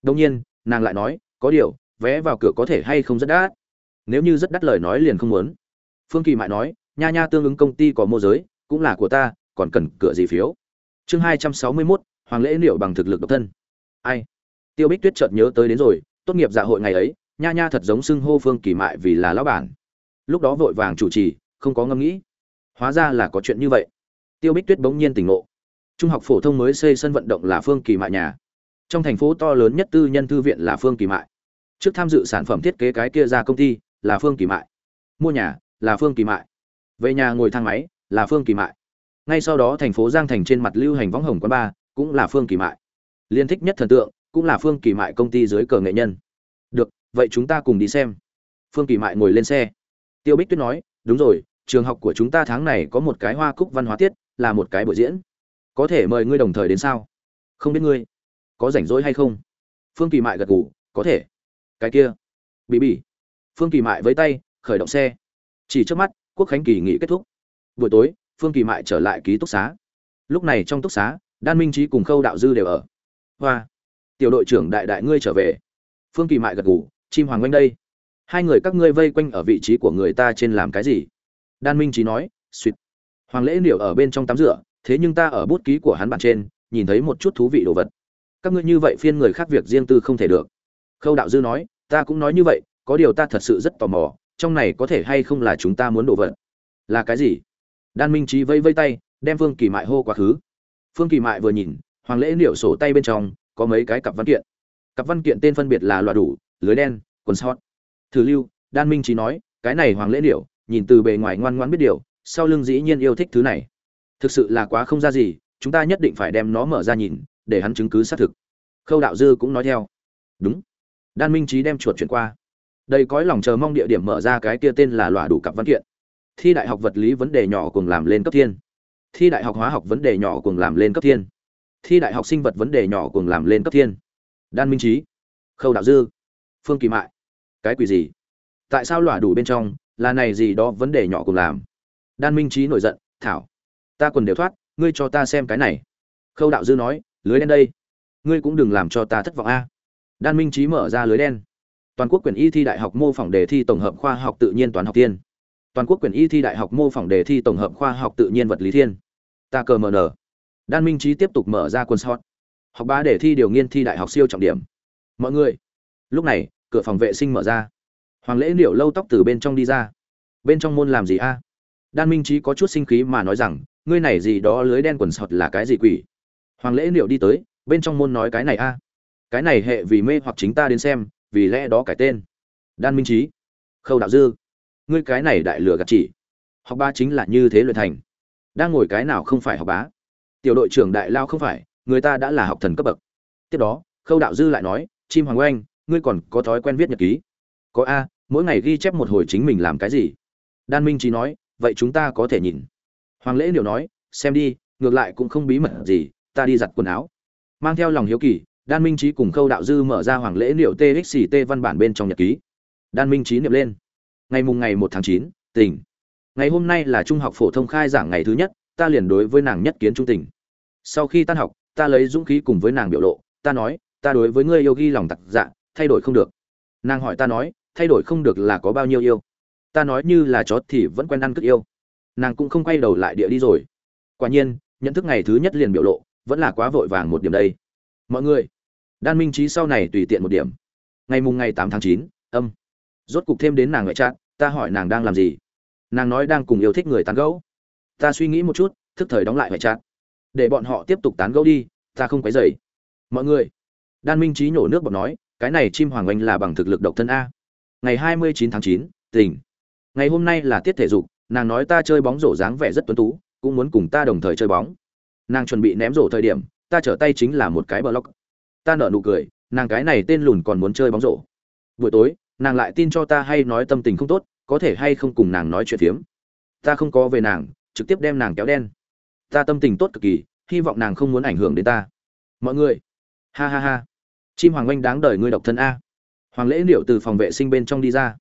Đông nhiên, nàng lại nói, có điều, vé vào cửa có thể hay không rất đắt. Nếu như rất đắt lời nói liền không muốn. Phương kỳ mại nói nha nha tương ứng công ty có mô giới, cũng là của ta, còn cần cửa gì phiếu? Chương hai trăm sáu mươi mốt, hoàng lễ liệu bằng thực lực độc thân. Ai? Tiêu bích tuyết chợt nhớ tới đến rồi, tốt nghiệp dạ hội ngày ấy, nha nha thật giống xưng hô phương kỳ mại vì là lão bản. Lúc đó vội vàng chủ trì, không có ngẫm nghĩ. Hóa ra là có chuyện như vậy. Tiêu bích tuyết bỗng nhiên tỉnh ngộ. Trung học phổ thông mới xây sân vận động là phương kỳ mại nhà. Trong thành phố to lớn nhất tư nhân thư viện là phương kỳ mại. Trước tham dự sản phẩm thiết kế cái kia ra công ty là phương kỳ mại. Mua nhà là phương kỳ mại về nhà ngồi thang máy, là phương kỳ mại. Ngay sau đó thành phố giang thành trên mặt lưu hành võng hồng quán ba cũng là phương kỳ mại. Liên thích nhất thần tượng, cũng là phương kỳ mại công ty dưới cờ nghệ nhân. Được, vậy chúng ta cùng đi xem. Phương kỳ mại ngồi lên xe. Tiêu bích tuyết nói, đúng rồi, trường học của chúng ta tháng này có một cái hoa cúc văn hóa tiết, là một cái buổi diễn. Có thể mời ngươi đồng thời đến sao? Không biết ngươi có rảnh rỗi hay không? Phương kỳ mại gật gù, có thể. Cái kia. Bị bị phương kỳ mại với tay, khởi động xe. Chỉ trước mắt quốc khánh kỳ nghỉ kết thúc. Buổi tối, phương kỳ mại trở lại ký túc xá. Lúc này trong túc xá, đan minh trí cùng khâu đạo dư đều ở. Hoa! Tiểu đội trưởng đại đại ngươi trở về. Phương kỳ mại gật gù, chim hoàng quanh đây. Hai người các ngươi vây quanh ở vị trí của người ta trên làm cái gì? Đan minh trí nói suýt hoàng lễ liệu ở bên trong tắm rửa, thế nhưng ta ở bút ký của hắn bản trên, nhìn thấy một chút thú vị đồ vật. Các ngươi như vậy phiên người khác việc riêng tư không thể được. Khâu đạo dư nói, ta cũng nói như vậy, có điều ta thật sự rất tò mò trong này có thể hay không là chúng ta muốn đổ vật? Là cái gì? Đan minh trí vây vây tay, đem phương kỳ mại hô quá khứ. Phương kỳ mại vừa nhìn, hoàng lễ liệu sổ tay bên trong có mấy cái cặp văn kiện. Cặp văn kiện tên phân biệt là loạt đủ, lưới đen, quần sót. Thử lưu, đan minh trí nói, cái này hoàng lễ liệu nhìn từ bề ngoài ngoan ngoan biết điều, sau lưng dĩ nhiên yêu thích thứ này. Thực sự là quá không ra gì, chúng ta nhất định phải đem nó mở ra nhìn, để hắn chứng cứ xác thực. Khâu đạo dư cũng nói theo. Đúng. Đan minh trí đem chuột chuyển qua đây cõi lòng chờ mong địa điểm mở ra cái kia tên là lòa đủ cặp văn kiện. Thi đại học vật lý vấn đề nhỏ cùng làm lên cấp thiên. Thi đại học hóa học vấn đề nhỏ cùng làm lên cấp thiên. Thi đại học sinh vật vấn đề nhỏ cùng làm lên cấp thiên. Đan minh trí, khâu đạo dư, phương kỳ mại. Cái quỷ gì? Tại sao lòa đủ bên trong là này gì đó vấn đề nhỏ cùng làm? Đan minh trí nổi giận, thảo, ta quần đều thoát, ngươi cho ta xem cái này. Khâu đạo dư nói, lưới đen đây, ngươi cũng đừng làm cho ta thất vọng a. Đan minh trí mở ra lưới đen toàn quốc quyền y thi đại học mô phỏng đề thi tổng hợp khoa học tự nhiên toán học tiên toàn quốc quyền y thi đại học mô phỏng đề thi tổng hợp khoa học tự nhiên vật lý thiên. Ta cờ mờ nở đan minh trí tiếp tục mở ra quân sót học bá đề thi điều nghiên thi đại học siêu trọng điểm. Mọi người, lúc này, cửa phòng vệ sinh mở ra. Hoàng lễ liệu lâu tóc từ bên trong đi ra. Bên trong môn làm gì a? Đan minh trí có chút sinh khí mà nói rằng, ngươi này gì đó lưới đen quần sọt là cái gì quỷ? Hoàng lễ liệu đi tới, bên trong môn nói cái này a. Cái này hệ vì mê hoặc chính ta đến xem vì lẽ đó cải tên. Đan minh trí khâu đạo dư, ngươi cái này đại lừa gạt chỉ. Học ba chính là như thế luyện thành. Đang ngồi cái nào không phải học bá? Tiểu đội trưởng đại lao không phải, người ta đã là học thần cấp bậc. Tiếp đó, khâu đạo dư lại nói, chim hoàng oanh, ngươi còn có thói quen viết nhật ký? Có a, mỗi ngày ghi chép một hồi chính mình làm cái gì? Đan minh trí nói, vậy chúng ta có thể nhìn. Hoàng lễ liệu nói, xem đi, ngược lại cũng không bí mật gì, ta đi giặt quần áo. Mang theo lòng hiếu kỳ đan minh trí cùng khâu đạo dư mở ra hoàng lễ liệu txt văn bản bên trong nhật ký. Đan minh trí niệm lên. Ngày mùng ngày một tháng chín, tỉnh. Ngày hôm nay là trung học phổ thông khai giảng ngày thứ nhất, ta liền đối với nàng nhất kiến trung tình sau khi tan học, ta lấy dũng khí cùng với nàng biểu lộ, ta nói, ta đối với ngươi yêu ghi lòng tặc dạ thay đổi không được. Nàng hỏi ta nói, thay đổi không được là có bao nhiêu yêu? Ta nói, như là chó thì vẫn quen ăn cất yêu. Nàng cũng không quay đầu lại địa đi rồi. Quả nhiên, nhận thức ngày thứ nhất liền biểu lộ, vẫn là quá vội vàng một điểm đây. Mọi người đan minh trí sau này tùy tiện một điểm. Ngày mùng ngày tám tháng chín, âm. Rốt cục thêm đến nàng ngoại trạng, ta hỏi nàng đang làm gì? Nàng nói đang cùng yêu thích người tán gẫu. Ta suy nghĩ một chút, thức thời đóng lại ngoại trạng. Để bọn họ tiếp tục tán gẫu đi, ta không quấy dày mọi người. Đan minh trí nhổ nước bọn nói, cái này chim hoàng oanh là bằng thực lực độc thân a. Ngày hai mươi chín tháng chín tỉnh ngày hôm nay là tiết thể dục, nàng nói ta chơi bóng rổ dáng vẻ rất tuấn tú, cũng muốn cùng ta đồng thời chơi bóng. Nàng chuẩn bị ném rổ thời điểm, ta trở tay chính là một cái block ta nở nụ cười, nàng cái này tên lùn còn muốn chơi bóng rổ. Buổi tối, nàng lại tin cho ta hay nói tâm tình không tốt, có thể hay không cùng nàng nói chuyện phiếm. Ta không có về nàng, trực tiếp đem nàng kéo đen. Ta tâm tình tốt cực kỳ, hy vọng nàng không muốn ảnh hưởng đến ta. Mọi người, ha ha ha. Chim hoàng oanh đáng đời ngươi độc thân a. Hoàng lễ liệu từ phòng vệ sinh bên trong đi ra.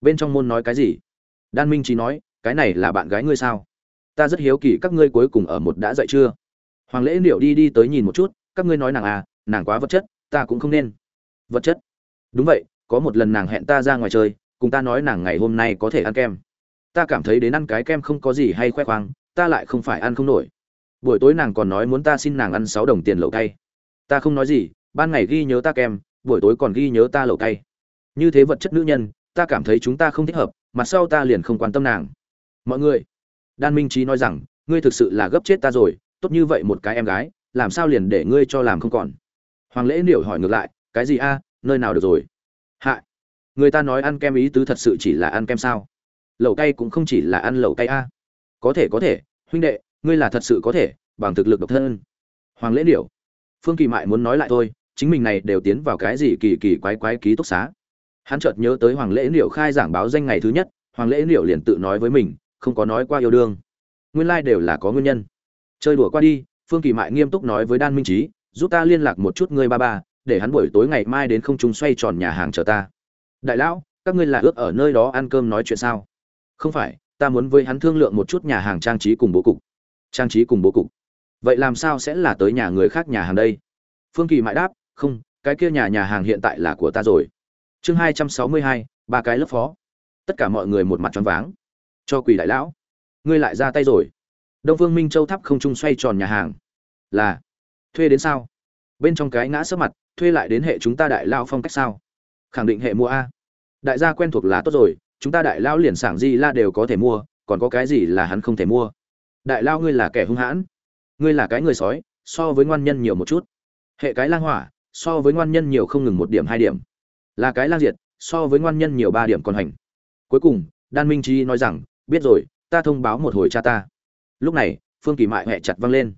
Bên trong môn nói cái gì? Đan minh chỉ nói, cái này là bạn gái ngươi sao? Ta rất hiếu kỳ các ngươi cuối cùng ở một đã dậy chưa? Hoàng lễ liệu đi đi tới nhìn một chút, các ngươi nói nàng à nàng quá vật chất, ta cũng không nên. Vật chất? Đúng vậy, có một lần nàng hẹn ta ra ngoài chơi, cùng ta nói nàng ngày hôm nay có thể ăn kem. Ta cảm thấy đến ăn cái kem không có gì hay khoe khoang, ta lại không phải ăn không nổi. Buổi tối nàng còn nói muốn ta xin nàng ăn sáu đồng tiền lẩu cay. Ta không nói gì, ban ngày ghi nhớ ta kem, buổi tối còn ghi nhớ ta lẩu cay. Như thế vật chất nữ nhân, ta cảm thấy chúng ta không thích hợp, mặt sau ta liền không quan tâm nàng. Mọi người, đan minh trí nói rằng, ngươi thực sự là gấp chết ta rồi, tốt như vậy một cái em gái, làm sao liền để ngươi cho làm không còn? Hoàng lễ niểu hỏi ngược lại, cái gì a? Nơi nào được rồi? Hạ, người ta nói ăn kem ý tứ thật sự chỉ là ăn kem sao? Lẩu cay cũng không chỉ là ăn lẩu cay a. Có thể có thể, huynh đệ, ngươi là thật sự có thể, bằng thực lực độc thân. Hoàng lễ điểu phương kỳ mại muốn nói lại thôi, chính mình này đều tiến vào cái gì kỳ kỳ quái quái ký túc xá? Hắn chợt nhớ tới hoàng lễ điểu khai giảng báo danh ngày thứ nhất, hoàng lễ điểu liền tự nói với mình, không có nói qua yêu đương, nguyên lai đều là có nguyên nhân. Chơi đùa qua đi, phương kỳ mại nghiêm túc nói với đan minh trí giúp ta liên lạc một chút ngươi ba ba, để hắn buổi tối ngày mai đến không trung xoay tròn nhà hàng chờ ta. Đại lão, các ngươi là ước ở nơi đó ăn cơm nói chuyện sao? Không phải, ta muốn với hắn thương lượng một chút nhà hàng trang trí cùng bố cục. Trang trí cùng bố cục. Vậy làm sao sẽ là tới nhà người khác nhà hàng đây? Phương kỳ mãi đáp, không, cái kia nhà nhà hàng hiện tại là của ta rồi. Chương hai trăm sáu mươi hai, ba cái lớp phó. Tất cả mọi người một mặt tròn váng. Cho quỷ đại lão. Ngươi lại ra tay rồi. Đông phương minh châu tháp không trung xoay tròn nhà hàng. Là thuê đến sao? Bên trong cái ngã sấp mặt, thuê lại đến hệ chúng ta đại lao phong cách sao? Khẳng định hệ mua a. Đại gia quen thuộc là tốt rồi, chúng ta đại lao liền sảng di la đều có thể mua, còn có cái gì là hắn không thể mua? Đại lao ngươi là kẻ hung hãn. Ngươi là cái người sói, so với ngoan nhân nhiều một chút. Hệ cái lang hỏa, so với ngoan nhân nhiều không ngừng một điểm hai điểm. Là cái lang diệt, so với ngoan nhân nhiều ba điểm còn hành. Cuối cùng, đan minh trí nói rằng, biết rồi, ta thông báo một hồi cha ta. Lúc này, phương kỳ mại hẹ chặt văng lên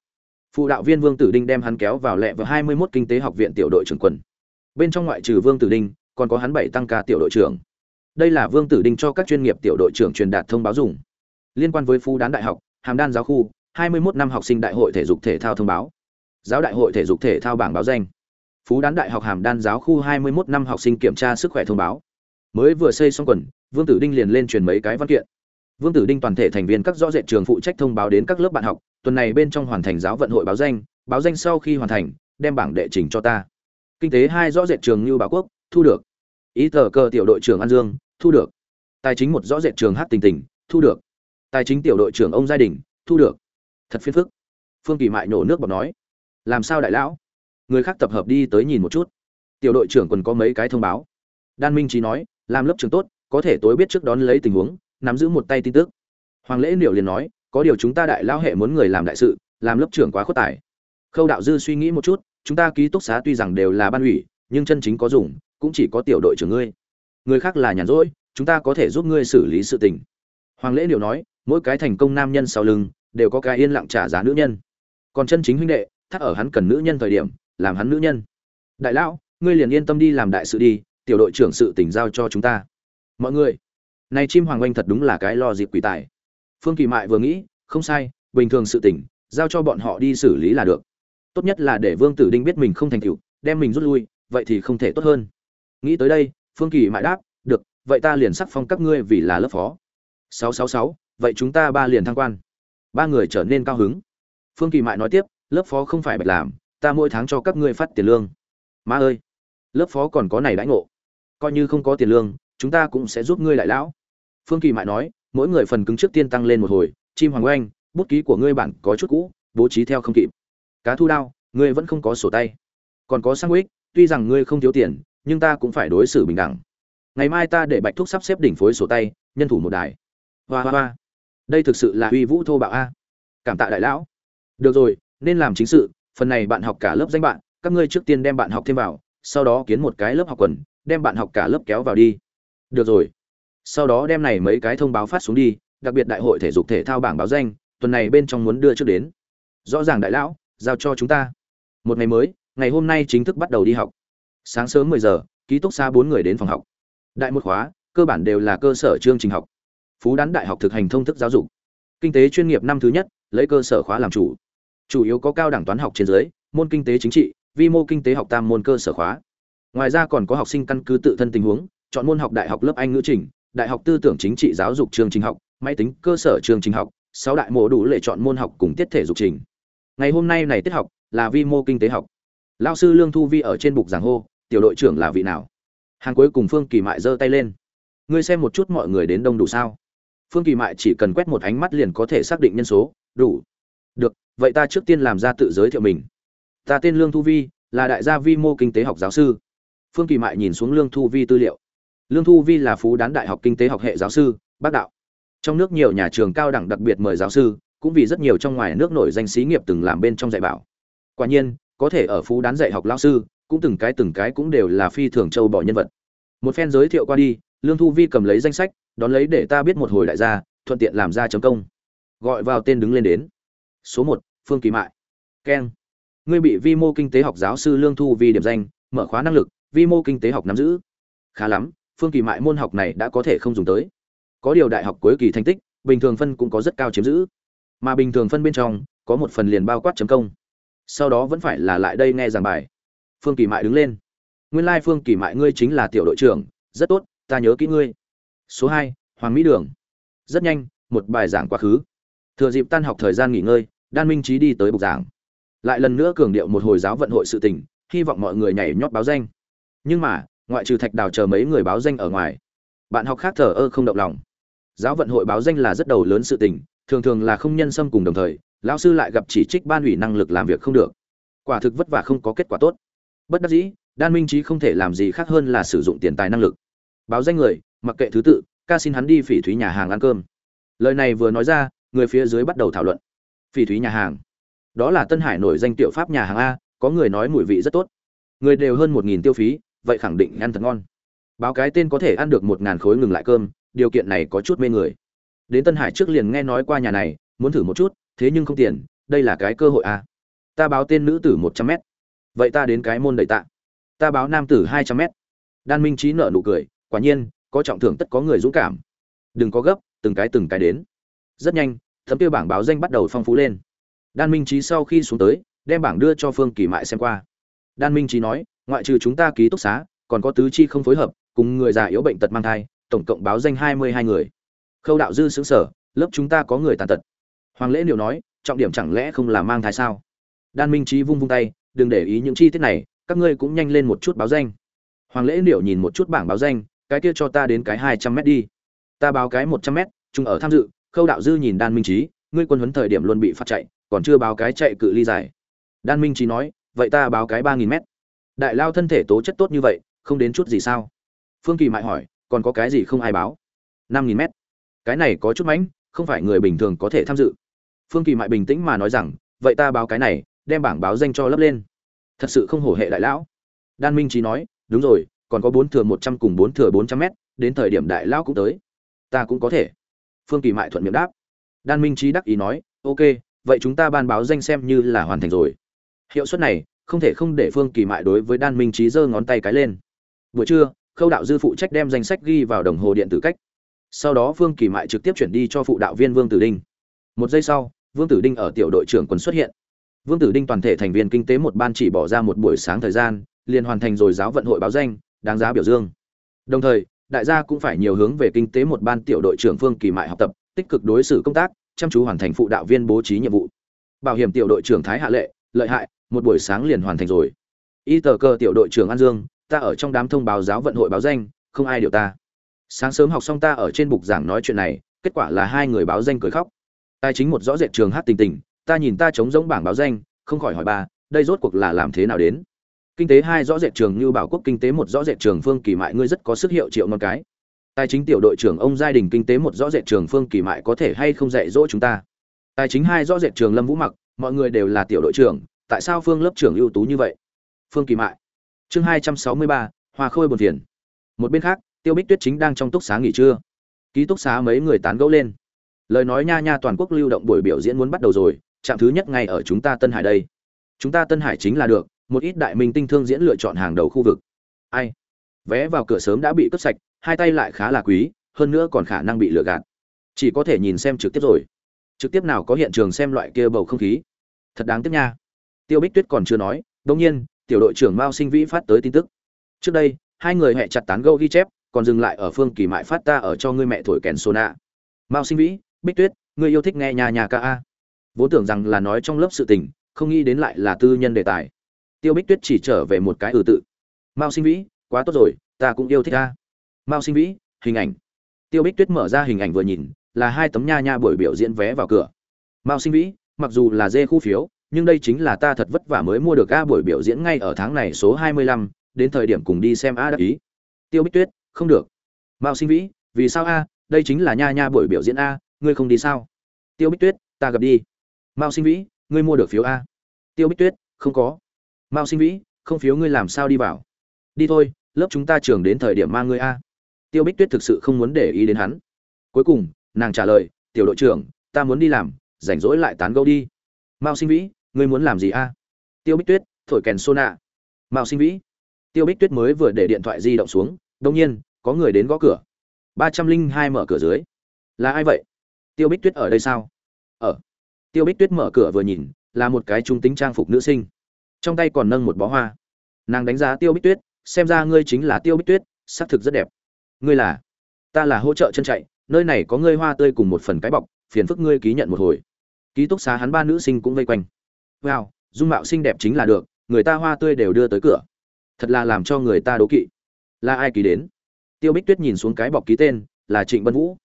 phụ đạo viên vương tử đinh đem hắn kéo vào lẹ vào hai mươi 21 kinh tế học viện tiểu đội trưởng quần. Bên trong ngoại trừ vương tử đinh, còn có hắn bảy tăng ca tiểu đội trưởng. Đây là vương tử đinh cho các chuyên nghiệp tiểu đội trưởng truyền đạt thông báo dùng. Liên quan với phú đán đại học, hàm đan giáo khu 21 năm học sinh đại hội thể dục thể thao thông báo. Giáo đại hội thể dục thể thao bảng báo danh. Phú đán đại học hàm đan giáo khu 21 năm học sinh kiểm tra sức khỏe thông báo. Mới vừa xây xong quần, vương tử đinh liền lên truyền mấy cái văn kiện. Vương tử đinh toàn thể thành viên các rõ rệt trường phụ trách thông báo đến các lớp bạn học tuần này bên trong hoàn thành giáo vận hội báo danh báo danh sau khi hoàn thành, đem bảng đệ trình cho ta. Kinh tế hai rõ rệt trường như bảo quốc, thu được. Ý tờ cơ tiểu đội trưởng an dương, thu được. Tài chính một rõ rệt trường hát tình tình, thu được. Tài chính tiểu đội trưởng ông gia đình, thu được. Thật phiền phức. Phương kỳ mại nổ nước bọt nói. Làm sao đại lão? Người khác tập hợp đi tới nhìn một chút. Tiểu đội trưởng còn có mấy cái thông báo. Đan minh trí nói, làm lớp trường tốt, có thể tối biết trước đón lấy tình huống, nắm giữ một tay tin tức. Hoàng lễ liệu liền nói có điều chúng ta đại lão hệ muốn người làm đại sự, làm lớp trưởng quá khuất tài. Khâu đạo dư suy nghĩ một chút, chúng ta ký túc xá tuy rằng đều là ban ủy, nhưng chân chính có dùng, cũng chỉ có tiểu đội trưởng ngươi. Người khác là nhàn rỗi, chúng ta có thể giúp ngươi xử lý sự tình. Hoàng lễ niệu nói, mỗi cái thành công nam nhân sau lưng, đều có cái yên lặng trả giá nữ nhân. Còn chân chính huynh đệ, thắt ở hắn cần nữ nhân thời điểm, làm hắn nữ nhân. Đại lão, ngươi liền yên tâm đi làm đại sự đi, tiểu đội trưởng sự tỉnh giao cho chúng ta. Mọi người, này chim hoàng oanh thật đúng là cái lo dịp quỷ tài phương kỳ mại vừa nghĩ không sai bình thường sự tình, giao cho bọn họ đi xử lý là được. Tốt nhất là để vương tử đinh biết mình không thành tựu đem mình rút lui vậy thì không thể tốt hơn. Nghĩ tới đây phương kỳ mại đáp được vậy ta liền sắc phong các ngươi vì là lớp phó. Sáu sáu sáu vậy chúng ta ba liền thăng quan. Ba người trở nên cao hứng. Phương kỳ mại nói tiếp lớp phó không phải bạch làm ta mỗi tháng cho các ngươi phát tiền lương. Má ơi lớp phó còn có này đãi ngộ. Coi như không có tiền lương chúng ta cũng sẽ giúp ngươi lại lão. Phương kỳ mại nói mỗi người phần cứng trước tiên tăng lên một hồi, chim hoàng oanh, bút ký của ngươi bản có chút cũ, bố trí theo không kịp. Cá thu đao, ngươi vẫn không có sổ tay. Còn có sang ích tuy rằng ngươi không thiếu tiền, nhưng ta cũng phải đối xử bình đẳng. Ngày mai ta để bạch thúc sắp xếp đỉnh phối sổ tay, nhân thủ một đài. Hoa hoa hoa. Đây thực sự là uy vũ thô bạo a. Cảm tạ đại lão. Được rồi, nên làm chính sự, phần này bạn học cả lớp danh bạn, các ngươi trước tiên đem bạn học thêm vào, sau đó kiến một cái lớp học quần, đem bạn học cả lớp kéo vào đi. Được rồi sau đó đem này mấy cái thông báo phát xuống đi, đặc biệt đại hội thể dục thể thao bảng báo danh, tuần này bên trong muốn đưa trước đến. Rõ ràng đại lão, giao cho chúng ta. Một ngày mới, ngày hôm nay chính thức bắt đầu đi học. Sáng sớm 10 giờ, ký túc xá bốn người đến phòng học. Đại một khóa, cơ bản đều là cơ sở chương trình học. Phú đán đại học thực hành thông thức giáo dục. Kinh tế chuyên nghiệp năm thứ nhất, lấy cơ sở khóa làm chủ. Chủ yếu có cao đẳng toán học trên dưới, môn kinh tế chính trị, vi mô kinh tế học tam môn cơ sở khóa. Ngoài ra còn có học sinh căn cứ tự thân tình huống, chọn môn học đại học lớp anh ngữ trình đại học tư tưởng chính trị giáo dục chương trình học, máy tính cơ sở chương trình học, sáu đại mộ đủ lệ chọn môn học cùng tiết thể dục trình. Ngày hôm nay này tiết học là vi mô kinh tế học. Lao sư lương thu vi ở trên bục giảng hô, tiểu đội trưởng là vị nào? Hàng cuối cùng phương kỳ mại giơ tay lên. Ngươi xem một chút mọi người đến đông đủ sao? Phương kỳ mại chỉ cần quét một ánh mắt liền có thể xác định nhân số, đủ. Được, vậy ta trước tiên làm ra tự giới thiệu mình. Ta tên lương thu vi, là đại gia vi mô kinh tế học giáo sư. Phương kỳ mại nhìn xuống lương thu vi tư liệu lương thu vi là phú đán đại học kinh tế học hệ giáo sư, bác đạo. Trong nước nhiều nhà trường cao đẳng đặc biệt mời giáo sư, cũng vì rất nhiều trong ngoài nước nổi danh sĩ nghiệp từng làm bên trong dạy bảo. Quả nhiên, có thể ở phú đán dạy học lao sư, cũng từng cái từng cái cũng đều là phi thường châu bỏ nhân vật. Một phen giới thiệu qua đi, lương thu vi cầm lấy danh sách, đón lấy để ta biết một hồi đại gia, thuận tiện làm ra chấm công. Gọi vào tên đứng lên đến. Số một, phương kỳ mại. Keng. Ngươi bị vi mô kinh tế học giáo sư lương thu vi điểm danh, mở khóa năng lực, vi mô kinh tế học nắm giữ. Khá lắm phương kỳ mại môn học này đã có thể không dùng tới. Có điều đại học cuối kỳ thành tích, bình thường phân cũng có rất cao chiếm giữ. Mà bình thường phân bên trong, có một phần liền bao quát chấm công. Sau đó vẫn phải là lại đây nghe giảng bài. Phương kỳ mại đứng lên. Nguyên lai phương kỳ mại ngươi chính là tiểu đội trưởng, rất tốt, ta nhớ kỹ ngươi. Số hai, hoàng mỹ đường. Rất nhanh, một bài giảng quá khứ. Thừa dịp tan học thời gian nghỉ ngơi, đan minh trí đi tới bục giảng. Lại lần nữa cường điệu một hồi giáo vận hội sự tình, hy vọng mọi người nhảy nhót báo danh. Nhưng mà ngoại trừ thạch đào chờ mấy người báo danh ở ngoài. Bạn học khác thờ ơ không động lòng. Giáo vận hội báo danh là rất đầu lớn sự tình, thường thường là không nhân xâm cùng đồng thời, lão sư lại gặp chỉ trích ban ủy năng lực làm việc không được. Quả thực vất vả không có kết quả tốt. Bất đắc dĩ, đan minh trí không thể làm gì khác hơn là sử dụng tiền tài năng lực. Báo danh người, mặc kệ thứ tự, ca xin hắn đi phỉ thúy nhà hàng ăn cơm. Lời này vừa nói ra, người phía dưới bắt đầu thảo luận. Phỉ thúy nhà hàng. Đó là tân hải nổi danh tiểu pháp nhà hàng a, có người nói mùi vị rất tốt. Người đều hơn một nghìn tiêu phí vậy khẳng định ăn thật ngon. Báo cái tên có thể ăn được một ngàn khối ngừng lại cơm, điều kiện này có chút mê người. Đến tân hải trước liền nghe nói qua nhà này, muốn thử một chút, thế nhưng không tiền, đây là cái cơ hội a ta báo tên nữ tử một trăm mét. Vậy ta đến cái môn đầy tạ. Ta báo nam tử hai trăm mét. Đan minh trí nợ nụ cười, quả nhiên, có trọng thưởng tất có người dũng cảm. Đừng có gấp, từng cái từng cái đến. Rất nhanh, thấm tiêu bảng báo danh bắt đầu phong phú lên. Đan minh trí sau khi xuống tới, đem bảng đưa cho phương kỳ mại xem qua. Đan minh trí nói ngoại trừ chúng ta ký túc xá, còn có tứ chi không phối hợp, cùng người già yếu bệnh tật mang thai, tổng cộng báo danh hai mươi hai người. Khâu đạo dư xứng sở, lớp chúng ta có người tàn tật. Hoàng lễ liệu nói, trọng điểm chẳng lẽ không là mang thai sao? Đan minh trí vung vung tay, đừng để ý những chi tiết này, các ngươi cũng nhanh lên một chút báo danh. Hoàng lễ liệu nhìn một chút bảng báo danh, cái kia cho ta đến cái hai trăm mét đi. Ta báo cái một trăm mét, chúng ở tham dự, khâu đạo dư nhìn đan minh trí ngươi quân huấn thời điểm luôn bị phạt chạy, còn chưa báo cái chạy cự ly dài. Đan minh trí nói, vậy ta báo cái ba nghìn mét đại lao thân thể tố chất tốt như vậy, không đến chút gì sao? Phương kỳ mại hỏi, còn có cái gì không ai báo? Năm nghìn mét. Cái này có chút mãnh, không phải người bình thường có thể tham dự. Phương kỳ mại bình tĩnh mà nói rằng, vậy ta báo cái này, đem bảng báo danh cho lấp lên. Thật sự không hổ hệ đại lão. Đan minh trí nói, đúng rồi, còn có bốn thừa một trăm cùng bốn thừa bốn trăm mét, đến thời điểm đại lão cũng tới. Ta cũng có thể. Phương kỳ mại thuận miệng đáp. Đan minh trí đắc ý nói, ok, vậy chúng ta ban báo danh xem như là hoàn thành rồi. Hiệu suất này không thể không để phương kỳ mại đối với đan minh trí giơ ngón tay cái lên. Buổi trưa, khâu đạo dư phụ trách đem danh sách ghi vào đồng hồ điện tử cách. Sau đó phương kỳ mại trực tiếp chuyển đi cho phụ đạo viên vương tử đinh. Một giây sau, vương tử đinh ở tiểu đội trưởng Quân xuất hiện. Vương tử đinh toàn thể thành viên kinh tế một ban chỉ bỏ ra một buổi sáng thời gian, liền hoàn thành rồi giáo vận hội báo danh, đáng giá biểu dương. Đồng thời, đại gia cũng phải nhiều hướng về kinh tế một ban tiểu đội trưởng phương kỳ mại học tập, tích cực đối xử công tác, chăm chú hoàn thành phụ đạo viên bố trí nhiệm vụ. Bảo hiểm tiểu đội trưởng thái hạ lệ lợi hại, một buổi sáng liền hoàn thành rồi. Y tờ cơ tiểu đội trưởng an dương, ta ở trong đám thông báo giáo vận hội báo danh, không ai điều ta. Sáng sớm học xong ta ở trên bục giảng nói chuyện này, kết quả là hai người báo danh cười khóc. Tài chính một rõ rệt trường hát tình tình, ta nhìn ta chống giống bảng báo danh, không khỏi hỏi ba đây rốt cuộc là làm thế nào đến? Kinh tế hai rõ rệt trường như bảo quốc, kinh tế một rõ rệt trường phương kỳ mại, ngươi rất có sức hiệu triệu non cái. Tài chính tiểu đội trưởng ông gia đình, kinh tế một rõ rệt trường phương kỳ mại có thể hay không dạy dỗ chúng ta? Tài chính hai rõ rệt trường lâm vũ mặc mọi người đều là tiểu đội trưởng, tại sao phương lớp trưởng ưu tú như vậy? Phương kỳ mại. Chương hai trăm sáu mươi ba, hoa khôi buồn phiền. Một bên khác, tiêu bích tuyết chính đang trong túc xá nghỉ trưa. Ký túc xá mấy người tán gẫu lên. Lời nói nha nha toàn quốc lưu động buổi biểu diễn muốn bắt đầu rồi, trạm thứ nhất ngay ở chúng ta tân hải đây. Chúng ta tân hải chính là được, một ít đại minh tinh thương diễn lựa chọn hàng đầu khu vực. Ai? Vé vào cửa sớm đã bị cướp sạch, hai tay lại khá là quý, hơn nữa còn khả năng bị lừa gạt. Chỉ có thể nhìn xem trực tiếp rồi. Trực tiếp nào có hiện trường xem loại kia bầu không khí thật đáng tiếc nha. Tiêu bích tuyết còn chưa nói đông nhiên, tiểu đội trưởng mao sinh vĩ phát tới tin tức. Trước đây, hai người hẹ chặt tán gâu ghi chép, còn dừng lại ở phương kỳ mại phát ta ở cho ngươi mẹ thổi kèn sô nạ mao sinh vĩ, bích tuyết, ngươi yêu thích nghe nhà nhà ca a. Vốn tưởng rằng là nói trong lớp sự tình, không nghĩ đến lại là tư nhân đề tài. Tiêu bích tuyết chỉ trở về một cái ừ tự. Mao sinh vĩ, quá tốt rồi, ta cũng yêu thích a. Mao sinh vĩ, hình ảnh. Tiêu bích tuyết mở ra hình ảnh vừa nhìn, là hai tấm nha nha buổi biểu diễn vé vào cửa. Mao sinh vĩ mặc dù là dê khu phiếu nhưng đây chính là ta thật vất vả mới mua được a buổi biểu diễn ngay ở tháng này số 25, đến thời điểm cùng đi xem a đắc ý. Tiêu bích tuyết không được. Mao sinh vĩ vì sao a? Đây chính là nha nha buổi biểu diễn a ngươi không đi sao? Tiêu bích tuyết ta gặp đi. Mao sinh vĩ ngươi mua được phiếu a. Tiêu bích tuyết không có. Mao sinh vĩ không phiếu ngươi làm sao đi vào? Đi thôi lớp chúng ta trường đến thời điểm mang ngươi a. Tiêu bích tuyết thực sự không muốn để ý đến hắn. Cuối cùng nàng trả lời tiểu đội trưởng ta muốn đi làm rảnh rỗi lại tán gẫu đi. Mao sinh vĩ, ngươi muốn làm gì a? Tiêu bích tuyết, thổi kèn xô nạ. Mao sinh vĩ, tiêu bích tuyết mới vừa để điện thoại di động xuống đông nhiên, có người đến gõ cửa. Ba trăm linh hai mở cửa dưới. Là ai vậy? Tiêu bích tuyết ở đây sao? Ở. Tiêu bích tuyết mở cửa vừa nhìn, là một cái trung tính trang phục nữ sinh. Trong tay còn nâng một bó hoa. Nàng đánh giá tiêu bích tuyết, xem ra ngươi chính là tiêu bích tuyết, sắc thực rất đẹp. Ngươi là? Ta là hỗ trợ chân chạy, nơi này có ngươi hoa tươi cùng một phần cái bọc, phiền phức ngươi ký nhận một hồi ký túc xá hắn ba nữ sinh cũng vây quanh. Wow, dung mạo xinh đẹp chính là được, người ta hoa tươi đều đưa tới cửa. Thật là làm cho người ta đố kỵ. Là ai ký đến? Tiêu bích tuyết nhìn xuống cái bọc ký tên, là trịnh bân vũ.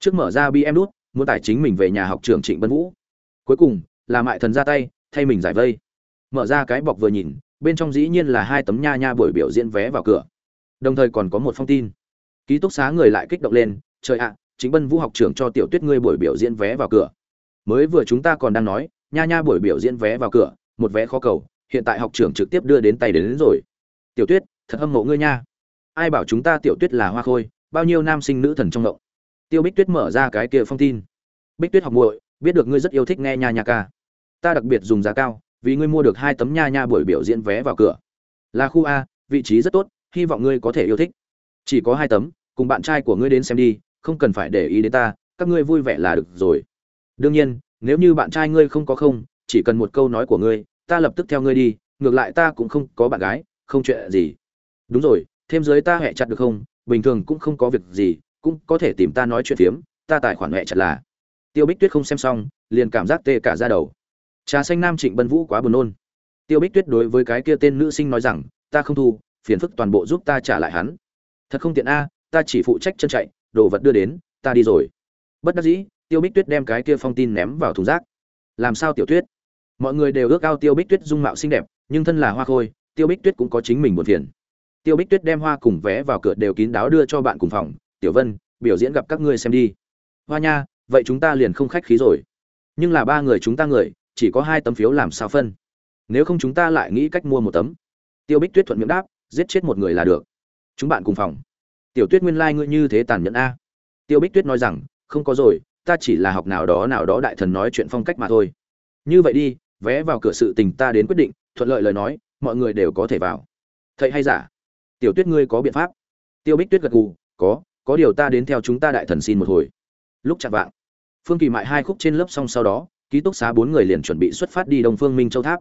Trước mở ra bm đút muốn tài chính mình về nhà học trường trịnh bân vũ. Cuối cùng, là mại thần ra tay, thay mình giải vây. Mở ra cái bọc vừa nhìn, bên trong dĩ nhiên là hai tấm nha nha buổi biểu diễn vé vào cửa. Đồng thời còn có một phong tin. Ký túc xá người lại kích động lên, trời ạ chính bân vũ học trưởng cho tiểu tuyết ngươi buổi biểu diễn vé vào cửa mới vừa chúng ta còn đang nói nha nha buổi biểu diễn vé vào cửa một vé khó cầu hiện tại học trưởng trực tiếp đưa đến tay đến, đến rồi. Tiểu tuyết thật hâm mộ ngươi nha. Ai bảo chúng ta tiểu tuyết là hoa khôi bao nhiêu nam sinh nữ thần trong ngộng. Tiêu bích tuyết mở ra cái kia phong tin. Bích tuyết học muội biết được ngươi rất yêu thích nghe nha nha ca. Ta đặc biệt dùng giá cao vì ngươi mua được hai tấm nha nha buổi biểu diễn vé vào cửa. Là khu a vị trí rất tốt hy vọng ngươi có thể yêu thích. Chỉ có hai tấm cùng bạn trai của ngươi đến xem đi không cần phải để ý đến ta các ngươi vui vẻ là được rồi đương nhiên, nếu như bạn trai ngươi không có không, chỉ cần một câu nói của ngươi, ta lập tức theo ngươi đi, ngược lại ta cũng không có bạn gái, không chuyện gì. Đúng rồi, thêm dưới ta hẹ chặt được không? Bình thường cũng không có việc gì, cũng có thể tìm ta nói chuyện phiếm, ta tài khoản hẹ chặt là. Tiêu bích tuyết không xem xong, liền cảm giác tê cả ra đầu. Trà xanh nam trịnh bân vũ quá buồn nôn. Tiêu bích tuyết đối với cái kia tên nữ sinh nói rằng, ta không thu, phiền phức toàn bộ giúp ta trả lại hắn. Thật không tiện a, ta chỉ phụ trách chân chạy, đồ vật đưa đến, ta đi rồi. Bất đắc dĩ tiêu bích tuyết đem cái kia phong tin ném vào thùng rác. Làm sao tiểu tuyết mọi người đều ước ao tiêu bích tuyết dung mạo xinh đẹp, nhưng thân là hoa khôi, tiêu bích tuyết cũng có chính mình buồn phiền. Tiêu bích tuyết đem hoa cùng vé vào cửa đều kín đáo đưa cho bạn cùng phòng. Tiểu vân, biểu diễn gặp các ngươi xem đi. Hoa nha, vậy chúng ta liền không khách khí rồi. Nhưng là ba người chúng ta người, chỉ có hai tấm phiếu làm sao phân? Nếu không chúng ta lại nghĩ cách mua một tấm. Tiêu bích tuyết thuận miệng đáp, giết chết một người là được. Chúng bạn cùng phòng. Tiểu tuyết nguyên lai、like、ngươi như thế tàn nhẫn a. Tiêu bích tuyết nói rằng, không có rồi ta chỉ là học nào đó nào đó đại thần nói chuyện phong cách mà thôi. Như vậy đi, vé vào cửa sự tình ta đến quyết định, thuận lợi lời nói, mọi người đều có thể vào. Thầy hay giả? Tiểu tuyết ngươi có biện pháp? Tiêu bích tuyết gật gù, có có điều ta đến theo chúng ta đại thần xin một hồi. Lúc chạm vạng, phương kỳ mại hai khúc trên lớp xong sau đó, ký túc xá bốn người liền chuẩn bị xuất phát đi đông phương minh châu tháp.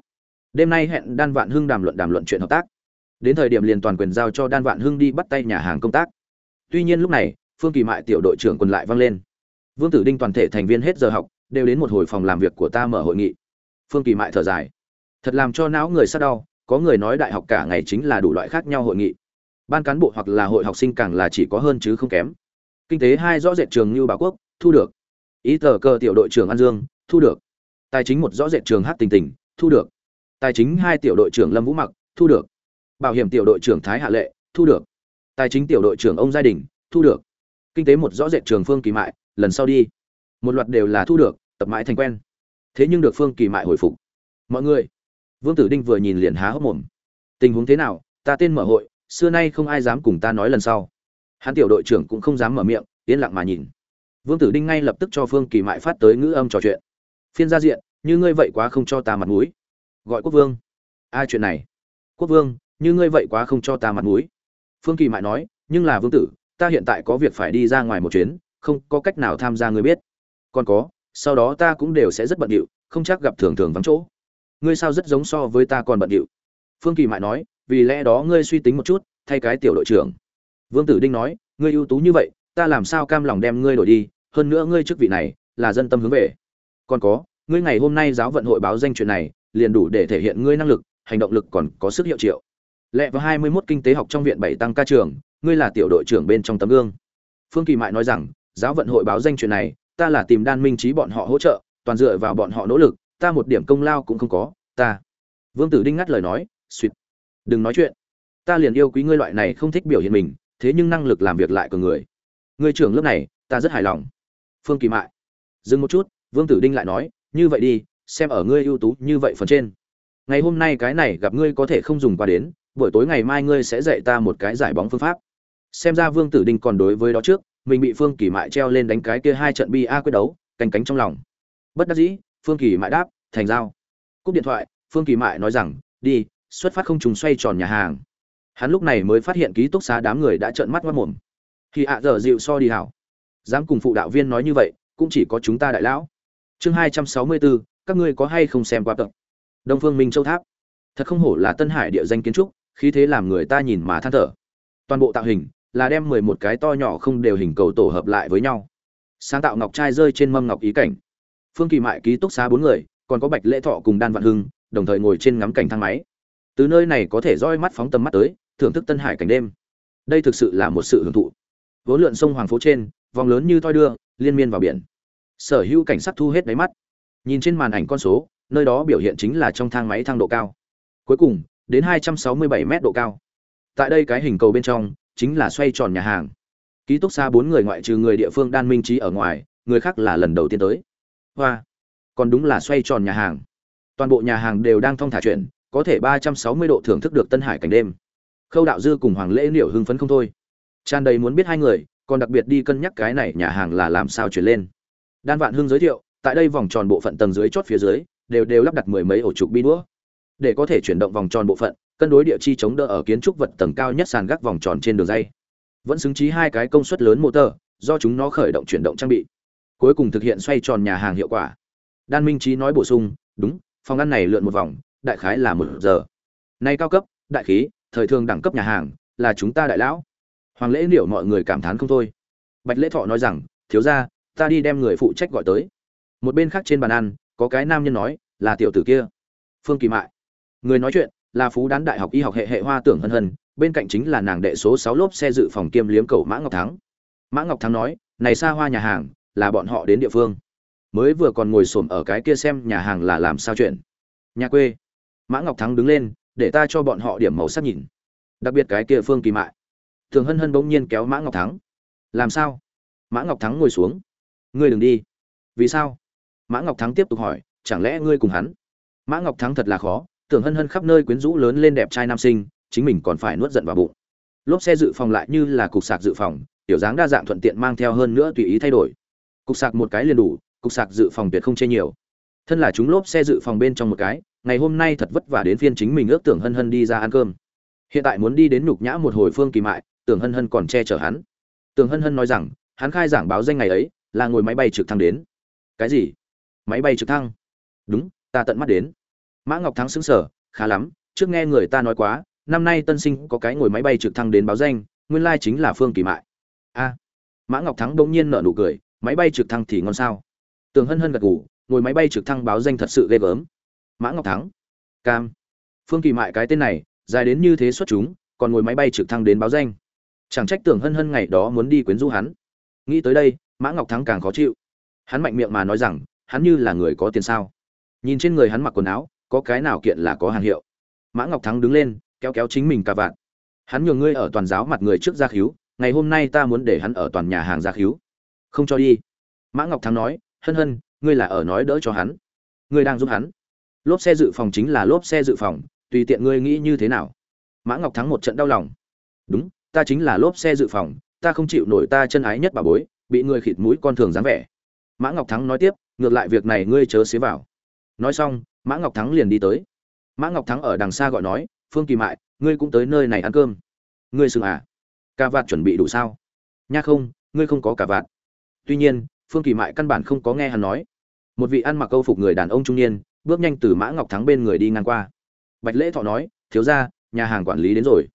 Đêm nay hẹn đan vạn hưng đàm luận đàm luận chuyện hợp tác. Đến thời điểm liền toàn quyền giao cho đan vạn hưng đi bắt tay nhà hàng công tác. Tuy nhiên lúc này, phương kỳ mại tiểu đội trưởng quần lại vang lên vương tử đinh toàn thể thành viên hết giờ học, đều đến một hồi phòng làm việc của ta mở hội nghị. Phương kỳ mại thở dài. Thật làm cho não người sát đau, có người nói đại học cả ngày chính là đủ loại khác nhau hội nghị. Ban cán bộ hoặc là hội học sinh càng là chỉ có hơn chứ không kém. Kinh tế hai rõ rệt trường như bà quốc, thu được. Ý tờ cơ tiểu đội trưởng an dương, thu được. Tài chính một rõ rệt trường hát tình tình, thu được. Tài chính hai tiểu đội trưởng lâm vũ mặc, thu được. Bảo hiểm tiểu đội trưởng thái hạ lệ, thu được. Tài chính tiểu đội trưởng ông gia đình, thu được. Kinh tế một rõ rệt trường phương kỳ mại lần sau đi. Một loạt đều là thu được, tập mãi thành quen. Thế nhưng được phương kỳ mại hồi phục. Mọi người, vương tử đinh vừa nhìn liền há hốc mồm. Tình huống thế nào? Ta tên mở hội, xưa nay không ai dám cùng ta nói lần sau. Hắn tiểu đội trưởng cũng không dám mở miệng, yên lặng mà nhìn. Vương tử đinh ngay lập tức cho phương kỳ mại phát tới ngữ âm trò chuyện. Phiên gia diện, như ngươi vậy quá không cho ta mặt mũi. Gọi quốc vương. Ai chuyện này. Quốc vương, như ngươi vậy quá không cho ta mặt mũi. Phương kỳ mại nói, nhưng là vương tử, ta hiện tại có việc phải đi ra ngoài một chuyến không có cách nào tham gia ngươi biết. Còn có, sau đó ta cũng đều sẽ rất bận điệu, không chắc gặp thường thường vắng chỗ. Ngươi sao rất giống so với ta còn bận điệu? Phương kỳ mại nói, vì lẽ đó ngươi suy tính một chút, thay cái tiểu đội trưởng. Vương tử đinh nói, ngươi ưu tú như vậy, ta làm sao cam lòng đem ngươi đổi đi, hơn nữa ngươi chức vị này, là dân tâm hướng về. Còn có, ngươi ngày hôm nay giáo vận hội báo danh chuyện này, liền đủ để thể hiện ngươi năng lực, hành động lực còn có sức hiệu triệu. Lệ vào hai mươi 21 kinh tế học trong viện bảy tăng ca trường, ngươi là tiểu đội trưởng bên trong tấm gương. Phương kỳ mại nói rằng giáo vận hội báo danh chuyện này, ta là tìm đan minh trí bọn họ hỗ trợ, toàn dựa vào bọn họ nỗ lực, ta một điểm công lao cũng không có, ta. Vương tử đinh ngắt lời nói suýt đừng nói chuyện. Ta liền yêu quý ngươi loại này không thích biểu hiện mình, thế nhưng năng lực làm việc lại của người. Ngươi trưởng lớp này, ta rất hài lòng. Phương kỳ mại. Dừng một chút, vương tử đinh lại nói, như vậy đi, xem ở ngươi ưu tú như vậy phần trên. Ngày hôm nay cái này gặp ngươi có thể không dùng qua đến, buổi tối ngày mai ngươi sẽ dạy ta một cái giải bóng phương pháp. Xem ra vương tử đinh còn đối với đó trước mình bị phương kỳ mại treo lên đánh cái kia hai trận bi a quyết đấu, canh cánh trong lòng. Bất đắc dĩ, phương kỳ mại đáp, thành giao. Cúp điện thoại, phương kỳ mại nói rằng, đi, xuất phát không trùng xoay tròn nhà hàng. Hắn lúc này mới phát hiện ký túc xá đám người đã trợn mắt mất mồm. Thì ạ dở dịu so đi hảo. Dám cùng phụ đạo viên nói như vậy, cũng chỉ có chúng ta đại lão. Chương hai trăm sáu mươi bốn các ngươi có hay không xem qua tập? Đông phương minh châu tháp. Thật không hổ là tân hải địa danh kiến trúc, khí thế làm người ta nhìn mà than thở. Toàn bộ tạo hình là đem mười một cái to nhỏ không đều hình cầu tổ hợp lại với nhau. Sáng tạo ngọc trai rơi trên mâm ngọc ý cảnh. Phương kỳ mại ký túc xá bốn người, còn có bạch lễ thọ cùng đan vạn hưng, đồng thời ngồi trên ngắm cảnh thang máy. Từ nơi này có thể roi mắt phóng tầm mắt tới, thưởng thức tân hải cảnh đêm. Đây thực sự là một sự hưởng thụ. Vốn lượn sông hoàng phố trên, vòng lớn như thoi đưa, liên miên vào biển. Sở hữu cảnh sát thu hết đáy mắt. Nhìn trên màn ảnh con số, nơi đó biểu hiện chính là trong thang máy thang độ cao. Cuối cùng, đến 267 mét độ cao. Tại đây cái hình cầu bên trong chính là xoay tròn nhà hàng. Ký túc xa bốn người ngoại trừ người địa phương đan minh trí ở ngoài, người khác là lần đầu tiên tới. Hoa, còn đúng là xoay tròn nhà hàng. Toàn bộ nhà hàng đều đang thong thả chuyện, có thể 360 độ thưởng thức được tân hải cảnh đêm. Khâu đạo dư cùng hoàng lễ liễu hưng phấn không thôi. Tràn đầy muốn biết hai người, còn đặc biệt đi cân nhắc cái này nhà hàng là làm sao chuyển lên. Đan vạn hưng giới thiệu, tại đây vòng tròn bộ phận tầng dưới chót phía dưới, đều đều lắp đặt mười mấy ổ trục bi đũa. Để có thể chuyển động vòng tròn bộ phận cân đối địa chi chống đỡ ở kiến trúc vật tầng cao nhất sàn gác vòng tròn trên đường dây. Vẫn xứng trí hai cái công suất lớn motor, do chúng nó khởi động chuyển động trang bị. Cuối cùng thực hiện xoay tròn nhà hàng hiệu quả. Đan minh trí nói bổ sung, đúng, phòng ăn này lượn một vòng, đại khái là một giờ. Nay cao cấp, đại khí, thời thường đẳng cấp nhà hàng, là chúng ta đại lão. Hoàng lễ liệu mọi người cảm thán không thôi. Bạch lễ thọ nói rằng, thiếu ra ta đi đem người phụ trách gọi tới. Một bên khác trên bàn ăn, có cái nam nhân nói, là tiểu tử kia. Phương kỳ mại. Người nói chuyện là phú đán đại học y học hệ hệ hoa tưởng hân hân, bên cạnh chính là nàng đệ số sáu lốp xe dự phòng kiêm liếm cầu mã ngọc thắng. Mã ngọc thắng nói, này xa hoa nhà hàng, là bọn họ đến địa phương. Mới vừa còn ngồi xổm ở cái kia xem nhà hàng là làm sao chuyện. Nhà quê. Mã ngọc thắng đứng lên, để ta cho bọn họ điểm màu sắc nhìn. Đặc biệt cái kia phương kỳ mại. Thường hân hân bỗng nhiên kéo mã ngọc thắng. Làm sao? Mã ngọc thắng ngồi xuống. Ngươi đừng đi. Vì sao? Mã ngọc thắng tiếp tục hỏi, chẳng lẽ ngươi cùng hắn? Mã ngọc thắng thật là khó tưởng hân hân khắp nơi quyến rũ lớn lên đẹp trai nam sinh, chính mình còn phải nuốt giận vào bụng. Lốp xe dự phòng lại như là cục sạc dự phòng, tiểu dáng đa dạng thuận tiện mang theo hơn nữa tùy ý thay đổi. Cục sạc một cái liền đủ, cục sạc dự phòng tuyệt không chê nhiều. Thân là chúng lốp xe dự phòng bên trong một cái, ngày hôm nay thật vất vả đến phiên chính mình ước tưởng hân hân đi ra ăn cơm. Hiện tại muốn đi đến nhục nhã một hồi phương kỳ mại, tưởng hân hân còn che chở hắn. Tưởng hân hân nói rằng, hắn khai giảng báo danh ngày ấy, là ngồi máy bay trực thăng đến. Cái gì? Máy bay trực thăng? Đúng, ta tận mắt đến mã ngọc thắng xứng sở khá lắm, trước nghe người ta nói quá, năm nay tân sinh có cái ngồi máy bay trực thăng đến báo danh, nguyên lai chính là phương kỳ mại. A. Mã ngọc thắng bỗng nhiên nở nụ cười, máy bay trực thăng thì ngon sao? Tường hân hân gật gù, ngồi máy bay trực thăng báo danh thật sự ghê gớm. Mã ngọc thắng, cam. Phương kỳ mại cái tên này, dài đến như thế xuất chúng, còn ngồi máy bay trực thăng đến báo danh. Chẳng trách tưởng hân hân ngày đó muốn đi quyến rũ hắn. Nghĩ tới đây, mã ngọc thắng càng khó chịu. Hắn mạnh miệng mà nói rằng, hắn như là người có tiền sao? Nhìn trên người hắn mặc quần áo có cái nào kiện là có hàng hiệu. Mã ngọc thắng đứng lên, kéo kéo chính mình cả vạn hắn nhường ngươi ở toàn giáo mặt người trước gia khíu, ngày hôm nay ta muốn để hắn ở toàn nhà hàng gia khíu. Không cho đi. Mã ngọc thắng nói, hân hân, ngươi là ở nói đỡ cho hắn. Ngươi đang giúp hắn. Lốp xe dự phòng chính là lốp xe dự phòng, tùy tiện ngươi nghĩ như thế nào. Mã ngọc thắng một trận đau lòng. Đúng, ta chính là lốp xe dự phòng, ta không chịu nổi ta chân ái nhất bà bối, bị ngươi khịt mũi con thường dáng vẻ. Mã ngọc thắng nói tiếp, ngược lại việc này ngươi chớ xế vào. Nói xong mã ngọc thắng liền đi tới. Mã ngọc thắng ở đằng xa gọi nói, phương kỳ mại, ngươi cũng tới nơi này ăn cơm. Ngươi sừng à? Cà vạt chuẩn bị đủ sao? Nha không, ngươi không có cà vạt. Tuy nhiên, phương kỳ mại căn bản không có nghe hắn nói. Một vị ăn mặc câu phục người đàn ông trung niên, bước nhanh từ mã ngọc thắng bên người đi ngang qua. Bạch lễ thọ nói, thiếu ra nhà hàng quản lý đến rồi.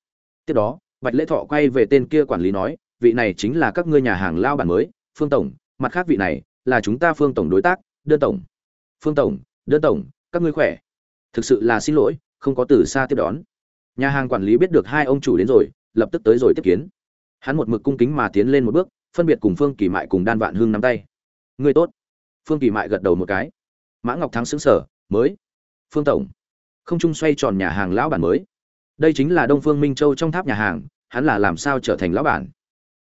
Tiếp đó, bạch lễ thọ quay về tên kia quản lý nói, vị này chính là các ngươi nhà hàng lao bản mới, phương tổng, mặt khác vị này là chúng ta phương tổng đối tác, đơn tổng. Phương tổng, đơn tổng các ngươi khỏe. Thực sự là xin lỗi, không có từ xa tiếp đón. Nhà hàng quản lý biết được hai ông chủ đến rồi, lập tức tới rồi tiếp kiến. Hắn một mực cung kính mà tiến lên một bước, phân biệt cùng phương kỳ mại cùng đan vạn hương nắm tay. Ngươi tốt. Phương kỳ mại gật đầu một cái. Mã ngọc thắng xứng sở mới. Phương tổng. Không trung xoay tròn nhà hàng lão bản mới. Đây chính là đông phương minh châu trong tháp nhà hàng, hắn là làm sao trở thành lão bản?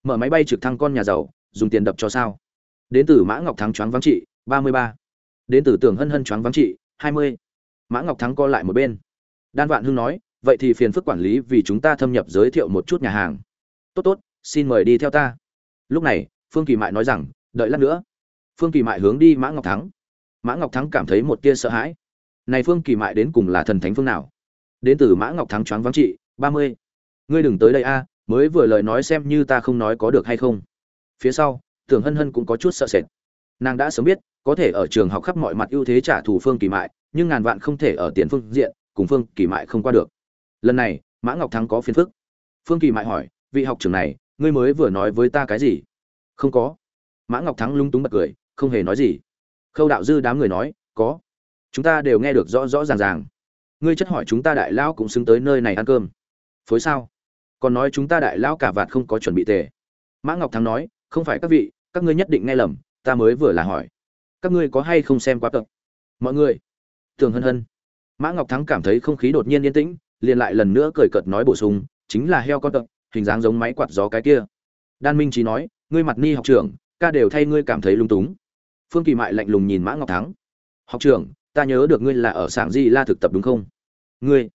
Mở máy bay trực thăng con nhà giàu, dùng tiền đập cho sao? Đến từ mã ngọc thắng choáng vắng trị, ba mươi ba. Đến từ tưởng hân hân choáng vắng trị hai mươi. Mã ngọc thắng co lại một bên. Đan vạn hưng nói, vậy thì phiền phức quản lý vì chúng ta thâm nhập giới thiệu một chút nhà hàng. Tốt tốt, xin mời đi theo ta. Lúc này, phương kỳ mại nói rằng, đợi lát nữa. Phương kỳ mại hướng đi mã ngọc thắng. Mã ngọc thắng cảm thấy một tia sợ hãi. Này phương kỳ mại đến cùng là thần thánh phương nào? Đến từ mã ngọc thắng choáng vắng trị, ba mươi. Ngươi đừng tới đây a, mới vừa lời nói xem như ta không nói có được hay không. Phía sau, tưởng hân hân cũng có chút sợ sệt. Nàng đã sớm biết có thể ở trường học khắp mọi mặt ưu thế trả thù phương kỳ mại, nhưng ngàn vạn không thể ở tiền phương diện, cùng phương kỳ mại không qua được. Lần này, mã ngọc thắng có phiền phức. Phương kỳ mại hỏi, vị học trưởng này, ngươi mới vừa nói với ta cái gì? Không có. Mã ngọc thắng lung túng bật cười, không hề nói gì. Khâu đạo dư đám người nói, có. Chúng ta đều nghe được rõ rõ ràng ràng. Ngươi chất hỏi chúng ta đại lão cũng xứng tới nơi này ăn cơm. Phối sao? Còn nói chúng ta đại lão cả vạt không có chuẩn bị tề. Mã ngọc thắng nói, không phải các vị, các ngươi nhất định nghe lầm, ta mới vừa là hỏi các ngươi có hay không xem quá tập? Mọi người, tường hân hân. Mã ngọc thắng cảm thấy không khí đột nhiên yên tĩnh, liền lại lần nữa cười cợt nói bổ sung, chính là heo con tập, hình dáng giống máy quạt gió cái kia. Đan minh trí nói, ngươi mặt ni học trưởng, ca đều thay ngươi cảm thấy lung túng. Phương kỳ mại lạnh lùng nhìn mã ngọc thắng. Học trưởng, ta nhớ được ngươi là ở sảng di la thực tập đúng không? Ngươi,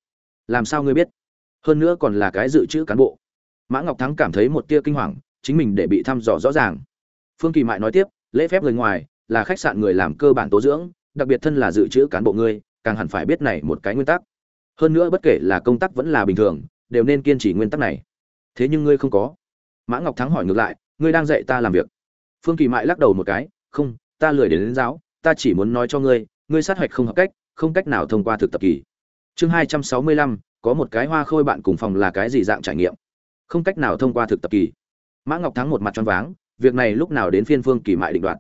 làm sao ngươi biết? Hơn nữa còn là cái dự trữ cán bộ. Mã ngọc thắng cảm thấy một tia kinh hoàng, chính mình để bị thăm dò rõ ràng. Phương kỳ mại nói tiếp, lễ phép người ngoài là khách sạn người làm cơ bản tố dưỡng đặc biệt thân là dự trữ cán bộ ngươi càng hẳn phải biết này một cái nguyên tắc. Hơn nữa bất kể là công tác vẫn là bình thường đều nên kiên trì nguyên tắc này. Thế nhưng ngươi không có. Mã ngọc thắng hỏi ngược lại ngươi đang dạy ta làm việc. Phương kỳ mại lắc đầu một cái không ta lười đến, đến giáo ta chỉ muốn nói cho ngươi ngươi sát hạch không hợp cách không cách nào thông qua thực tập kỳ. Chương hai trăm sáu mươi lăm có một cái hoa khôi bạn cùng phòng là cái gì dạng trải nghiệm? Không cách nào thông qua thực tập kỳ. Mã ngọc thắng một mặt choáng váng việc này lúc nào đến phiên phương kỳ mại định đoạt?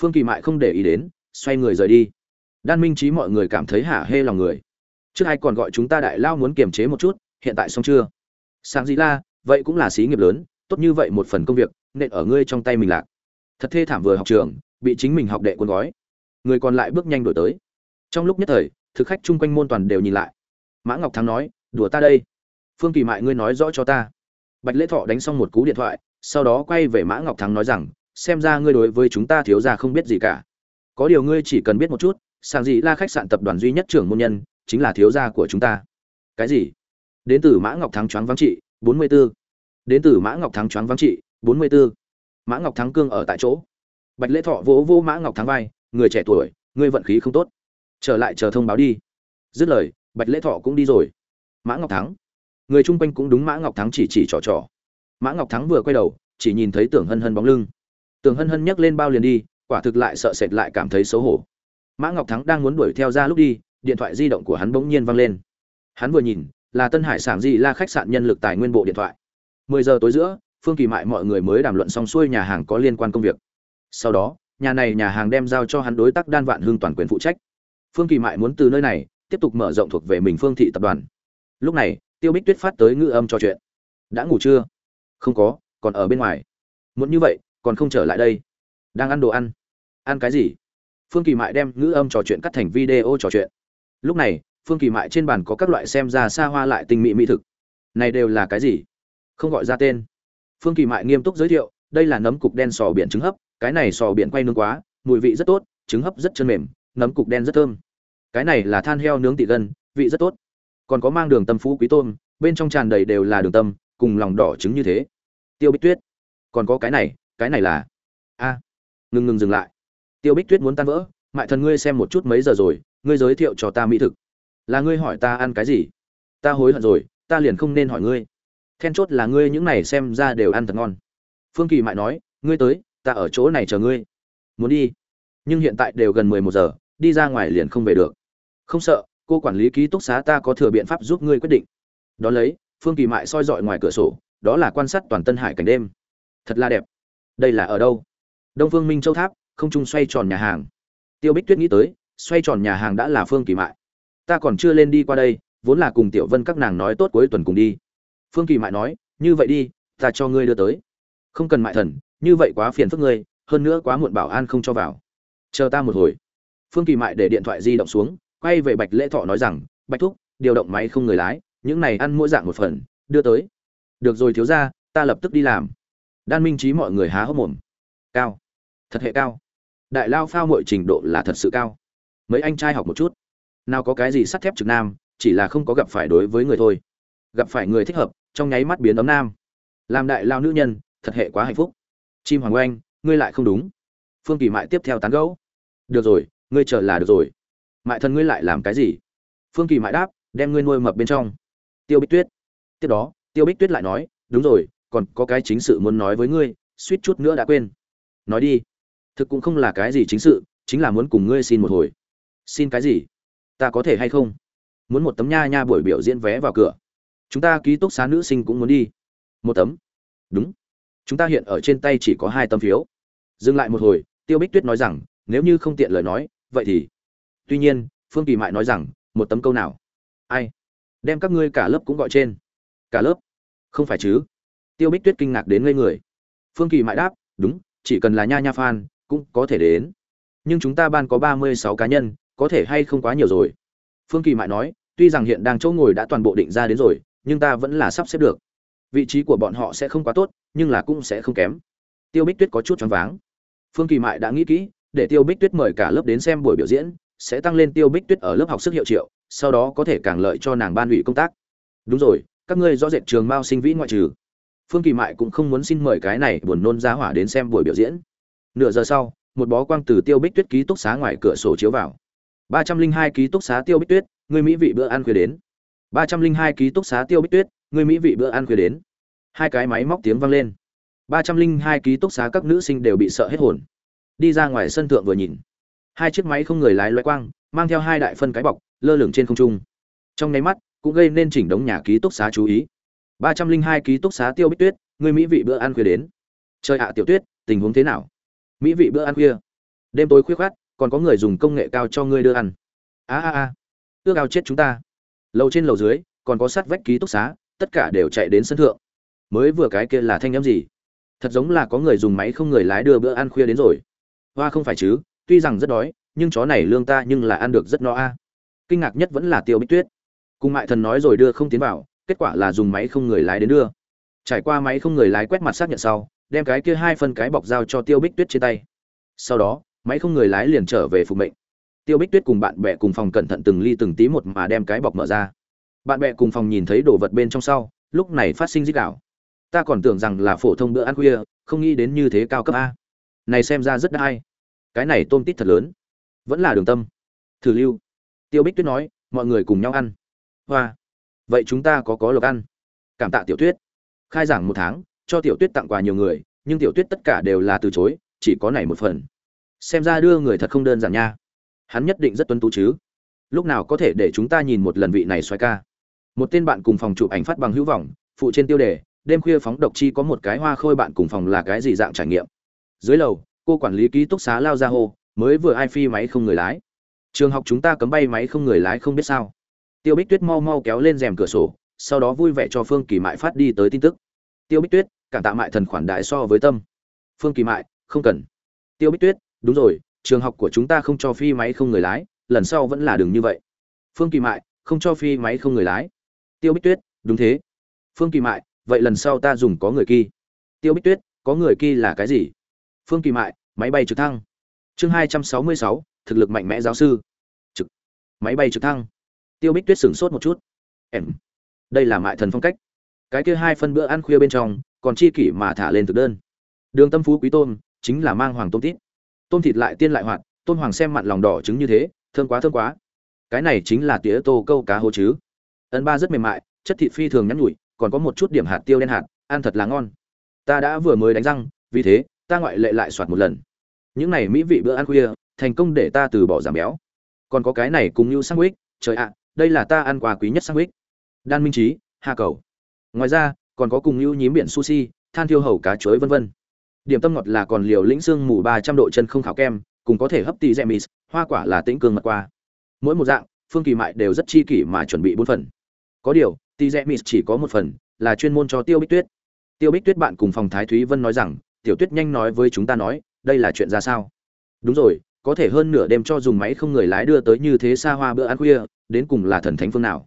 Phương kỳ mại không để ý đến, xoay người rời đi. Đan minh trí mọi người cảm thấy hả hê lòng người. Trước hay còn gọi chúng ta đại lao muốn kiềm chế một chút, hiện tại xong chưa? Sáng dĩ la, vậy cũng là xí nghiệp lớn, tốt như vậy một phần công việc nên ở ngươi trong tay mình lạc. Thật thê thảm vừa học trường, bị chính mình học đệ cuốn gói. Người còn lại bước nhanh đổi tới. Trong lúc nhất thời, thực khách chung quanh môn toàn đều nhìn lại. Mã ngọc thắng nói, đùa ta đây. Phương kỳ mại ngươi nói rõ cho ta. Bạch lễ thọ đánh xong một cú điện thoại, sau đó quay về mã ngọc thắng nói rằng xem ra ngươi đối với chúng ta thiếu gia không biết gì cả. Có điều ngươi chỉ cần biết một chút, sàng gì là khách sạn tập đoàn duy nhất trưởng môn nhân, chính là thiếu gia của chúng ta. Cái gì? Đến từ mã ngọc thắng choáng vắng trị, bốn mươi 44. đến từ mã ngọc thắng choáng vắng trị, bốn mươi 44. mã ngọc thắng cương ở tại chỗ. Bạch lễ thọ vỗ vỗ mã ngọc thắng vai, người trẻ tuổi, ngươi vận khí không tốt. Trở lại chờ thông báo đi. Dứt lời, bạch lễ thọ cũng đi rồi. Mã ngọc thắng. Người chung quanh cũng đúng mã ngọc thắng chỉ chỉ trò trò. Mã ngọc thắng vừa quay đầu, chỉ nhìn thấy tưởng hân hân bóng lưng tưởng hân hân nhấc lên bao liền đi, quả thực lại sợ sệt lại cảm thấy xấu hổ. Mã ngọc thắng đang muốn đuổi theo ra lúc đi, điện thoại di động của hắn bỗng nhiên văng lên. Hắn vừa nhìn, là tân hải sản di la khách sạn nhân lực tài nguyên bộ điện thoại. Mười giờ tối giữa, phương kỳ mại mọi người mới đàm luận xong xuôi nhà hàng có liên quan công việc. Sau đó, nhà này nhà hàng đem giao cho hắn đối tác đan vạn hương toàn quyền phụ trách. Phương kỳ mại muốn từ nơi này, tiếp tục mở rộng thuộc về mình phương thị tập đoàn. Lúc này, tiêu bích tuyết phát tới ngữ âm trò chuyện. Đã ngủ chưa? Không có, còn ở bên ngoài. Muốn như vậy còn không trở lại đây. Đang ăn đồ ăn. Ăn cái gì? Phương kỳ mại đem ngữ âm trò chuyện cắt thành video trò chuyện. Lúc này, phương kỳ mại trên bàn có các loại xem ra xa hoa lại tinh mỹ mỹ thực. Này đều là cái gì? Không gọi ra tên. Phương kỳ mại nghiêm túc giới thiệu, đây là nấm cục đen sò biển trứng hấp. Cái này sò biển quay nướng quá, mùi vị rất tốt, trứng hấp rất chân mềm, nấm cục đen rất thơm. Cái này là than heo nướng tị gân, vị rất tốt. Còn có mang đường tâm phú quý tôm, bên trong tràn đầy đều là đường tâm, cùng lòng đỏ trứng như thế. Tiêu bích tuyết, còn có cái này cái này là, a, ngừng ngừng dừng lại. Tiêu bích tuyết muốn tan vỡ, mại thần ngươi xem một chút mấy giờ rồi, ngươi giới thiệu cho ta mỹ thực. Là ngươi hỏi ta ăn cái gì? Ta hối hận rồi, ta liền không nên hỏi ngươi. Then chốt là ngươi những này xem ra đều ăn thật ngon. Phương kỳ mại nói, ngươi tới, ta ở chỗ này chờ ngươi. Muốn đi, nhưng hiện tại đều gần mười một giờ, đi ra ngoài liền không về được. Không sợ, cô quản lý ký túc xá ta có thừa biện pháp giúp ngươi quyết định. Đ ó lấy, phương kỳ mại soi dọi ngoài cửa sổ, đó là quan sát toàn tân hải cảnh đêm. Thật là đẹp đây là ở đâu? Đông phương minh châu tháp, không trung xoay tròn nhà hàng. Tiêu bích tuyết nghĩ tới, xoay tròn nhà hàng đã là phương kỳ mại. Ta còn chưa lên đi qua đây, vốn là cùng tiểu vân các nàng nói tốt cuối tuần cùng đi. Phương kỳ mại nói, như vậy đi, ta cho ngươi đưa tới. Không cần mại thần, như vậy quá phiền phức ngươi, hơn nữa quá muộn bảo an không cho vào. Chờ ta một hồi. Phương kỳ mại để điện thoại di động xuống, quay về bạch lễ thọ nói rằng, bạch thúc, điều động máy không người lái, những này ăn mỗi dạng một phần, đưa tới. Được rồi thiếu ra ta lập tức đi làm đan minh trí mọi người há hốc mồm. Cao. Thật hệ cao. Đại lao phao mọi trình độ là thật sự cao. Mấy anh trai học một chút. Nào có cái gì sắt thép trực nam, chỉ là không có gặp phải đối với người thôi. Gặp phải người thích hợp, trong nháy mắt biến ấm nam. Làm đại lao nữ nhân, thật hệ quá hạnh phúc. Chim hoàng oanh, ngươi lại không đúng. Phương kỳ mại tiếp theo tán gẫu. Được rồi, ngươi chờ là được rồi. Mại thần ngươi lại làm cái gì? Phương kỳ mại đáp, đem ngươi nuôi mập bên trong. Tiêu bích tuyết. Tiếp đó, tiêu bích tuyết lại nói, đúng rồi còn có cái chính sự muốn nói với ngươi, suýt chút nữa đã quên. Nói đi. Thực cũng không là cái gì chính sự, chính là muốn cùng ngươi xin một hồi. Xin cái gì? Ta có thể hay không? Muốn một tấm nha nha buổi biểu diễn vé vào cửa. Chúng ta ký túc xá nữ sinh cũng muốn đi. Một tấm. Đúng. Chúng ta hiện ở trên tay chỉ có hai tấm phiếu. Dừng lại một hồi, tiêu bích tuyết nói rằng, nếu như không tiện lời nói, vậy thì. Tuy nhiên, phương kỳ mại nói rằng, một tấm câu nào? Ai? Đem các ngươi cả lớp cũng gọi trên. Cả lớp? Không phải chứ? Tiêu bích tuyết kinh ngạc đến ngây người. Phương kỳ mại đáp, đúng, chỉ cần là nha nha fan, cũng có thể đến. Nhưng chúng ta ban có ba mươi sáu cá nhân, có thể hay không quá nhiều rồi? Phương kỳ mại nói, tuy rằng hiện đang chỗ ngồi đã toàn bộ định ra đến rồi, nhưng ta vẫn là sắp xếp được. Vị trí của bọn họ sẽ không quá tốt, nhưng là cũng sẽ không kém. Tiêu bích tuyết có chút choáng váng. Phương kỳ mại đã nghĩ kỹ, để tiêu bích tuyết mời cả lớp đến xem buổi biểu diễn, sẽ tăng lên tiêu bích tuyết ở lớp học sức hiệu triệu, sau đó có thể càng lợi cho nàng ban ủy công tác. Đúng rồi, các ngươi rõ rệt trường mao sinh vĩ ngoại trừ phương kỳ mại cũng không muốn xin mời cái này buồn nôn ra hỏa đến xem buổi biểu diễn. Nửa giờ sau, một bó quang từ tiêu bích tuyết ký túc xá ngoài cửa sổ chiếu vào. Ba trăm linh hai ký túc xá tiêu bích tuyết, người mỹ vị bữa ăn khuya đến. Ba trăm linh hai ký túc xá tiêu bích tuyết, người mỹ vị bữa ăn khuya đến. Hai cái máy móc tiếng vang lên. Ba trăm linh hai ký túc xá các nữ sinh đều bị sợ hết hồn. Đi ra ngoài sân thượng vừa nhìn. Hai chiếc máy không người lái loay quang, mang theo hai đại phân cái bọc, lơ lửng trên không trung. Trong nháy mắt, cũng gây nên chỉnh đống nhà ký túc xá chú ý ba trăm linh hai ký túc xá tiêu bích tuyết, người mỹ vị bữa ăn khuya đến. Chơi ạ, tiểu tuyết, tình huống thế nào? Mỹ vị bữa ăn khuya. Đêm tối khuya khát còn có người dùng công nghệ cao cho ngươi đưa ăn. A a a. Ước ao chết chúng ta. Lầu trên lầu dưới, còn có sát vách ký túc xá, tất cả đều chạy đến sân thượng. Mới vừa cái kia là thanh â m gì? Thật giống là có người dùng máy không người lái đưa bữa ăn khuya đến rồi. Hoa không phải chứ, tuy rằng rất đói, nhưng chó này lương ta nhưng là ăn được rất no a. Kinh ngạc nhất vẫn là tiêu bích tuyết. Cùng mại thần nói rồi đưa không tiến vào kết quả là dùng máy không người lái đến đưa. Trải qua máy không người lái quét mặt xác nhận sau, đem cái kia hai phân cái bọc dao cho tiêu bích tuyết trên tay. Sau đó, máy không người lái liền trở về phục mệnh. Tiêu bích tuyết cùng bạn bè cùng phòng cẩn thận từng ly từng tí một mà đem cái bọc mở ra. Bạn bè cùng phòng nhìn thấy đồ vật bên trong sau, lúc này phát sinh dích đạo. Ta còn tưởng rằng là phổ thông bữa ăn khuya, không nghĩ đến như thế cao cấp a. Này xem ra rất đai cái này tôm tít thật lớn. Vẫn là đường tâm. Thử lưu. Tiêu bích tuyết nói, mọi người cùng nhau ăn. Hoa vậy chúng ta có có lộc ăn. Cảm tạ tiểu tuyết. Khai giảng một tháng, cho tiểu tuyết tặng quà nhiều người, nhưng tiểu tuyết tất cả đều là từ chối, chỉ có này một phần. Xem ra đưa người thật không đơn giản nha. Hắn nhất định rất tuân tú chứ. Lúc nào có thể để chúng ta nhìn một lần vị này xoay ca? Một tên bạn cùng phòng chụp ảnh phát bằng hữu vọng, phụ trên tiêu đề, đêm khuya phóng độc chi có một cái hoa khôi bạn cùng phòng là cái gì? dạng trải nghiệm. Dưới lầu, cô quản lý ký túc xá lao ra hô, mới vừa ai phi máy không người lái? Trường học chúng ta cấm bay máy không người lái không biết sao? Tiêu bích tuyết mau mau kéo lên rèm cửa sổ, sau đó vui vẻ cho phương kỳ mại phát đi tới tin tức. Tiêu bích tuyết, cảm tạ mại thần khoản đại so với tâm. Phương kỳ mại, không cần. Tiêu bích tuyết, đúng rồi, trường học của chúng ta không cho phi máy không người lái, lần sau vẫn là đường như vậy. Phương kỳ mại, không cho phi máy không người lái. Tiêu bích tuyết, đúng thế. Phương kỳ mại, vậy lần sau ta dùng có người kỳ tiêu bích tuyết, có người kỳ là cái gì? Phương kỳ mại, máy bay trực thăng. Chương hai trăm sáu mươi sáu, thực lực mạnh mẽ giáo sư. Trực, máy bay trực thăng tiêu bích tuyết sửng sốt một chút. Em, đây là mại thần phong cách. Cái kia hai phân bữa ăn khuya bên trong, còn chi kỷ mà thả lên thực đơn. Đường tâm phú quý tôm chính là mang hoàng tôm tít. Tôm thịt lại tiên lại hoạt, tôm hoàng xem mặn lòng đỏ trứng như thế, thơm quá thơm quá. Cái này chính là tía tô câu cá hô chứ. Ấn ba rất mềm mại, chất thịt phi thường nhắn nhủi, còn có một chút điểm hạt tiêu đen hạt, ăn thật là ngon. Ta đã vừa mới đánh răng, vì thế, ta ngoại lệ lại soạt một lần. Những này mỹ vị bữa ăn khuya, thành công để ta từ bỏ giảm béo. Còn có cái này cùng như sandwich, trời ạ đây là ta ăn quà quý nhất sandwich. Đan minh trí hà cầu. Ngoài ra, còn có cùng như nhím biển sushi, than thiêu hầu cá chuối vân vân. Điểm tâm ngọt là còn liều lĩnh xương mù ba trăm độ chân không khảo kem, cùng có thể hấp tì dẹ mịt, hoa quả là tĩnh cương mật qua. Mỗi một dạng, phương kỳ mại đều rất chi kỷ mà chuẩn bị bốn phần. Có điều, tì dẹ mịt chỉ có một phần, là chuyên môn cho tiêu bích tuyết. Tiêu bích tuyết bạn cùng phòng thái thúy vân nói rằng, tiểu tuyết nhanh nói với chúng ta nói, đây là chuyện ra sao? Đúng rồi, có thể hơn nửa đêm cho dùng máy không người lái đưa tới như thế xa hoa bữa ăn khuya đến cùng là thần thánh phương nào?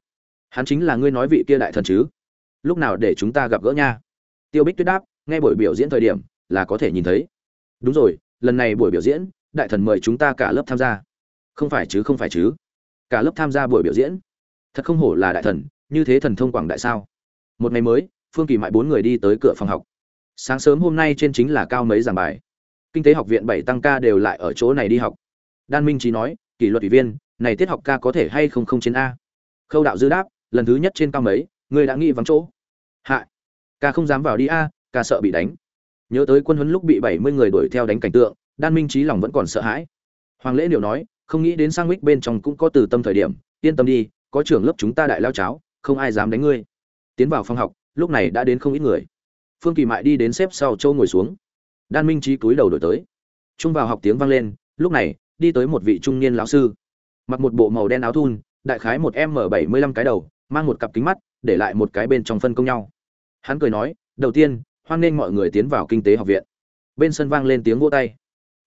Hắn chính là ngươi nói vị kia đại thần chứ? Lúc nào để chúng ta gặp gỡ nha? Tiêu bích tuyết đáp, nghe buổi biểu diễn thời điểm là có thể nhìn thấy. Đúng rồi, lần này buổi biểu diễn, đại thần mời chúng ta cả lớp tham gia. Không phải chứ, không phải chứ. Cả lớp tham gia buổi biểu diễn. Thật không hổ là đại thần, như thế thần thông quảng đại sao? Một ngày mới, phương kỳ mại bốn người đi tới cửa phòng học. Sáng sớm hôm nay trên chính là cao mấy giảng bài. Kinh tế học viện bảy tăng ca đều lại ở chỗ này đi học. Đan minh trí nói, kỷ luật ủy viên này tiết học ca có thể hay không không trên a? Khâu đạo dư đáp, lần thứ nhất trên cao mấy người đã nghĩ vắng chỗ. Hạ, ca không dám vào đi a, ca sợ bị đánh. Nhớ tới quân huấn lúc bị bảy mươi người đuổi theo đánh cảnh tượng, đan minh trí lòng vẫn còn sợ hãi. Hoàng lễ liệu nói, không nghĩ đến sang mích bên trong cũng có từ tâm thời điểm, yên tâm đi, có trưởng lớp chúng ta đại lao cháo, không ai dám đánh ngươi. Tiến vào phòng học, lúc này đã đến không ít người. Phương kỳ mại đi đến xếp sau châu ngồi xuống. Đan minh trí cúi đầu đổi tới. Trung vào học tiếng vang lên, lúc này, đi tới một vị trung niên lão sư mặc một bộ màu đen áo thun, đại khái một m bảy mươi lăm cái đầu, mang một cặp kính mắt, để lại một cái bên trong phân công nhau. Hắn cười nói, đầu tiên, hoan nghênh mọi người tiến vào kinh tế học viện. Bên sân vang lên tiếng vỗ tay.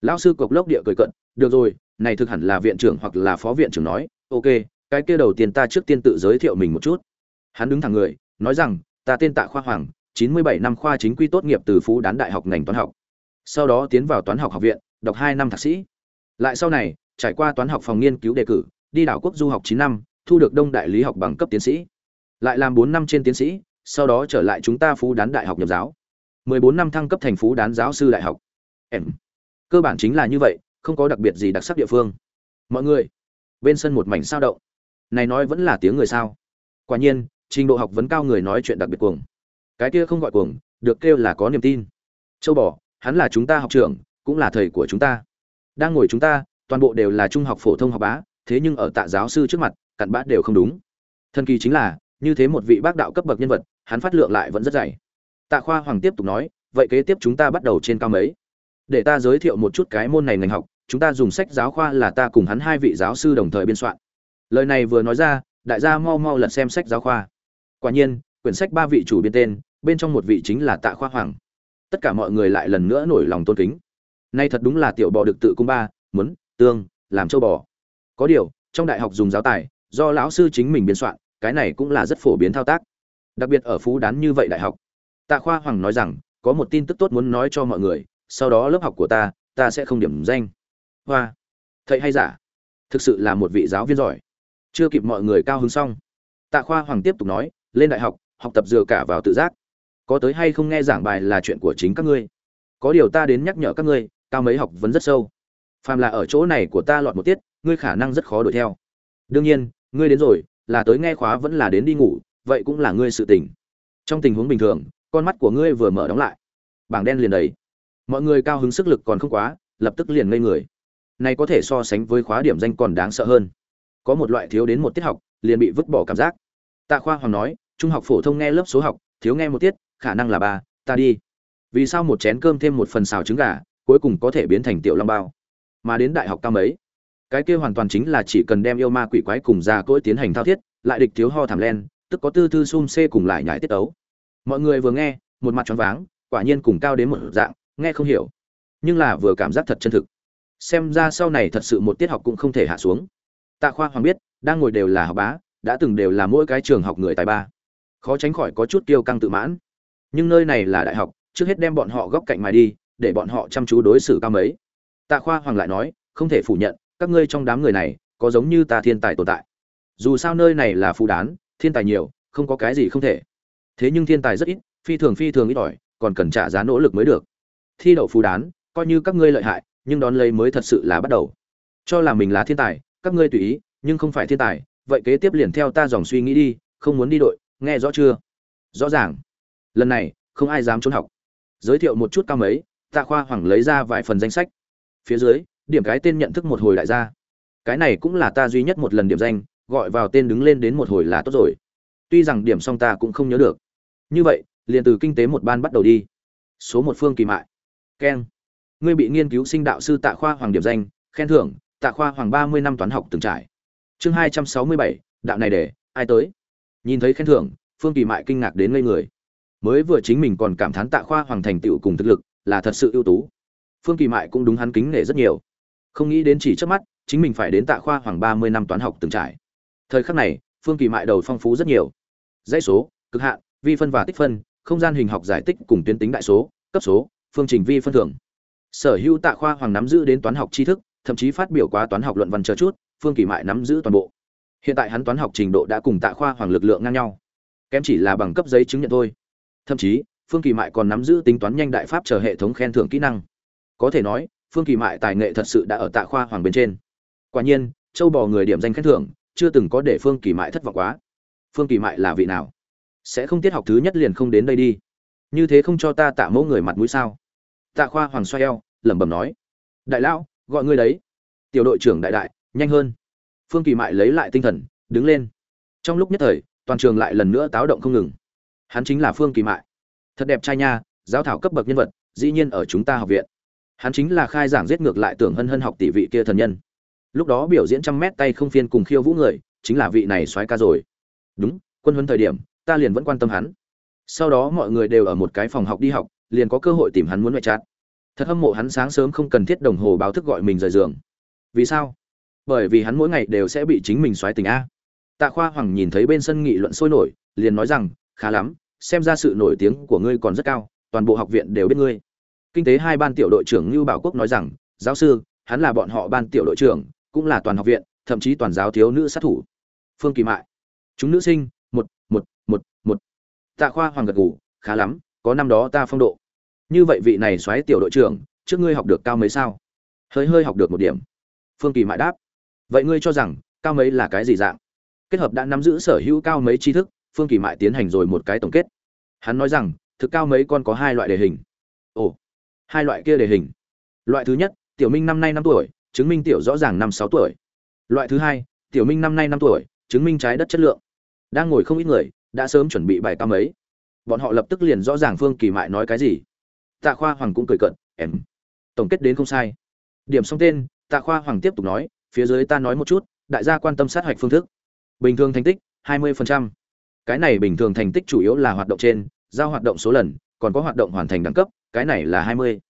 Lão sư cộc lốc địa cười cận, được rồi, này thực hẳn là viện trưởng hoặc là phó viện trưởng nói, ok, cái kia đầu tiên ta trước tiên tự giới thiệu mình một chút. Hắn đứng thẳng người, nói rằng, ta tên tạ khoa hoàng, chín mươi bảy năm khoa chính quy tốt nghiệp từ phú đán đại học ngành toán học. Sau đó tiến vào toán học học viện, đọc hai năm thạc sĩ. Lại sau này trải qua toán học phòng nghiên cứu đề cử, đi đảo quốc du học chín năm, thu được đông đại lý học bằng cấp tiến sĩ. Lại làm bốn năm trên tiến sĩ, sau đó trở lại chúng ta phú đán đại học nhập giáo. Mười bốn năm thăng cấp thành phú đán giáo sư đại học. Em. Cơ bản chính là như vậy, không có đặc biệt gì đặc sắc địa phương. Mọi người, bên sân một mảnh sao động. Này nói vẫn là tiếng người sao? Quả nhiên, trình độ học vấn cao người nói chuyện đặc biệt cuồng. Cái kia không gọi cuồng, được kêu là có niềm tin. Châu bò, hắn là chúng ta học trưởng, cũng là thầy của chúng ta. Đang ngồi chúng ta toàn bộ đều là trung học phổ thông học bá, thế nhưng ở tạ giáo sư trước mặt, cặn bã đều không đúng. Thần kỳ chính là, như thế một vị bác đạo cấp bậc nhân vật, hắn phát lượng lại vẫn rất dày. Tạ khoa hoàng tiếp tục nói, vậy kế tiếp chúng ta bắt đầu trên cao mấy? Để ta giới thiệu một chút cái môn này ngành học, chúng ta dùng sách giáo khoa là ta cùng hắn hai vị giáo sư đồng thời biên soạn. Lời này vừa nói ra, đại gia mau mau lật xem sách giáo khoa. Quả nhiên, quyển sách ba vị chủ biên tên, bên trong một vị chính là tạ khoa hoàng. Tất cả mọi người lại lần nữa nổi lòng tôn kính. Nay thật đúng là tiểu bò được tự cung ba, muốn tương, làm châu bò. Có điều, trong đại học dùng giáo tài, do lão sư chính mình biên soạn, cái này cũng là rất phổ biến thao tác. Đặc biệt ở phú đán như vậy đại học. Tạ khoa hoàng nói rằng, có một tin tức tốt muốn nói cho mọi người, sau đó lớp học của ta ta sẽ không điểm danh. Hoa. Thầy hay giả? Thực sự là một vị giáo viên giỏi. Chưa kịp mọi người cao hứng xong. Tạ khoa hoàng tiếp tục nói, lên đại học học tập dựa cả vào tự giác. Có tới hay không nghe giảng bài là chuyện của chính các ngươi. Có điều ta đến nhắc nhở các ngươi, cao mấy học vấn rất sâu phàm là ở chỗ này của ta lọt một tiết, ngươi khả năng rất khó đuổi theo. Đương nhiên, ngươi đến rồi, là tới nghe khóa vẫn là đến đi ngủ, vậy cũng là ngươi sự tình. Trong tình huống bình thường, con mắt của ngươi vừa mở đóng lại. Bảng đen liền đầy. Mọi người cao hứng sức lực còn không quá, lập tức liền ngây người. Này có thể so sánh với khóa điểm danh còn đáng sợ hơn. Có một loại thiếu đến một tiết học, liền bị vứt bỏ cảm giác. Tạ khoa hoàng nói, trung học phổ thông nghe lớp số học, thiếu nghe một tiết, khả năng là ba, ta đi. Vì sao một chén cơm thêm một phần xào trứng gà, cuối cùng có thể biến thành tiểu long bao? Mà đến đại học cao mấy. Cái kia hoàn toàn chính là chỉ cần đem yêu ma quỷ quái cùng ra cỗi tiến hành thao thiết, lại địch thiếu ho thảm len, tức có tư thư sum xê cùng lại nhải tiết ấu mọi người vừa nghe, một mặt choáng váng, quả nhiên cùng cao đến một dạng, nghe không hiểu. Nhưng là vừa cảm giác thật chân thực. Xem ra sau này thật sự một tiết học cũng không thể hạ xuống. Tạ khoa hoàng biết, đang ngồi đều là học bá, đã từng đều là mỗi cái trường học người tài ba. Khó tránh khỏi có chút tiêu căng tự mãn. Nhưng nơi này là đại học, trước hết đem bọn họ góc cạnh mài đi, để bọn họ chăm chú đối xử cao mấy tạ khoa hoàng lại nói, không thể phủ nhận, các ngươi trong đám người này có giống như ta thiên tài tồn tại. Dù sao nơi này là phù đán, thiên tài nhiều, không có cái gì không thể. Thế nhưng thiên tài rất ít, phi thường phi thường ít ỏi, còn cần trả giá nỗ lực mới được. Thi đậu phù đán, coi như các ngươi lợi hại, nhưng đón lấy mới thật sự là bắt đầu. Cho là mình là thiên tài, các ngươi tùy ý, nhưng không phải thiên tài, vậy kế tiếp liền theo ta dòng suy nghĩ đi, không muốn đi đội, nghe rõ chưa? Rõ ràng. Lần này, không ai dám trốn học. Giới thiệu một chút cao mấy, tạ khoa hoàng lấy ra vài phần danh sách phía dưới, điểm cái tên nhận thức một hồi đại gia cái này cũng là ta duy nhất một lần điểm danh, gọi vào tên đứng lên đến một hồi là tốt rồi. Tuy rằng điểm xong ta cũng không nhớ được. Như vậy, liền từ kinh tế một ban bắt đầu đi. Số một phương kỳ mại. Keng ngươi bị nghiên cứu sinh đạo sư tạ khoa hoàng điểm danh, khen thưởng, tạ khoa hoàng ba mươi năm toán học từng trải. Chương hai trăm sáu mươi bảy, đạo này để, ai tới? Nhìn thấy khen thưởng, phương kỳ mại kinh ngạc đến ngây người. Mới vừa chính mình còn cảm thán tạ khoa hoàng thành tựu cùng thực lực, là thật sự ưu tú phương kỳ mại cũng đúng hắn kính nể rất nhiều. Không nghĩ đến chỉ trước mắt, chính mình phải đến tạ khoa hoàng ba mươi năm toán học từng trải. Thời khắc này, phương kỳ mại đầu phong phú rất nhiều. Dãy số, cực hạn, vi phân và tích phân, không gian hình học giải tích cùng tuyến tính đại số, cấp số, phương trình vi phân thưởng. Sở hữu tạ khoa hoàng nắm giữ đến toán học tri thức, thậm chí phát biểu quá toán học luận văn chờ chút, phương kỳ mại nắm giữ toàn bộ. Hiện tại hắn toán học trình độ đã cùng tạ khoa hoàng lực lượng ngang nhau. Kém chỉ là bằng cấp giấy chứng nhận thôi. Thậm chí, phương kỳ mại còn nắm giữ tính toán nhanh đại pháp chờ hệ thống khen thưởng kỹ năng có thể nói, phương kỳ mại tài nghệ thật sự đã ở tạ khoa hoàng bên trên. Quả nhiên, châu bò người điểm danh khen thưởng, chưa từng có để phương kỳ mại thất vọng quá. Phương kỳ mại là vị nào? Sẽ không tiết học thứ nhất liền không đến đây đi. Như thế không cho ta tạ mẫu người mặt mũi sao? Tạ khoa hoàng xoay eo, lẩm bẩm nói. Đại lão, gọi ngươi đấy. Tiểu đội trưởng đại đại, nhanh hơn. Phương kỳ mại lấy lại tinh thần, đứng lên. Trong lúc nhất thời, toàn trường lại lần nữa táo động không ngừng. Hắn chính là phương kỳ mại. Thật đẹp trai nha, giáo thảo cấp bậc nhân vật, dĩ nhiên ở chúng ta học viện hắn chính là khai giảng giết ngược lại tưởng hân hân học tỷ vị kia thần nhân. Lúc đó biểu diễn trăm mét tay không phiên cùng khiêu vũ người, chính là vị này soái ca rồi. Đúng, quân huấn thời điểm, ta liền vẫn quan tâm hắn. Sau đó mọi người đều ở một cái phòng học đi học, liền có cơ hội tìm hắn muốn ngoại trát. Thật hâm mộ hắn sáng sớm không cần thiết đồng hồ báo thức gọi mình rời giường. Vì sao? Bởi vì hắn mỗi ngày đều sẽ bị chính mình xoáy tình a. Tạ khoa hoàng nhìn thấy bên sân nghị luận sôi nổi, liền nói rằng, khá lắm, xem ra sự nổi tiếng của ngươi còn rất cao, toàn bộ học viện đều biết ngươi kinh tế hai ban tiểu đội trưởng lưu bảo quốc nói rằng, giáo sư, hắn là bọn họ ban tiểu đội trưởng, cũng là toàn học viện, thậm chí toàn giáo thiếu nữ sát thủ. Phương kỳ mại, chúng nữ sinh, một một một một. Tạ khoa hoàng gật ngủ khá lắm, có năm đó ta phong độ. Như vậy vị này xoáy tiểu đội trưởng, trước ngươi học được cao mấy sao? Hơi hơi học được một điểm. Phương kỳ mại đáp, vậy ngươi cho rằng, cao mấy là cái gì dạng? Kết hợp đã nắm giữ sở hữu cao mấy tri thức, phương kỳ mại tiến hành rồi một cái tổng kết. Hắn nói rằng, thực cao mấy con có hai loại đề hình. Ồ hai loại kia đề hình. Loại thứ nhất, tiểu minh năm nay năm tuổi, chứng minh tiểu rõ ràng năm sáu tuổi. Loại thứ hai, tiểu minh năm nay năm tuổi, chứng minh trái đất chất lượng. Đang ngồi không ít người, đã sớm chuẩn bị bài cao mấy. Bọn họ lập tức liền rõ ràng phương kỳ mại nói cái gì. Tạ khoa hoàng cũng cười cận em, tổng kết đến không sai. Điểm xong tên, tạ khoa hoàng tiếp tục nói, phía dưới ta nói một chút, đại gia quan tâm sát hạch phương thức. Bình thường thành tích 20%. cái này bình thường thành tích chủ yếu là hoạt động trên, giao hoạt động số lần còn có hoạt động hoàn thành đẳng cấp, cái này là 20.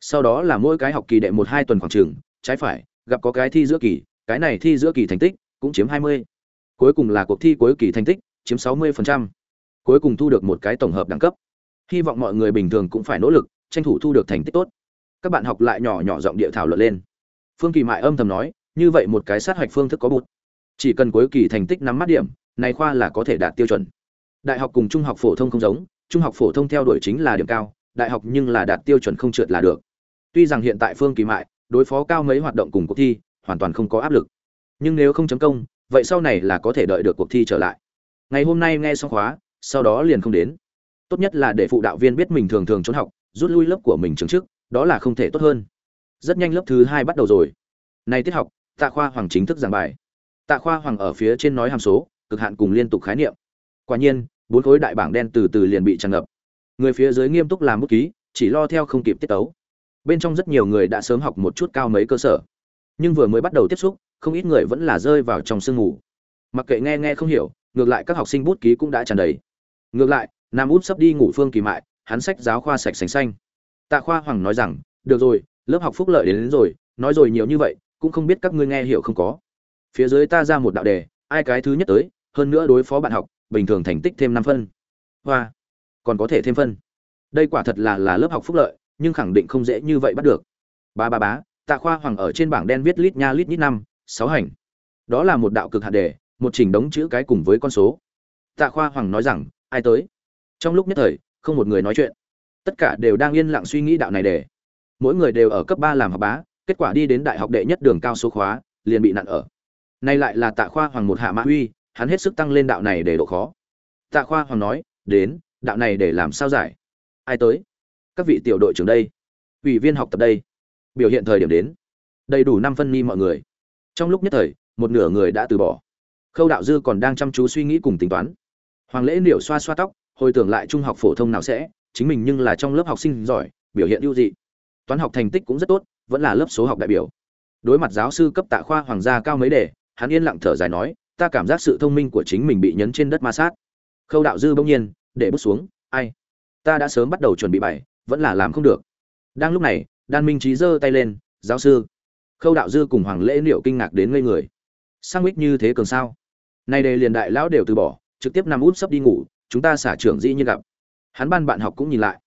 sau đó là mỗi cái học kỳ đệ một hai tuần khoảng trường, trái phải, gặp có cái thi giữa kỳ, cái này thi giữa kỳ thành tích cũng chiếm 20. cuối cùng là cuộc thi cuối kỳ thành tích chiếm 60%. cuối cùng thu được một cái tổng hợp đẳng cấp hy vọng mọi người bình thường cũng phải nỗ lực, tranh thủ thu được thành tích tốt các bạn học lại nhỏ nhỏ giọng địa thảo luận lên phương kỳ mại âm thầm nói, như vậy một cái sát hoạch phương thức có bụt chỉ cần cuối kỳ thành tích nắm mắt điểm, này khoa là có thể đạt tiêu chuẩn đại học cùng trung học phổ thông không giống trung học phổ thông theo đuổi chính là điểm cao, đại học nhưng là đạt tiêu chuẩn không trượt là được. Tuy rằng hiện tại phương kỳ mại, đối phó cao mấy hoạt động cùng cuộc thi, hoàn toàn không có áp lực. Nhưng nếu không chấm công, vậy sau này là có thể đợi được cuộc thi trở lại. Ngày hôm nay nghe xong khóa, sau đó liền không đến. Tốt nhất là để phụ đạo viên biết mình thường thường trốn học, rút lui lớp của mình trường trước, đó là không thể tốt hơn. Rất nhanh lớp thứ hai bắt đầu rồi. Nay tiết học, tạ khoa hoàng chính thức giảng bài. Tạ khoa hoàng ở phía trên nói hàm số, cực hạn cùng liên tục khái niệm. Quả nhiên bốn khối đại bảng đen từ từ liền bị tràn ngập. Người phía dưới nghiêm túc làm bút ký chỉ lo theo không kịp tiết tấu. Bên trong rất nhiều người đã sớm học một chút cao mấy cơ sở. Nhưng vừa mới bắt đầu tiếp xúc không ít người vẫn là rơi vào trong sương ngủ mặc kệ nghe nghe không hiểu ngược lại các học sinh bút ký cũng đã tràn đầy. Ngược lại nam út sắp đi ngủ phương kỳ mại hắn sách giáo khoa sạch sành xanh. Tạ khoa hoàng nói rằng được rồi lớp học phúc lợi đến, đến rồi nói rồi nhiều như vậy cũng không biết các ngươi nghe hiểu không có. Phía dưới ta ra một đạo đề ai cái thứ nhất tới hơn nữa đối phó bạn học bình thường thành tích thêm năm phân. Hoa. Còn có thể thêm phân. Đây quả thật là là lớp học phúc lợi, nhưng khẳng định không dễ như vậy bắt được. Ba ba bá, tạ khoa hoàng ở trên bảng đen viết lít nha lít nhít năm, sáu hành. Đó là một đạo cực hạt đề, một chỉnh đống chữ cái cùng với con số. Tạ khoa hoàng nói rằng, ai tới? Trong lúc nhất thời, không một người nói chuyện. Tất cả đều đang yên lặng suy nghĩ đạo này để mỗi người đều ở cấp ba làm học bá, kết quả đi đến đại học đệ nhất đường cao số khóa, liền bị nặn ở. Nay lại là tạ khoa hoàng một hạ mã huy hắn hết sức tăng lên đạo này để độ khó. Tạ khoa hoàng nói, đến, đạo này để làm sao giải? Ai tới? Các vị tiểu đội trưởng đây, ủy viên học tập đây, biểu hiện thời điểm đến. Đầy đủ năm phân ni mọi người. Trong lúc nhất thời, một nửa người đã từ bỏ. Khâu đạo dư còn đang chăm chú suy nghĩ cùng tính toán. Hoàng lễ Liễu xoa xoa tóc, hồi tưởng lại trung học phổ thông nào sẽ, chính mình nhưng là trong lớp học sinh giỏi, biểu hiện ưu dị. Toán học thành tích cũng rất tốt, vẫn là lớp số học đại biểu. Đối mặt giáo sư cấp tạ khoa hoàng gia cao mấy đề, hắn yên lặng thở dài nói ta cảm giác sự thông minh của chính mình bị nhấn trên đất ma sát. Khâu đạo dư bỗng nhiên, để bước xuống, ai? Ta đã sớm bắt đầu chuẩn bị bài, vẫn là làm không được. Đang lúc này, đan minh trí giơ tay lên, giáo sư. Khâu đạo dư cùng hoàng lễ liệu kinh ngạc đến ngây người. Sang mít như thế cường sao? Nay đề liền đại lão đều từ bỏ, trực tiếp nằm út sấp đi ngủ, chúng ta xả trưởng dĩ như gặp. Hắn ban bạn học cũng nhìn lại.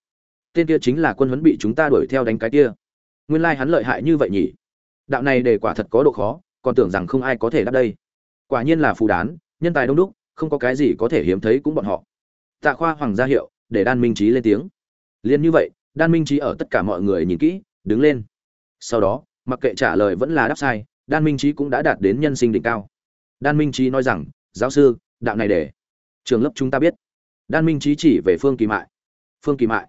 Tên kia chính là quân huấn bị chúng ta đuổi theo đánh cái kia. Nguyên lai hắn lợi hại như vậy nhỉ? Đạo này để quả thật có độ khó, còn tưởng rằng không ai có thể đáp đây quả nhiên là phù đán, nhân tài đông đúc, không có cái gì có thể hiếm thấy cũng bọn họ. Tạ khoa hoàng gia hiệu, để đan minh trí lên tiếng. Liền như vậy, đan minh trí ở tất cả mọi người nhìn kỹ, đứng lên. Sau đó, mặc kệ trả lời vẫn là đáp sai, đan minh trí cũng đã đạt đến nhân sinh đỉnh cao. Đan minh trí nói rằng, giáo sư, đạo này để trường lớp chúng ta biết. Đan minh trí chỉ về phương kỳ mại. Phương kỳ mại,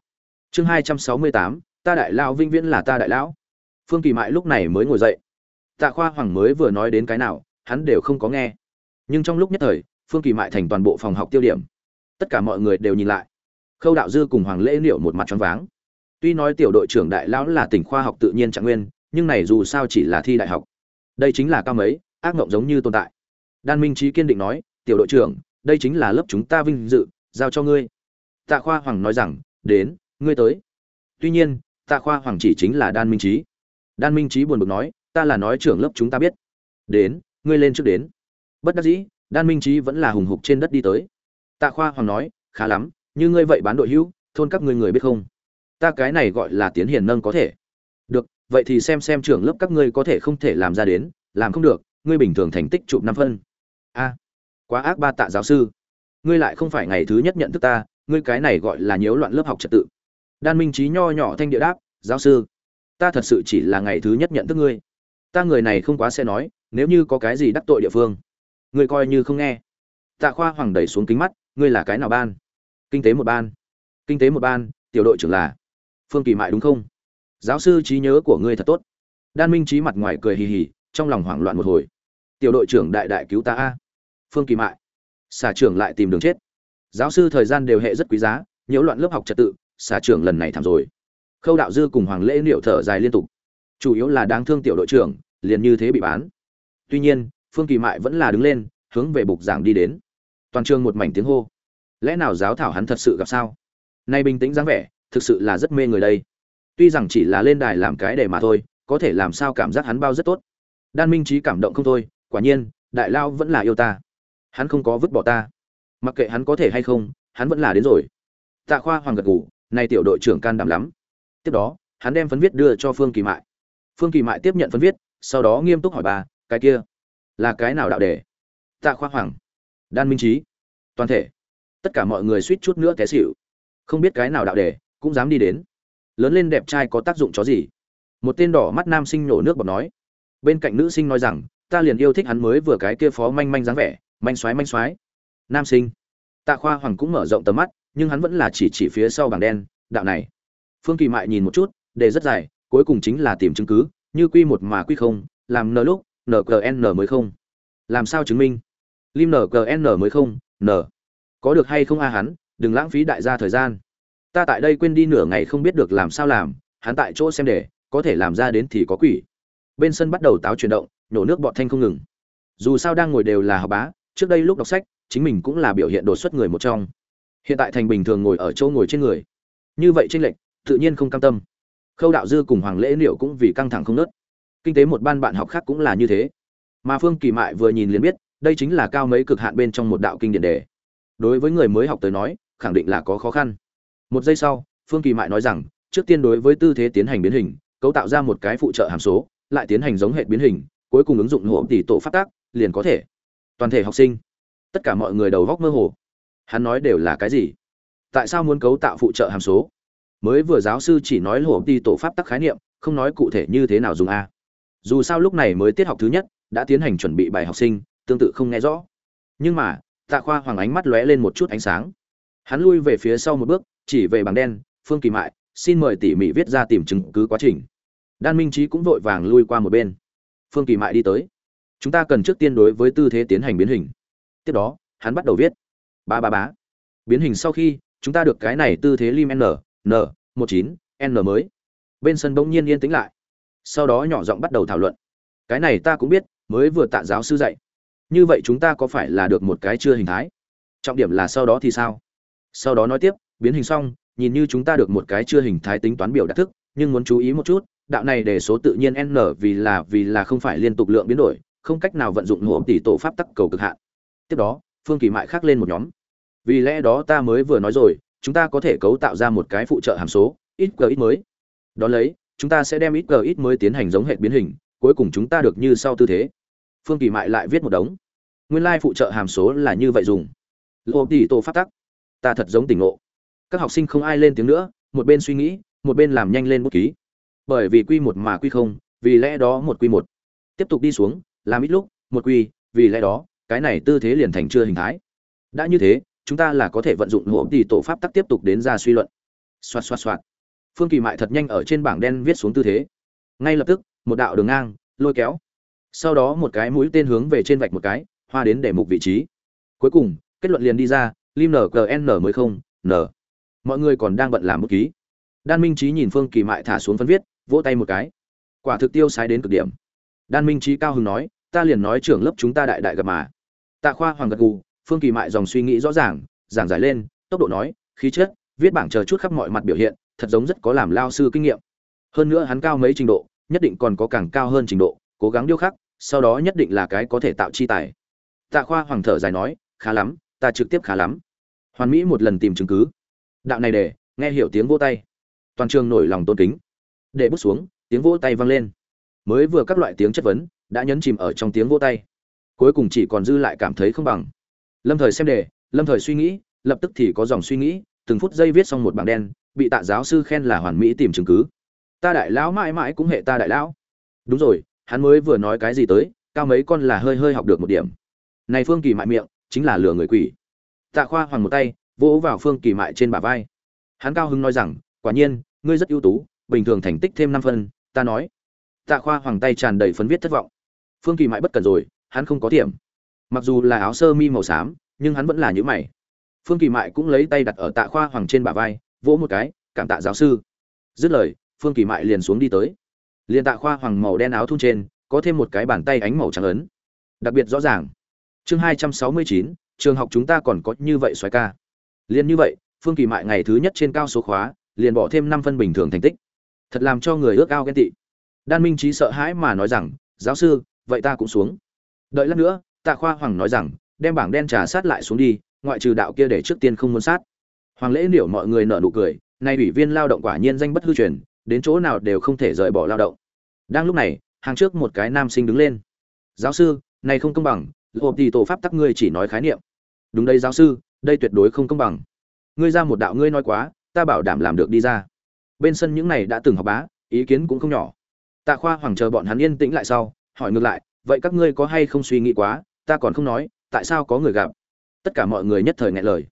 chương hai trăm sáu mươi tám, ta đại lão vinh viễn là ta đại lão. Phương kỳ mại lúc này mới ngồi dậy. Tạ khoa hoàng mới vừa nói đến cái nào hắn đều không có nghe. Nhưng trong lúc nhất thời, phương kỳ mại thành toàn bộ phòng học tiêu điểm. Tất cả mọi người đều nhìn lại. Khâu đạo dư cùng hoàng lễ liệu một mặt choáng váng. Tuy nói tiểu đội trưởng đại lão là tỉnh khoa học tự nhiên trạng nguyên, nhưng này dù sao chỉ là thi đại học. Đây chính là cao mấy, ác mộng giống như tồn tại. Đan minh trí kiên định nói, tiểu đội trưởng, đây chính là lớp chúng ta vinh dự, giao cho ngươi. Tạ khoa hoàng nói rằng, đến, ngươi tới. Tuy nhiên, tạ khoa hoàng chỉ chính là đan minh trí đan minh trí buồn bực nói, ta là nói trưởng lớp chúng ta biết. Đến ngươi lên trước đến. Bất đắc dĩ, đan minh trí vẫn là hùng hục trên đất đi tới. Tạ khoa hoàng nói, khá lắm, như ngươi vậy bán đội hữu, thôn các ngươi người biết không? Ta cái này gọi là tiến hiền nâng có thể. Được, vậy thì xem xem trưởng lớp các ngươi có thể không thể làm ra đến, làm không được, ngươi bình thường thành tích chụp năm phân. A, quá ác ba tạ giáo sư. Ngươi lại không phải ngày thứ nhất nhận thức ta, ngươi cái này gọi là nhiễu loạn lớp học trật tự. Đan minh trí nho nhỏ thanh địa đáp, giáo sư, ta thật sự chỉ là ngày thứ nhất nhận thức ngươi. Ta người này không quá sẽ nói nếu như có cái gì đắc tội địa phương ngươi coi như không nghe. Tạ khoa hoàng đẩy xuống kính mắt, ngươi là cái nào ban? Kinh tế một ban. Kinh tế một ban, tiểu đội trưởng là phương kỳ mại đúng không? Giáo sư trí nhớ của ngươi thật tốt. Đan minh trí mặt ngoài cười hì hì, trong lòng hoảng loạn một hồi. Tiểu đội trưởng đại đại cứu ta a. Phương kỳ mại. Xà trưởng lại tìm đường chết. Giáo sư thời gian đều hệ rất quý giá, nhiễu loạn lớp học trật tự, xà trưởng lần này thảm rồi. Khâu đạo dư cùng hoàng lễ liệu thở dài liên tục. Chủ yếu là đáng thương tiểu đội trưởng, liền như thế bị bán tuy nhiên, phương kỳ mại vẫn là đứng lên, hướng về bục giảng đi đến. Toàn trường một mảnh tiếng hô. Lẽ nào giáo thảo hắn thật sự gặp sao? Nay bình tĩnh dáng vẻ, thực sự là rất mê người đây. Tuy rằng chỉ là lên đài làm cái để mà thôi, có thể làm sao cảm giác hắn bao rất tốt. Đan minh trí cảm động không thôi, quả nhiên, đại lao vẫn là yêu ta. Hắn không có vứt bỏ ta. Mặc kệ hắn có thể hay không, hắn vẫn là đến rồi. Tạ khoa hoàng gật ngủ nay tiểu đội trưởng can đảm lắm. Tiếp đó, hắn đem phấn viết đưa cho phương kỳ mại. Phương kỳ mại tiếp nhận phấn viết, sau đó nghiêm túc hỏi bà cái kia. Là cái nào đạo đề? Tạ khoa hoàng. Đan minh trí. Toàn thể. Tất cả mọi người suýt chút nữa té xịu không biết cái nào đạo đề, cũng dám đi đến. Lớn lên đẹp trai có tác dụng chó gì? Một tên đỏ mắt nam sinh nổ nước bọt nói. Bên cạnh nữ sinh nói rằng, ta liền yêu thích hắn mới vừa cái kia phó manh manh dáng vẻ, manh xoái manh xoái. Nam sinh. Tạ khoa hoàng cũng mở rộng tầm mắt, nhưng hắn vẫn là chỉ chỉ phía sau bảng đen, đạo này. Phương kỳ mại nhìn một chút, đề rất dài, cuối cùng chính là tìm chứng cứ, như quy một mà quy không, làm nờ lúc nqn mới không? Làm sao chứng minh? Lim nqn mới không? N. Có được hay không a hắn? Đừng lãng phí đại gia thời gian. Ta tại đây quên đi nửa ngày không biết được làm sao làm, hắn tại chỗ xem để, có thể làm ra đến thì có quỷ. Bên sân bắt đầu táo chuyển động nhổ nước bọt thanh không ngừng. Dù sao đang ngồi đều là học bá, trước đây lúc đọc sách, chính mình cũng là biểu hiện đột xuất người một trong. Hiện tại thành bình thường ngồi ở chỗ ngồi trên người. Như vậy tranh lệch, tự nhiên không cam tâm. Khâu đạo dư cùng hoàng lễ liệu cũng vì căng thẳng không nớt kinh tế một ban bạn học khác cũng là như thế. Mà phương kỳ mại vừa nhìn liền biết, đây chính là cao mấy cực hạn bên trong một đạo kinh điển đề. Đối với người mới học tới nói, khẳng định là có khó khăn. Một giây sau, phương kỳ mại nói rằng, trước tiên đối với tư thế tiến hành biến hình, cấu tạo ra một cái phụ trợ hàm số, lại tiến hành giống hệ biến hình, cuối cùng ứng dụng hộ tỷ tổ phát tác, liền có thể. Toàn thể học sinh, tất cả mọi người đầu góc mơ hồ. Hắn nói đều là cái gì? Tại sao muốn cấu tạo phụ trợ hàm số? Mới vừa giáo sư chỉ nói hộ tỷ tổ pháp tắc khái niệm, không nói cụ thể như thế nào dùng a dù sao lúc này mới tiết học thứ nhất, đã tiến hành chuẩn bị bài học sinh, tương tự không nghe rõ. Nhưng mà, tạ khoa hoàng ánh mắt lóe lên một chút ánh sáng. Hắn lui về phía sau một bước, chỉ về bảng đen, phương kỳ mại, xin mời tỉ mỉ viết ra tìm chứng cứ quá trình. Đan minh trí cũng vội vàng lui qua một bên. Phương kỳ mại đi tới. Chúng ta cần trước tiên đối với tư thế tiến hành biến hình. Tiếp đó, hắn bắt đầu viết. Ba ba bá biến hình sau khi, chúng ta được cái này tư thế lim n n, một chín, n mới. Bên sân bỗng nhiên yên tĩnh lại sau đó nhỏ giọng bắt đầu thảo luận. Cái này ta cũng biết, mới vừa tạ giáo sư dạy. Như vậy chúng ta có phải là được một cái chưa hình thái? Trọng điểm là sau đó thì sao? Sau đó nói tiếp, biến hình xong, nhìn như chúng ta được một cái chưa hình thái tính toán biểu đặc thức, nhưng muốn chú ý một chút, đạo này để số tự nhiên n vì là vì là không phải liên tục lượng biến đổi, không cách nào vận dụng hộ tỷ tổ pháp tắc cầu cực hạn. Tiếp đó, phương kỳ mại khác lên một nhóm. Vì lẽ đó ta mới vừa nói rồi, chúng ta có thể cấu tạo ra một cái phụ trợ hàm số, ít g ít mới. Đ ó lấy chúng ta sẽ đem ít g ít mới tiến hành giống hệ biến hình, cuối cùng chúng ta được như sau tư thế. Phương kỳ mại lại viết một đống. Nguyên lai phụ trợ hàm số là như vậy dùng. Lộ tỷ tổ pháp tắc. Ta thật giống tỉnh ngộ. Các học sinh không ai lên tiếng nữa, một bên suy nghĩ, một bên làm nhanh lên bút ký. Bởi vì quy một mà quy không, vì lẽ đó một quy một. Tiếp tục đi xuống, làm ít lúc, một quy, vì lẽ đó, cái này tư thế liền thành chưa hình thái. Đã như thế, chúng ta là có thể vận dụng hộ tỷ tổ pháp tắc tiếp tục đến ra suy luận. Xoạt xoạt xoạt phương kỳ mại thật nhanh ở trên bảng đen viết xuống tư thế. Ngay lập tức, một đạo đường ngang, lôi kéo. Sau đó một cái mũi tên hướng về trên vạch một cái, hoa đến để mục vị trí. Cuối cùng, kết luận liền đi ra, lim nqn mới không, n. Mọi người còn đang bận làm bút ký. Đan minh trí nhìn phương kỳ mại thả xuống phân viết, vỗ tay một cái. Quả thực tiêu sái đến cực điểm. Đan minh trí cao hưng nói, ta liền nói trưởng lớp chúng ta đại đại gặp mà. Tạ khoa hoàng gật gù, phương kỳ mại dòng suy nghĩ rõ ràng, giảng giải lên, tốc độ nói, khí chất, viết bảng chờ chút khắp mọi mặt biểu hiện thật giống rất có làm lao sư kinh nghiệm. Hơn nữa hắn cao mấy trình độ, nhất định còn có càng cao hơn trình độ, cố gắng điêu khắc, sau đó nhất định là cái có thể tạo chi tài. Tạ khoa hoàng thở dài nói, khá lắm, ta trực tiếp khá lắm. Hoàn mỹ một lần tìm chứng cứ. Đạo này để, nghe hiểu tiếng vỗ tay. Toàn trường nổi lòng tôn kính. Để bước xuống, tiếng vỗ tay vang lên. Mới vừa các loại tiếng chất vấn, đã nhấn chìm ở trong tiếng vỗ tay. Cuối cùng chỉ còn dư lại cảm thấy không bằng. Lâm thời xem đề, lâm thời suy nghĩ, lập tức thì có dòng suy nghĩ, từng phút giây viết xong một bảng đen bị tạ giáo sư khen là hoàn mỹ tìm chứng cứ. Ta đại lão mãi mãi cũng hệ ta đại lão. Đúng rồi, hắn mới vừa nói cái gì tới, cao mấy con là hơi hơi học được một điểm. Này phương kỳ mại miệng, chính là lừa người quỷ. Tạ khoa hoàng một tay, vỗ vào phương kỳ mại trên bả vai. Hắn cao hứng nói rằng, quả nhiên, ngươi rất ưu tú, bình thường thành tích thêm năm phân, ta nói. Tạ khoa hoàng tay tràn đầy phấn viết thất vọng. Phương kỳ mại bất cần rồi, hắn không có tiệm. Mặc dù là áo sơ mi màu xám, nhưng hắn vẫn là nhữ mày. Phương kỳ mại cũng lấy tay đặt ở tạ khoa hoàng trên bả vai vỗ một cái, cảm tạ giáo sư. Dứt lời, phương kỳ mại liền xuống đi tới. Liền tạ khoa hoàng màu đen áo thun trên, có thêm một cái bàn tay ánh màu trắng ấn. Đặc biệt rõ ràng. Chương hai trăm sáu mươi chín, trường học chúng ta còn có như vậy xoáy ca. Liền như vậy, phương kỳ mại ngày thứ nhất trên cao số khóa, liền bỏ thêm năm phân bình thường thành tích. Thật làm cho người ước ao ghen tị. Đan minh trí sợ hãi mà nói rằng, giáo sư, vậy ta cũng xuống. Đợi lát nữa, tạ khoa hoàng nói rằng, đem bảng đen trà sát lại xuống đi, ngoại trừ đạo kia để trước tiên không muốn sát hoàng lễ liệu mọi người nở nụ cười, nay ủy viên lao động quả nhiên danh bất hư truyền, đến chỗ nào đều không thể rời bỏ lao động. Đang lúc này, hàng trước một cái nam sinh đứng lên. Giáo sư, này không công bằng, hộp thì tổ pháp tắc ngươi chỉ nói khái niệm. Đúng đây giáo sư, đây tuyệt đối không công bằng. Ngươi ra một đạo ngươi nói quá, ta bảo đảm làm được đi ra. Bên sân những này đã từng học bá, ý kiến cũng không nhỏ. Tạ khoa hoàng chờ bọn hắn yên tĩnh lại sau, hỏi ngược lại, vậy các ngươi có hay không suy nghĩ quá? Ta còn không nói, tại sao có người gặp? Tất cả mọi người nhất thời ngại lời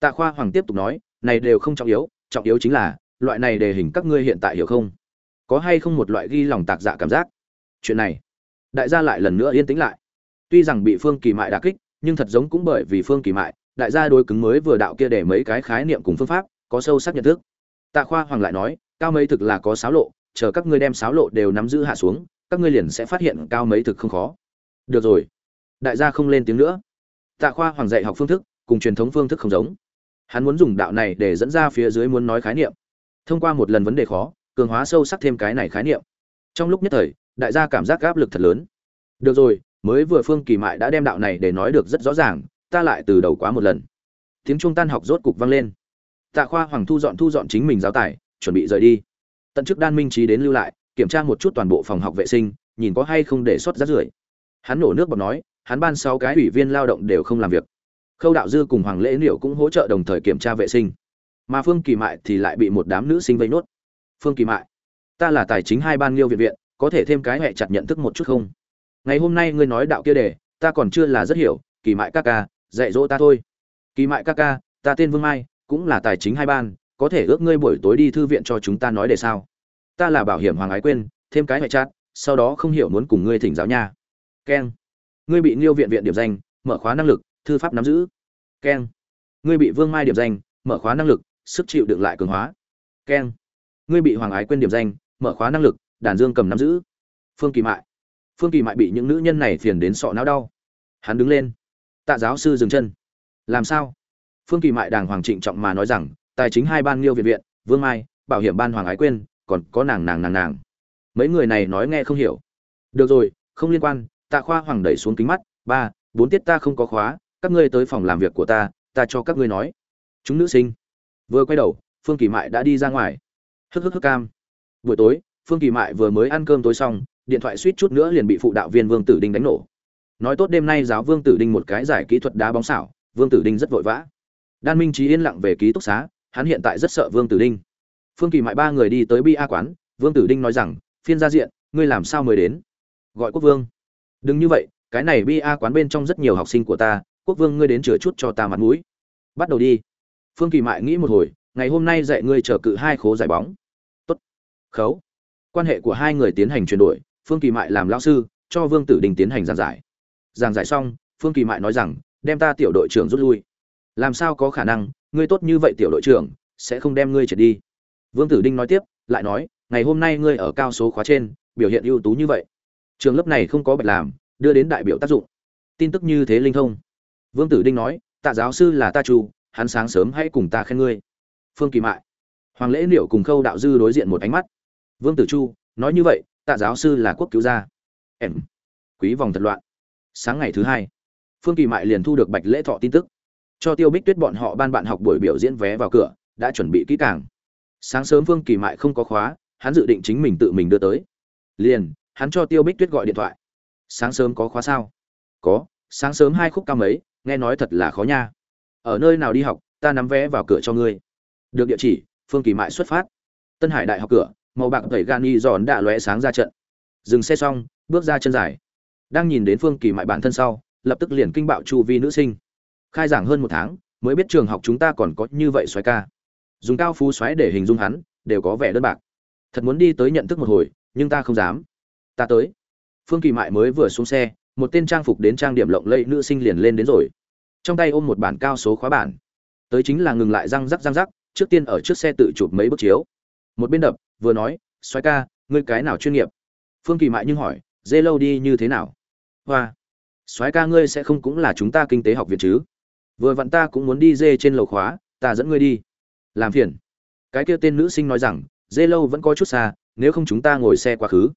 tạ khoa hoàng tiếp tục nói, này đều không trọng yếu trọng yếu chính là, loại này đề hình các ngươi hiện tại hiểu không? Có hay không một loại ghi lòng tạc dạ cảm giác? Chuyện này, đại gia lại lần nữa yên tĩnh lại. Tuy rằng bị phương kỳ mại đả kích, nhưng thật giống cũng bởi vì phương kỳ mại, đại gia đối cứng mới vừa đạo kia để mấy cái khái niệm cùng phương pháp, có sâu sắc nhận thức. Tạ khoa hoàng lại nói, cao mấy thực là có sáo lộ, chờ các ngươi đem sáo lộ đều nắm giữ hạ xuống, các ngươi liền sẽ phát hiện cao mấy thực không khó. Được rồi. Đại gia không lên tiếng nữa. Tạ khoa hoàng dạy học phương thức, cùng truyền thống phương thức không giống hắn muốn dùng đạo này để dẫn ra phía dưới muốn nói khái niệm. Thông qua một lần vấn đề khó, cường hóa sâu sắc thêm cái này khái niệm. Trong lúc nhất thời, đại gia cảm giác áp lực thật lớn. Được rồi, mới vừa phương kỳ mại đã đem đạo này để nói được rất rõ ràng, ta lại từ đầu quá một lần. Tiếng trung tan học rốt cục vang lên. Tạ khoa hoàng thu dọn thu dọn chính mình giáo tài, chuẩn bị rời đi. Tận chức đan minh trí đến lưu lại, kiểm tra một chút toàn bộ phòng học vệ sinh, nhìn có hay không để xuất rác rưởi. Hắn nổ nước bọt nói, hắn ban sáu cái ủy viên lao động đều không làm việc khâu đạo dư cùng hoàng lễ liệu cũng hỗ trợ đồng thời kiểm tra vệ sinh. Mà phương kỳ mại thì lại bị một đám nữ sinh vây nốt. Phương kỳ mại, ta là tài chính hai ban liêu viện viện, có thể thêm cái hẹ chặt nhận thức một chút không? Ngày hôm nay ngươi nói đạo kia đề, ta còn chưa là rất hiểu, kỳ mại ca ca, dạy dỗ ta thôi. Kỳ mại ca ca, ta tên vương mai, cũng là tài chính hai ban, có thể ước ngươi buổi tối đi thư viện cho chúng ta nói để sao? Ta là bảo hiểm hoàng ái quên thêm cái hẹ chặt, sau đó không hiểu muốn cùng ngươi thỉnh giáo nha. Keng, ngươi bị liêu viện viện điểm danh, mở khóa năng lực thư pháp nắm giữ. Keng. Ngươi bị vương mai điểm danh, mở khóa năng lực, sức chịu đựng lại cường hóa. Keng. Ngươi bị hoàng ái quên điểm danh, mở khóa năng lực, đàn dương cầm nắm giữ. Phương kỳ mại. Phương kỳ mại bị những nữ nhân này phiền đến sọ não đau. Hắn đứng lên. Tạ giáo sư dừng chân. Làm sao? Phương kỳ mại đàng hoàng trịnh trọng mà nói rằng, tài chính hai ban liêu viện viện, vương mai, bảo hiểm ban hoàng ái quên còn có nàng nàng nàng nàng. Mấy người này nói nghe không hiểu. Được rồi, không liên quan, tạ khoa hoàng đẩy xuống kính mắt, ba, bốn tiết ta không có khóa các ngươi tới phòng làm việc của ta ta cho các ngươi nói. Chúng nữ sinh. Vừa quay đầu, phương kỳ mại đã đi ra ngoài. Hức hức hức cam. Buổi tối, phương kỳ mại vừa mới ăn cơm tối xong, điện thoại suýt chút nữa liền bị phụ đạo viên vương tử đinh đánh nổ. Nói tốt đêm nay giáo vương tử đinh một cái giải kỹ thuật đá bóng xảo, vương tử đinh rất vội vã. Đan minh trí yên lặng về ký túc xá, hắn hiện tại rất sợ vương tử đinh. Phương kỳ mại ba người đi tới bi a quán, vương tử đinh nói rằng, phiên gia diện, ngươi làm sao mới đến? Gọi quốc vương. Đừng như vậy, cái này bi a quán bên trong rất nhiều học sinh của ta quốc vương ngươi đến chừa chút cho ta mặt mũi. Bắt đầu đi. Phương kỳ mại nghĩ một hồi, ngày hôm nay dạy ngươi chờ cự hai khố giải bóng. Tốt. Khấu. Quan hệ của hai người tiến hành chuyển đổi, phương kỳ mại làm lao sư, cho vương tử đình tiến hành giảng giải. Giảng giải xong, phương kỳ mại nói rằng, đem ta tiểu đội trưởng rút lui. Làm sao có khả năng, ngươi tốt như vậy tiểu đội trưởng, sẽ không đem ngươi trở đi. Vương tử đinh nói tiếp, lại nói, ngày hôm nay ngươi ở cao số khóa trên, biểu hiện ưu tú như vậy. Trường lớp này không có bạch làm, đưa đến đại biểu tác dụng. Tin tức như thế linh thông vương tử đinh nói, tạ giáo sư là ta chu hắn sáng sớm hãy cùng ta khen ngươi. Phương kỳ mại. Hoàng lễ liệu cùng khâu đạo dư đối diện một ánh mắt. Vương tử chu, nói như vậy, tạ giáo sư là quốc cứu gia. Em. Quý vòng thật loạn. Sáng ngày thứ hai, phương kỳ mại liền thu được bạch lễ thọ tin tức. Cho tiêu bích tuyết bọn họ ban bạn học buổi biểu diễn vé vào cửa, đã chuẩn bị kỹ càng. Sáng sớm phương kỳ mại không có khóa, hắn dự định chính mình tự mình đưa tới. Liền, hắn cho tiêu bích tuyết gọi điện thoại. Sáng sớm có khóa sao? Có, sáng sớm hai khúc cao mấy nghe nói thật là khó nha. Ở nơi nào đi học, ta nắm vé vào cửa cho ngươi. Được địa chỉ, phương kỳ mại xuất phát. Tân hải đại học cửa, màu bạc tẩy gan y giòn đã lóe sáng ra trận. Dừng xe xong, bước ra chân dài. Đang nhìn đến phương kỳ mại bản thân sau, lập tức liền kinh bạo chu vi nữ sinh. Khai giảng hơn một tháng, mới biết trường học chúng ta còn có như vậy xoáy ca. Dùng cao phú xoáy để hình dung hắn, đều có vẻ đơn bạc. Thật muốn đi tới nhận thức một hồi, nhưng ta không dám. Ta tới. Phương kỳ mại mới vừa xuống xe một tên trang phục đến trang điểm lộng lẫy nữ sinh liền lên đến rồi. Trong tay ôm một bản cao số khóa bản. Tới chính là ngừng lại răng rắc răng rắc, trước tiên ở trước xe tự chụp mấy bức chiếu. Một bên đập, vừa nói xoáy ca, ngươi cái nào chuyên nghiệp? Phương kỳ mại nhưng hỏi, dê lâu đi như thế nào? Hoa. Xoáy ca, ngươi sẽ không cũng là chúng ta kinh tế học viện chứ? Vừa vặn ta cũng muốn đi dê trên lầu khóa, ta dẫn ngươi đi. Làm phiền. Cái kia tên nữ sinh nói rằng, dê lâu vẫn có chút xa, nếu không chúng ta ngồi xe quá khứ.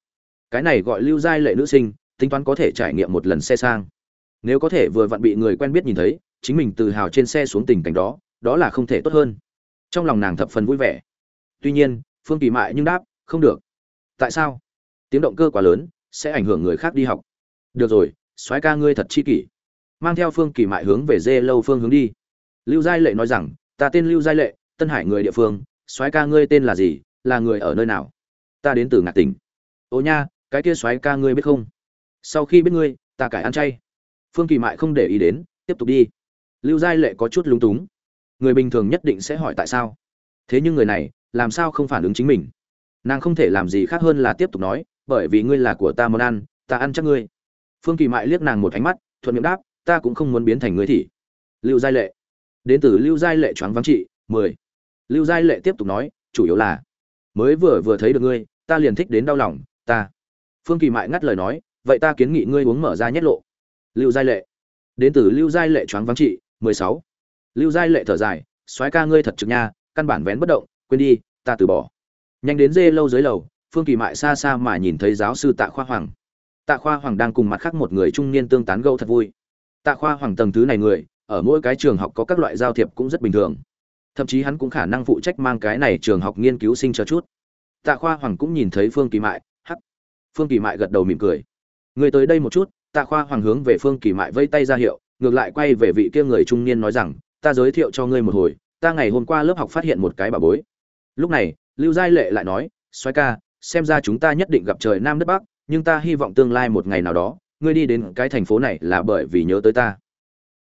Cái này gọi lưu giai lệ nữ sinh tính toán có thể trải nghiệm một lần xe sang. Nếu có thể vừa vặn bị người quen biết nhìn thấy, chính mình tự hào trên xe xuống tình cảnh đó đó là không thể tốt hơn. Trong lòng nàng thập phần vui vẻ. Tuy nhiên, phương kỳ mại nhưng đáp, không được. Tại sao? Tiếng động cơ quá lớn, sẽ ảnh hưởng người khác đi học. Được rồi, soái ca ngươi thật chi kỷ. Mang theo phương kỳ mại hướng về dê lâu phương hướng đi. Lưu giai lệ nói rằng, ta tên lưu giai lệ, tân hải người địa phương, soái ca ngươi tên là gì, là người ở nơi nào? Ta đến từ ngạc tỉnh. Ô nha, cái kia soái ca ngươi biết không? Sau khi biết ngươi, ta cải ăn chay. Phương kỳ mại không để ý đến, tiếp tục đi. Lưu giai lệ có chút lúng túng. Người bình thường nhất định sẽ hỏi tại sao. Thế nhưng người này, làm sao không phản ứng chính mình? Nàng không thể làm gì khác hơn là tiếp tục nói, bởi vì ngươi là của ta món ăn, ta ăn chắc ngươi. Phương kỳ mại liếc nàng một ánh mắt, thuận miệng đáp, ta cũng không muốn biến thành ngươi thị lưu giai lệ. Đến từ lưu giai lệ choáng vắng trị, mười. Lưu giai lệ tiếp tục nói, chủ yếu là, mới vừa vừa thấy được ngươi, ta liền thích đến đau lòng, ta. Phương kỳ mại ngắt lời nói vậy ta kiến nghị ngươi uống mở ra nhất lộ. Lưu giai lệ. Đến từ lưu giai lệ choáng vắng trị, mười sáu. Lưu giai lệ thở dài, soái ca ngươi thật trực nha, căn bản vén bất động, quên đi, ta từ bỏ. Nhanh đến dê lâu dưới lầu, phương kỳ mại xa xa mà nhìn thấy giáo sư tạ khoa hoàng. Tạ khoa hoàng đang cùng mặt khác một người trung niên tương tán gâu thật vui. Tạ khoa hoàng tầng thứ này người, ở mỗi cái trường học có các loại giao thiệp cũng rất bình thường. Thậm chí hắn cũng khả năng phụ trách mang cái này trường học nghiên cứu sinh cho chút. Tạ khoa hoàng cũng nhìn thấy phương kỳ mại, hắc. Phương kỳ mại gật đầu mỉm cười người tới đây một chút tạ khoa hoàng hướng về phương kỳ mại vây tay ra hiệu, ngược lại quay về vị kia người trung niên nói rằng, ta giới thiệu cho ngươi một hồi, ta ngày hôm qua lớp học phát hiện một cái bà bối. Lúc này, lưu giai lệ lại nói xoáy ca, xem ra chúng ta nhất định gặp trời nam đất bắc, nhưng ta hy vọng tương lai một ngày nào đó, ngươi đi đến cái thành phố này là bởi vì nhớ tới ta.